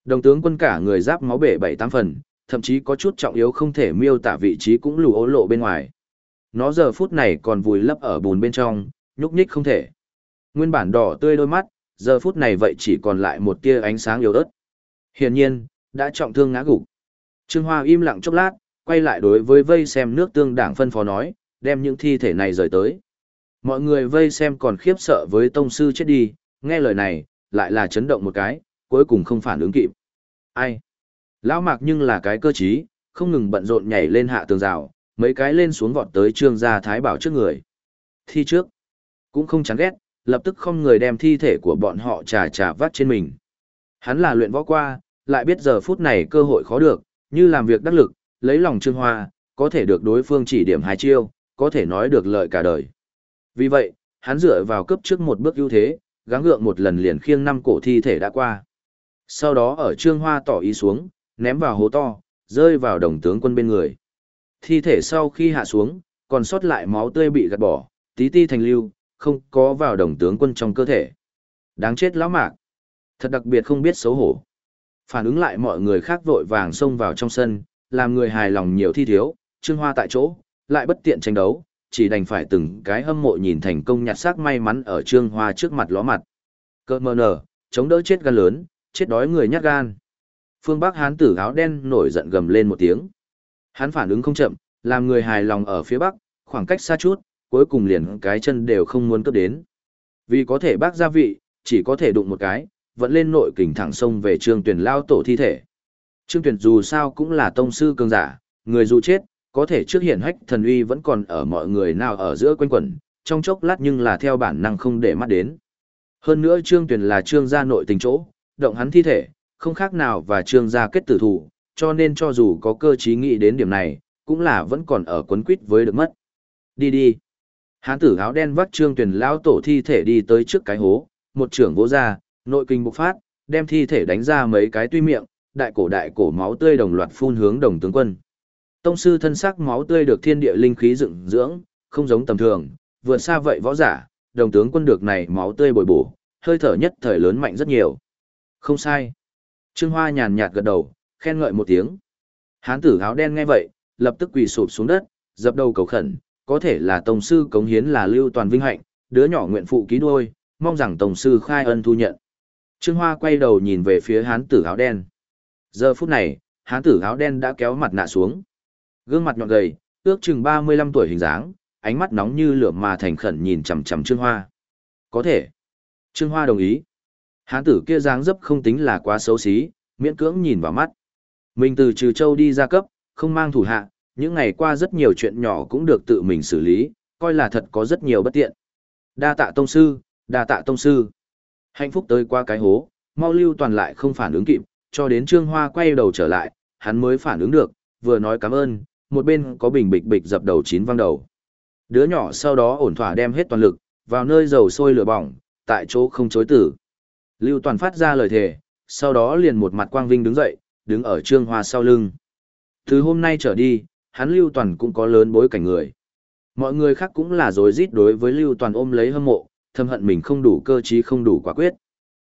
[SPEAKER 1] Đồng tướng quân cả người giáp máu bể bảy tám phần, thậm chí có chút trọng yếu không thể miêu tả vị trí cũng lù ố lộ bên ngoài. Nó giờ phút này còn vùi lấp ở bùn bên trong, nhúc nhích không thể. Nguyên bản đỏ tươi đôi mắt, giờ phút này vậy chỉ còn lại một tia ánh sáng yếu ớt. Hiển nhiên, đã trọng thương ngã gục. Trương Hoa im lặng chốc lát, quay lại đối với vây xem nước tương đảng phân phó nói, đem những thi thể này rời tới. Mọi người vây xem còn khiếp sợ với tông sư chết đi, nghe lời này, lại là chấn động một cái, cuối cùng không phản ứng kịp. Ai? Lão mạc nhưng là cái cơ trí, không ngừng bận rộn nhảy lên hạ tường rào, mấy cái lên xuống vọt tới trương gia thái bảo trước người. Thi trước, cũng không chán ghét, lập tức không người đem thi thể của bọn họ trà trà vắt trên mình. Hắn là luyện võ qua, lại biết giờ phút này cơ hội khó được, như làm việc đắc lực, lấy lòng trương hoa, có thể được đối phương chỉ điểm hai chiêu, có thể nói được lợi cả đời. Vì vậy, hắn dựa vào cấp trước một bước ưu thế, gắng gượng một lần liền khiêng năm cổ thi thể đã qua. Sau đó ở trương hoa tỏ ý xuống, ném vào hố to, rơi vào đồng tướng quân bên người. Thi thể sau khi hạ xuống, còn sót lại máu tươi bị gạt bỏ, tí ti thành lưu, không có vào đồng tướng quân trong cơ thể. Đáng chết lão mạc. Thật đặc biệt không biết xấu hổ. Phản ứng lại mọi người khác vội vàng xông vào trong sân, làm người hài lòng nhiều thi thiếu, trương hoa tại chỗ, lại bất tiện tranh đấu, chỉ đành phải từng cái hâm mộ nhìn thành công nhặt xác may mắn ở trương hoa trước mặt ló mặt. Cơ mờ nở, chống đỡ chết gan lớn, chết đói người nhát gan. Phương Bắc hán tử áo đen nổi giận gầm lên một tiếng. Hắn phản ứng không chậm, làm người hài lòng ở phía Bắc, khoảng cách xa chút, cuối cùng liền cái chân đều không muốn cướp đến. Vì có thể bác gia vị, chỉ có thể đụng một cái, vẫn lên nội kình thẳng sông về trương tuyển lao tổ thi thể. Trương tuyển dù sao cũng là tông sư cường giả, người dù chết, có thể trước hiển hách thần uy vẫn còn ở mọi người nào ở giữa quanh quẩn, trong chốc lát nhưng là theo bản năng không để mắt đến. Hơn nữa Trương Tuyền là Trương gia nội tình chỗ, động hắn thi thể, không khác nào và Trương gia kết tử thủ, cho nên cho dù có cơ trí nghĩ đến điểm này, cũng là vẫn còn ở quấn quýt với được mất. Đi đi. Hán tử áo đen vắt Trương tuyển lão tổ thi thể đi tới trước cái hố, một trưởng vỗ ra, nội kinh bộc phát, đem thi thể đánh ra mấy cái tuy miệng, đại cổ đại cổ máu tươi đồng loạt phun hướng đồng tướng quân. Tông sư thân sắc máu tươi được thiên địa linh khí dựng dưỡng, không giống tầm thường, vượt xa vậy võ giả, đồng tướng quân được này máu tươi bồi bổ, hơi thở nhất thời lớn mạnh rất nhiều. Không sai. Trương Hoa nhàn nhạt gật đầu, khen ngợi một tiếng. Hán tử áo đen nghe vậy, lập tức quỳ sụp xuống đất, dập đầu cầu khẩn, có thể là tổng sư cống hiến là lưu toàn vinh hạnh, đứa nhỏ nguyện phụ ký đuôi, mong rằng tổng sư khai ân thu nhận. Trương Hoa quay đầu nhìn về phía hán tử áo đen. Giờ phút này, hán tử áo đen đã kéo mặt nạ xuống. Gương mặt nhọn gầy, ước chừng 35 tuổi hình dáng, ánh mắt nóng như lửa mà thành khẩn nhìn chằm chằm Trương Hoa. Có thể. Trương Hoa đồng ý. Hán tử kia dáng dấp không tính là quá xấu xí, miễn cưỡng nhìn vào mắt. Mình từ trừ châu đi ra cấp, không mang thủ hạ, những ngày qua rất nhiều chuyện nhỏ cũng được tự mình xử lý, coi là thật có rất nhiều bất tiện. Đa tạ tông sư, đa tạ tông sư. Hạnh phúc tới qua cái hố, mau lưu toàn lại không phản ứng kịp, cho đến Trương Hoa quay đầu trở lại, hắn mới phản ứng được, vừa nói cảm ơn, một bên có bình bịch bịch dập đầu chín văng đầu. Đứa nhỏ sau đó ổn thỏa đem hết toàn lực, vào nơi dầu sôi lửa bỏng, tại chỗ không chối tử. Lưu Toàn phát ra lời thề, sau đó liền một mặt quang vinh đứng dậy, đứng ở Trương Hoa sau lưng. Từ hôm nay trở đi, hắn Lưu Toàn cũng có lớn bối cảnh người. Mọi người khác cũng là rối rít đối với Lưu Toàn ôm lấy hâm mộ, thâm hận mình không đủ cơ trí không đủ quả quyết.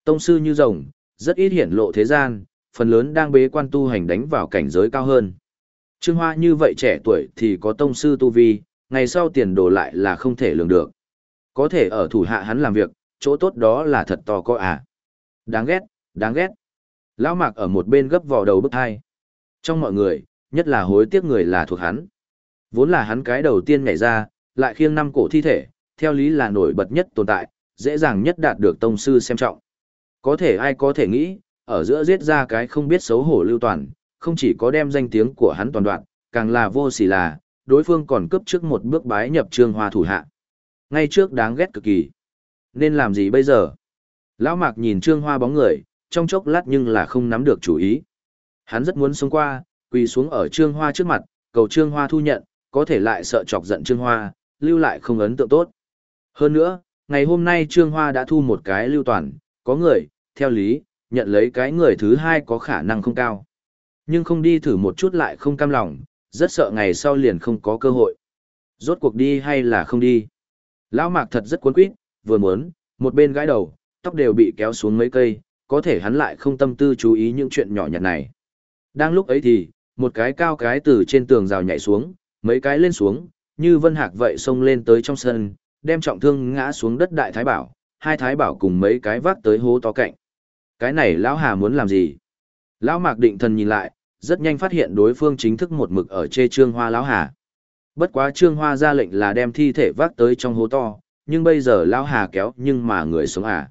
[SPEAKER 1] Tông sư như rồng, rất ít hiển lộ thế gian, phần lớn đang bế quan tu hành đánh vào cảnh giới cao hơn. Trương Hoa như vậy trẻ tuổi thì có tông sư tu vi, ngày sau tiền đồ lại là không thể lường được. Có thể ở thủ hạ hắn làm việc, chỗ tốt đó là thật to có à. Đáng ghét, đáng ghét. Lão Mạc ở một bên gấp vò đầu bức hai. Trong mọi người, nhất là hối tiếc người là thuộc hắn. Vốn là hắn cái đầu tiên nhảy ra, lại khiêng năm cổ thi thể, theo lý là nổi bật nhất tồn tại, dễ dàng nhất đạt được tông sư xem trọng. Có thể ai có thể nghĩ, ở giữa giết ra cái không biết xấu hổ lưu toàn, không chỉ có đem danh tiếng của hắn toàn đoạn, càng là vô sỉ là, đối phương còn cướp trước một bước bái nhập trương hoa thủ hạ. Ngay trước đáng ghét cực kỳ. Nên làm gì bây giờ? Lão Mạc nhìn trương hoa bóng người, trong chốc lát nhưng là không nắm được chủ ý. Hắn rất muốn sống qua, quỳ xuống ở trương hoa trước mặt, cầu trương hoa thu nhận, có thể lại sợ chọc giận trương hoa, lưu lại không ấn tượng tốt. Hơn nữa, ngày hôm nay trương hoa đã thu một cái lưu toàn, có người, theo lý, nhận lấy cái người thứ hai có khả năng không cao. Nhưng không đi thử một chút lại không cam lòng, rất sợ ngày sau liền không có cơ hội. Rốt cuộc đi hay là không đi? Lão Mạc thật rất cuốn quýt, vừa muốn, một bên gãi đầu, tóc đều bị kéo xuống mấy cây, có thể hắn lại không tâm tư chú ý những chuyện nhỏ nhặt này. Đang lúc ấy thì, một cái cao cái từ trên tường rào nhảy xuống, mấy cái lên xuống, như vân hạc vậy xông lên tới trong sân, đem trọng thương ngã xuống đất đại thái bảo, hai thái bảo cùng mấy cái vác tới hố to cạnh. Cái này lão Hà muốn làm gì? Lão Mạc định thần nhìn lại, rất nhanh phát hiện đối phương chính thức một mực ở chê Trương Hoa lão Hà. Bất quá Trương Hoa ra lệnh là đem thi thể vác tới trong hố to, nhưng bây giờ lão Hà kéo nhưng mà người sống à.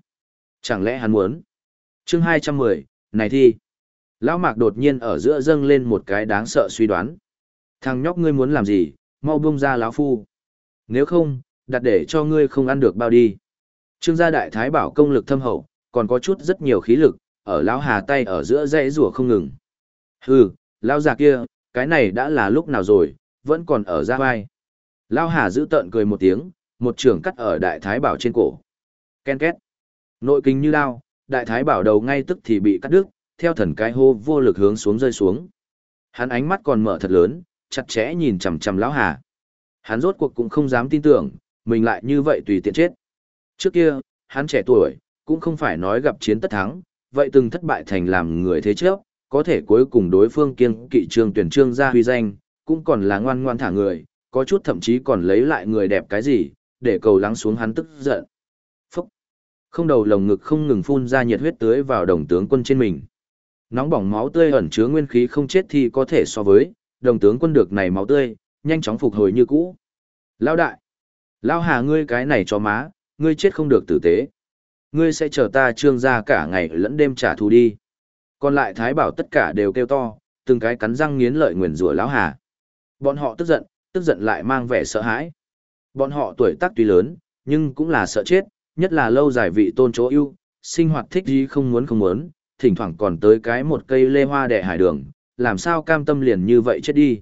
[SPEAKER 1] Chẳng lẽ hắn muốn? Chương 210, này thi. Lão Mạc đột nhiên ở giữa dâng lên một cái đáng sợ suy đoán. Thằng nhóc ngươi muốn làm gì, mau buông ra lão phu. Nếu không, đặt để cho ngươi không ăn được bao đi. Trương gia đại thái bảo công lực thâm hậu, còn có chút rất nhiều khí lực, ở lão hà tay ở giữa dãy rùa không ngừng. Hừ, lão già kia, cái này đã là lúc nào rồi, vẫn còn ở ra vai. Lão hà giữ tợn cười một tiếng, một trường cắt ở đại thái bảo trên cổ. Ken két. Nội kinh như lao, đại thái bảo đầu ngay tức thì bị cắt đứt, theo thần cái hô vô lực hướng xuống rơi xuống. Hắn ánh mắt còn mở thật lớn, chặt chẽ nhìn chằm chằm lão hà. Hắn rốt cuộc cũng không dám tin tưởng, mình lại như vậy tùy tiện chết. Trước kia, hắn trẻ tuổi, cũng không phải nói gặp chiến tất thắng, vậy từng thất bại thành làm người thế trước, có thể cuối cùng đối phương kiêng kỵ trương tuyển trương ra huy danh, cũng còn là ngoan ngoan thả người, có chút thậm chí còn lấy lại người đẹp cái gì, để cầu lắng xuống hắn tức giận. Phúc! Không đầu lồng ngực không ngừng phun ra nhiệt huyết tưới vào đồng tướng quân trên mình. Nóng bỏng máu tươi ẩn chứa nguyên khí không chết thì có thể so với, đồng tướng quân được này máu tươi, nhanh chóng phục hồi như cũ. Lao đại! Lao hà ngươi cái này cho má, ngươi chết không được tử tế. Ngươi sẽ chờ ta trương ra cả ngày lẫn đêm trả thù đi. Còn lại thái bảo tất cả đều kêu to, từng cái cắn răng nghiến lợi nguyền rủa lão hà. Bọn họ tức giận, tức giận lại mang vẻ sợ hãi. Bọn họ tuổi tác tuy lớn, nhưng cũng là sợ chết, nhất là lâu dài vị tôn chỗ ưu, sinh hoạt thích gì không muốn không muốn, thỉnh thoảng còn tới cái một cây lê hoa đẻ hải đường, làm sao cam tâm liền như vậy chết đi.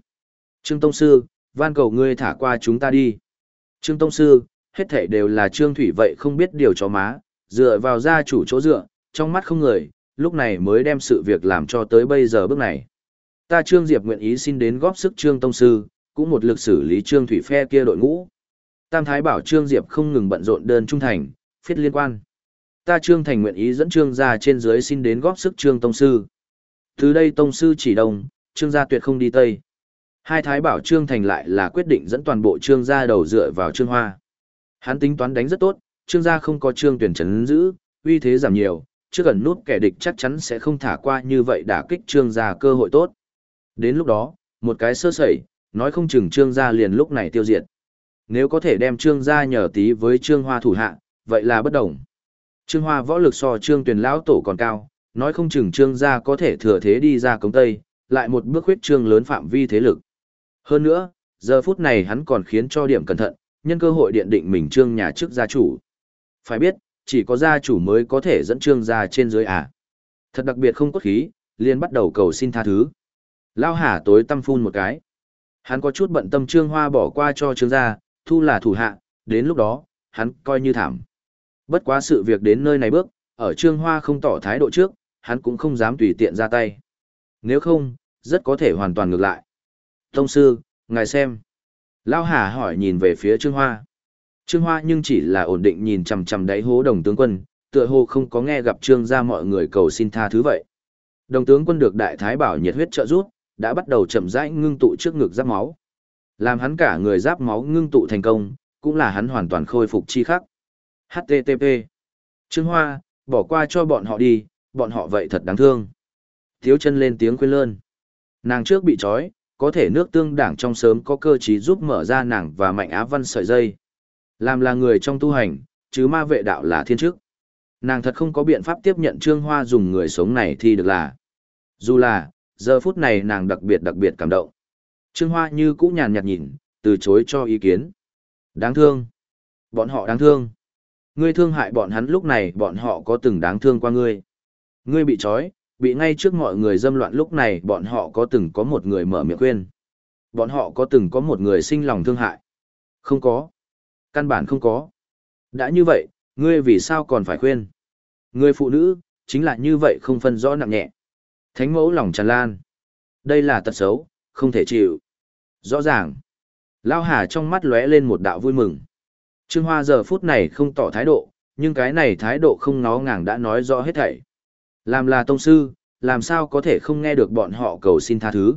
[SPEAKER 1] Trương Tông Sư, van cầu ngươi thả qua chúng ta đi. Trương Tông Sư, hết thảy đều là Trương Thủy vậy không biết điều cho má, dựa vào gia chủ chỗ dựa, trong mắt không người, lúc này mới đem sự việc làm cho tới bây giờ bước này. Ta Trương Diệp nguyện ý xin đến góp sức Trương Tông Sư, cũng một lực xử lý Trương Thủy phe kia đội ngũ. Tam Thái bảo Trương Diệp không ngừng bận rộn đơn trung thành, phiết liên quan. Ta Trương Thành nguyện ý dẫn Trương gia trên dưới xin đến góp sức Trương Tông Sư. Từ đây Tông Sư chỉ đông, Trương gia tuyệt không đi Tây. Hai Thái bảo Trương Thành lại là quyết định dẫn toàn bộ Trương gia đầu dựa vào Trương Hoa. Hắn tính toán đánh rất tốt, trương gia không có trương tuyển chấn giữ, uy thế giảm nhiều, trước gần nút kẻ địch chắc chắn sẽ không thả qua như vậy đả kích trương gia cơ hội tốt. Đến lúc đó, một cái sơ sẩy, nói không chừng trương gia liền lúc này tiêu diệt. Nếu có thể đem trương gia nhờ tí với trương hoa thủ hạ, vậy là bất đồng. Trương Hoa võ lực so Trương Tuyền lão tổ còn cao, nói không chừng Trương gia có thể thừa thế đi ra cống Tây, lại một bước huyết trương lớn phạm vi thế lực. Hơn nữa, giờ phút này hắn còn khiến cho điểm cẩn thận, nhân cơ hội điện định mình Trương nhà trước gia chủ. Phải biết, chỉ có gia chủ mới có thể dẫn Trương gia trên dưới à. Thật đặc biệt không cốt khí, liền bắt đầu cầu xin tha thứ. Lao Hà tối tâm phun một cái. Hắn có chút bận tâm Trương Hoa bỏ qua cho Trương gia, thu là thủ hạ, đến lúc đó, hắn coi như thảm. Bất quá sự việc đến nơi này bước, ở Trương Hoa không tỏ thái độ trước, hắn cũng không dám tùy tiện ra tay. Nếu không, rất có thể hoàn toàn ngược lại. Tông sư, ngài xem. Lao Hà hỏi nhìn về phía Trương Hoa. Trương Hoa nhưng chỉ là ổn định nhìn chằm chằm đáy hố đồng tướng quân, tựa hồ không có nghe gặp Trương gia mọi người cầu xin tha thứ vậy. Đồng tướng quân được đại thái bảo nhiệt huyết trợ giúp, đã bắt đầu chậm rãi ngưng tụ trước ngực giáp máu. Làm hắn cả người giáp máu ngưng tụ thành công, cũng là hắn hoàn toàn khôi phục chi khắc. HTTP. Trương Hoa, bỏ qua cho bọn họ đi, bọn họ vậy thật đáng thương. Thiếu chân lên tiếng khuyên lơn. Nàng trước bị trói, có thể nước tương đảng trong sớm có cơ trí giúp mở ra nàng và mạnh á văn sợi dây. Làm là người trong tu hành, chứ ma vệ đạo là thiên chức. Nàng thật không có biện pháp tiếp nhận Trương Hoa dùng người sống này thì được là. Dù là, giờ phút này nàng đặc biệt đặc biệt cảm động. Trương Hoa như cũ nhàn nhạt nhìn, từ chối cho ý kiến. Đáng thương. Bọn họ đáng thương. Ngươi thương hại bọn hắn lúc này bọn họ có từng đáng thương qua ngươi. Ngươi bị trói, bị ngay trước mọi người dâm loạn lúc này bọn họ có từng có một người mở miệng khuyên. Bọn họ có từng có một người sinh lòng thương hại. Không có. Căn bản không có. Đã như vậy, ngươi vì sao còn phải khuyên? Ngươi phụ nữ, chính là như vậy không phân rõ nặng nhẹ. Thánh mẫu lòng tràn lan. Đây là tật xấu, không thể chịu. Rõ ràng. Lao Hà trong mắt lóe lên một đạo vui mừng. Trương Hoa giờ phút này không tỏ thái độ, nhưng cái này thái độ không ngó ngàng đã nói rõ hết thảy. Làm là tông sư, làm sao có thể không nghe được bọn họ cầu xin tha thứ.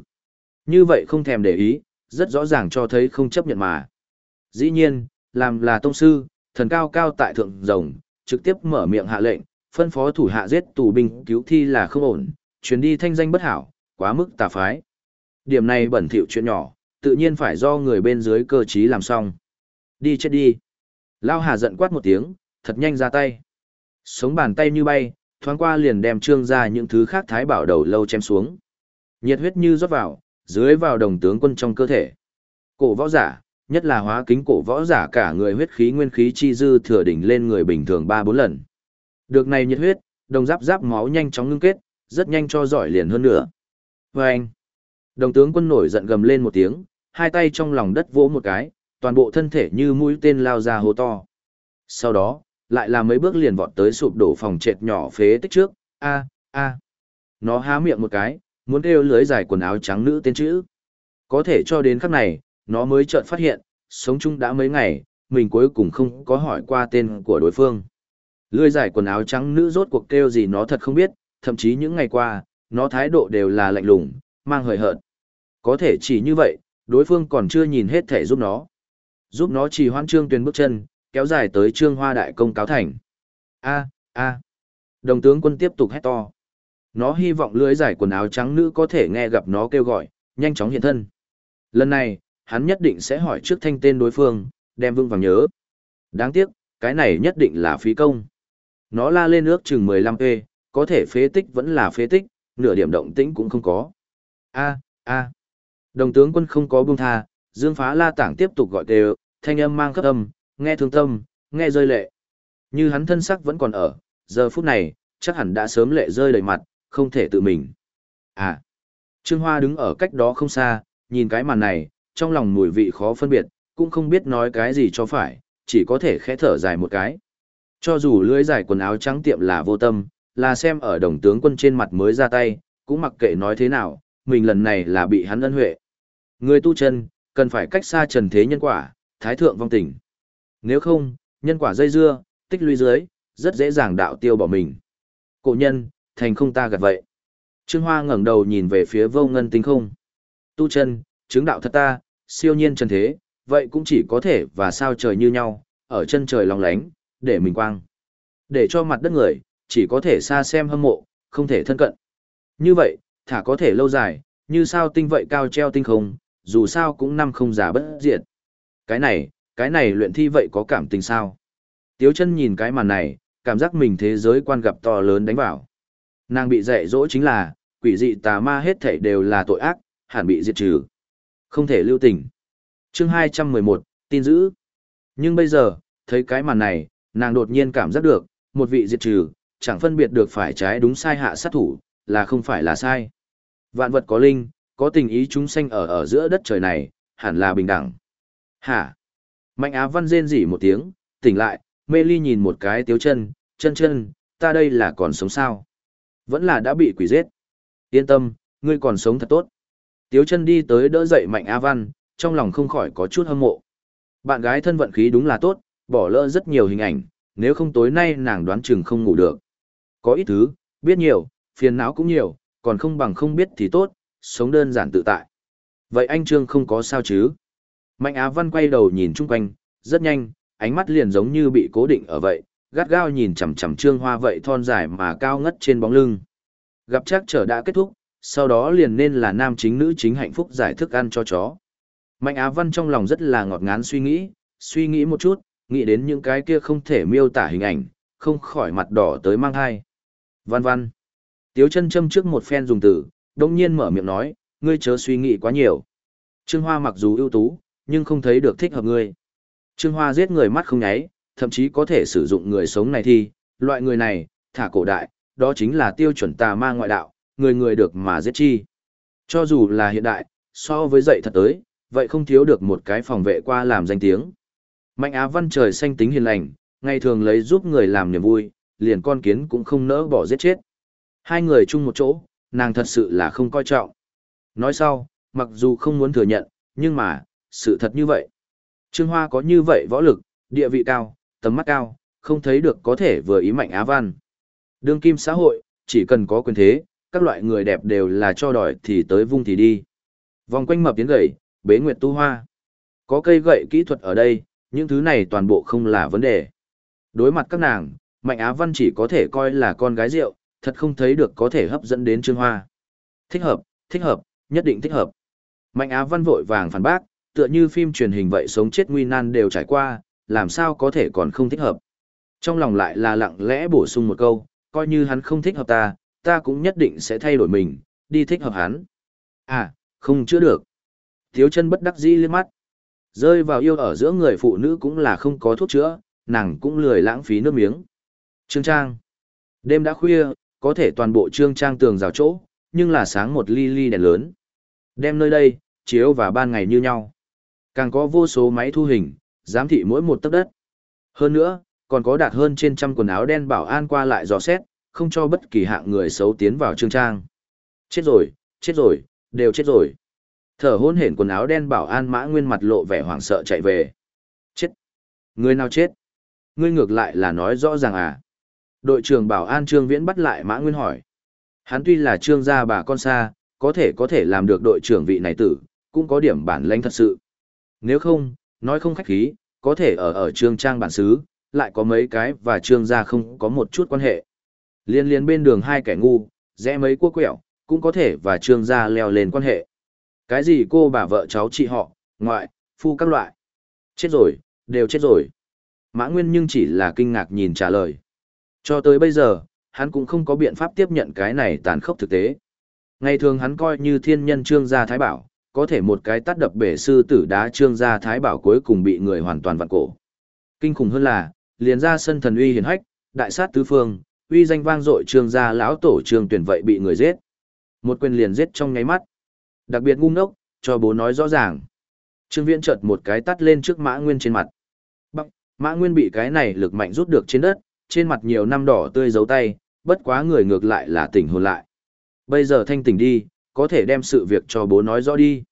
[SPEAKER 1] Như vậy không thèm để ý, rất rõ ràng cho thấy không chấp nhận mà. Dĩ nhiên, làm là tông sư, thần cao cao tại thượng rồng, trực tiếp mở miệng hạ lệnh, phân phó thủ hạ giết tù binh cứu thi là không ổn, chuyến đi thanh danh bất hảo, quá mức tà phái. Điểm này bẩn thỉu chuyện nhỏ, tự nhiên phải do người bên dưới cơ trí làm xong. Đi chết đi. Lao Hà giận quát một tiếng, thật nhanh ra tay. Sống bàn tay như bay, thoáng qua liền đem trương ra những thứ khác thái bảo đầu lâu chém xuống. Nhiệt huyết như rót vào, dưới vào đồng tướng quân trong cơ thể. Cổ võ giả, nhất là hóa kính cổ võ giả cả người huyết khí nguyên khí chi dư thừa đỉnh lên người bình thường 3-4 lần. Được này nhiệt huyết, đồng giáp giáp máu nhanh chóng ngưng kết, rất nhanh cho giỏi liền hơn nữa. Vâng! anh, đồng tướng quân nổi giận gầm lên một tiếng, hai tay trong lòng đất vỗ một cái, toàn bộ thân thể như mũi tên lao ra hố to. Sau đó, lại là mấy bước liền vọt tới sụp đổ phòng trệt nhỏ phế tích trước, a a Nó há miệng một cái, muốn kêu lưới dài quần áo trắng nữ tên chữ. Có thể cho đến khắc này, nó mới chợt phát hiện, sống chung đã mấy ngày, mình cuối cùng không có hỏi qua tên của đối phương. Lưới dài quần áo trắng nữ rốt cuộc kêu gì nó thật không biết, thậm chí những ngày qua, nó thái độ đều là lạnh lùng, mang hời hợt. Có thể chỉ như vậy, đối phương còn chưa nhìn hết thể giúp nó. Giúp nó trì hoãn trương tuyên bước chân, kéo dài tới trương hoa đại công cáo thành. A, a. Đồng tướng quân tiếp tục hét to. Nó hy vọng lưới giải quần áo trắng nữ có thể nghe gặp nó kêu gọi, nhanh chóng hiện thân. Lần này, hắn nhất định sẽ hỏi trước thanh tên đối phương, đem vững vàng nhớ. Đáng tiếc, cái này nhất định là phí công. Nó la lên ước chừng 15p, có thể phế tích vẫn là phế tích, nửa điểm động tĩnh cũng không có. A, a. Đồng tướng quân không có buông tha, Dương Phá La Tảng tiếp tục gọi đều thanh âm mang khắp âm, nghe thương tâm, nghe rơi lệ. Như hắn thân sắc vẫn còn ở, giờ phút này, chắc hẳn đã sớm lệ rơi đầy mặt, không thể tự mình. À, Trương Hoa đứng ở cách đó không xa, nhìn cái màn này, trong lòng mùi vị khó phân biệt, cũng không biết nói cái gì cho phải, chỉ có thể khẽ thở dài một cái. Cho dù lưới dài quần áo trắng tiệm là vô tâm, là xem ở đồng tướng quân trên mặt mới ra tay, cũng mặc kệ nói thế nào, mình lần này là bị hắn ân huệ. Người tu chân, cần phải cách xa trần thế nhân quả, thái thượng vong tình. Nếu không, nhân quả dây dưa, tích lũy dưới, rất dễ dàng đạo tiêu bỏ mình. Cổ nhân, thành không ta gạt vậy. Trương Hoa ngẩng đầu nhìn về phía vô ngân tinh không. Tu chân, chứng đạo thật ta, siêu nhiên trần thế, vậy cũng chỉ có thể và sao trời như nhau, ở chân trời lòng lánh, để mình quang. Để cho mặt đất người, chỉ có thể xa xem hâm mộ, không thể thân cận. Như vậy, thả có thể lâu dài, như sao tinh vậy cao treo tinh không, dù sao cũng năm không giả bất diệt. Cái này, cái này luyện thi vậy có cảm tình sao? Tiếu chân nhìn cái màn này, cảm giác mình thế giới quan gặp to lớn đánh vào. Nàng bị dạy dỗ chính là, quỷ dị tà ma hết thảy đều là tội ác, hẳn bị diệt trừ. Không thể lưu tình. Chương 211, tin giữ. Nhưng bây giờ, thấy cái màn này, nàng đột nhiên cảm giác được, một vị diệt trừ, chẳng phân biệt được phải trái đúng sai hạ sát thủ, là không phải là sai. Vạn vật có linh, có tình ý chúng sanh ở ở giữa đất trời này, hẳn là bình đẳng. Hả? Mạnh Á Văn rên rỉ một tiếng, tỉnh lại, mê ly nhìn một cái tiếu chân, chân chân, ta đây là còn sống sao? Vẫn là đã bị quỷ giết. Yên tâm, ngươi còn sống thật tốt. Tiếu chân đi tới đỡ dậy Mạnh Á Văn, trong lòng không khỏi có chút hâm mộ. Bạn gái thân vận khí đúng là tốt, bỏ lỡ rất nhiều hình ảnh, nếu không tối nay nàng đoán chừng không ngủ được. Có ít thứ, biết nhiều, phiền não cũng nhiều, còn không bằng không biết thì tốt, sống đơn giản tự tại. Vậy anh Trương không có sao chứ? Mạnh Á Văn quay đầu nhìn chung quanh, rất nhanh, ánh mắt liền giống như bị cố định ở vậy, gắt gao nhìn chằm chằm Trương Hoa vậy thon dài mà cao ngất trên bóng lưng. Gặp chắc trở đã kết thúc, sau đó liền nên là nam chính nữ chính hạnh phúc giải thức ăn cho chó. Mạnh Á Văn trong lòng rất là ngọt ngán suy nghĩ, suy nghĩ một chút, nghĩ đến những cái kia không thể miêu tả hình ảnh, không khỏi mặt đỏ tới mang hai. Văn văn. Tiếu chân châm trước một phen dùng từ, đồng nhiên mở miệng nói, ngươi chớ suy nghĩ quá nhiều. Trương Hoa mặc dù ưu tú, nhưng không thấy được thích hợp ngươi. Trương Hoa giết người mắt không nháy, thậm chí có thể sử dụng người sống này thì, loại người này, thả cổ đại, đó chính là tiêu chuẩn tà ma ngoại đạo, người người được mà giết chi. Cho dù là hiện đại, so với dậy thật tới, vậy không thiếu được một cái phòng vệ qua làm danh tiếng. Mạnh Á Văn trời xanh tính hiền lành, ngày thường lấy giúp người làm niềm vui, liền con kiến cũng không nỡ bỏ giết chết. Hai người chung một chỗ, nàng thật sự là không coi trọng. Nói sau, mặc dù không muốn thừa nhận, nhưng mà, sự thật như vậy. Trương Hoa có như vậy võ lực, địa vị cao, tầm mắt cao, không thấy được có thể vừa ý mạnh Á Văn. Đương kim xã hội, chỉ cần có quyền thế, các loại người đẹp đều là cho đòi thì tới vung thì đi. Vòng quanh mập tiến gầy, bế nguyệt tu hoa. Có cây gậy kỹ thuật ở đây, những thứ này toàn bộ không là vấn đề. Đối mặt các nàng, Mạnh Á Văn chỉ có thể coi là con gái rượu, thật không thấy được có thể hấp dẫn đến Trương Hoa. Thích hợp, thích hợp, nhất định thích hợp. Mạnh Á Văn vội vàng phản bác, tựa như phim truyền hình vậy sống chết nguy nan đều trải qua, làm sao có thể còn không thích hợp. Trong lòng lại là lặng lẽ bổ sung một câu, coi như hắn không thích hợp ta, ta cũng nhất định sẽ thay đổi mình, đi thích hợp hắn. À, không chữa được. Thiếu chân bất đắc dĩ liếc mắt. Rơi vào yêu ở giữa người phụ nữ cũng là không có thuốc chữa, nàng cũng lười lãng phí nước miếng. Trương Trang. Đêm đã khuya, có thể toàn bộ trương trang tường rào chỗ, nhưng là sáng một ly ly đèn lớn. Đem nơi đây, chiếu và ban ngày như nhau. Càng có vô số máy thu hình, giám thị mỗi một tấc đất. Hơn nữa, còn có đạt hơn trên trăm quần áo đen bảo an qua lại dò xét, không cho bất kỳ hạng người xấu tiến vào trương trang. Chết rồi, chết rồi, đều chết rồi. Thở hôn hển quần áo đen bảo an mã nguyên mặt lộ vẻ hoảng sợ chạy về. Chết. Người nào chết? Ngươi ngược lại là nói rõ ràng à? Đội trưởng bảo an Trương Viễn bắt lại Mã Nguyên hỏi. Hắn tuy là trương gia bà con xa, có thể có thể làm được đội trưởng vị này tử, cũng có điểm bản lãnh thật sự. Nếu không, nói không khách khí, có thể ở ở trương trang bản xứ, lại có mấy cái và trương gia không có một chút quan hệ. Liên liên bên đường hai kẻ ngu, rẽ mấy cua quẹo, cũng có thể và trương gia leo lên quan hệ. Cái gì cô bà vợ cháu chị họ, ngoại, phu các loại. Chết rồi, đều chết rồi. Mã Nguyên nhưng chỉ là kinh ngạc nhìn trả lời. Cho tới bây giờ, hắn cũng không có biện pháp tiếp nhận cái này tàn khốc thực tế. Ngày thường hắn coi như thiên nhân trương gia thái bảo, có thể một cái tát đập bể sư tử đá trương gia thái bảo cuối cùng bị người hoàn toàn vặn cổ. Kinh khủng hơn là, liền ra sân thần uy hiển hách, đại sát tứ phương, uy danh vang dội trương gia lão tổ trương tuyển vậy bị người giết. Một quyền liền giết trong nháy mắt. Đặc biệt ngu ngốc, cho bố nói rõ ràng. Trương Viễn chợt một cái tát lên trước Mã Nguyên trên mặt. Bắc, Mã Nguyên bị cái này lực mạnh rút được trên đất, trên mặt nhiều năm đỏ tươi dấu tay, bất quá người ngược lại là tỉnh hồn lại. Bây giờ thanh tỉnh đi, có thể đem sự việc cho bố nói rõ đi.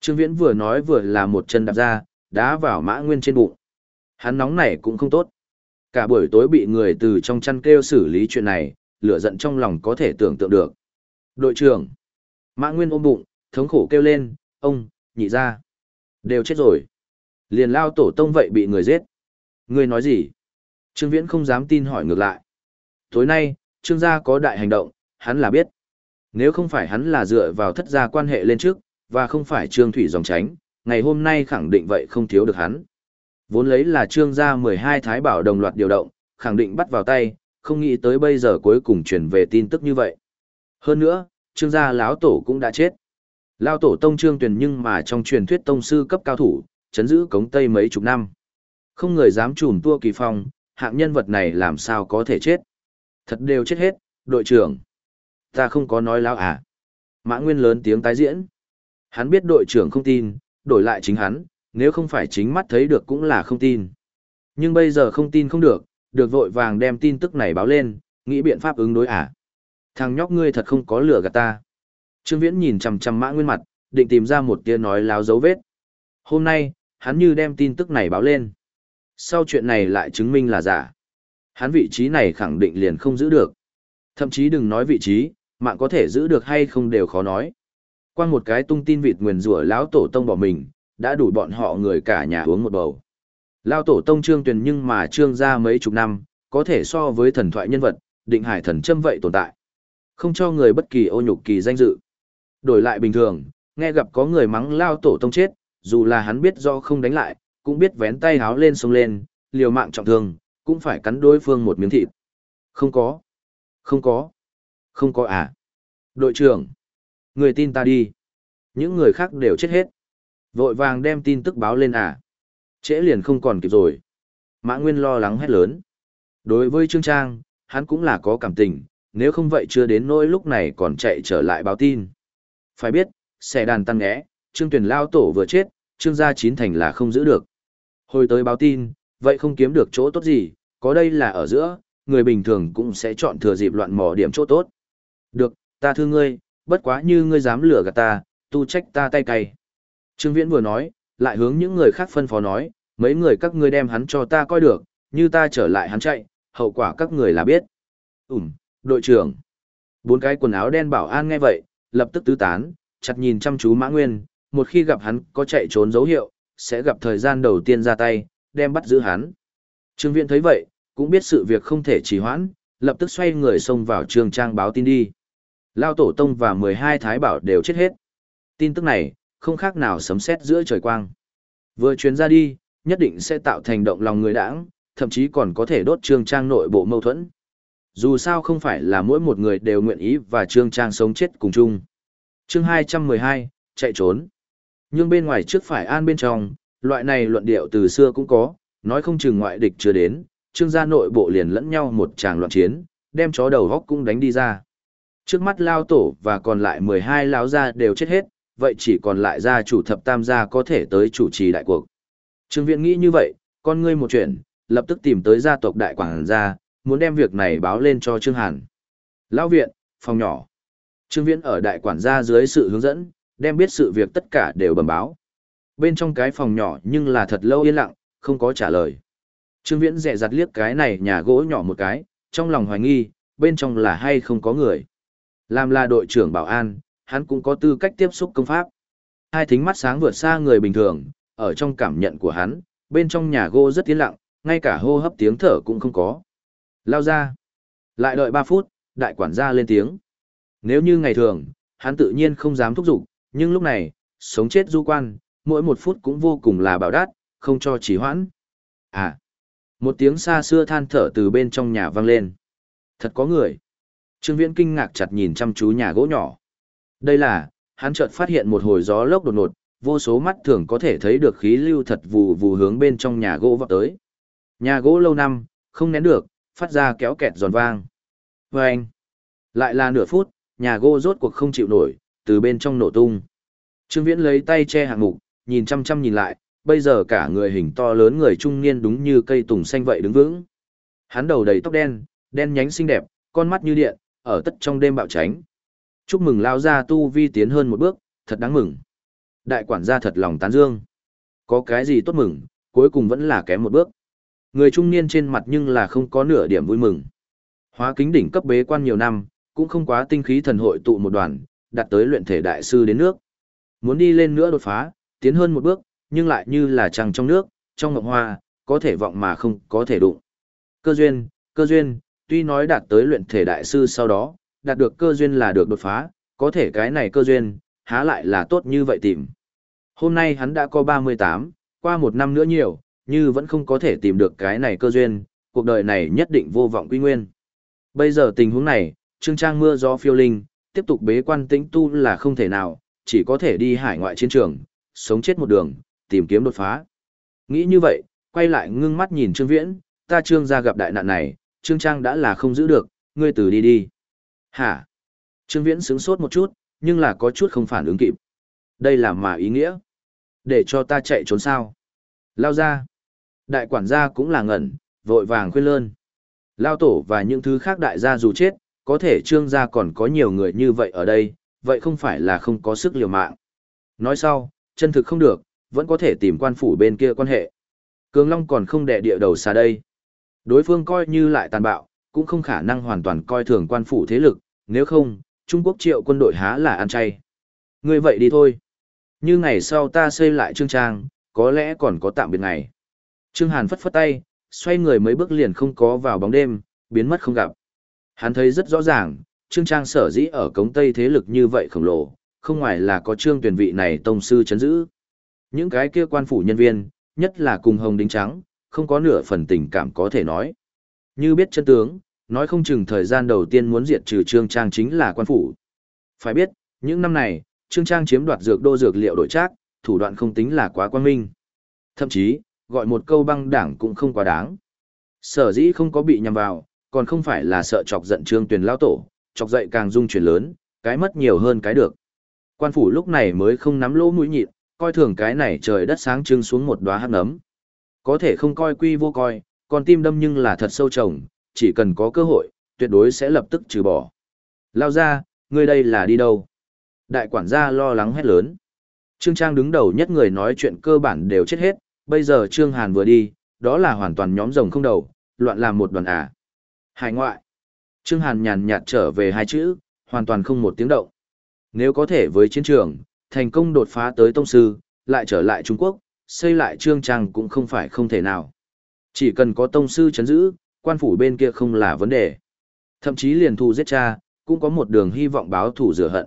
[SPEAKER 1] Trương Viễn vừa nói vừa là một chân đạp ra, đá vào mã nguyên trên bụng. Hắn nóng này cũng không tốt. Cả buổi tối bị người từ trong chăn kêu xử lý chuyện này, lửa giận trong lòng có thể tưởng tượng được. Đội trưởng. Mã Nguyên ôm bụng, thống khổ kêu lên, ông, nhị ra. Đều chết rồi. Liền lao tổ tông vậy bị người giết. Người nói gì? Trương Viễn không dám tin hỏi ngược lại. Tối nay, Trương gia có đại hành động, hắn là biết. Nếu không phải hắn là dựa vào thất gia quan hệ lên trước, và không phải Trương Thủy dòng tránh, ngày hôm nay khẳng định vậy không thiếu được hắn. Vốn lấy là Trương gia 12 thái bảo đồng loạt điều động, khẳng định bắt vào tay, không nghĩ tới bây giờ cuối cùng truyền về tin tức như vậy. Hơn nữa, trương gia lão tổ cũng đã chết. Lão tổ tông trương tuyển nhưng mà trong truyền thuyết tông sư cấp cao thủ, chấn giữ cống Tây mấy chục năm. Không người dám trùm tua kỳ phong, hạng nhân vật này làm sao có thể chết. Thật đều chết hết, đội trưởng. Ta không có nói lão à. Mã Nguyên lớn tiếng tái diễn. Hắn biết đội trưởng không tin, đổi lại chính hắn, nếu không phải chính mắt thấy được cũng là không tin. Nhưng bây giờ không tin không được, được vội vàng đem tin tức này báo lên, nghĩ biện pháp ứng đối à. Thằng nhóc ngươi thật không có lửa gạt ta. Trương Viễn nhìn chằm chằm Mã Nguyên mặt, định tìm ra một tia nói láo dấu vết. Hôm nay, hắn như đem tin tức này báo lên. Sau chuyện này lại chứng minh là giả. Hắn vị trí này khẳng định liền không giữ được. Thậm chí đừng nói vị trí, mạng có thể giữ được hay không đều khó nói. Qua một cái tung tin vịt nguyền rủa lão tổ tông bỏ mình, đã đủ bọn họ người cả nhà uống một bầu. Lão tổ tông trương tuyền nhưng mà trương ra mấy chục năm, có thể so với thần thoại nhân vật, định hải thần châm vậy tồn tại. Không cho người bất kỳ ô nhục kỳ danh dự. Đổi lại bình thường, nghe gặp có người mắng lao tổ tông chết, dù là hắn biết do không đánh lại, cũng biết vén tay háo lên sông lên, liều mạng trọng thương, cũng phải cắn đối phương một miếng thịt. Không có. Không có. Không có à. Đội trưởng. Người tin ta đi. Những người khác đều chết hết. Vội vàng đem tin tức báo lên à. Trễ liền không còn kịp rồi. Mã Nguyên lo lắng hét lớn. Đối với Trương Trang, hắn cũng là có cảm tình, nếu không vậy chưa đến nỗi lúc này còn chạy trở lại báo tin. Phải biết, xe đàn tăng nghẽ, Trương Tuyển Lao Tổ vừa chết, Trương gia chín thành là không giữ được. Hồi tới báo tin, vậy không kiếm được chỗ tốt gì, có đây là ở giữa, người bình thường cũng sẽ chọn thừa dịp loạn mò điểm chỗ tốt. Được, ta thương ngươi, bất quá như ngươi dám lừa gạt ta, tu trách ta tay cay. Trương Viễn vừa nói, lại hướng những người khác phân phó nói, mấy người các ngươi đem hắn cho ta coi được, như ta trở lại hắn chạy, hậu quả các người là biết. Ừm, đội trưởng. Bốn cái quần áo đen bảo an nghe vậy, lập tức tứ tán, chặt nhìn chăm chú Mã Nguyên, một khi gặp hắn có chạy trốn dấu hiệu, sẽ gặp thời gian đầu tiên ra tay, đem bắt giữ hắn. Trương Viễn thấy vậy, cũng biết sự việc không thể trì hoãn, lập tức xoay người xông vào trường trang báo tin đi. Lao Tổ Tông và 12 Thái Bảo đều chết hết. Tin tức này, không khác nào sấm sét giữa trời quang. Vừa chuyến ra đi, nhất định sẽ tạo thành động lòng người đảng, thậm chí còn có thể đốt trương trang nội bộ mâu thuẫn. Dù sao không phải là mỗi một người đều nguyện ý và trương trang sống chết cùng chung. Chương 212, chạy trốn. Nhưng bên ngoài trước phải an bên trong, loại này luận điệu từ xưa cũng có, nói không chừng ngoại địch chưa đến, trương gia nội bộ liền lẫn nhau một tràng loạn chiến, đem chó đầu góc cũng đánh đi ra. Trước mắt lao tổ và còn lại 12 lão gia đều chết hết, vậy chỉ còn lại gia chủ thập tam gia có thể tới chủ trì đại cuộc. Trương Viễn nghĩ như vậy, con ngươi một chuyện, lập tức tìm tới gia tộc đại quảng gia, muốn đem việc này báo lên cho Trương Hàn. Lão viện, phòng nhỏ. Trương Viễn ở đại quản gia dưới sự hướng dẫn, đem biết sự việc tất cả đều bẩm báo. Bên trong cái phòng nhỏ nhưng là thật lâu yên lặng, không có trả lời. Trương Viễn dè dặt liếc cái này nhà gỗ nhỏ một cái, trong lòng hoài nghi, bên trong là hay không có người. Làm là đội trưởng bảo an, hắn cũng có tư cách tiếp xúc công pháp. Hai thính mắt sáng vượt xa người bình thường, ở trong cảm nhận của hắn, bên trong nhà gỗ rất yên lặng, ngay cả hô hấp tiếng thở cũng không có. Lao ra. Lại đợi 3 phút, đại quản gia lên tiếng. Nếu như ngày thường, hắn tự nhiên không dám thúc giục, nhưng lúc này, sống chết du quan, mỗi một phút cũng vô cùng là bảo đát, không cho chỉ hoãn. À. Một tiếng xa xưa than thở từ bên trong nhà vang lên. Thật có người. Trương Viễn kinh ngạc chặt nhìn chăm chú nhà gỗ nhỏ. Đây là, hắn chợt phát hiện một hồi gió lốc đột ngột, vô số mắt thường có thể thấy được khí lưu thật vù vù hướng bên trong nhà gỗ vọt tới. Nhà gỗ lâu năm, không nén được, phát ra kéo kẹt giòn vang. Và anh, lại là nửa phút, nhà gỗ rốt cuộc không chịu nổi, từ bên trong nổ tung. Trương Viễn lấy tay che hạng mục, nhìn chăm chăm nhìn lại, bây giờ cả người hình to lớn người trung niên đúng như cây tùng xanh vậy đứng vững. Hắn đầu đầy tóc đen, đen nhánh xinh đẹp, con mắt như điện, ở tất trong đêm bạo tránh. Chúc mừng lao ra tu vi tiến hơn một bước, thật đáng mừng. Đại quản gia thật lòng tán dương. Có cái gì tốt mừng, cuối cùng vẫn là kém một bước. Người trung niên trên mặt nhưng là không có nửa điểm vui mừng. Hóa kính đỉnh cấp bế quan nhiều năm, cũng không quá tinh khí thần hội tụ một đoàn, đặt tới luyện thể đại sư đến nước. Muốn đi lên nữa đột phá, tiến hơn một bước, nhưng lại như là trăng trong nước, trong ngọc hoa, có thể vọng mà không có thể đụng. Cơ duyên, cơ duyên, tuy nói đạt tới luyện thể đại sư sau đó, đạt được cơ duyên là được đột phá, có thể cái này cơ duyên, há lại là tốt như vậy tìm. Hôm nay hắn đã có 38, qua một năm nữa nhiều, như vẫn không có thể tìm được cái này cơ duyên, cuộc đời này nhất định vô vọng quy nguyên. Bây giờ tình huống này, Trương Trang mưa gió phiêu linh, tiếp tục bế quan tĩnh tu là không thể nào, chỉ có thể đi hải ngoại chiến trường, sống chết một đường, tìm kiếm đột phá. Nghĩ như vậy, quay lại ngưng mắt nhìn Trương Viễn, ta Trương gia gặp đại nạn này, Trương Trang đã là không giữ được, ngươi từ đi đi. Hả? Trương Viễn sướng sốt một chút, nhưng là có chút không phản ứng kịp. Đây là mà ý nghĩa. Để cho ta chạy trốn sao? Lao ra. Đại quản gia cũng là ngẩn, vội vàng khuyên lơn. Lao tổ và những thứ khác đại gia dù chết, có thể trương gia còn có nhiều người như vậy ở đây, vậy không phải là không có sức liều mạng. Nói sau, chân thực không được, vẫn có thể tìm quan phủ bên kia quan hệ. Cường Long còn không đẻ địa đầu xa đây. Đối phương coi như lại tàn bạo, cũng không khả năng hoàn toàn coi thường quan phủ thế lực, nếu không, Trung Quốc triệu quân đội há là ăn chay. Ngươi vậy đi thôi. Như ngày sau ta xây lại trương trang, có lẽ còn có tạm biệt ngày. Trương Hàn phất phất tay, xoay người mấy bước liền không có vào bóng đêm, biến mất không gặp. Hắn thấy rất rõ ràng, Trương Trang sở dĩ ở cống Tây thế lực như vậy khổng lồ, không ngoài là có Trương tuyển vị này tông sư chấn giữ. Những cái kia quan phủ nhân viên, nhất là cùng Hồng Đính Trắng, không có nửa phần tình cảm có thể nói. Như biết chân tướng, nói không chừng thời gian đầu tiên muốn diệt trừ Trương Trang chính là quan phủ. Phải biết, những năm này, Trương Trang chiếm đoạt dược đô dược liệu đổi trác, thủ đoạn không tính là quá quan minh. Thậm chí, gọi một câu băng đảng cũng không quá đáng. Sở dĩ không có bị nhằm vào, còn không phải là sợ chọc giận Trương Tuyền lao tổ, chọc dậy càng dung chuyển lớn, cái mất nhiều hơn cái được. Quan phủ lúc này mới không nắm lỗ mũi nhịn, coi thường cái này trời đất sáng trưng xuống một đóa hắc nấm. Có thể không coi quy vô coi, còn tim đâm nhưng là thật sâu trồng, chỉ cần có cơ hội, tuyệt đối sẽ lập tức trừ bỏ. Lao ra, ngươi đây là đi đâu? Đại quản gia lo lắng hét lớn. Trương Trang đứng đầu nhất người nói chuyện cơ bản đều chết hết, bây giờ Trương Hàn vừa đi, đó là hoàn toàn nhóm rồng không đầu, loạn làm một đoàn à Hải ngoại. Trương Hàn nhàn nhạt trở về hai chữ, hoàn toàn không một tiếng động. Nếu có thể với chiến trường, thành công đột phá tới tông sư, lại trở lại Trung Quốc, xây lại Trương Trang cũng không phải không thể nào. Chỉ cần có tông sư chấn giữ, quan phủ bên kia không là vấn đề. Thậm chí liền thù giết cha, cũng có một đường hy vọng báo thù rửa hận.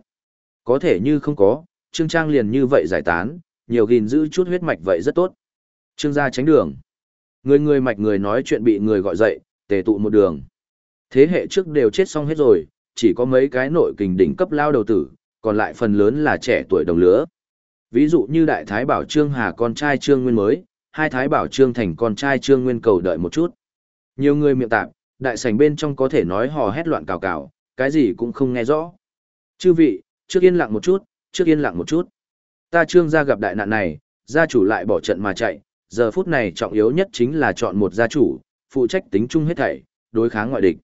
[SPEAKER 1] Có thể như không có, Trương Trang liền như vậy giải tán, nhiều gìn giữ chút huyết mạch vậy rất tốt. Trương gia tránh đường. Người người mạch người nói chuyện bị người gọi dậy, tề tụ một đường. Thế hệ trước đều chết xong hết rồi, chỉ có mấy cái nội kình đỉnh cấp lao đầu tử, còn lại phần lớn là trẻ tuổi đồng lứa. Ví dụ như đại thái bảo Trương Hà con trai Trương Nguyên mới, hai thái bảo Trương Thành con trai Trương Nguyên cầu đợi một chút. Nhiều người miệng tạp, đại sảnh bên trong có thể nói hò hét loạn cào cào, cái gì cũng không nghe rõ. Chư vị, trước yên lặng một chút, trước yên lặng một chút. Ta Trương gia gặp đại nạn này, gia chủ lại bỏ trận mà chạy, giờ phút này trọng yếu nhất chính là chọn một gia chủ, phụ trách tính chung hết thảy, đối kháng ngoại địch.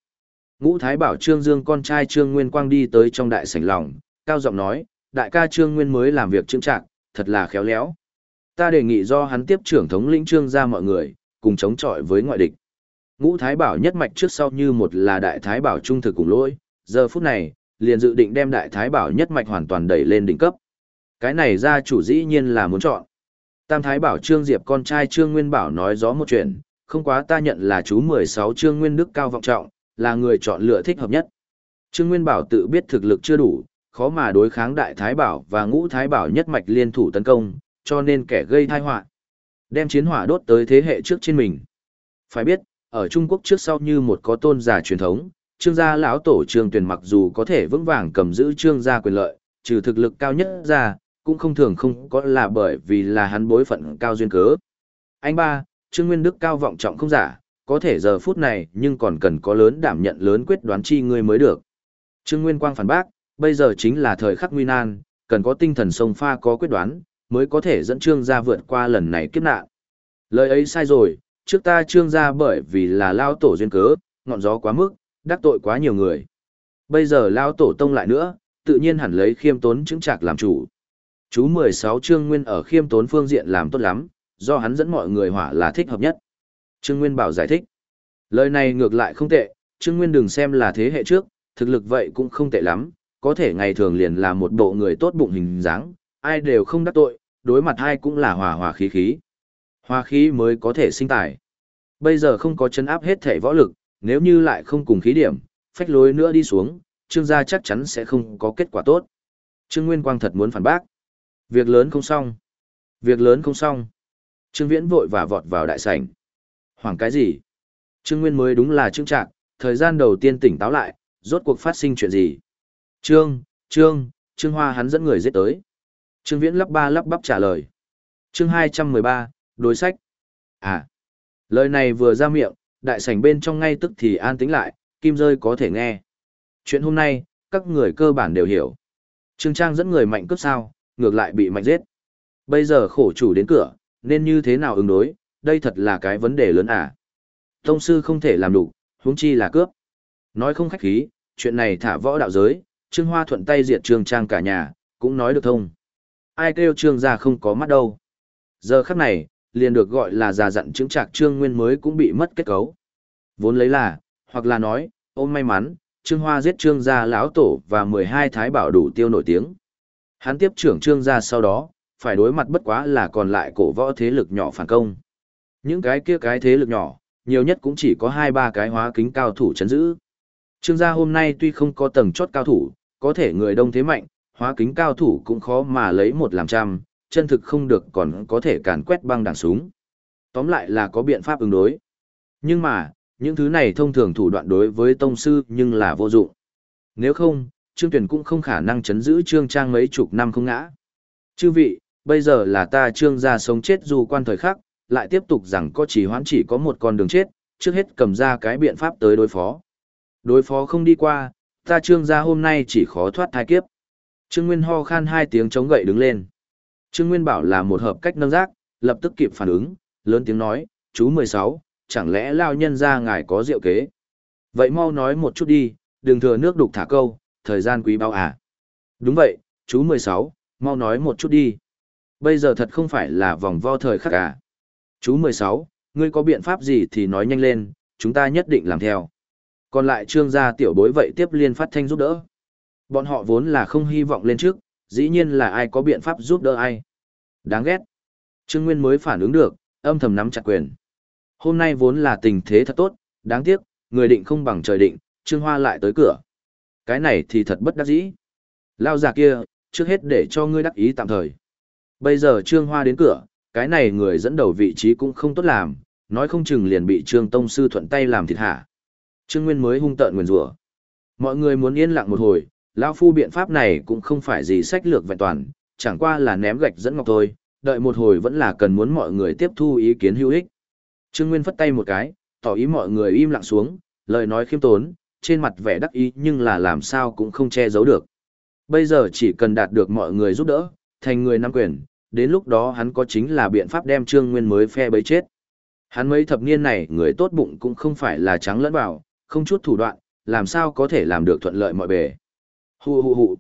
[SPEAKER 1] Ngũ Thái bảo Trương Dương con trai Trương Nguyên Quang đi tới trong đại sảnh lòng, cao giọng nói, đại ca Trương Nguyên mới làm việc trưng trạng, thật là khéo léo. Ta đề nghị do hắn tiếp trưởng thống lĩnh Trương ra mọi người, cùng chống chọi với ngoại địch. Ngũ Thái bảo nhất mạch trước sau như một là đại Thái bảo trung thực cùng lỗi, giờ phút này, liền dự định đem đại Thái bảo nhất mạch hoàn toàn đẩy lên đỉnh cấp. Cái này ra chủ dĩ nhiên là muốn chọn. Tam Thái bảo Trương Diệp con trai Trương Nguyên bảo nói gió một chuyện, không quá ta nhận là chú 16 Trương Nguyên Đức cao vọng trọng, là người chọn lựa thích hợp nhất. Trương Nguyên Bảo tự biết thực lực chưa đủ, khó mà đối kháng Đại Thái Bảo và Ngũ Thái Bảo nhất mạch liên thủ tấn công, cho nên kẻ gây tai họa đem chiến hỏa đốt tới thế hệ trước trên mình. Phải biết, ở Trung Quốc trước sau như một có tôn giả truyền thống, Trương gia lão tổ Trương Tuyền mặc dù có thể vững vàng cầm giữ Trương gia quyền lợi, trừ thực lực cao nhất ra, cũng không thường không có là bởi vì là hắn bối phận cao duyên cớ. Anh ba, Trương Nguyên Đức cao vọng trọng không giả, có thể giờ phút này nhưng còn cần có lớn đảm nhận lớn quyết đoán chi ngươi mới được. Trương Nguyên Quang phản bác, bây giờ chính là thời khắc nguy nan, cần có tinh thần sông pha có quyết đoán, mới có thể dẫn Trương gia vượt qua lần này kiếp nạn. Lời ấy sai rồi, trước ta Trương gia bởi vì là lao tổ duyên cớ, ngọn gió quá mức, đắc tội quá nhiều người. Bây giờ lao tổ tông lại nữa, tự nhiên hẳn lấy khiêm tốn chứng trạc làm chủ. Chú 16 Trương Nguyên ở khiêm tốn phương diện làm tốt lắm, do hắn dẫn mọi người hỏa là thích hợp nhất. Trương Nguyên Bảo giải thích. Lời này ngược lại không tệ, Trương Nguyên đừng xem là thế hệ trước, thực lực vậy cũng không tệ lắm, có thể ngày thường liền là một bộ người tốt bụng hình dáng, ai đều không đắc tội, đối mặt ai cũng là hòa hòa khí khí. Hòa khí mới có thể sinh tài. Bây giờ không có chấn áp hết thể võ lực, nếu như lại không cùng khí điểm, phách lối nữa đi xuống, Trương gia chắc chắn sẽ không có kết quả tốt. Trương Nguyên Quang thật muốn phản bác. Việc lớn không xong. Việc lớn không xong. Trương Viễn vội và vọt vào đại sảnh. Hoảng cái gì? Trương Nguyên mới đúng là trương trạc, thời gian đầu tiên tỉnh táo lại, rốt cuộc phát sinh chuyện gì. Trương, Trương, Trương Hoa hắn dẫn người giết tới. Trương Viễn lắp ba lắp bắp trả lời. Chương 213, đối sách. À, lời này vừa ra miệng, đại sảnh bên trong ngay tức thì an tĩnh lại, kim rơi có thể nghe. Chuyện hôm nay, các người cơ bản đều hiểu. Trương Trang dẫn người mạnh cướp sao, ngược lại bị mạnh giết. Bây giờ khổ chủ đến cửa, nên như thế nào ứng đối, đây thật là cái vấn đề lớn à. Tông sư không thể làm đủ, huống chi là cướp. Nói không khách khí, chuyện này thả võ đạo giới, Trương Hoa thuận tay diệt Trương Trang cả nhà, cũng nói được thông. Ai kêu Trương gia không có mắt đâu. Giờ khắc này, liền được gọi là già dặn chứng trạc Trương Nguyên mới cũng bị mất kết cấu. Vốn lấy là, hoặc là nói, ôm may mắn, Trương Hoa giết Trương gia lão tổ và 12 thái bảo đủ tiêu nổi tiếng. Hắn tiếp trưởng Trương gia sau đó, phải đối mặt bất quá là còn lại cổ võ thế lực nhỏ phản công. Những cái kia cái thế lực nhỏ, nhiều nhất cũng chỉ có 2-3 cái hóa kính cao thủ chấn giữ. Trương gia hôm nay tuy không có tầng chốt cao thủ, có thể người đông thế mạnh, hóa kính cao thủ cũng khó mà lấy một làm trăm, chân thực không được còn có thể càn quét băng đảng súng. Tóm lại là có biện pháp ứng đối. Nhưng mà, những thứ này thông thường thủ đoạn đối với tông sư nhưng là vô dụng. Nếu không, Trương Tuyển cũng không khả năng chấn giữ Trương Trang mấy chục năm không ngã. Chư vị, bây giờ là ta Trương gia sống chết dù quan thời khắc, lại tiếp tục rằng có chỉ hoãn chỉ có một con đường chết, trước hết cầm ra cái biện pháp tới đối phó. Đối phó không đi qua, ta Trương gia hôm nay chỉ khó thoát thai kiếp. Trương Nguyên ho khan hai tiếng chống gậy đứng lên. Trương Nguyên bảo là một hợp cách nâng giác, lập tức kịp phản ứng, lớn tiếng nói, chú 16, chẳng lẽ lao nhân ra ngài có diệu kế. Vậy mau nói một chút đi, đừng thừa nước đục thả câu, thời gian quý bao à. Đúng vậy, chú 16, mau nói một chút đi. Bây giờ thật không phải là vòng vo thời khắc à. Chú 16, ngươi có biện pháp gì thì nói nhanh lên, chúng ta nhất định làm theo. Còn lại trương gia tiểu bối vậy tiếp liên phát thanh giúp đỡ. Bọn họ vốn là không hy vọng lên trước, dĩ nhiên là ai có biện pháp giúp đỡ ai. Đáng ghét. Trương Nguyên mới phản ứng được, âm thầm nắm chặt quyền. Hôm nay vốn là tình thế thật tốt, đáng tiếc, người định không bằng trời định, Trương Hoa lại tới cửa. Cái này thì thật bất đắc dĩ. Lao già kia, trước hết để cho ngươi đắc ý tạm thời. Bây giờ Trương Hoa đến cửa, cái này người dẫn đầu vị trí cũng không tốt làm, nói không chừng liền bị Trương Tông Sư thuận tay làm thịt hạ. Trương Nguyên mới hung tợn nguyền rủa. Mọi người muốn yên lặng một hồi, lão phu biện pháp này cũng không phải gì sách lược vẹn toàn, chẳng qua là ném gạch dẫn ngọc thôi, đợi một hồi vẫn là cần muốn mọi người tiếp thu ý kiến hữu ích. Trương Nguyên phất tay một cái, tỏ ý mọi người im lặng xuống, lời nói khiêm tốn, trên mặt vẻ đắc ý nhưng là làm sao cũng không che giấu được. Bây giờ chỉ cần đạt được mọi người giúp đỡ, thành người nắm quyền, đến lúc đó hắn có chính là biện pháp đem Trương Nguyên mới phe bấy chết. Hắn mấy thập niên này người tốt bụng cũng không phải là trắng lẫn vào, không chút thủ đoạn, làm sao có thể làm được thuận lợi mọi bề. Hù hù hù.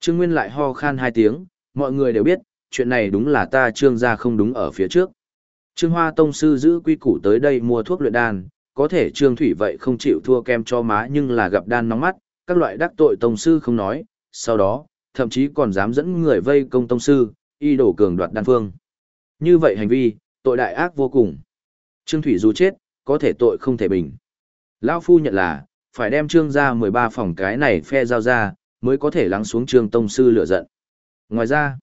[SPEAKER 1] Trương Nguyên lại ho khan hai tiếng, mọi người đều biết, chuyện này đúng là ta trương gia không đúng ở phía trước. Trương Hoa Tông Sư giữ quy củ tới đây mua thuốc luyện đan, có thể Trương Thủy vậy không chịu thua kem cho má nhưng là gặp đan nóng mắt, các loại đắc tội Tông Sư không nói, sau đó, thậm chí còn dám dẫn người vây công Tông Sư, y đổ cường đoạt đan phương. Như vậy hành vi, tội đại ác vô cùng. Trương Thủy dù chết, có thể tội không thể bình. Lão Phu nhận là, phải đem Trương ra 13 phòng cái này phe giao ra, mới có thể lắng xuống Trương Tông Sư lửa giận. Ngoài ra,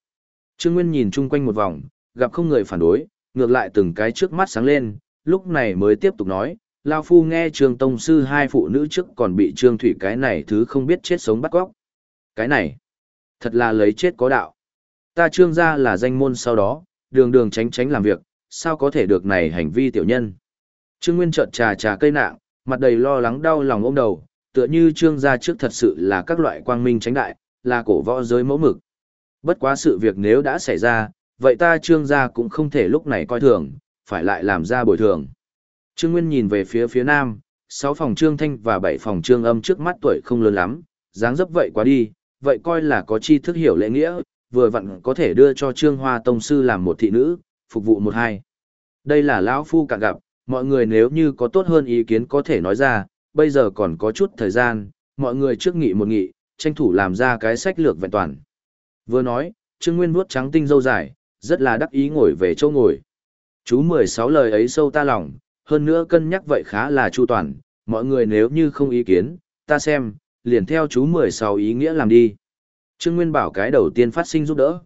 [SPEAKER 1] Trương Nguyên nhìn chung quanh một vòng, gặp không người phản đối, ngược lại từng cái trước mắt sáng lên, lúc này mới tiếp tục nói, Lao Phu nghe Trương Tông Sư hai phụ nữ trước còn bị Trương Thủy cái này thứ không biết chết sống bắt góc. Cái này, thật là lấy chết có đạo. Ta Trương gia là danh môn sau đó, đường đường tránh tránh làm việc, sao có thể được này hành vi tiểu nhân. Trương Nguyên trợn trà trà cây nạng, mặt đầy lo lắng đau lòng ôm đầu, tựa như Trương gia trước thật sự là các loại quang minh tránh đại, là cổ võ giới mẫu mực. Bất quá sự việc nếu đã xảy ra, vậy ta trương gia cũng không thể lúc này coi thường, phải lại làm ra bồi thường. Trương Nguyên nhìn về phía phía nam, sáu phòng trương thanh và bảy phòng trương âm trước mắt tuổi không lớn lắm, dáng dấp vậy quá đi, vậy coi là có chi thức hiểu lễ nghĩa, vừa vặn có thể đưa cho trương hoa tông sư làm một thị nữ, phục vụ một hai. Đây là lão phu cạn gặp, mọi người nếu như có tốt hơn ý kiến có thể nói ra, bây giờ còn có chút thời gian, mọi người trước nghị một nghị, tranh thủ làm ra cái sách lược vẹn toàn. Vừa nói, Trương Nguyên vuốt trắng tinh dâu dài, rất là đắc ý ngồi về chỗ ngồi. Chú 16 lời ấy sâu ta lòng, hơn nữa cân nhắc vậy khá là chu toàn, mọi người nếu như không ý kiến, ta xem, liền theo chú 16 ý nghĩa làm đi. Trương Nguyên bảo cái đầu tiên phát sinh giúp đỡ.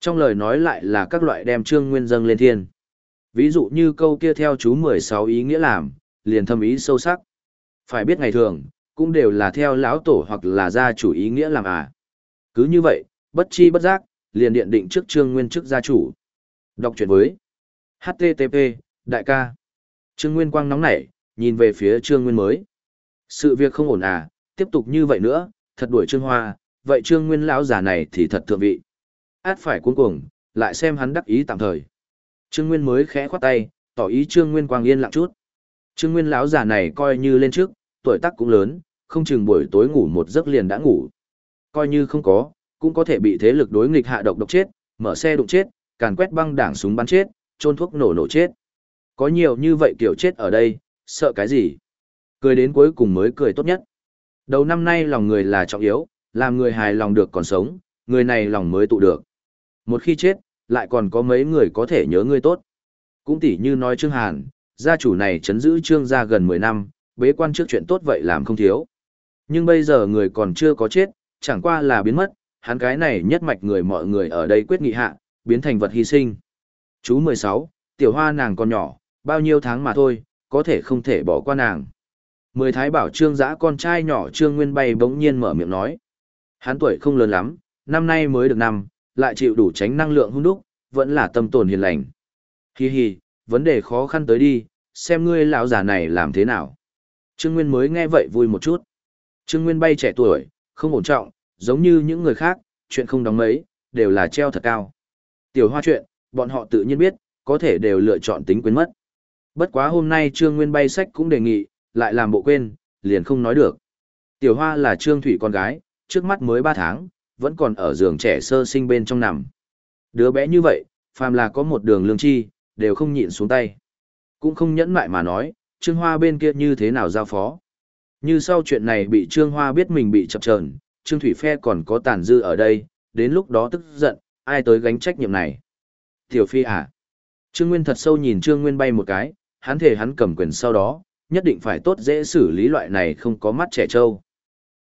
[SPEAKER 1] Trong lời nói lại là các loại đem Trương Nguyên dâng lên thiên. Ví dụ như câu kia theo chú 16 ý nghĩa làm, liền thâm ý sâu sắc. Phải biết ngày thường, cũng đều là theo lão tổ hoặc là gia chủ ý nghĩa làm à. Cứ như vậy, bất chi bất giác, liền điện định trước trương nguyên chức gia chủ. Đọc chuyện với HTTP, đại ca. Trương Nguyên Quang nóng nảy, nhìn về phía Trương Nguyên mới. Sự việc không ổn à, tiếp tục như vậy nữa, thật đuổi Trương Hoa, vậy Trương Nguyên lão già này thì thật thượng vị. Át phải cuống cuồng, lại xem hắn đắc ý tạm thời. Trương Nguyên mới khẽ khoát tay, tỏ ý Trương Nguyên Quang yên lặng chút. Trương Nguyên lão già này coi như lên trước, tuổi tác cũng lớn, không chừng buổi tối ngủ một giấc liền đã ngủ. Coi như không có, cũng có thể bị thế lực đối nghịch hạ độc độc chết, mở xe đụng chết, càn quét băng đảng súng bắn chết, trôn thuốc nổ nổ chết. Có nhiều như vậy kiểu chết ở đây, sợ cái gì? Cười đến cuối cùng mới cười tốt nhất. Đầu năm nay lòng người là trọng yếu, làm người hài lòng được còn sống, người này lòng mới tụ được. Một khi chết, lại còn có mấy người có thể nhớ ngươi tốt. Cũng tỉ như nói Trương Hàn, gia chủ này chấn giữ Trương gia gần 10 năm, bế quan trước chuyện tốt vậy làm không thiếu. Nhưng bây giờ người còn chưa có chết, chẳng qua là biến mất, hắn cái này nhất mạch người mọi người ở đây quyết nghị hạ, biến thành vật hy sinh. Chú 16, tiểu hoa nàng còn nhỏ, bao nhiêu tháng mà thôi, có thể không thể bỏ qua nàng. Mười thái bảo trương giã con trai nhỏ trương nguyên bay bỗng nhiên mở miệng nói. Hắn tuổi không lớn lắm, năm nay mới được năm, lại chịu đủ tránh năng lượng hung đúc, vẫn là tâm tồn hiền lành. Hi hi, vấn đề khó khăn tới đi, xem ngươi lão già này làm thế nào. Trương Nguyên mới nghe vậy vui một chút. Trương Nguyên bay trẻ tuổi, không ổn trọng, giống như những người khác, chuyện không đóng mấy, đều là treo thật cao. Tiểu hoa chuyện, bọn họ tự nhiên biết, có thể đều lựa chọn tính quên mất. Bất quá hôm nay Trương Nguyên bay sách cũng đề nghị, lại làm bộ quên, liền không nói được. Tiểu Hoa là Trương Thủy con gái, trước mắt mới 3 tháng, vẫn còn ở giường trẻ sơ sinh bên trong nằm. Đứa bé như vậy, phàm là có một đường lương chi, đều không nhịn xuống tay. Cũng không nhẫn mại mà nói, Trương Hoa bên kia như thế nào giao phó. Như sau chuyện này bị Trương Hoa biết mình bị chập chờn, Trương Thủy Phe còn có tàn dư ở đây, đến lúc đó tức giận, ai tới gánh trách nhiệm này. Tiểu Phi à? Trương Nguyên thật sâu nhìn Trương Nguyên bay một cái, hắn thể hắn cầm quyền sau đó, nhất định phải tốt dễ xử lý loại này không có mắt trẻ trâu.